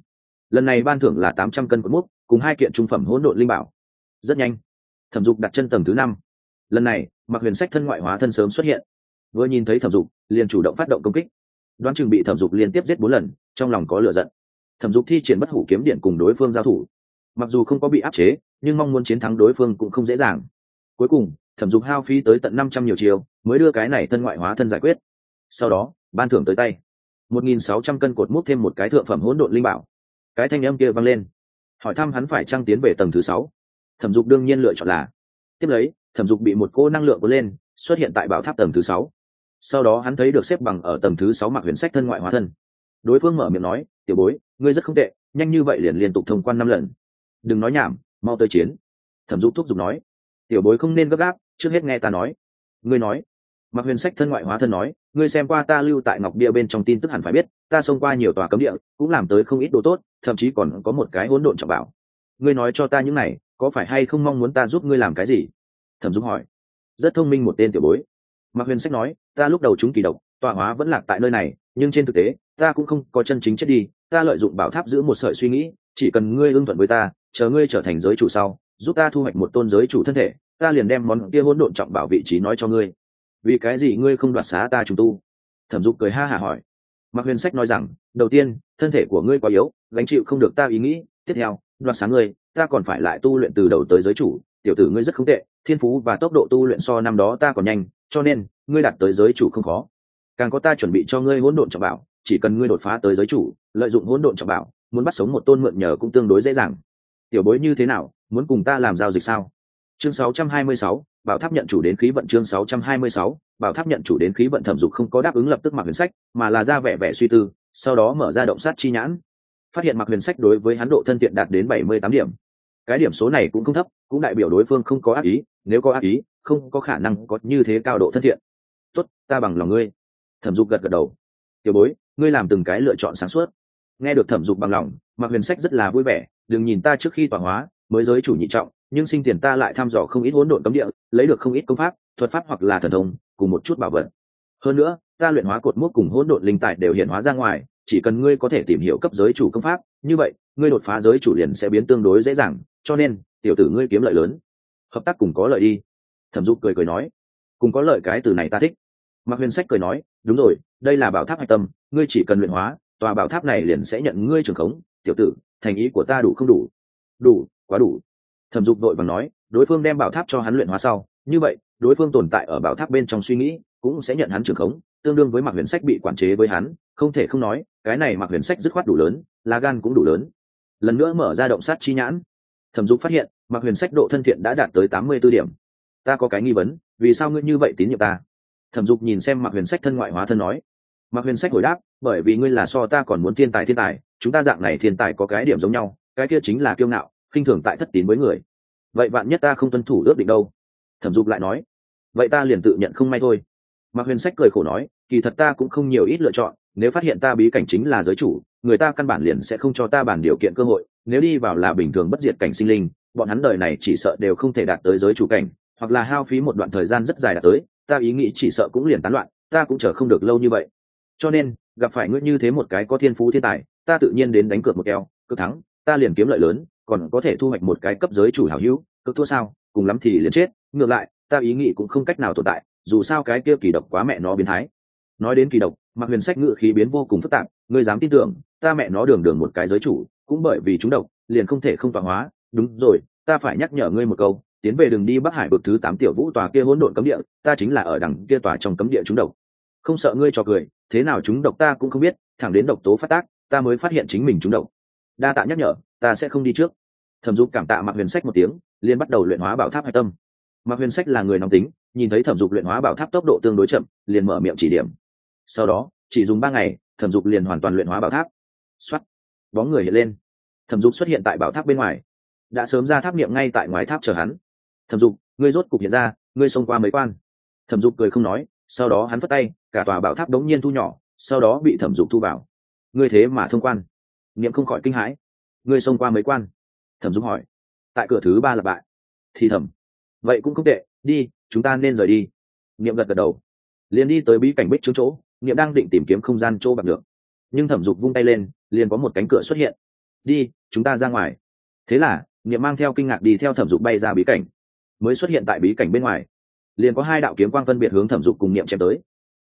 Lần này ban thưởng là tám trăm cân cột múc cùng hai kiện trung phẩm hỗn độn linh bảo. Rất nhanh, thẩm dục đặt chân tầng thứ năm. Lần này, mặc huyền sách thân ngoại hóa thân sớm xuất hiện vừa nhìn thấy thẩm dục, liền chủ động phát động công kích. Đoán chừng bị thẩm dục liên tiếp giết bốn lần, trong lòng có lửa giận. Thẩm dục thi triển bất hủ kiếm điện cùng đối phương giao thủ. Mặc dù không có bị áp chế, nhưng mong muốn chiến thắng đối phương cũng không dễ dàng. Cuối cùng, thẩm dục hao phí tới tận năm trăm nhiều chiều mới đưa cái này thân ngoại hóa thân giải quyết. Sau đó, ban thưởng tới tay. Một nghìn sáu trăm cân cột mút thêm một cái thượng phẩm hỗn độn linh bảo. Cái thanh âm kia vang lên. Hỏi thăm hắn phải trăng tiến về tầng thứ sáu. Thẩm dục đương nhiên lựa chọn là. Tiếp lấy, thẩm dục bị một cô năng lượng cuốn lên, xuất hiện tại bảo tháp tầng thứ sáu sau đó hắn thấy được xếp bằng ở tầng thứ sáu mặc huyền sách thân ngoại hóa thân. Đối phương mở miệng nói, tiểu bối, ngươi rất không tệ, nhanh như vậy liền liên tục thông quan năm lần. Đừng nói nhảm, mau tới chiến. Thẩm dục thúc giục nói. Tiểu bối không nên gấp gáp, trước hết nghe ta nói. Ngươi nói. Mặc huyền sách thân ngoại hóa thân nói, ngươi xem qua ta lưu tại ngọc bia bên trong tin tức hẳn phải biết, ta xông qua nhiều tòa cấm địa, cũng làm tới không ít đồ tốt, thậm chí còn có một cái hỗn độn trọng bảo. Ngươi nói cho ta những này, có phải hay không mong muốn ta giúp ngươi làm cái gì? Thẩm dụ hỏi. Rất thông minh một tên tiểu bối mạc huyền sách nói, ta lúc đầu chúng kỳ độc, tọa hóa vẫn lạc tại nơi này, nhưng trên thực tế, ta cũng không có chân chính chết đi. Ta lợi dụng bảo tháp giữ một sợi suy nghĩ, chỉ cần ngươi ưng thuận với ta, chờ ngươi trở thành giới chủ sau, giúp ta thu hoạch một tôn giới chủ thân thể, ta liền đem món kia hỗn độn trọng bảo vị trí nói cho ngươi. Vì cái gì ngươi không đoạt xá ta trùng tu? Thẩm dục cười ha hả hỏi. Mạc huyền sách nói rằng, đầu tiên, thân thể của ngươi quá yếu, gánh chịu không được ta ý nghĩ, tiếp theo, đoạt sáng ngươi, ta còn phải lại tu luyện từ đầu tới giới chủ tiểu tử ngươi rất không tệ thiên phú và tốc độ tu luyện so năm đó ta còn nhanh cho nên ngươi đạt tới giới chủ không khó. Càng có ta chuẩn bị cho ngươi hỗn độn trọng bảo chỉ cần ngươi đột phá tới giới chủ lợi dụng hỗn độn trọng bảo muốn bắt sống một tôn mượn nhờ cũng tương đối dễ dàng. Tiểu bối như thế nào muốn cùng ta làm giao dịch sao? Chương 626, bảo tháp nhận chủ đến khí vận chương 626, bảo tháp nhận chủ đến khí vận thẩm dục không có đáp ứng lập tức mặc huyền sách mà là ra vẻ vẻ suy tư sau đó mở ra động sát chi nhãn. Phát hiện mặc huyền sách đối với hắn độ thân thiện đạt đến bảy mươi tám điểm. Cái điểm số này cũng không thấp cũng đại biểu đối phương không có ác ý, nếu có ác ý, không có khả năng có như thế cao độ thân thiện. Tốt, ta bằng lòng ngươi. Thẩm dục gật gật đầu. Tiểu bối, ngươi làm từng cái lựa chọn sáng suốt. Nghe được thẩm dục bằng lòng mặc huyền sách rất là vui vẻ, đừng nhìn ta trước khi tọa hóa, mới giới chủ nhị trọng, nhưng sinh tiền ta lại thăm dò không ít hỗn độn cấm địa, lấy được không ít công pháp, thuật pháp hoặc là thần thông, cùng một chút bảo vật. Hơn nữa, ta luyện hóa cột mốc cùng hỗn độn linh tài đều hiện hóa ra ngoài, chỉ cần ngươi có thể tìm hiểu cấp giới chủ công pháp, như vậy, ngươi đột phá giới chủ liền sẽ biến tương đối dễ dàng, cho nên tiểu tử ngươi kiếm lợi lớn. Hợp tác cùng có lợi đi. Thẩm dục cười cười nói. Cùng có lợi cái từ này ta thích. Mạc huyền sách cười nói. Đúng rồi, đây là bảo tháp hạch tâm, ngươi chỉ cần luyện hóa, tòa bảo tháp này liền sẽ nhận ngươi trường khống. Tiểu tử, thành ý của ta đủ không đủ? Đủ, quá đủ. Thẩm dục đội bằng nói. Đối phương đem bảo tháp cho hắn luyện hóa sau. Như vậy, đối phương tồn tại ở bảo tháp bên trong suy nghĩ, cũng sẽ nhận hắn trưởng khống, tương đương với mạc huyền sách bị quản chế với hắn. Không thể không nói, cái này mạc huyền sách dứt khoát đủ lớn, lá gan cũng đủ lớn. Lần nữa mở ra động sát chi nhãn. Thẩm dục phát hiện mạc huyền sách độ thân thiện đã đạt tới tám mươi b ố điểm. Ta có cái nghi vấn, vì sao ngươi như vậy tín nhiệm ta? Thẩm dục nhìn xem mạc huyền sách thân ngoại hóa thân nói. Mạc huyền sách hồi đáp, bởi vì ngươi là so ta còn muốn thiên tài thiên tài, chúng ta dạng này thiên tài có cái điểm giống nhau, cái kia chính là kiêu ngạo, khinh thường tại thất tín với người. Vậy bạn nhất ta không tuân thủ ước định đâu. Thẩm dục lại nói. Vậy ta liền tự nhận không may thôi. Mạc huyền sách cười khổ nói, kỳ thật ta cũng không nhiều ít lựa chọn, nếu phát hiện ta bí cảnh chính là giới chủ, người ta căn bản liền sẽ không cho ta bản điều kiện cơ hội, nếu đi vào là bình thường bất diệt cảnh sinh linh bọn hắn đời này chỉ sợ đều không thể đạt tới giới chủ cảnh, hoặc là hao phí một đoạn thời gian rất dài đạt tới, ta ý nghĩ chỉ sợ cũng liền tán loạn, ta cũng chờ không được lâu như vậy. Cho nên, gặp phải ngươi như thế một cái có thiên phú thiên tài, ta tự nhiên đến đánh cược một keo cực thắng, ta liền kiếm lợi lớn, còn có thể thu hoạch một cái cấp giới chủ hảo hữu cực thua sao, cùng lắm thì liền chết. Ngược lại, ta ý nghĩ cũng không cách nào tồn tại, dù sao cái kia kỳ độc quá mẹ nó biến thái. Nói đến kỳ độc mặc huyền sách ngự khí biến vô cùng phức tạp, ngươi dám tin tưởng, ta mẹ nó đường đường một cái giới chủ, cũng bởi vì chúng độc, liền không thể không tọa hóa đúng rồi, ta phải nhắc nhở ngươi một câu, tiến về đường đi bắc hải vực thứ tám tiểu vũ tòa kia hỗn độn cấm địa, ta chính là ở đằng kia tòa trong cấm địa chúng độc. Không sợ ngươi cho cười, thế nào chúng độc ta cũng không biết, thẳng đến độc tố phát tác, ta mới phát hiện chính mình chúng độc. Đa tạ nhắc nhở, ta sẽ không đi trước. Thẩm dục cảm tạ mặc huyền sách một tiếng liên bắt đầu luyện hóa bảo tháp hạch tâm. Mặc huyền sách là người nóng tính, nhìn thấy thẩm dục luyện hóa bảo tháp tốc độ tương đối chậm, liền mở miệng chỉ điểm. Sau đó, chỉ dùng ba ngày, thẩm dục liền hoàn toàn luyện hóa bảo tháp. X bóng người hiện lên. Thẩm dục xuất hiện tại bảo tháp bên ngoài đã sớm ra tháp niệm ngay tại ngoài tháp chờ hắn. Thẩm dục, ngươi rốt cục hiện ra, ngươi xông qua mấy quan. Thẩm dục cười không nói, sau đó hắn phất tay, cả tòa bảo tháp đống nhiên thu nhỏ, sau đó bị thẩm dục thu vào. Ngươi thế mà thông quan. Niệm không khỏi kinh hãi. Ngươi xông qua mấy quan? Thẩm dục hỏi. Tại cửa thứ ba là bại. Thì thẩm vậy cũng không tệ, đi, chúng ta nên rời đi. Niệm gật gật đầu. Liền đi tới bí cảnh bích trướng chỗ, niệm đang định tìm kiếm không gian chỗ bạc được. Nhưng thẩm dục vung tay lên, liền có một cánh cửa xuất hiện. Đi, chúng ta ra ngoài. Thế là niệm mang theo kinh ngạc đi theo thẩm dục bay ra bí cảnh. Mới xuất hiện tại bí cảnh bên ngoài, liền có hai đạo kiếm quang phân biệt hướng thẩm dục cùng niệm chém tới.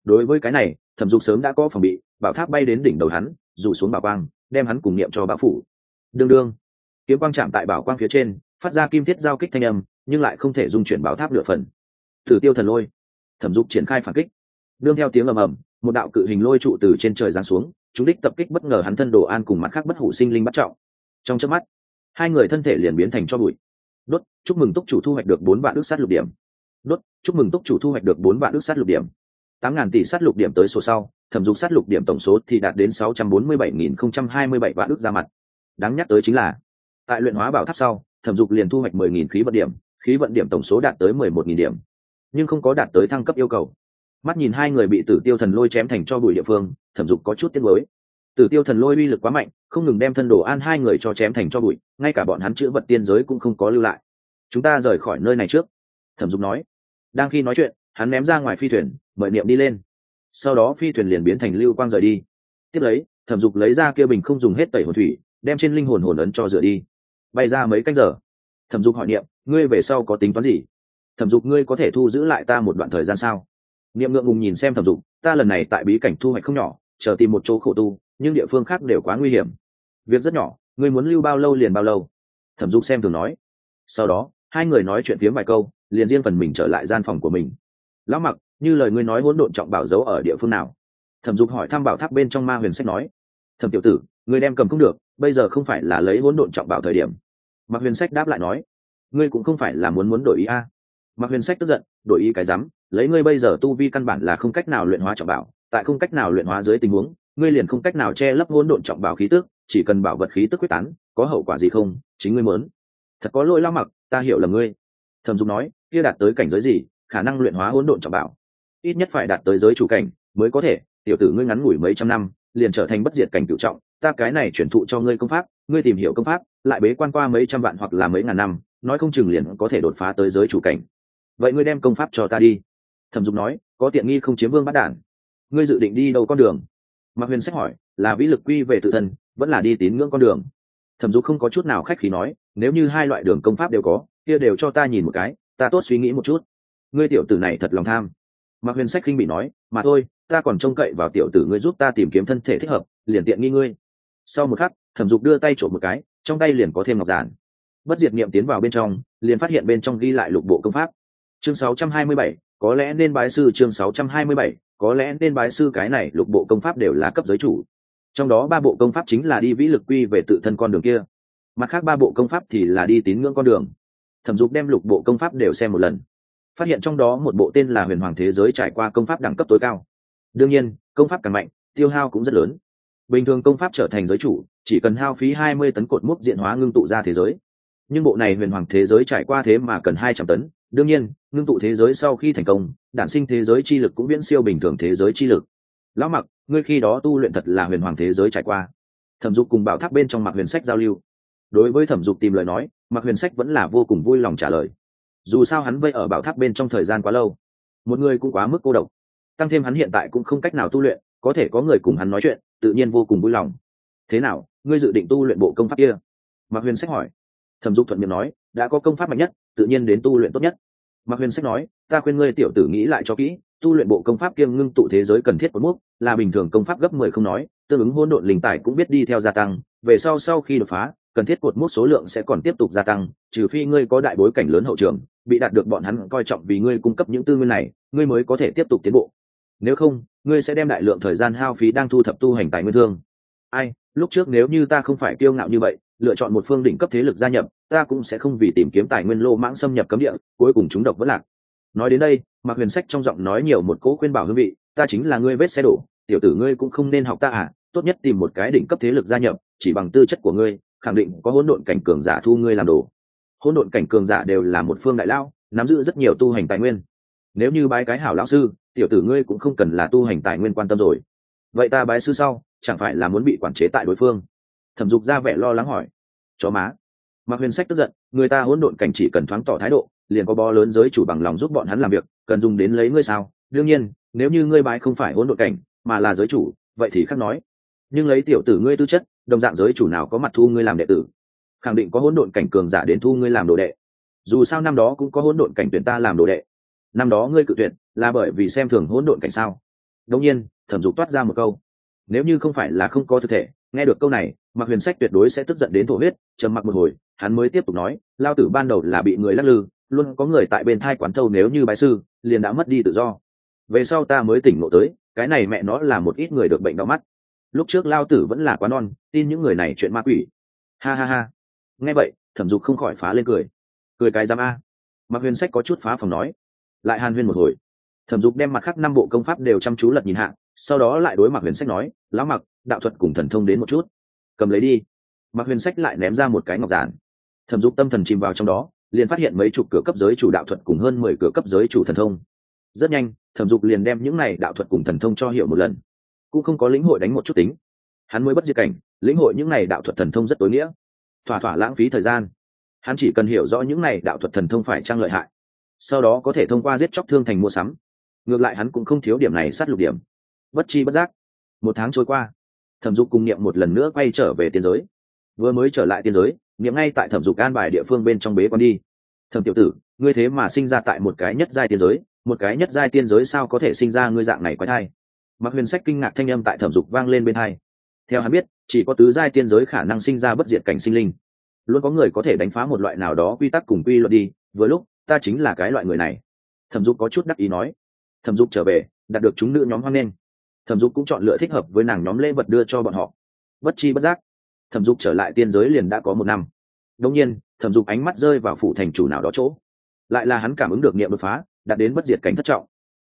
Đối với cái này, thẩm dục sớm đã có phòng bị, bảo tháp bay đến đỉnh đầu hắn, rủ xuống bảo quang, đem hắn cùng niệm cho bão phủ. Đương đương, kiếm quang chạm tại bảo quang phía trên, phát ra kim thiết giao kích thanh âm, nhưng lại không thể dung chuyển bảo tháp lửa phần. Thử tiêu thần lôi, thẩm dục triển khai phản kích. Đương theo tiếng ầm ầm, một đạo cự hình lôi trụ từ trên trời giáng xuống, chúng đích tập kích bất ngờ hắn thân đồ an cùng mặt khác bất hủ sinh linh bắt trọng. Trong chớp mắt hai người thân thể liền biến thành cho bụi. Đốt, chúc mừng túc chủ thu hoạch được bốn vạn ước sát lục điểm. Đốt, chúc mừng túc chủ thu hoạch được bốn vạn ước sát lục điểm. Tám ngàn tỷ sát lục điểm tới số sau, thẩm dục sát lục điểm tổng số thì đạt đến sáu trăm bốn mươi bảy nghìn không trăm hai mươi bảy vạn ước ra mặt. Đáng nhắc tới chính là, tại luyện hóa bảo tháp sau, thẩm dục liền thu hoạch mười nghìn khí vận điểm, khí vận điểm tổng số đạt tới mười một nghìn điểm, nhưng không có đạt tới thăng cấp yêu cầu. Mắt nhìn hai người bị tử tiêu thần lôi chém thành cho bụi địa phương, thẩm dục có chút tiếc mới tử tiêu thần lôi uy lực quá mạnh, không ngừng đem thân đồ an hai người cho chém thành cho bụi, ngay cả bọn hắn chữ vật tiên giới cũng không có lưu lại. Chúng ta rời khỏi nơi này trước, thẩm dục nói. Đang khi nói chuyện, hắn ném ra ngoài phi thuyền, mời niệm đi lên. Sau đó phi thuyền liền biến thành lưu quang rời đi. Tiếp lấy, thẩm dục lấy ra kia bình không dùng hết tẩy hồn thủy, đem trên linh hồn hồn ấn cho rửa đi. Bay ra mấy cách giờ. Thẩm dục hỏi niệm, ngươi về sau có tính toán gì? Thẩm dục, ngươi có thể thu giữ lại ta một đoạn thời gian sao? Niệm ngượng ngùng nhìn xem thẩm dục, ta lần này tại bí cảnh thu hoạch không nhỏ, chờ tìm một chỗ khổ tu nhưng địa phương khác đều quá nguy hiểm. Việc rất nhỏ, ngươi muốn lưu bao lâu liền bao lâu? Thẩm dục xem thường nói. Sau đó, hai người nói chuyện phiếm vài câu, liền riêng phần mình trở lại gian phòng của mình. Lão mặc, như lời ngươi nói hỗn độn trọng bảo giấu ở địa phương nào? Thẩm dục hỏi thăm bảo tháp bên trong ma huyền sách nói. Thẩm tiểu tử, ngươi đem cầm không được, bây giờ không phải là lấy hỗn độn trọng bảo thời điểm. Mạc huyền sách đáp lại nói. Ngươi cũng không phải là muốn muốn đổi ý a. À. mạc huyền sách tức giận, đổi ý cái rắm, lấy ngươi bây giờ tu vi căn bản là không cách nào luyện hóa trọng bảo, tại không cách nào luyện hóa dưới tình huống ngươi liền không cách nào che lấp hỗn độn trọng bảo khí tức, chỉ cần bảo vật khí tức quyết tán, có hậu quả gì không, chính ngươi muốn. Thật có lỗi lao mặc, ta hiểu là ngươi. Thẩm dung nói, kia đạt tới cảnh giới gì, khả năng luyện hóa hỗn độn trọng bảo? Ít nhất phải đạt tới giới chủ cảnh mới có thể. Tiểu tử ngươi ngắn ngủi mấy trăm năm, liền trở thành bất diệt cảnh cựu trọng, ta cái này chuyển thụ cho ngươi công pháp, ngươi tìm hiểu công pháp, lại bế quan qua mấy trăm vạn hoặc là mấy ngàn năm, nói không chừng liền có thể đột phá tới giới chủ cảnh. Vậy ngươi đem công pháp cho ta đi. Thẩm dung nói, có tiện nghi không chiếm vương bắt đản. Ngươi dự định đi đâu con đường? Mạc huyền sách hỏi là vĩ lực quy về tự thân vẫn là đi tín ngưỡng con đường. Thẩm dục không có chút nào khách khí nói nếu như hai loại đường công pháp đều có kia đều cho ta nhìn một cái ta tốt suy nghĩ một chút. Ngươi tiểu tử này thật lòng tham. Mạc huyền sách khinh bị nói mà thôi ta còn trông cậy vào tiểu tử ngươi giúp ta tìm kiếm thân thể thích hợp liền tiện nghi ngươi. Sau một khắc thẩm dục đưa tay trộm một cái trong tay liền có thêm ngọc giản. Bất diệt niệm tiến vào bên trong liền phát hiện bên trong ghi lại lục bộ công pháp. Chương 627, có lẽ nên bái sư chương 627, có lẽ nên bái sư cái này lục bộ công pháp đều là cấp giới chủ. Trong đó ba bộ công pháp chính là đi vĩ lực quy về tự thân con đường kia. Mặt khác ba bộ công pháp thì là đi tín ngưỡng con đường. Thẩm dục đem lục bộ công pháp đều xem một lần. Phát hiện trong đó một bộ tên là huyền hoàng thế giới trải qua công pháp đẳng cấp tối cao. Đương nhiên công pháp càng mạnh tiêu hao cũng rất lớn. Bình thường công pháp trở thành giới chủ chỉ cần hao phí hai mươi tấn cột mốc diện hóa ngưng tụ ra thế giới. Nhưng bộ này huyền hoàng thế giới trải qua thế mà cần hai trăm tấn đương nhiên, ngưng tụ thế giới sau khi thành công, đản sinh thế giới chi lực cũng viễn siêu bình thường thế giới chi lực. Lão mặc, ngươi khi đó tu luyện thật là huyền hoàng thế giới trải qua. Thẩm dục cùng bảo tháp bên trong mặc huyền sách giao lưu. Đối với thẩm dục tìm lời nói mặc huyền sách vẫn là vô cùng vui lòng trả lời. Dù sao hắn vây ở bảo tháp bên trong thời gian quá lâu, một người cũng quá mức cô độc. Tăng thêm hắn hiện tại cũng không cách nào tu luyện, có thể có người cùng hắn nói chuyện, tự nhiên vô cùng vui lòng. Thế nào, ngươi dự định tu luyện bộ công pháp kia? Mạc huyền sách hỏi. Thẩm dục thuận miệng nói đã có công pháp mạnh nhất, tự nhiên đến tu luyện tốt nhất. Mạc huyền sách nói, ta khuyên ngươi tiểu tử nghĩ lại cho kỹ, tu luyện bộ công pháp kiêng ngưng tụ thế giới cần thiết một mốc là bình thường công pháp gấp mười không nói, tương ứng hỗn độn linh tài cũng biết đi theo gia tăng, về sau sau khi đột phá, cần thiết cột mốc số lượng sẽ còn tiếp tục gia tăng, trừ phi ngươi có đại bối cảnh lớn hậu trường, bị đạt được bọn hắn coi trọng vì ngươi cung cấp những tư nguyên này, ngươi mới có thể tiếp tục tiến bộ. Nếu không, ngươi sẽ đem đại lượng thời gian hao phí đang thu thập tu hành tài nguyên thương. Ai, lúc trước nếu như ta không phải kiêu ngạo như vậy lựa chọn một phương đỉnh cấp thế lực gia nhập, ta cũng sẽ không vì tìm kiếm tài nguyên lô mãng xâm nhập cấm địa, cuối cùng chúng độc vẫn lạc. Nói đến đây, mạc huyền sách trong giọng nói nhiều một cỗ khuyên bảo hương vị, ta chính là ngươi vết xe đổ, tiểu tử ngươi cũng không nên học ta à tốt nhất tìm một cái đỉnh cấp thế lực gia nhập, chỉ bằng tư chất của ngươi, khẳng định có hỗn độn cảnh cường giả thu ngươi làm đồ. Hỗn độn cảnh cường giả đều là một phương đại lao nắm giữ rất nhiều tu hành tài nguyên. Nếu như bái cái hảo lão sư, tiểu tử ngươi cũng không cần là tu hành tài nguyên quan tâm rồi. Vậy ta bái sư sau, chẳng phải là muốn bị quản chế tại đối phương? Thẩm dục ra vẻ lo lắng hỏi. Chó má. Mạc huyền sách tức giận, người ta hỗn độn cảnh chỉ cần thoáng tỏ thái độ, liền có bó lớn giới chủ bằng lòng giúp bọn hắn làm việc, cần dùng đến lấy ngươi sao? Đương nhiên, nếu như ngươi bái không phải hỗn độn cảnh, mà là giới chủ, vậy thì khác nói. Nhưng lấy tiểu tử ngươi tư chất, đồng dạng giới chủ nào có mặt thu ngươi làm đệ tử? Khẳng định có hỗn độn cảnh cường giả đến thu ngươi làm đồ đệ. Dù sao năm đó cũng có hỗn độn cảnh tuyển ta làm đồ đệ. Năm đó ngươi cự tuyển là bởi vì xem thường hỗn độn cảnh sao? Đông nhiên, thẩm dục toát ra một câu. Nếu như không phải là không có thực thể, nghe được câu này mạc huyền sách tuyệt đối sẽ tức giận đến thổ huyết, trầm mặc một hồi, hắn mới tiếp tục nói, lao tử ban đầu là bị người lắc lư, luôn có người tại bên thai quán thâu nếu như bái sư, liền đã mất đi tự do. Về sau ta mới tỉnh ngộ tới, cái này mẹ nó là một ít người được bệnh đau mắt. Lúc trước lao tử vẫn là quá non, tin những người này chuyện ma quỷ. Ha ha ha. Nghe vậy, thẩm dục không khỏi phá lên cười. Cười cái giam a. Mạc huyền sách có chút phá phòng nói. Lại hàn huyên một hồi. Thẩm dục đem mặt khác năm bộ công pháp đều chăm chú lật nhìn hạ, sau đó lại đối mặt huyền sách nói, lão mặc đạo thuật cùng thần thông đến một chút cầm lấy đi. Mạc huyền sách lại ném ra một cái ngọc giản. Thẩm dục tâm thần chìm vào trong đó, liền phát hiện mấy chục cửa cấp giới chủ đạo thuật cùng hơn mười cửa cấp giới chủ thần thông. Rất nhanh, thẩm dục liền đem những này đạo thuật cùng thần thông cho hiểu một lần. Cũng không có lĩnh hội đánh một chút tính. Hắn mới bất diệt cảnh, lĩnh hội những này đạo thuật thần thông rất tối nghĩa. Thỏa thỏa lãng phí thời gian. Hắn chỉ cần hiểu rõ những này đạo thuật thần thông phải trang lợi hại. Sau đó có thể thông qua giết chóc thương thành mua sắm. Ngược lại hắn cũng không thiếu điểm này sát lục điểm. Bất chi bất giác, một tháng trôi qua thẩm dục cùng niệm một lần nữa quay trở về tiên giới. Vừa mới trở lại tiên giới, niệm ngay tại thẩm dục an bài địa phương bên trong bế con đi. Thẩm tiểu tử, ngươi thế mà sinh ra tại một cái nhất giai tiên giới, một cái nhất giai tiên giới sao có thể sinh ra ngươi dạng này quái thai? Mặc huyền sách kinh ngạc thanh âm tại thẩm dục vang lên bên hai. Theo hắn biết, chỉ có tứ giai tiên giới khả năng sinh ra bất diệt cảnh sinh linh. Luôn có người có thể đánh phá một loại nào đó quy tắc cùng quy luật đi, vừa lúc, ta chính là cái loại người này. Thẩm dục có chút đắc ý nói. Thẩm dục trở về, đạt được chúng nữ nhóm hoan nghênh thẩm dục cũng chọn lựa thích hợp với nàng nhóm lễ vật đưa cho bọn họ. Bất chi bất giác, thẩm dục trở lại tiên giới liền đã có một năm. Đông nhiên, thẩm dục ánh mắt rơi vào phủ thành chủ nào đó chỗ. Lại là hắn cảm ứng được niệm đột phá, đạt đến bất diệt cảnh thất trọng.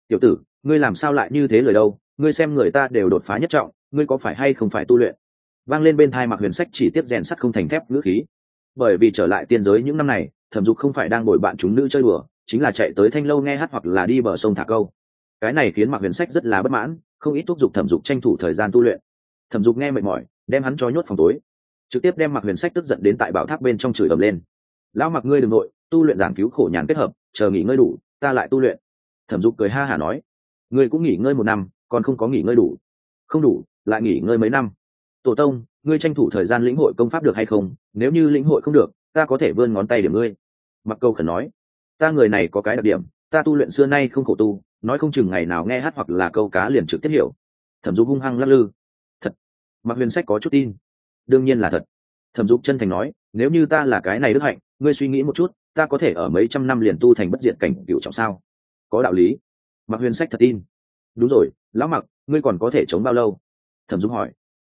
Tiểu tử, ngươi làm sao lại như thế lời đâu? Ngươi xem người ta đều đột phá nhất trọng, ngươi có phải hay không phải tu luyện? Vang lên bên thai mặc huyền sách chỉ tiếp rèn sắt không thành thép ngữ khí. Bởi vì trở lại tiên giới những năm này, thẩm dục không phải đang bồi bạn chúng nữ chơi đùa, chính là chạy tới thanh lâu nghe hát hoặc là đi bờ sông thả câu cái này khiến mặc huyền sách rất là bất mãn, không ít thúc giục thẩm dục tranh thủ thời gian tu luyện. Thẩm dục nghe mệt mỏi, đem hắn cho nhốt phòng tối. Trực tiếp đem mặc huyền sách tức giận đến tại bảo tháp bên trong chửi ầm lên. Lão mặc ngươi đ ừ n g nội, tu luyện giảng cứu khổ nhàn kết hợp, chờ nghỉ ngơi đủ, ta lại tu luyện. Thẩm dục cười ha hả nói, ngươi cũng nghỉ ngơi một năm, còn không có nghỉ ngơi đủ. Không đủ, lại nghỉ ngơi mấy năm. Tổ tông, ngươi tranh thủ thời gian lĩnh hội công pháp được hay không? Nếu như lĩnh hội không được, ta có thể vươn ngón tay điểm ngươi. Mặc câu khẩn nói, ta người này có cái đặc điểm, ta tu luyện xưa nay không khổ tu nói không chừng ngày nào nghe hát hoặc là câu cá liền trực tiếp hiểu. Thẩm dục hung hăng lắc lư. Thật. Mặc huyền sách có chút tin. Đương nhiên là thật. Thẩm dục chân thành nói, nếu như ta là cái này đức hạnh, ngươi suy nghĩ một chút, ta có thể ở mấy trăm năm liền tu thành bất diện cảnh cựu trọng sao? Có đạo lý. Mặc huyền sách thật tin. Đúng rồi, lão mặc ngươi còn có thể chống bao lâu? Thẩm dung hỏi.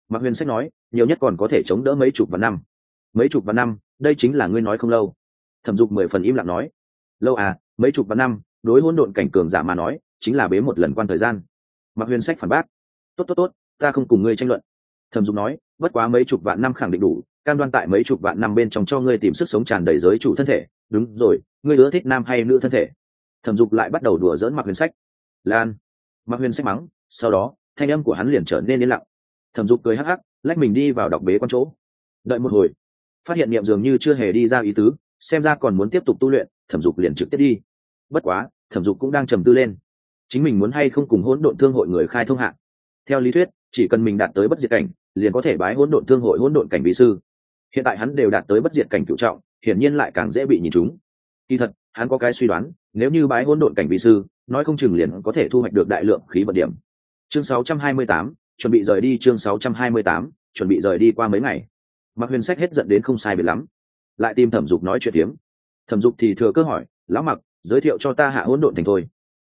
Mặc huyền sách nói, nhiều nhất còn có thể chống đỡ mấy chục vạn năm. Mấy chục vạn năm, đây chính là ngươi nói không lâu. Thẩm dục mười phần im lặng nói. Lâu à mấy chục vạn năm đối hỗn độn cảnh cường giả mà nói, chính là bế một lần quan thời gian. Mặc huyền sách phản bác, tốt tốt tốt, ta không cùng ngươi tranh luận. Thẩm dục nói, bất quá mấy chục vạn năm khẳng định đủ, cam đoan tại mấy chục vạn năm bên trong cho ngươi tìm sức sống tràn đầy giới chủ thân thể. Đúng rồi, ngươi ưa thích nam hay nữ thân thể? Thẩm dục lại bắt đầu đùa dỡn mặc huyền sách. Lan. Mặc huyền sách mắng, sau đó, thanh âm của hắn liền trở nên yên lặng. Thẩm dục cười hắc hắc, lách mình đi vào đọc bế con chỗ. Đợi một hồi. Phát hiện niệm dường như chưa hề đi ra ý tứ, xem ra còn muốn tiếp tục tu luyện, thẩm dục liền trực tiếp đi bất quá thẩm dục cũng đang trầm tư lên. Chính mình muốn hay không cùng hỗn độn thương hội người khai thông hạng theo lý thuyết chỉ cần mình đạt tới bất diệt cảnh liền có thể bái hỗn độn thương hội hỗn độn cảnh vị sư. Hiện tại hắn đều đạt tới bất diệt cảnh cựu trọng hiển nhiên lại càng dễ bị nhìn chúng kỳ thật hắn có cái suy đoán nếu như bái hỗn độn cảnh vị sư nói không chừng liền có thể thu hoạch được đại lượng khí vận điểm. Chương 628, chuẩn bị rời đi chương 628, chuẩn bị rời đi qua mấy ngày. Mặc huyền sách hết giận đến không sai biệt lắm. Lại tìm thẩm dục nói chuyện tiếng thẩm dục thì thừa cơ hỏi lão mặc giới thiệu cho ta hạ hỗn độn thành thôi.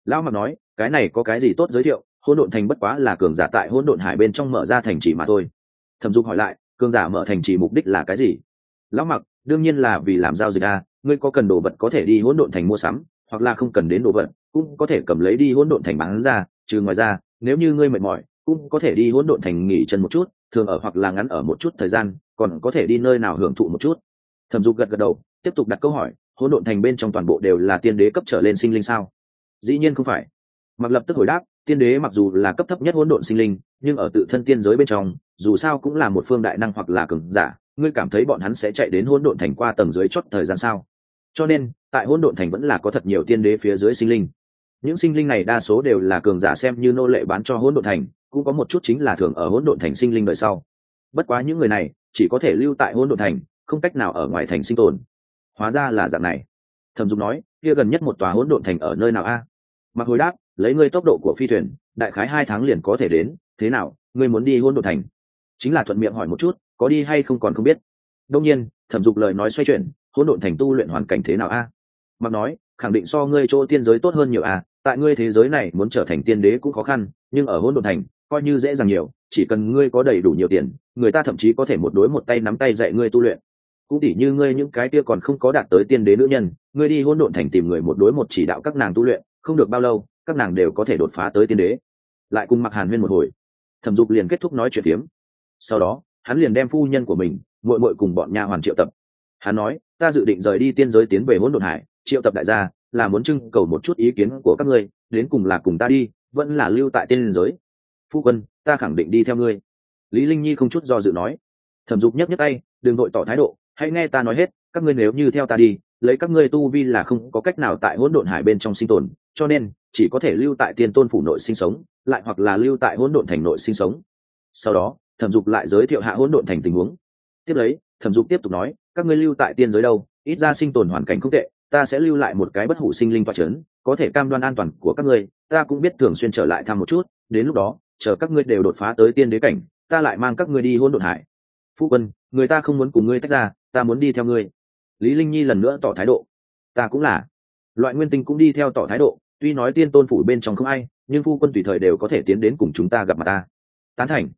Lão mặc nói cái này có cái gì tốt giới thiệu? Hỗn độn thành bất quá là cường giả tại hỗn độn hải bên trong mở ra thành trì mà thôi. Thẩm dục hỏi lại cường giả mở thành trì mục đích là cái gì? Lão mặc đương nhiên là vì làm giao dịch a à, ngươi có cần đồ vật có thể đi hỗn độn thành mua sắm hoặc là không cần đến đồ vật cũng có thể cầm lấy đi hỗn độn thành bán ra trừ ngoài ra nếu như ngươi mệt mỏi cũng có thể đi hỗn độn thành nghỉ chân một chút thường ở hoặc là ngắn ở một chút thời gian còn có thể đi nơi nào hưởng thụ một chút. Thẩm dục gật gật đầu tiếp tục đặt câu hỏi hỗn độn thành bên trong toàn bộ đều là tiên đế cấp trở lên sinh linh sao? Dĩ nhiên không phải. Mặc lập tức hồi đáp, tiên đế mặc dù là cấp thấp nhất hỗn độn sinh linh, nhưng ở tự thân tiên giới bên trong, dù sao cũng là một phương đại năng hoặc là cường giả, ngươi cảm thấy bọn hắn sẽ chạy đến hỗn độn thành qua tầng dưới chót thời gian sao? Cho nên, tại hỗn độn thành vẫn là có thật nhiều tiên đế phía dưới sinh linh. Những sinh linh này đa số đều là cường giả xem như nô lệ bán cho hỗn độn thành, cũng có một chút chính là thường ở hỗn độn thành sinh linh đời sau. Bất quá những người này, chỉ có thể lưu tại hỗn độn thành, không cách nào ở ngoài thành sinh tồn hóa ra là dạng này. Thẩm dục nói, kia gần nhất một tòa hỗn độn thành ở nơi nào a? Mặc hồi đáp, lấy ngươi tốc độ của phi thuyền, đại khái hai tháng liền có thể đến. Thế nào, ngươi muốn đi hỗn độn thành? Chính là thuận miệng hỏi một chút, có đi hay không còn không biết. Đông nhiên, thẩm dục lời nói xoay chuyển, hỗn độn thành tu luyện hoàn cảnh thế nào a? Mặc nói, khẳng định so ngươi chỗ tiên giới tốt hơn nhiều a. Tại ngươi thế giới này muốn trở thành tiên đế cũng khó khăn, nhưng ở hỗn độn thành, coi như dễ dàng nhiều. Chỉ cần ngươi có đầy đủ nhiều tiền, người ta thậm chí có thể một đối một tay nắm tay dạy ngươi tu luyện cũng tỉ như ngươi những cái kia còn không có đạt tới tiên đế nữ nhân, ngươi đi hỗn độn thành tìm người một đối một chỉ đạo các nàng tu luyện, không được bao lâu, các nàng đều có thể đột phá tới tiên đế. Lại cùng mặc hàn huyên một hồi, thẩm dục liền kết thúc nói chuyện phiếm. Sau đó, hắn liền đem phu nhân của mình, muội muội cùng bọn nha hoàn triệu tập. Hắn nói, ta dự định rời đi tiên giới tiến về hỗn độn hải, triệu tập đại gia, là muốn trưng cầu một chút ý kiến của các ngươi, đến cùng là cùng ta đi, vẫn là lưu tại tiên giới. Phu quân, ta khẳng định đi theo ngươi. Lý linh nhi không chút do dự nói. Thẩm dục nhấc nhấc tay, đừng đội tỏ thái độ hãy nghe ta nói hết, các ngươi nếu như theo ta đi, lấy các ngươi tu vi là không có cách nào tại hỗn độn hải bên trong sinh tồn, cho nên, chỉ có thể lưu tại tiên tôn phủ nội sinh sống, lại hoặc là lưu tại hỗn độn thành nội sinh sống. Sau đó, thẩm dục lại giới thiệu hạ hỗn độn thành tình huống. Tiếp lấy, thẩm dục tiếp tục nói, các ngươi lưu tại tiên giới đâu, ít ra sinh tồn hoàn cảnh không tệ, ta sẽ lưu lại một cái bất hủ sinh linh toa c h ấ n có thể cam đoan an toàn của các ngươi, ta cũng biết thường xuyên trở lại thăm một chút, đến lúc đó, chờ các ngươi đều đột phá tới tiên đế cảnh, ta lại mang các ngươi đi hỗn độn hải. Phu quân, người ta không muốn cùng ngươi tách ra ta muốn đi theo ngươi. Lý linh nhi lần nữa tỏ thái độ. Ta cũng là. Loại nguyên tinh cũng đi theo tỏ thái độ, tuy nói tiên tôn phủ bên trong không ai, nhưng phu quân tùy thời đều có thể tiến đến cùng chúng ta gặp mặt ta. Tán thành.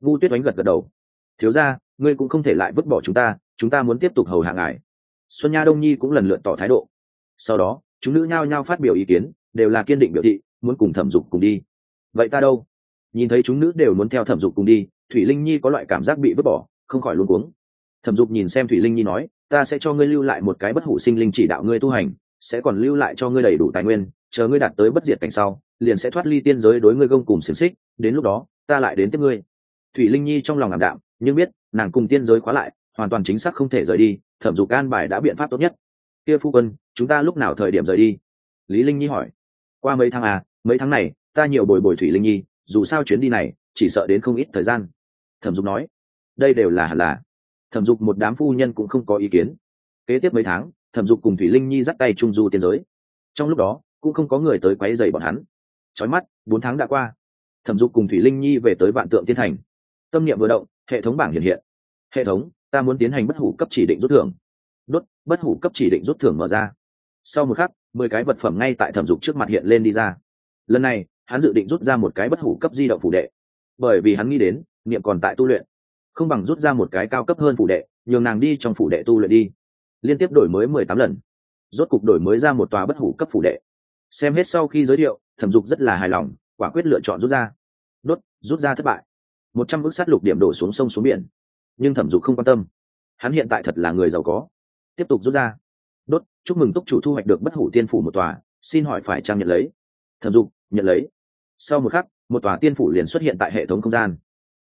Ngu tuyết oánh gật gật đầu. Thiếu ra ngươi cũng không thể lại vứt bỏ chúng ta chúng ta muốn tiếp tục hầu hạ ngài. Xuân nha đông nhi cũng lần lượt tỏ thái độ. Sau đó, chúng nữ nhao nhao phát biểu ý kiến, đều là kiên định biểu thị, muốn cùng thẩm dục cùng đi. Vậy ta đâu? Nhìn thấy chúng nữ đều muốn theo thẩm dục cùng đi, thủy linh nhi có loại cảm giác bị vứt bỏ, không khỏi luôn cuống thẩm dục nhìn xem thủy linh nhi nói, ta sẽ cho ngươi lưu lại một cái bất hủ sinh linh chỉ đạo ngươi tu hành, sẽ còn lưu lại cho ngươi đầy đủ tài nguyên, chờ ngươi đạt tới bất diệt cảnh sau, liền sẽ thoát ly tiên giới đối ngươi gông cùng xiềng xích, đến lúc đó, ta lại đến tiếp ngươi. Thủy linh nhi trong lòng ảm đạm, nhưng biết, nàng cùng tiên giới khóa lại, hoàn toàn chính xác không thể rời đi, thẩm dục an bài đã biện pháp tốt nhất. Kia phu quân, chúng ta lúc nào thời điểm rời đi? Lý linh nhi hỏi. Qua mấy tháng à mấy tháng này, ta nhiều bồi bồi thủy linh nhi, dù sao chuyến đi này, chỉ sợ đến không ít thời gian. Thẩm dục nói. Đây đều là hẳn là thẩm dục một đám phu nhân cũng không có ý kiến. Kế tiếp mấy tháng, thẩm dục cùng thủy linh nhi dắt tay trung du tiên giới. Trong lúc đó, cũng không có người tới quấy dày bọn hắn. Trói mắt, bốn tháng đã qua. Thẩm dục cùng thủy linh nhi về tới vạn tượng tiên thành. Tâm niệm vừa động, hệ thống bảng hiện hiện. Hệ thống, ta muốn tiến hành bất hủ cấp chỉ định rút thưởng. Đốt, bất hủ cấp chỉ định rút thưởng mở ra. Sau một khắc, mười cái vật phẩm ngay tại thẩm dục trước mặt hiện lên đi ra. Lần này, hắn dự định rút ra một cái bất hủ cấp di động phủ đệ. Bởi vì hắn nghĩ đến, niệm còn tại tu luyện không bằng rút ra một cái cao cấp hơn phủ đệ, nhường nàng đi trong phủ đệ tu luyện đi. Liên tiếp đổi mới mười tám lần. Rốt cục đổi mới ra một tòa bất hủ cấp phủ đệ. Xem hết sau khi giới thiệu, thẩm dục rất là hài lòng, quả quyết lựa chọn rút ra. Đốt, rút ra thất bại. Một trăm bức sát lục điểm đổ xuống sông xuống biển. Nhưng thẩm dục không quan tâm. Hắn hiện tại thật là người giàu có. Tiếp tục rút ra. Đốt, chúc mừng túc chủ thu hoạch được bất hủ tiên phủ một tòa, xin hỏi phải trang nhận lấy. Thẩm dục, nhận lấy. Sau một khắc, một tòa tiên phủ liền xuất hiện tại hệ thống không gian.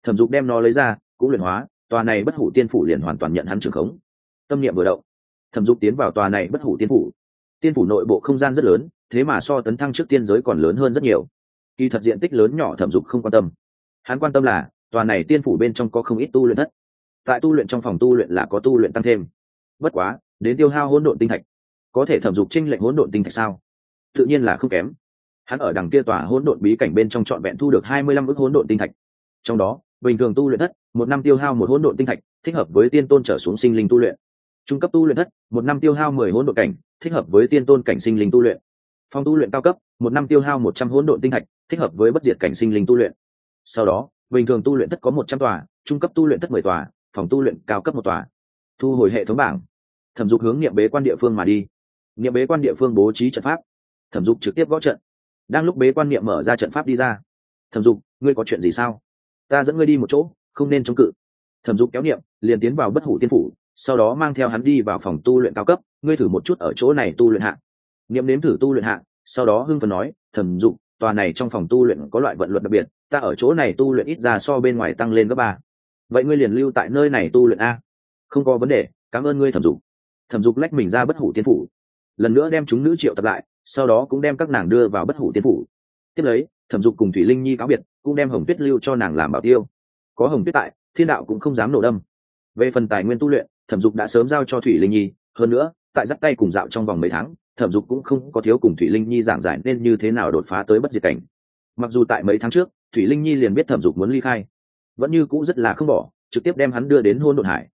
Thẩm dục đem nó lấy ra cũng luyện hóa, tòa này bất hủ tiên phủ liền hoàn toàn nhận hắn trường khống. Tâm niệm vừa động, thẩm dục tiến vào tòa này bất hủ tiên phủ. Tiên phủ nội bộ không gian rất lớn, thế mà so tấn thăng trước tiên giới còn lớn hơn rất nhiều. Kỳ thật diện tích lớn nhỏ thẩm dục không quan tâm. Hắn quan tâm là, tòa này tiên phủ bên trong có không ít tu luyện thất. Tại tu luyện trong phòng tu luyện là có tu luyện tăng thêm. Bất quá, đến tiêu hao hỗn độn tinh thạch, có thể thẩm dục tranh lệnh hỗn độn tinh thạch sao? Tự nhiên là không kém. Hắn ở đằng kia tòa hỗn độn bí cảnh bên trong trọn vẹn thu được hai mươi lăm ức hỗn độn tinh thạch. Trong đó bình thường tu luyện thất, một năm tiêu hao một hỗn độn tinh thạch, thích hợp với tiên tôn trở xuống sinh linh tu luyện. Trung cấp tu luyện thất, một năm tiêu hao mười hỗn độn cảnh, thích hợp với tiên tôn cảnh sinh linh tu luyện. Phòng tu luyện cao cấp, một năm tiêu hao một trăm hỗn độn tinh thạch, thích hợp với bất diệt cảnh sinh linh tu luyện. Sau đó, bình thường tu luyện thất có một trăm tòa, trung cấp tu luyện thất mười tòa, phòng tu luyện cao cấp một tòa. Thu hồi hệ thống bảng. Thẩm dục hướng nghiệm bế quan địa phương mà đi. Nghiệm bế quan địa phương bố trí trận pháp. Thẩm dục trực tiếp gõ trận. Đang lúc bế quan niệm mở ra trận pháp đi ra. Thẩm dục, ngươi có chuyện gì sao? Ta dẫn ngươi đi một chỗ, không nên chống cự. Thẩm dục kéo niệm, liền tiến vào bất hủ tiên phủ, sau đó mang theo hắn đi vào phòng tu luyện cao cấp, ngươi thử một chút ở chỗ này tu luyện hạ. Niệm nếm thử tu luyện hạ, sau đó hưng phần nói, thẩm dục, tòa này trong phòng tu luyện có loại vận luật đặc biệt, ta ở chỗ này tu luyện ít ra so bên ngoài tăng lên gấp ba. Vậy ngươi liền lưu tại nơi này tu luyện a. Không có vấn đề, cảm ơn ngươi, thẩm dục. Thẩm dục lách mình ra bất hủ tiên phủ. Lần nữa đem chúng nữ triệu tập lại, sau đó cũng đem các nàng đưa vào bất hủ tiên phủ. Tiếp lấy thẩm dục cùng thủy linh nhi cáo biệt cũng đem hồng tuyết lưu cho nàng làm bảo tiêu. Có hồng tuyết tại thiên đạo cũng không dám nổ đâm. Về phần tài nguyên tu luyện thẩm dục đã sớm giao cho thủy linh nhi hơn nữa tại dắt tay cùng dạo trong vòng mấy tháng thẩm dục cũng không có thiếu cùng thủy linh nhi giảng giải nên như thế nào đột phá tới bất diệt cảnh. Mặc dù tại mấy tháng trước thủy linh nhi liền biết thẩm dục muốn ly khai vẫn như cũ rất là không bỏ trực tiếp đem hắn đưa đến hôn đột hải.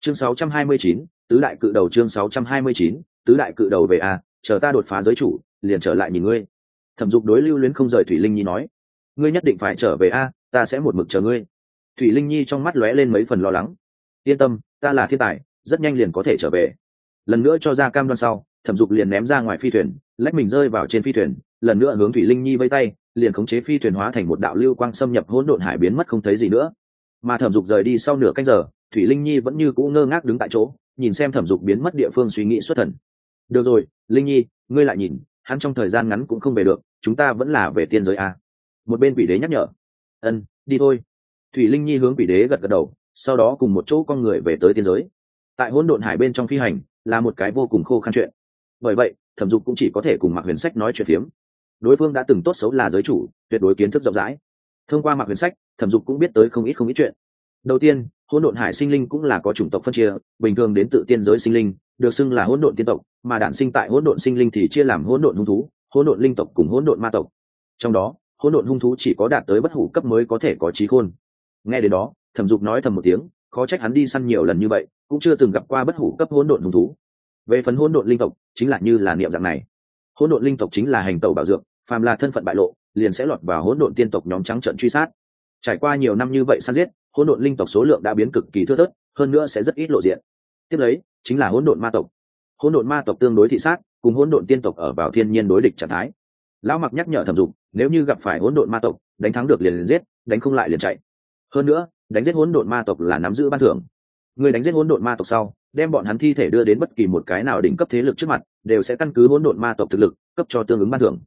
Chương 629, tứ đại cự đầu chương 629, tứ đại cự đầu về a chờ ta đột phá giới chủ liền trở lại nhìn ngươi thẩm dục đối lưu luyến không rời thủy linh nhi nói, ngươi nhất định phải trở về a, ta sẽ một mực chờ ngươi. Thủy linh nhi trong mắt lóe lên mấy phần lo lắng, yên tâm, ta là thiên tài, rất nhanh liền có thể trở về. Lần nữa cho ra cam đoan sau, thẩm dục liền ném ra ngoài phi thuyền, lách mình rơi vào trên phi thuyền, lần nữa hướng thủy linh nhi vây tay, liền khống chế phi thuyền hóa thành một đạo lưu quang xâm nhập hỗn độn hải biến mất không thấy gì nữa. Mà thẩm dục rời đi sau nửa canh giờ, thủy linh nhi vẫn như cũ ngơ ngác đứng tại chỗ, nhìn xem thẩm dục biến mất địa phương suy nghĩ xuất thần. Được rồi, linh nhi, ngươi lại nhìn hắn trong thời gian ngắn cũng không về được, chúng ta vẫn là về tiên giới a. Một bên quỷ đế nhắc nhở. Ân, đi thôi. Thủy linh nhi hướng quỷ đế gật gật đầu, sau đó cùng một chỗ con người về tới tiên giới. Tại hỗn độn hải bên trong phi hành, là một cái vô cùng khô khăn chuyện. Bởi vậy, thẩm dục cũng chỉ có thể cùng mạc huyền sách nói chuyện phiếm. Đối phương đã từng tốt xấu là giới chủ, tuyệt đối kiến thức rộng rãi. Thông qua mạc huyền sách, thẩm dục cũng biết tới không ít không ít chuyện. Đầu tiên, hỗn độn hải sinh linh cũng là có chủng tộc phân chia, bình thường đến tự tiên giới sinh linh được xưng là hỗn độn tiên tộc mà đản sinh tại hỗn độn sinh linh thì chia làm hỗn độn hung thú hỗn độn linh tộc cùng hỗn độn ma tộc trong đó hỗn độn hung thú chỉ có đạt tới bất hủ cấp mới có thể có trí khôn nghe đến đó thẩm dục nói thầm một tiếng khó trách hắn đi săn nhiều lần như vậy cũng chưa từng gặp qua bất hủ cấp hỗn độn hung thú về phần hỗn độn linh tộc chính là như là niệm dạng này hỗn độn linh tộc chính là hành tẩu bảo dược phàm là thân phận bại lộ liền sẽ lọt vào hỗn độn tiên tộc nhóm trắng trận truy sát trải qua nhiều năm như vậy săn giết hỗn độn linh tộc số lượng đã biến cực kỳ thưa thớt hơn nữa sẽ rất ít lộ diện tiếp lấy chính là hỗn độn ma tộc hỗn độn ma tộc tương đối thị sát cùng hỗn độn tiên tộc ở vào thiên nhiên đối địch trạng thái lão mặc nhắc nhở thẩm dục nếu như gặp phải hỗn độn ma tộc đánh thắng được liền liền giết đánh không lại liền chạy hơn nữa đánh giết hỗn độn ma tộc là nắm giữ ban thưởng người đánh giết hỗn độn ma tộc sau đem bọn hắn thi thể đưa đến bất kỳ một cái nào đỉnh cấp thế lực trước mặt đều sẽ căn cứ hỗn độn ma tộc thực lực cấp cho tương ứng ban thưởng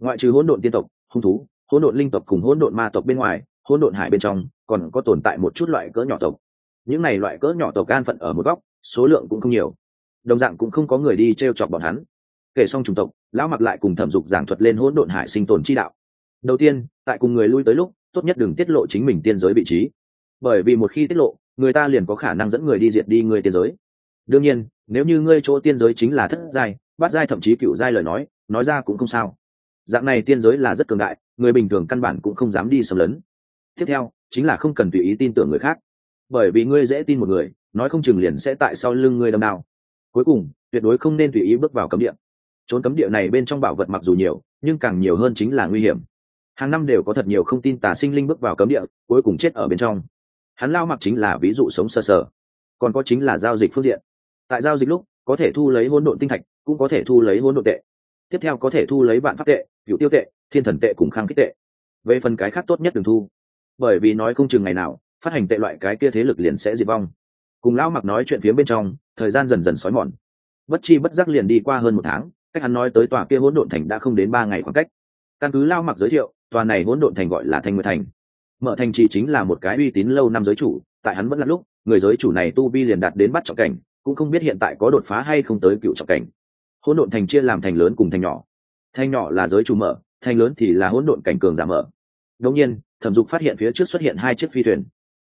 ngoại trừ hỗn độn tiên tộc hung thú hỗn độn linh tộc cùng hỗn độn ma tộc bên ngoài hỗn độn hải bên trong còn có tồn tại một chút loại cỡ nhỏ tộc những này loại cỡ nhỏ tộc gan phận ở một góc số lượng cũng không nhiều. Đồng dạng cũng không có người đi t r e o chọc bọn hắn. Kể xong chủng tộc, lão mặc lại cùng thẩm dục giảng thuật lên hỗn độn hải sinh tồn chi đạo. Đầu tiên, tại cùng người lui tới lúc, tốt nhất đừng tiết lộ chính mình tiên giới vị trí. Bởi vì một khi tiết lộ, người ta liền có khả năng dẫn người đi diệt đi người tiên giới. Đương nhiên, nếu như ngươi chỗ tiên giới chính là thất giai, bát giai thậm chí cựu giai lời nói nói ra cũng không sao. Dạng này tiên giới là rất cường đại, người bình thường căn bản cũng không dám đi xâm lấn. Tiếp theo, chính là không cần tùy ý tin tưởng người khác. Bởi vì ngươi dễ tin một người nói không chừng liền sẽ tại sau lưng ngươi đâm đao. Cuối cùng, tuyệt đối không nên tùy ý bước vào cấm địa. Trốn cấm địa này bên trong bảo vật mặc dù nhiều, nhưng càng nhiều hơn chính là nguy hiểm. Hàng năm đều có thật nhiều không tin tà sinh linh bước vào cấm địa, cuối cùng chết ở bên trong. Hắn lao mặc chính là ví dụ sống sơ sờ, còn có chính là giao dịch phương diện. Tại giao dịch lúc, có thể thu lấy hỗn độn tinh thạch, cũng có thể thu lấy hỗn độn tệ. Tiếp theo có thể thu lấy vạn pháp tệ, cựu tiêu tệ, thiên thần tệ cùng khang kích tệ. Về phần cái khác tốt nhất đừng thu. Bởi vì nói không chừng ngày nào, phát hành tệ loại cái kia thế lực liền sẽ diệt vong cùng lão mặc nói chuyện phía bên trong, thời gian dần dần xói mòn. Bất chi bất giác liền đi qua hơn một tháng, cách hắn nói tới tòa kia hỗn độn thành đã không đến ba ngày khoảng cách. Căn cứ lao mặc giới thiệu, tòa này hỗn độn thành gọi là thanh nguyệt thành. Mở thành chỉ chính là một cái uy tín lâu năm giới chủ, tại hắn vẫn là lúc, người giới chủ này tu vi liền đạt đến bắt trọng cảnh, cũng không biết hiện tại có đột phá hay không tới cựu trọng cảnh. Hỗn độn thành chia làm thành lớn cùng thành nhỏ. Thành nhỏ là giới chủ mở, thành lớn thì là hỗn độn cảnh cường giảm mở. Đương nhiên, thẩm dục phát hiện phía trước xuất hiện hai chiếc phi thuyền.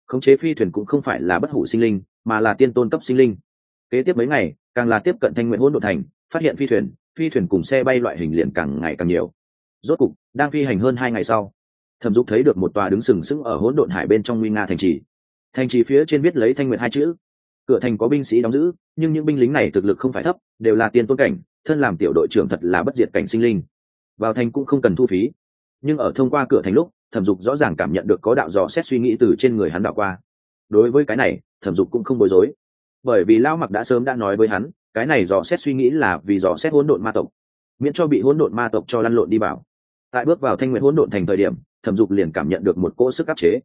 Khống chế phi thuyền cũng không phải là bất hủ sinh linh mà là tiên tôn cấp sinh linh. Kế tiếp mấy ngày, càng là tiếp cận thanh nguyện hỗn độn thành, phát hiện phi thuyền phi thuyền cùng xe bay loại hình liền càng ngày càng nhiều. Rốt cục, đang phi hành hơn hai ngày sau, thẩm dục thấy được một tòa đứng sừng sững ở hỗn độn hải bên trong nguy nga thành trì. Thành trì phía trên viết lấy thanh nguyện hai chữ. Cửa thành có binh sĩ đóng giữ, nhưng những binh lính này thực lực không phải thấp, đều là tiên tôn cảnh, thân làm tiểu đội trưởng thật là bất diệt cảnh sinh linh. Vào thành cũng không cần thu phí. Nhưng ở thông qua cửa thành lúc, thẩm dục rõ ràng cảm nhận được có đạo dò xét suy nghĩ từ trên người hắn đạo qua. Đối với cái này thẩm dục cũng không bối rối. Bởi vì lao mặc đã sớm đã nói với hắn, cái này dò xét suy nghĩ là vì dò xét hỗn độn ma tộc, miễn cho bị hỗn độn ma tộc cho lăn lộn đi vào. Tại bước vào thanh nguyện hỗn độn thành thời điểm, thẩm dục liền cảm nhận được một cỗ sức áp chế.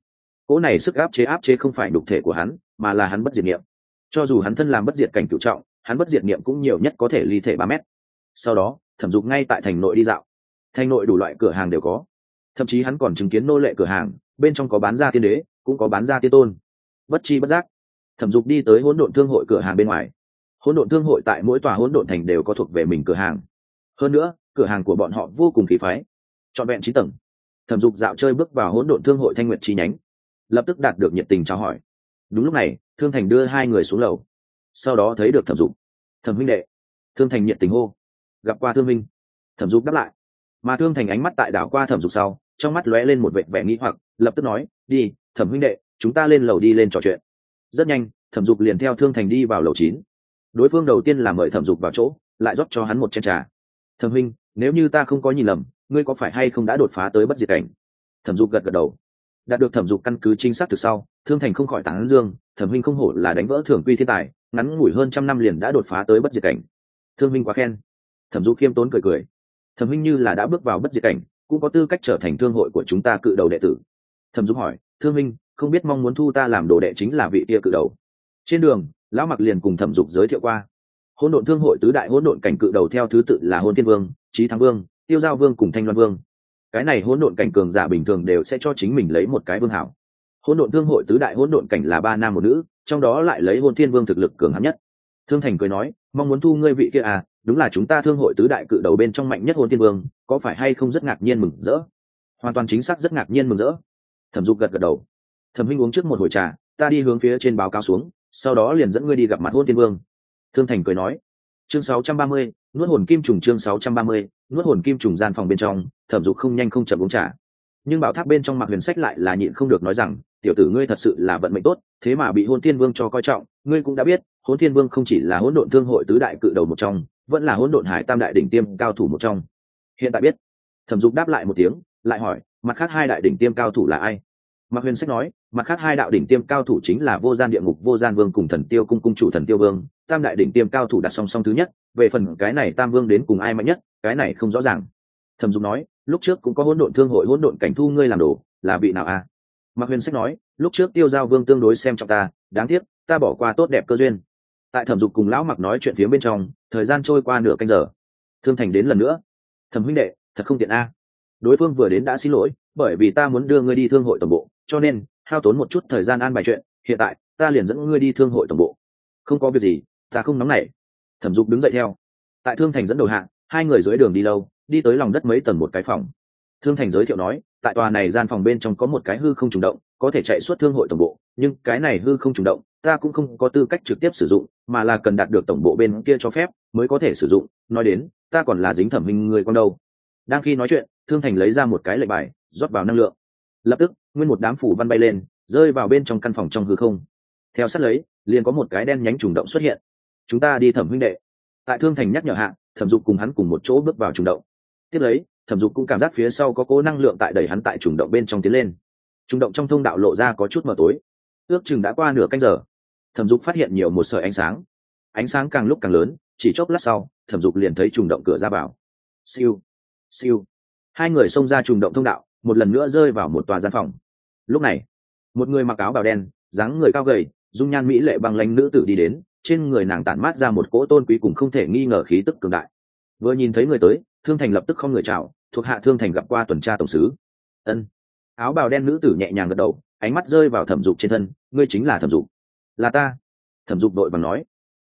Cỗ này sức áp chế áp chế không phải đục thể của hắn, mà là hắn bất diệt niệm. Cho dù hắn thân làm bất diệt cảnh cựu trọng, hắn bất diệt niệm cũng nhiều nhất có thể ly thể ba mét. Sau đó, thẩm dục ngay tại thành nội đi dạo. Thành nội đủ loại cửa hàng đều có. Thậm chí hắn còn chứng kiến nô lệ cửa hàng, bên trong có bán ra tiên đế, cũng có bán ra tiên tôn. Bất chi bất giác thẩm dục đi tới hỗn độn thương hội cửa hàng bên ngoài. Hỗn độn thương hội tại mỗi tòa hỗn độn thành đều có thuộc về mình cửa hàng. Hơn nữa, cửa hàng của bọn họ vô cùng khí phái, trọn vẹn trí tầng. Thẩm dục dạo chơi bước vào hỗn độn thương hội thanh nguyện chi nhánh, lập tức đạt được nhiệt tình trao hỏi. Đúng lúc này, thương thành đưa hai người xuống lầu. Sau đó thấy được thẩm dục. Thẩm huynh đệ. Thương thành nhiệt tình hô. Gặp qua thương minh thẩm dục đáp lại. Mà thương thành ánh mắt tại đảo qua thẩm dục sau, trong mắt lóe lên một vệ vẻ nghĩ hoặc, lập tức nói, đi, thẩm huynh đệ, chúng ta lên lầu đi lên trò chuyện rất nhanh, thẩm dục liền theo thương thành đi vào lầu chín. Đối phương đầu tiên là mời thẩm dục vào chỗ, lại rót cho hắn một chén trà. Thẩm huynh, nếu như ta không có nhìn lầm, ngươi có phải hay không đã đột phá tới bất diệt cảnh? Thẩm dục gật gật đầu. Đạt được thẩm dục căn cứ chính xác từ sau, thương thành không khỏi tán dương, thẩm huynh không hổ là đánh vỡ thường quy thiên tài, ngắn ngủi hơn trăm năm liền đã đột phá tới bất diệt cảnh. Thương huynh quá khen. Thẩm dục khiêm tốn cười cười. Thẩm huynh như là đã bước vào bất diệt cảnh, cũng có tư cách trở thành thương hội của chúng ta cự đầu đệ tử. Thẩm dục hỏi, thương minh không biết mong muốn thu ta làm đồ đệ chính là vị kia cự đầu. Trên đường, lão mặc liền cùng thẩm dục giới thiệu qua. Hỗn độn thương hội tứ đại hỗn độn cảnh cự đầu theo thứ tự là hôn thiên vương trí thắng vương, tiêu giao vương cùng thanh loan vương. Cái này hỗn độn cảnh cường giả bình thường đều sẽ cho chính mình lấy một cái vương hảo. Hỗn độn thương hội tứ đại hỗn độn cảnh là ba nam một nữ, trong đó lại lấy hôn thiên vương thực lực cường hãn nhất. Thương thành cười nói, mong muốn thu ngươi vị kia à đúng là chúng ta thương hội tứ đại cự đầu bên trong mạnh nhất hôn thiên vương, có phải hay không rất ngạc nhiên mừng rỡ? Hoàn toàn chính xác rất ngạc nhiên mừng rỡ. Thẩm dục gật gật đầu thẩm huynh uống trước một hồi trà ta đi hướng phía trên báo cáo xuống sau đó liền dẫn ngươi đi gặp mặt hôn tiên vương. Thương thành cười nói. Chương 630, nuốt hồn kim trùng chương 630, nuốt hồn kim trùng gian phòng bên trong thẩm dục không nhanh không chậm uống trà. Nhưng bảo tháp bên trong mặc huyền sách lại là nhịn không được nói rằng tiểu tử ngươi thật sự là vận mệnh tốt thế mà bị hôn thiên vương cho coi trọng ngươi cũng đã biết hôn thiên vương không chỉ là hỗn độn thương hội tứ đại cự đầu một trong vẫn là hỗn độn hải tam đại đỉnh tiêm cao thủ một trong. Hiện tại biết. Thẩm dục đáp lại một tiếng lại hỏi mặt khác hai đại đỉnh tiêm cao thủ là ai? Mạc huyền sách nói mặt khác hai đạo đỉnh tiêm cao thủ chính là vô gian địa ngục, vô gian vương cùng thần tiêu cung cung chủ thần tiêu vương. Tam đại đỉnh tiêm cao thủ đặt song song thứ nhất, về phần cái này tam vương đến cùng ai mạnh nhất, cái này không rõ ràng. Thẩm dục nói, lúc trước cũng có hỗn độn thương hội, hỗn độn cảnh thu ngươi làm đồ, là vị nào a? À? mạc huyền sách nói, lúc trước tiêu giao vương tương đối xem trọng ta, đáng tiếc, ta bỏ qua tốt đẹp cơ duyên. Tại thẩm dục cùng lão mặc nói chuyện phía bên trong, thời gian trôi qua nửa canh giờ. Thương thành đến lần nữa. Thẩm huynh đệ, thật không tiện a. Đối phương vừa đến đã xin lỗi, bởi vì ta muốn đưa ngươi đi thương hội tổng bộ cho nên, hao tốn một chút thời gian an bài chuyện, hiện tại, ta liền dẫn ngươi đi thương hội tổng bộ. Không có việc gì, ta không nóng nảy. Thẩm dục đứng dậy theo. Tại thương thành dẫn đầu hạng, hai người dưới đường đi lâu, đi tới lòng đất mấy tầng một cái phòng. Thương thành giới thiệu nói, tại tòa này gian phòng bên trong có một cái hư không trùng động, có thể chạy suốt thương hội tổng bộ, nhưng cái này hư không trùng động, ta cũng không có tư cách trực tiếp sử dụng, mà là cần đạt được tổng bộ bên kia cho phép, mới có thể sử dụng. Nói đến, ta còn là dính thẩm minh người con đâu. Đang khi nói chuyện, thương thành lấy ra một cái lệnh bài, rót vào năng lượng. Lập tức nguyên một đám phủ văn bay lên, rơi vào bên trong căn phòng trong hư không. Theo sát lấy, liền có một cái đen nhánh trùng động xuất hiện. Chúng ta đi thẩm huynh đệ. Tại thương thành nhắc nhở hạ, thẩm dục cùng hắn cùng một chỗ bước vào trùng động. Tiếp lấy, thẩm dục cũng cảm giác phía sau có cố năng lượng tại đẩy hắn tại trùng động bên trong tiến lên. Trùng động trong thông đạo lộ ra có chút mờ tối. Ước chừng đã qua nửa canh giờ, thẩm dục phát hiện nhiều một sợi ánh sáng. Ánh sáng càng lúc càng lớn, chỉ chốc lát sau, thẩm dục liền thấy trùng động cửa ra vào. Siêu siêu. Hai người xông ra trùng động thông đạo, một lần nữa rơi vào một tòa gian phòng lúc này, một người mặc áo bào đen, dáng người cao gầy, dung nhan mỹ lệ bằng lanh nữ tử đi đến, trên người nàng tản mát ra một cỗ tôn quý cùng không thể nghi ngờ khí tức cường đại. Vừa nhìn thấy người tới, thương thành lập tức không người chào, thuộc hạ thương thành gặp qua tuần tra tổng sứ. Ân. Áo bào đen nữ tử nhẹ nhàng gật đầu, ánh mắt rơi vào thẩm dục trên thân, ngươi chính là thẩm dục. Là ta. Thẩm dục đội bằng nói.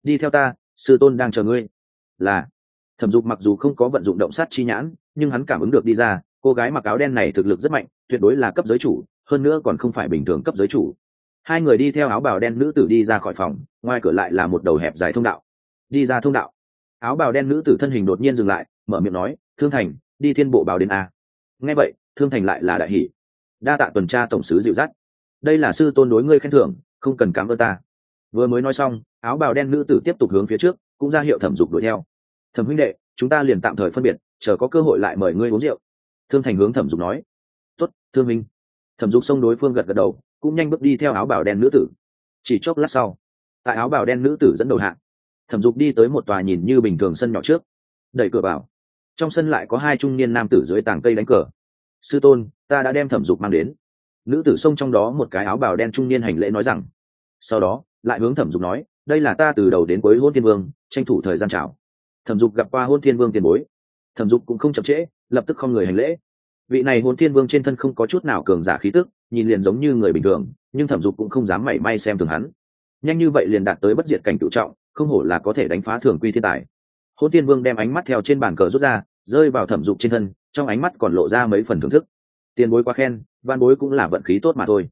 Đi theo ta, sư tôn đang chờ ngươi. Là. Thẩm dục mặc dù không có vận dụng động sát chi nhãn, nhưng hắn cảm ứng được đi ra, cô gái mặc áo đen này thực lực rất mạnh, tuyệt đối là cấp giới chủ hơn nữa còn không phải bình thường cấp giới chủ. Hai người đi theo áo bào đen nữ tử đi ra khỏi phòng, ngoài cửa lại là một đầu hẹp dài thông đạo. Đi ra thông đạo. Áo bào đen nữ tử thân hình đột nhiên dừng lại, mở miệng nói, thương thành, đi thiên bộ báo đến a. Nghe vậy, thương thành lại là đại hỷ đa tạ tuần tra tổng sứ dịu dắt. Đây là sư tôn đối ngươi khen thưởng, không cần cảm ơn ta. Vừa mới nói xong, áo bào đen nữ tử tiếp tục hướng phía trước, cũng ra hiệu thẩm dục đuổi theo. Thẩm huynh đệ, chúng ta liền tạm thời phân biệt, chờ có cơ hội lại mời ngươi uống rượu. Thương thành hướng thẩm dục nói. Tuất thương minh thẩm dục xông đối phương gật gật đầu, cũng nhanh bước đi theo áo Bảo đen nữ tử. Chỉ chốc lát sau, tại áo Bảo đen nữ tử dẫn đầu hạng thẩm dục đi tới một tòa nhìn như bình thường sân nhỏ trước. Đẩy cửa vào, trong sân lại có hai trung niên nam tử dưới tàng cây đánh cờ. Sư tôn, ta đã đem thẩm dục mang đến. Nữ tử xông trong đó một cái áo bào đen trung niên hành lễ nói rằng. Sau đó, lại hướng thẩm dục nói, đây là ta từ đầu đến cuối hôn thiên vương, tranh thủ thời gian chào. Thẩm dục gặp qua hôn thiên vương tiền bối. Thẩm dục cũng không chậm trễ, lập tức không người hành lễ vị này hôn thiên vương trên thân không có chút nào cường giả khí tức, nhìn liền giống như người bình thường, nhưng thẩm dục cũng không dám mảy may xem thường hắn. Nhanh như vậy liền đạt tới bất diệt cảnh cựu trọng, không hổ là có thể đánh phá thường quy thiên tài. Hôn thiên vương đem ánh mắt theo trên bàn cờ rút ra, rơi vào thẩm dục trên thân, trong ánh mắt còn lộ ra mấy phần thưởng thức. Tiền bối quá khen, văn bối cũng là vận khí tốt mà thôi.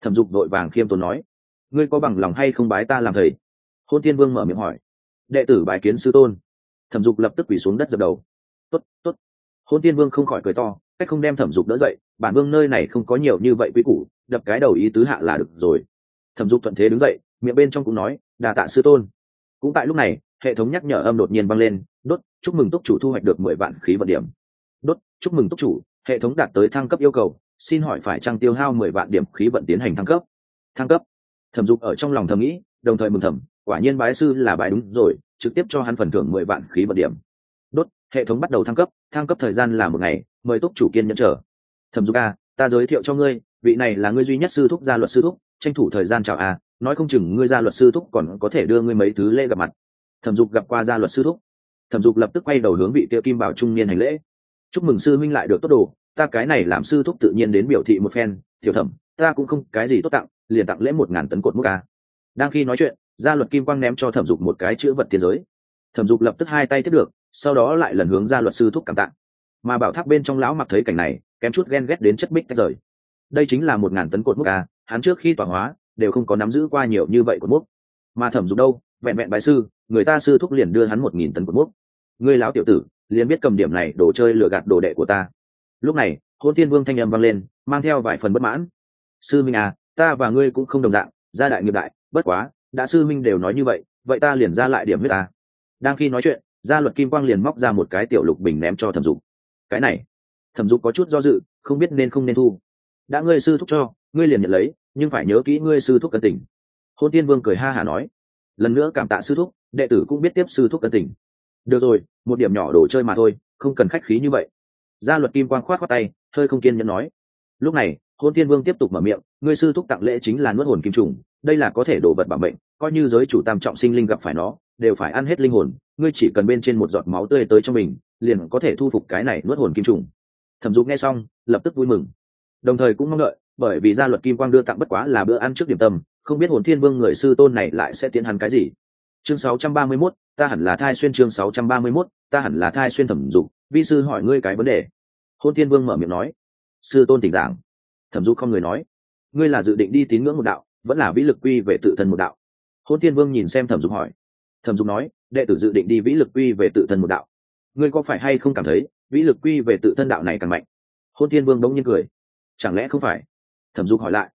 Thẩm dục vội vàng khiêm tốn nói, ngươi có bằng lòng hay không bái ta làm thầy? Hôn thiên vương mở miệng hỏi, đệ tử bái kiến sư tôn. Thẩm dục lập tức quỳ xuống đất dập đầu. Tốt tốt. Hôn tiên vương không khỏi cười to cách không đem thẩm dục đỡ dậy, bản vương nơi này không có nhiều như vậy quý củ, đập cái đầu ý tứ hạ là được rồi. Thẩm dục thuận thế đứng dậy, miệng bên trong cũng nói đà tạ sư tôn. Cũng tại lúc này, hệ thống nhắc nhở âm đột nhiên vang lên, đốt, chúc mừng túc chủ thu hoạch được mười vạn khí vận điểm. Đốt, chúc mừng túc chủ. Hệ thống đạt tới thăng cấp yêu cầu, xin hỏi phải trăng tiêu hao mười vạn điểm khí vận tiến hành thăng cấp? Thăng cấp? Thẩm dục ở trong lòng thầm nghĩ, đồng thời mừng thầm, quả nhiên bái sư là bài đúng rồi, trực tiếp cho hắn phần thưởng mười vạn khí vận điểm. Đốt, hệ thống bắt đầu thăng cấp thăng cấp thời gian là một ngày mời túc chủ kiên nhẫn chờ. Thẩm dục a, ta giới thiệu cho ngươi, vị này là ngươi duy nhất sư thúc gia luật sư thúc, tranh thủ thời gian chào a, nói không chừng ngươi gia luật sư thúc còn có thể đưa ngươi mấy thứ lễ gặp mặt. Thẩm dục gặp qua gia luật sư thúc. Thẩm dục lập tức quay đầu hướng vị tiêu kim bảo trung niên hành lễ. Chúc mừng sư minh lại được tốt đồ, ta cái này làm sư thúc tự nhiên đến biểu thị một phen, tiểu thẩm, ta cũng không cái gì tốt tặng, liền tặng lễ một ngàn tấn cột múc a. Đang khi nói chuyện, gia luật kim quang ném cho thẩm dục một cái chữ vật tiền giới. Thẩm dục lập tức hai tay tiếp được, sau đó lại lần hướng ra luật sư thúc cảm tạng mà bảo tháp bên trong lão mặc thấy cảnh này, kém chút ghen ghét đến chất bích tách rời. Đây chính là một ngàn tấn cột múc a à, hắn trước khi tỏa hóa, đều không có nắm giữ qua nhiều như vậy cột múc mà thẩm dục đâu? Vẹn vẹn bài sư, người ta sư thúc liền đưa hắn một nghìn tấn cột múc người lão tiểu tử, liền biết cầm điểm này đồ chơi lừa gạt đồ đệ của ta. Lúc này, hôn thiên vương thanh âm vang lên, mang theo vài phần bất mãn. Sư minh à ta và ngươi cũng không đồng dạng, gia đại nghiệp đại, bất quá, đã sư minh đều nói như vậy vậy ta liền ra lại điểm huyết ta. Đang khi nói chuyện, gia luật kim quang liền móc ra một cái tiểu lục bình ném cho thẩm dục cái này, thẩm dục có chút do dự, không biết nên không nên thu. Đã ngươi sư thúc cho, ngươi liền nhận lấy, nhưng phải nhớ kỹ ngươi sư thúc cân tình. Hôn tiên vương cười ha hả nói. Lần nữa cảm tạ sư thúc, đệ tử cũng biết tiếp sư thúc cân tình. Được rồi, một điểm nhỏ đồ chơi mà thôi, không cần khách khí như vậy. Gia luật kim quang khoát khoát tay, hơi không kiên nhẫn nói. Lúc này, hôn tiên vương tiếp tục mở miệng, ngươi sư thúc tặng lễ chính là nuốt hồn kim trùng, đây là có thể đổ vật bảo mệnh, coi như giới chủ tam trọng sinh linh gặp phải nó, đều phải ăn hết linh hồn, ngươi chỉ cần bên trên một giọt máu tươi tới cho mình liền có thể thu phục cái này nuốt hồn kim trùng. Thẩm dục nghe xong lập tức vui mừng. Đồng thời cũng mong đợi bởi vì gia luật kim quang đưa tặng bất quá là bữa ăn trước điểm tâm không biết hồn thiên vương người sư tôn này lại sẽ tiến hành cái gì. Chương 631, ta hẳn là thai xuyên chương 631, ta hẳn là thai xuyên thẩm dục vi sư hỏi ngươi cái vấn đề. Hôn thiên vương mở miệng nói. Sư tôn tỉnh giảng. Thẩm dục không người nói. Ngươi là dự định đi tín ngưỡng một đạo vẫn là vĩ lực quy về tự thân một đạo? Hôn thiên vương nhìn xem thẩm dục hỏi. Thẩm dục nói đệ tử dự định đi vĩ lực quy về tự thân một đạo ngươi có phải hay không cảm thấy vĩ lực quy về tự thân đạo này càng mạnh? Hôn thiên vương đống nhiên cười. Chẳng lẽ không phải? Thẩm dục hỏi lại.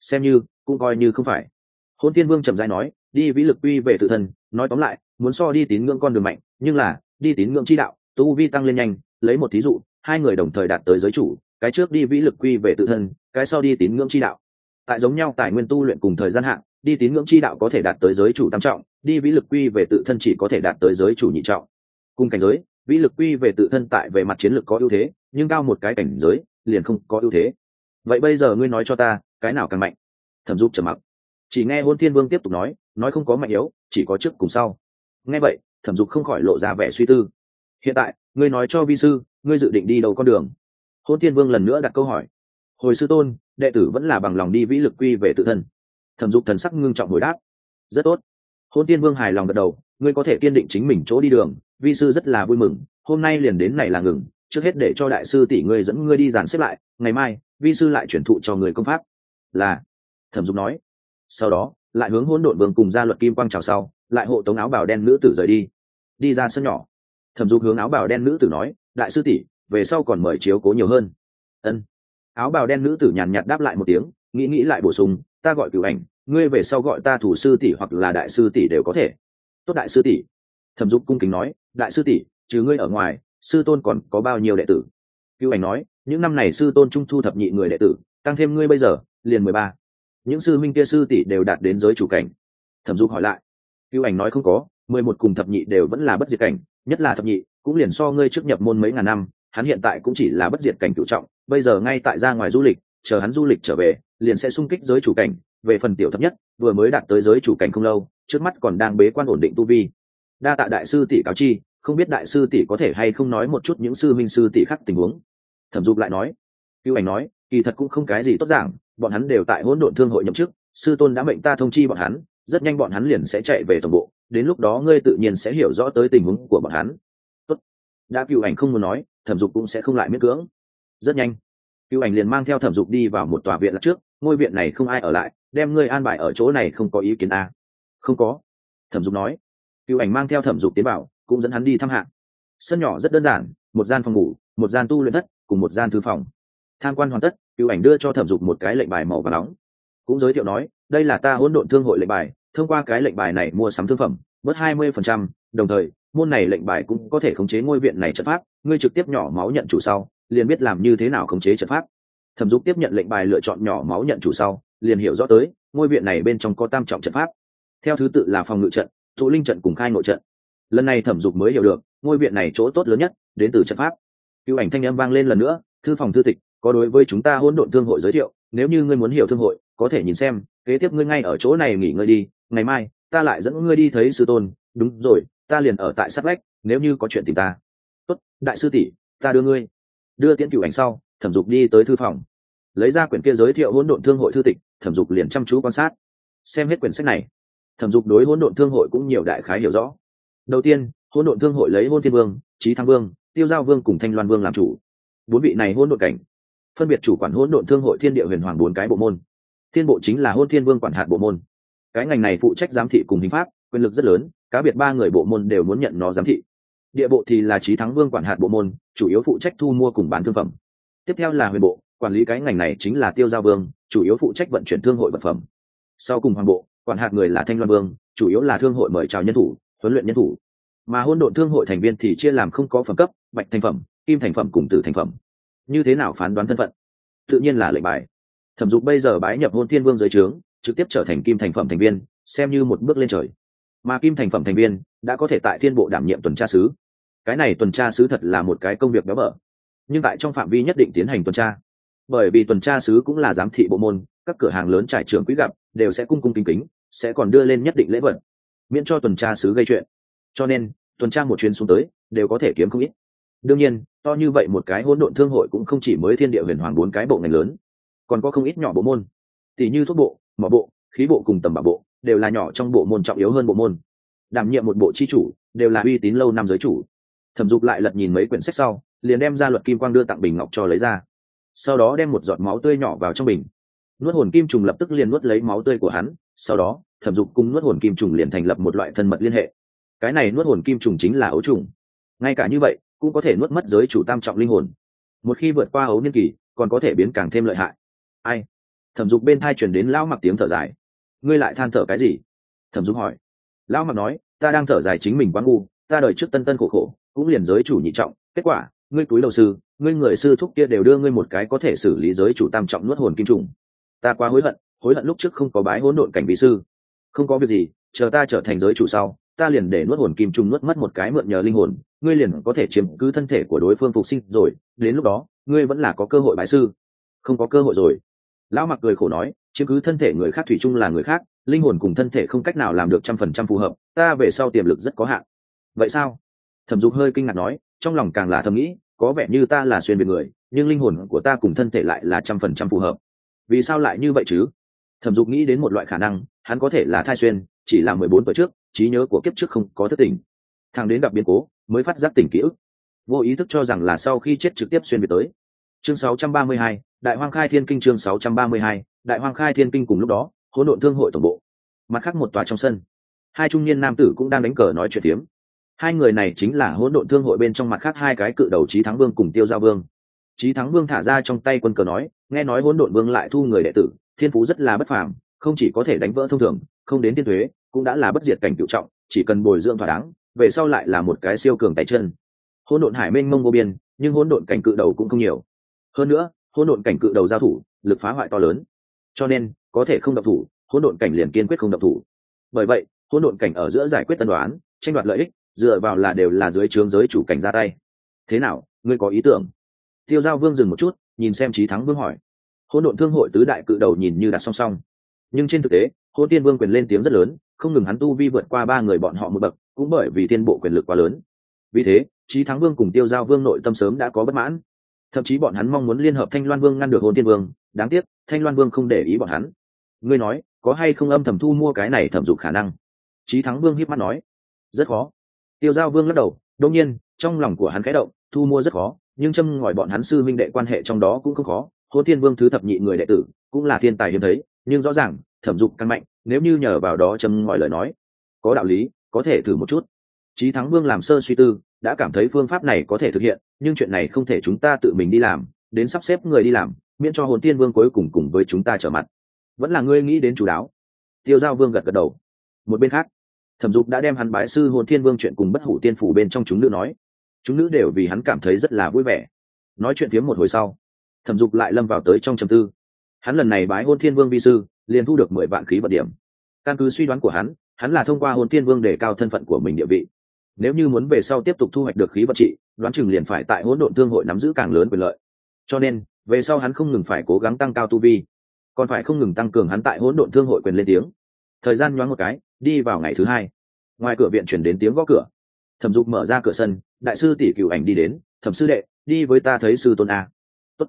Xem như, cũng coi như không phải. Hôn thiên vương trầm dai nói, đi vĩ lực quy về tự thân, nói tóm lại, muốn so đi tín ngưỡng con đường mạnh, nhưng là, đi tín ngưỡng chi đạo, tu vi tăng lên nhanh, lấy một thí dụ, hai người đồng thời đạt tới giới chủ, cái trước đi vĩ lực quy về tự thân, cái sau đi tín ngưỡng chi đạo. Tại giống nhau tài nguyên tu luyện cùng thời gian hạn đi tín ngưỡng chi đạo có thể đạt tới giới chủ tam trọng, đi vĩ lực quy về tự thân chỉ có thể đạt tới giới chủ nhị trọng. Cùng cảnh giới vĩ lực quy về tự thân tại về mặt chiến lược có ưu thế, nhưng cao một cái cảnh giới, liền không có ưu thế. Vậy bây giờ ngươi nói cho ta, cái nào càng mạnh? Thẩm dục trầm mặc. Chỉ nghe hôn thiên vương tiếp tục nói nói không có mạnh yếu, chỉ có trước cùng sau. Nghe vậy, thẩm dục không khỏi lộ ra vẻ suy tư. Hiện tại, ngươi nói cho vi sư, ngươi dự định đi đâu con đường? Hôn thiên vương lần nữa đặt câu hỏi. Hồi sư tôn, đệ tử vẫn là bằng lòng đi vĩ lực quy về tự thân. Thẩm dục thần sắc ngưng trọng hồi đáp. Rất tốt. Hôn tiên vương hài lòng gật đầu, ngươi có thể kiên định chính mình chỗ đi đường vi sư rất là vui mừng, hôm nay liền đến này là ngừng, trước hết để cho đại sư tỷ ngươi dẫn ngươi đi dàn xếp lại, ngày mai, vi sư lại chuyển thụ cho người công pháp. Là, thẩm dục nói. Sau đó, lại hướng hỗn độn vương cùng ra luật kim quang trào sau, lại hộ tống áo bào đen nữ tử rời đi. Đi ra sân nhỏ, thẩm dục hướng áo bào đen nữ tử nói, đại sư tỷ, về sau còn mời chiếu cố nhiều hơn. Ân. Áo bào đen nữ tử nhàn nhạt đáp lại một tiếng, nghĩ nghĩ lại bổ sung, ta gọi cửu ảnh, ngươi về sau gọi ta thủ sư tỷ hoặc là đại sư tỷ đều có thể. Tốt đại sư tỷ thẩm dục cung kính nói, đại sư tỷ, trừ ngươi ở ngoài, sư tôn còn có bao nhiêu đệ tử? Cựu ảnh nói, những năm này sư tôn trung thu thập nhị người đệ tử, tăng thêm ngươi bây giờ, liền mười ba. Những sư minh kia sư tỷ đều đạt đến giới chủ cảnh. Thẩm dục hỏi lại cựu ảnh nói không có, mười một cùng thập nhị đều vẫn là bất diệt cảnh, nhất là thập nhị, cũng liền so ngươi trước nhập môn mấy ngàn năm, hắn hiện tại cũng chỉ là bất diệt cảnh cựu trọng, bây giờ ngay tại ra ngoài du lịch, chờ hắn du lịch trở về, liền sẽ sung kích giới chủ cảnh, về phần tiểu thấp nhất, vừa mới đạt tới giới chủ cảnh không lâu, trước mắt còn đang bế quan ổn định tu vi đa tạ đại sư tỷ cáo chi, không biết đại sư tỷ có thể hay không nói một chút những sư minh sư tỷ khác tình huống thẩm dục lại nói cựu ảnh nói, kỳ thật cũng không cái gì tốt giảng, bọn hắn đều tại hỗn độn thương hội nhậm chức, sư tôn đã mệnh ta thông chi bọn hắn, rất nhanh bọn hắn liền sẽ chạy về tổng bộ, đến lúc đó ngươi tự nhiên sẽ hiểu rõ tới tình huống của bọn hắn Tốt. đã cựu ảnh không muốn nói, thẩm dục cũng sẽ không lại miễn cưỡng rất nhanh cựu ảnh liền mang theo thẩm dục đi vào một tòa viện lạc trước, ngôi viện này không ai ở lại, đem ngươi an bài ở chỗ này không có ý kiến a à? không có thẩm dục nói cựu ảnh mang theo thẩm dục tiến bảo cũng dẫn hắn đi thăm hạng sân nhỏ rất đơn giản, một gian phòng ngủ, một gian tu luyện thất, cùng một gian thư phòng. Tham quan hoàn tất, cựu ảnh đưa cho thẩm dục một cái lệnh bài màu và nóng. Cũng giới thiệu nói, đây là ta hỗn độn thương hội lệnh bài, thông qua cái lệnh bài này mua sắm thương phẩm, bớt hai mươi phần trăm, đồng thời, môn này lệnh bài cũng có thể khống chế ngôi viện này trận pháp, ngươi trực tiếp nhỏ máu nhận chủ sau, liền biết làm như thế nào khống chế trận pháp. Thẩm dục tiếp nhận lệnh bài lựa chọn nhỏ máu nhận chủ sau, liền hiểu rõ tới, ngôi viện này bên trong có tam trọng trận pháp. Theo thứ tự là phòng ngự trận thụ linh trận cùng khai nội trận. Lần này thẩm dục mới hiểu được, ngôi viện này chỗ tốt lớn nhất, đến từ trận pháp. Cựu ảnh thanh âm vang lên lần nữa, thư phòng thư tịch, có đối với chúng ta hỗn độn thương hội giới thiệu, nếu như ngươi muốn hiểu thương hội, có thể nhìn xem, kế tiếp ngươi ngay ở chỗ này nghỉ ngơi đi, ngày mai, ta lại dẫn ngươi đi thấy sư tôn. Đúng rồi, ta liền ở tại sát lách nếu như có chuyện tìm ta. Tốt, đại sư tỷ, ta đưa ngươi. Đưa tiễn cựu ảnh sau, thẩm dục đi tới thư phòng. Lấy ra quyển kia giới thiệu hỗn độn thương hội thư tịch, thẩm dục liền chăm chú quan sát. Xem hết quyển sách này thẩm dục đối hỗn độn thương hội cũng nhiều đại khái hiểu rõ. Đầu tiên, hỗn độn thương hội lấy hôn thiên vương trí thăng vương, tiêu giao vương cùng thanh loan vương làm chủ. Bốn vị này hỗn độn cảnh, phân biệt chủ quản hỗn độn thương hội thiên địa huyền hoàng bốn cái bộ môn. Thiên bộ chính là hôn thiên vương quản hạt bộ môn. Cái ngành này phụ trách giám thị cùng hình pháp, quyền lực rất lớn, cá biệt ba người bộ môn đều muốn nhận nó giám thị. Địa bộ thì là trí thắng vương quản hạt bộ môn, chủ yếu phụ trách thu mua cùng bán thương phẩm. Tiếp theo là huyền bộ, quản lý cái ngành này chính là tiêu giao vương, chủ yếu phụ trách vận chuyển thương hội vật phẩm. Sau cùng hoàng bộ quản hạt người là thanh loan vương, chủ yếu là thương hội mời chào nhân thủ, huấn luyện nhân thủ. Mà hôn độn thương hội thành viên thì chia làm không có phẩm cấp, bạch thành phẩm, kim thành phẩm cùng tử thành phẩm. Như thế nào phán đoán thân phận? Tự nhiên là lệnh bài. Thẩm dục bây giờ bái nhập hôn thiên vương dưới trướng, trực tiếp trở thành kim thành phẩm thành viên, xem như một bước lên trời. Mà kim thành phẩm thành viên đã có thể tại thiên bộ đảm nhiệm tuần tra sứ. Cái này tuần tra sứ thật là một cái công việc béo bở. Nhưng tại trong phạm vi nhất định tiến hành tuần tra. Bởi vì tuần tra sứ cũng là giám thị bộ môn, các cửa hàng lớn trải trường quý gặp, đều sẽ cung cung kính kính sẽ còn đưa lên nhất định lễ vật, miễn cho tuần tra sứ gây chuyện. Cho nên, tuần tra một chuyến xuống tới, đều có thể kiếm không ít. Đương nhiên, to như vậy một cái hỗn độn thương hội cũng không chỉ mới thiên địa huyền hoàng bốn cái bộ ngành lớn, còn có không ít nhỏ bộ môn. Tỷ như thuốc bộ, mỏ bộ, khí bộ cùng tầm bảo bộ, đều là nhỏ trong bộ môn trọng yếu hơn bộ môn. Đảm nhiệm một bộ chi chủ, đều là uy tín lâu năm giới chủ. Thẩm dục lại lật nhìn mấy quyển sách sau, liền đem ra luật kim quang đưa tặng bình ngọc cho lấy ra. Sau đó đem một giọt máu tươi nhỏ vào trong bình nuốt hồn kim trùng lập tức liền nuốt lấy máu tươi của hắn, sau đó, thẩm dục cùng nuốt hồn kim trùng liền thành lập một loại thân mật liên hệ. Cái này nuốt hồn kim trùng chính là ấu trùng. Ngay cả như vậy, cũng có thể nuốt mất giới chủ tam trọng linh hồn. Một khi vượt qua ấu niên kỳ, còn có thể biến càng thêm lợi hại. Ai? Thẩm dục bên thai chuyển đến lão mặc tiếng thở dài. Ngươi lại than thở cái gì? Thẩm dục hỏi. Lão mặc nói, ta đang thở dài chính mình quá ngu, ta đợi trước tân tân khổ khổ, cũng liền giới chủ nhị trọng. Kết quả, ngươi túi đầu sư, ngươi người sư thúc kia đều đưa ngươi một cái có thể xử lý giới chủ tam trọng nuốt hồn kim trùng ta quá hối hận hối hận lúc trước không có bái hỗn độn cảnh bí sư. Không có việc gì, chờ ta trở thành giới chủ sau, ta liền để nuốt hồn kim trùng nuốt mất một cái mượn nhờ linh hồn, ngươi liền có thể chiếm cứ thân thể của đối phương phục sinh rồi, đến lúc đó, ngươi vẫn là có cơ hội bái sư. Không có cơ hội rồi. Lão mặc cười khổ nói, chiếm cứ thân thể người khác thủy chung là người khác, linh hồn cùng thân thể không cách nào làm được trăm phần trăm phù hợp, ta về sau tiềm lực rất có hạn. Vậy sao? Thẩm dục hơi kinh ngạc nói, trong lòng càng là thầm nghĩ, có vẻ như ta là xuyên về người, nhưng linh hồn của ta cùng thân thể lại là trăm phần trăm phù hợp vì sao lại như vậy chứ? Thẩm dục nghĩ đến một loại khả năng hắn có thể là thai xuyên chỉ là mười bốn tuổi trước trí nhớ của kiếp trước không có thất tình. Thằng đến gặp biến cố mới phát giác tỉnh ký ức. Vô ý thức cho rằng là sau khi chết trực tiếp xuyên về tới. Chương 632, đại hoang khai thiên kinh chương 632, đại hoang khai thiên kinh cùng lúc đó hỗn độn thương hội tổng bộ. Mặt khác một tòa trong sân. Hai trung niên nam tử cũng đang đánh cờ nói chuyện tiếm hai người này chính là hỗn độn thương hội bên trong mặt khác hai cái cự đầu trí thắng vương cùng tiêu giao vương. Chí thắng vương thả ra trong tay quân cờ nói, nghe nói hỗn độn vương lại thu người đệ tử, thiên phú rất là bất phàm, không chỉ có thể đánh vỡ thông thường, không đến thiên thuế, cũng đã là bất diệt cảnh cửu trọng, chỉ cần bồi dưỡng thỏa đáng, về sau lại là một cái siêu cường tay chân. Hỗn độn hải mênh mông vô biên, nhưng hỗn độn cảnh cự đầu cũng không nhiều. Hơn nữa, hỗn độn cảnh cự đầu giao thủ, lực phá hoại to lớn. Cho nên, có thể không độc thủ, hỗn độn cảnh liền kiên quyết không độc thủ. Bởi vậy, hỗn độn cảnh ở giữa giải quyết tân đoán, tranh đoạt lợi ích, dựa vào là đều là dưới trướng giới chủ cảnh ra tay. Thế nào, ngươi có ý tưởng? Tiêu giao vương dừng một chút, nhìn xem trí thắng vương hỏi. Hỗn độn thương hội tứ đại cự đầu nhìn như đặt song song. Nhưng trên thực tế hôn tiên vương quyền lên tiếng rất lớn, không ngừng hắn tu vi vượt qua ba người bọn họ một bậc, cũng bởi vì tiên bộ quyền lực quá lớn. Vì thế trí thắng vương cùng tiêu giao vương nội tâm sớm đã có bất mãn. Thậm chí bọn hắn mong muốn liên hợp thanh loan vương ngăn được hôn tiên vương, đáng tiếc, thanh loan vương không để ý bọn hắn. Ngươi nói, có hay không âm thầm thu mua cái này thẩm dục khả năng? Trí thắng vương hiếp mắt nói. Rất khó. Tiêu giao vương lắc đầu đông nhiên, trong lòng của hắn khẽ động, thu mua rất khó nhưng châm ngòi bọn hắn sư minh đệ quan hệ trong đó cũng không khó hôn thiên vương thứ thập nhị người đệ tử cũng là thiên tài hiếm thấy, nhưng rõ ràng, thẩm dục căn mạnh, nếu như nhờ vào đó châm ngòi lời nói, có đạo lý, có thể thử một chút. Trí thắng vương làm sơ suy tư, đã cảm thấy phương pháp này có thể thực hiện, nhưng chuyện này không thể chúng ta tự mình đi làm, đến sắp xếp người đi làm, miễn cho hồn tiên vương cuối cùng cùng với chúng ta trở mặt. Vẫn là ngươi nghĩ đến chủ đáo tiêu giao vương gật gật đầu. Một bên khác, thẩm dục đã đem hắn bái sư hồn thiên vương chuyện cùng bất hủ tiên phủ bên trong chúng nữ nói chúng nữ đều vì hắn cảm thấy rất là vui vẻ. Nói chuyện phiếm một hồi sau, thẩm dục lại lâm vào tới trong trầm tư. Hắn lần này bái hôn thiên vương vi sư, liền thu được mười vạn khí vật điểm. Căn cứ suy đoán của hắn hắn là thông qua hôn thiên vương để cao thân phận của mình địa vị. Nếu như muốn về sau tiếp tục thu hoạch được khí vật trị, đoán chừng liền phải tại hỗn độn thương hội nắm giữ càng lớn quyền lợi. Cho nên, về sau hắn không ngừng phải cố gắng tăng cao tu vi, còn phải không ngừng tăng cường hắn tại hỗn độn thương hội quyền lên tiếng. Thời gian nhoáng một cái, đi vào ngày thứ hai. Ngoài cửa viện chuyển đến tiếng gõ cửa. Thẩm dục mở ra cửa sân đại sư tỷ cựu ảnh đi đến, thẩm sư đệ, đi với ta thấy sư tôn a. Tốt.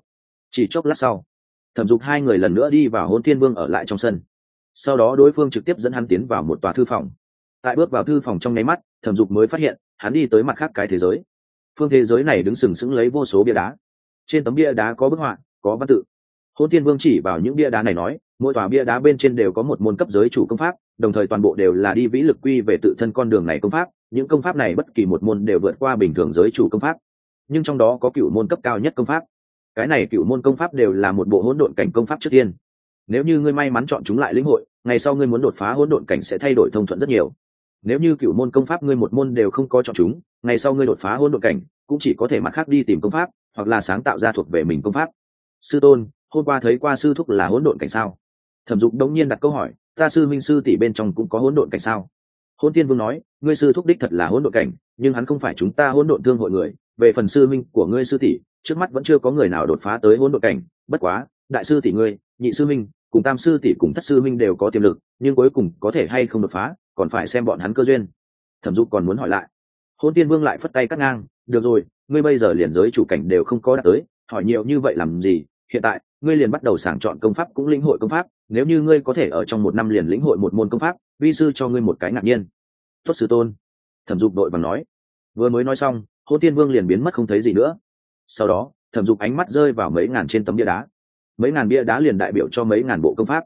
chỉ chốc lát sau, thẩm dục hai người lần nữa đi vào hôn thiên vương ở lại trong sân. Sau đó đối phương trực tiếp dẫn hắn tiến vào một tòa thư phòng. Tại bước vào thư phòng trong nháy mắt, thẩm dục mới phát hiện, hắn đi tới mặt khác cái thế giới. Phương thế giới này đứng sừng sững lấy vô số bia đá. Trên tấm bia đá có bức họa, có văn tự. Hôn thiên vương chỉ vào những bia đá này nói, mỗi tòa bia đá bên trên đều có một môn cấp giới chủ công pháp, đồng thời toàn bộ đều là đi vĩ lực quy về tự thân con đường này công pháp những công pháp này bất kỳ một môn đều vượt qua bình thường giới chủ công pháp. Nhưng trong đó có cựu môn cấp cao nhất công pháp. Cái này cựu môn công pháp đều là một bộ hỗn độn cảnh công pháp trước tiên. Nếu như ngươi may mắn chọn chúng lại lĩnh hội, ngày sau ngươi muốn đột phá hỗn độn cảnh sẽ thay đổi thông thuận rất nhiều. Nếu như cựu môn công pháp ngươi một môn đều không có chọn chúng, ngày sau ngươi đột phá hỗn độn cảnh, cũng chỉ có thể mặt khác đi tìm công pháp, hoặc là sáng tạo ra thuộc về mình công pháp. Sư tôn, hôm qua thấy qua sư thúc là hỗn độn cảnh sao? Thẩm dục đống nhiên đặt câu hỏi, ta sư minh sư tỷ bên trong cũng có hỗn độn cảnh sao? Hôn tiên vương nói, ngươi sư thúc đích thật là hỗn độn cảnh, nhưng hắn không phải chúng ta hỗn độn thương hội người. Về phần sư minh của ngươi sư tỷ, trước mắt vẫn chưa có người nào đột phá tới hỗn độn cảnh. Bất quá, đại sư tỷ ngươi, nhị sư minh, cùng tam sư tỷ cùng thất sư minh đều có tiềm lực, nhưng cuối cùng có thể hay không đột phá, còn phải xem bọn hắn cơ duyên. Thẩm dục còn muốn hỏi lại. Hôn tiên vương lại phất tay cắt ngang, được rồi, ngươi bây giờ liền giới chủ cảnh đều không có đạt tới, hỏi nhiều như vậy làm gì? Hiện tại ngươi liền bắt đầu sàng chọn công pháp cũng lĩnh hội công pháp, nếu như ngươi có thể ở trong một năm liền lĩnh hội một môn công pháp, vi sư cho ngươi một cái ngạc nhiên. Tuất sư tôn, thẩm dục đội bằng nói. Vừa mới nói xong hô tiên vương liền biến mất không thấy gì nữa. Sau đó, thẩm dục ánh mắt rơi vào mấy ngàn trên tấm bia đá. Mấy ngàn bia đá liền đại biểu cho mấy ngàn bộ công pháp.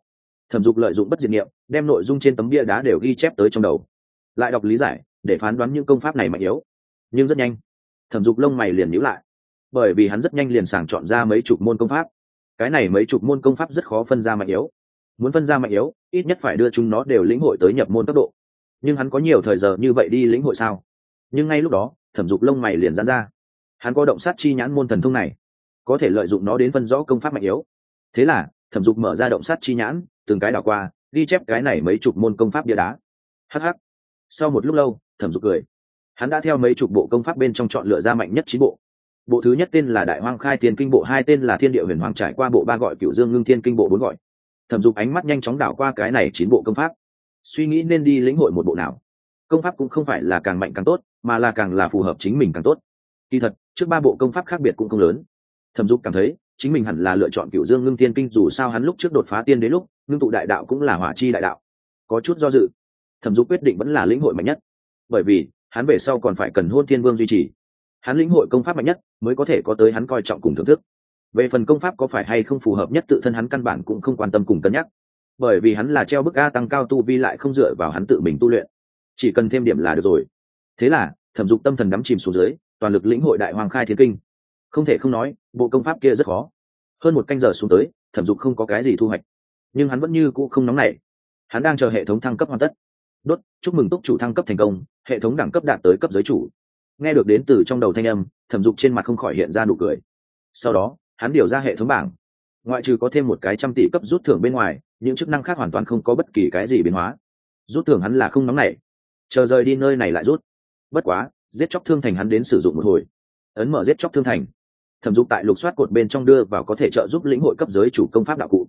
Thẩm dục lợi dụng bất diệt nghiệm đem nội dung trên tấm bia đá đều ghi chép tới trong đầu. Lại đọc lý giải, để phán đoán những công pháp này mạnh yếu. Nhưng rất nhanh, thẩm dục lông mày liền nhíu lại. Bởi vì hắn rất nhanh liền sàng chọn ra mấy chục môn công pháp cái này mấy chục môn công pháp rất khó phân ra mạnh yếu. Muốn phân ra mạnh yếu, ít nhất phải đưa chúng nó đều lĩnh hội tới nhập môn cấp độ. Nhưng hắn có nhiều thời giờ như vậy đi lĩnh hội sao? Nhưng ngay lúc đó, thẩm dục lông mày liền dán ra. Hắn có động sát chi nhãn môn thần thông này, có thể lợi dụng nó đến phân rõ công pháp mạnh yếu. Thế là, thẩm dục mở ra động sát chi nhãn, từng cái đảo qua, ghi chép cái này mấy chục môn công pháp bia đá. Hh sau một lúc lâu, thẩm dục cười. Hắn đã theo mấy chục bộ công pháp bên trong chọn lựa ra mạnh nhất chín bộ bộ thứ nhất tên là đại hoang khai thiên kinh bộ, hai tên là thiên địa huyền hoàng trải qua bộ ba gọi cựu dương ngưng thiên kinh bộ bốn gọi. Thẩm dục ánh mắt nhanh chóng đảo qua cái này chín bộ công pháp. Suy nghĩ nên đi lĩnh hội một bộ nào. Công pháp cũng không phải là càng mạnh càng tốt, mà là càng là phù hợp chính mình càng tốt. Kỳ thật, trước ba bộ công pháp khác biệt cũng không lớn. Thẩm dục cảm thấy, chính mình hẳn là lựa chọn cựu dương ngưng thiên kinh, dù sao hắn lúc trước đột phá tiên đến lúc, ngưng tụ đại đạo cũng là hỏa chi đại đạo. Có chút do dự, thẩm dục quyết định vẫn là lĩnh hội mạnh nhất. Bởi vì, hắn về sau còn phải cần hôn thiên vương duy trì hắn lĩnh hội công pháp mạnh nhất mới có thể có tới hắn coi trọng cùng thưởng thức. Về phần công pháp có phải hay không phù hợp nhất tự thân hắn căn bản cũng không quan tâm cùng cân nhắc. Bởi vì hắn là treo bức a tăng cao tu vi lại không dựa vào hắn tự mình tu luyện. Chỉ cần thêm điểm là được rồi. Thế là, thẩm dục tâm thần đắm chìm xuống dưới, toàn lực lĩnh hội đại hoàng khai thiên kinh. Không thể không nói, bộ công pháp kia rất khó. Hơn một canh giờ xuống tới, thẩm dục không có cái gì thu hoạch. Nhưng hắn vẫn như cũ không nóng nảy. Hắn đang chờ hệ thống thăng cấp hoàn tất. Đốt, chúc mừng túc chủ thăng cấp thành công, hệ thống đẳng cấp đạt tới cấp giới chủ nghe được đến từ trong đầu thanh âm, thẩm dục trên mặt không khỏi hiện ra nụ cười. Sau đó, hắn điều ra hệ thống bảng. Ngoại trừ có thêm một cái trăm tỷ cấp rút thưởng bên ngoài, những chức năng khác hoàn toàn không có bất kỳ cái gì biến hóa. Rút thưởng hắn là không nóng nảy. Chờ rời đi nơi này lại rút. Bất quá, giết chóc thương thành hắn đến sử dụng một hồi. Ấn mở giết chóc thương thành. Thẩm dục tại lục soát cột bên trong đưa vào có thể trợ giúp lĩnh hội cấp giới chủ công pháp đạo cụ.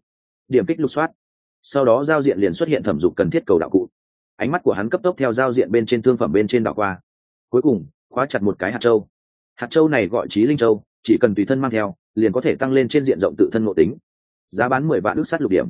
Điểm kích lục soát. Sau đó giao diện liền xuất hiện thẩm dục cần thiết cầu đạo cụ. Ánh mắt của hắn cấp tốc theo giao diện bên trên thương phẩm bên trên đảo qua. Cuối cùng khóa chặt một cái hạt châu. Hạt châu này gọi trí linh châu, chỉ cần tùy thân mang theo, liền có thể tăng lên trên diện rộng tự thân ngộ tính. Giá bán mười vạn ước sắt lục điểm.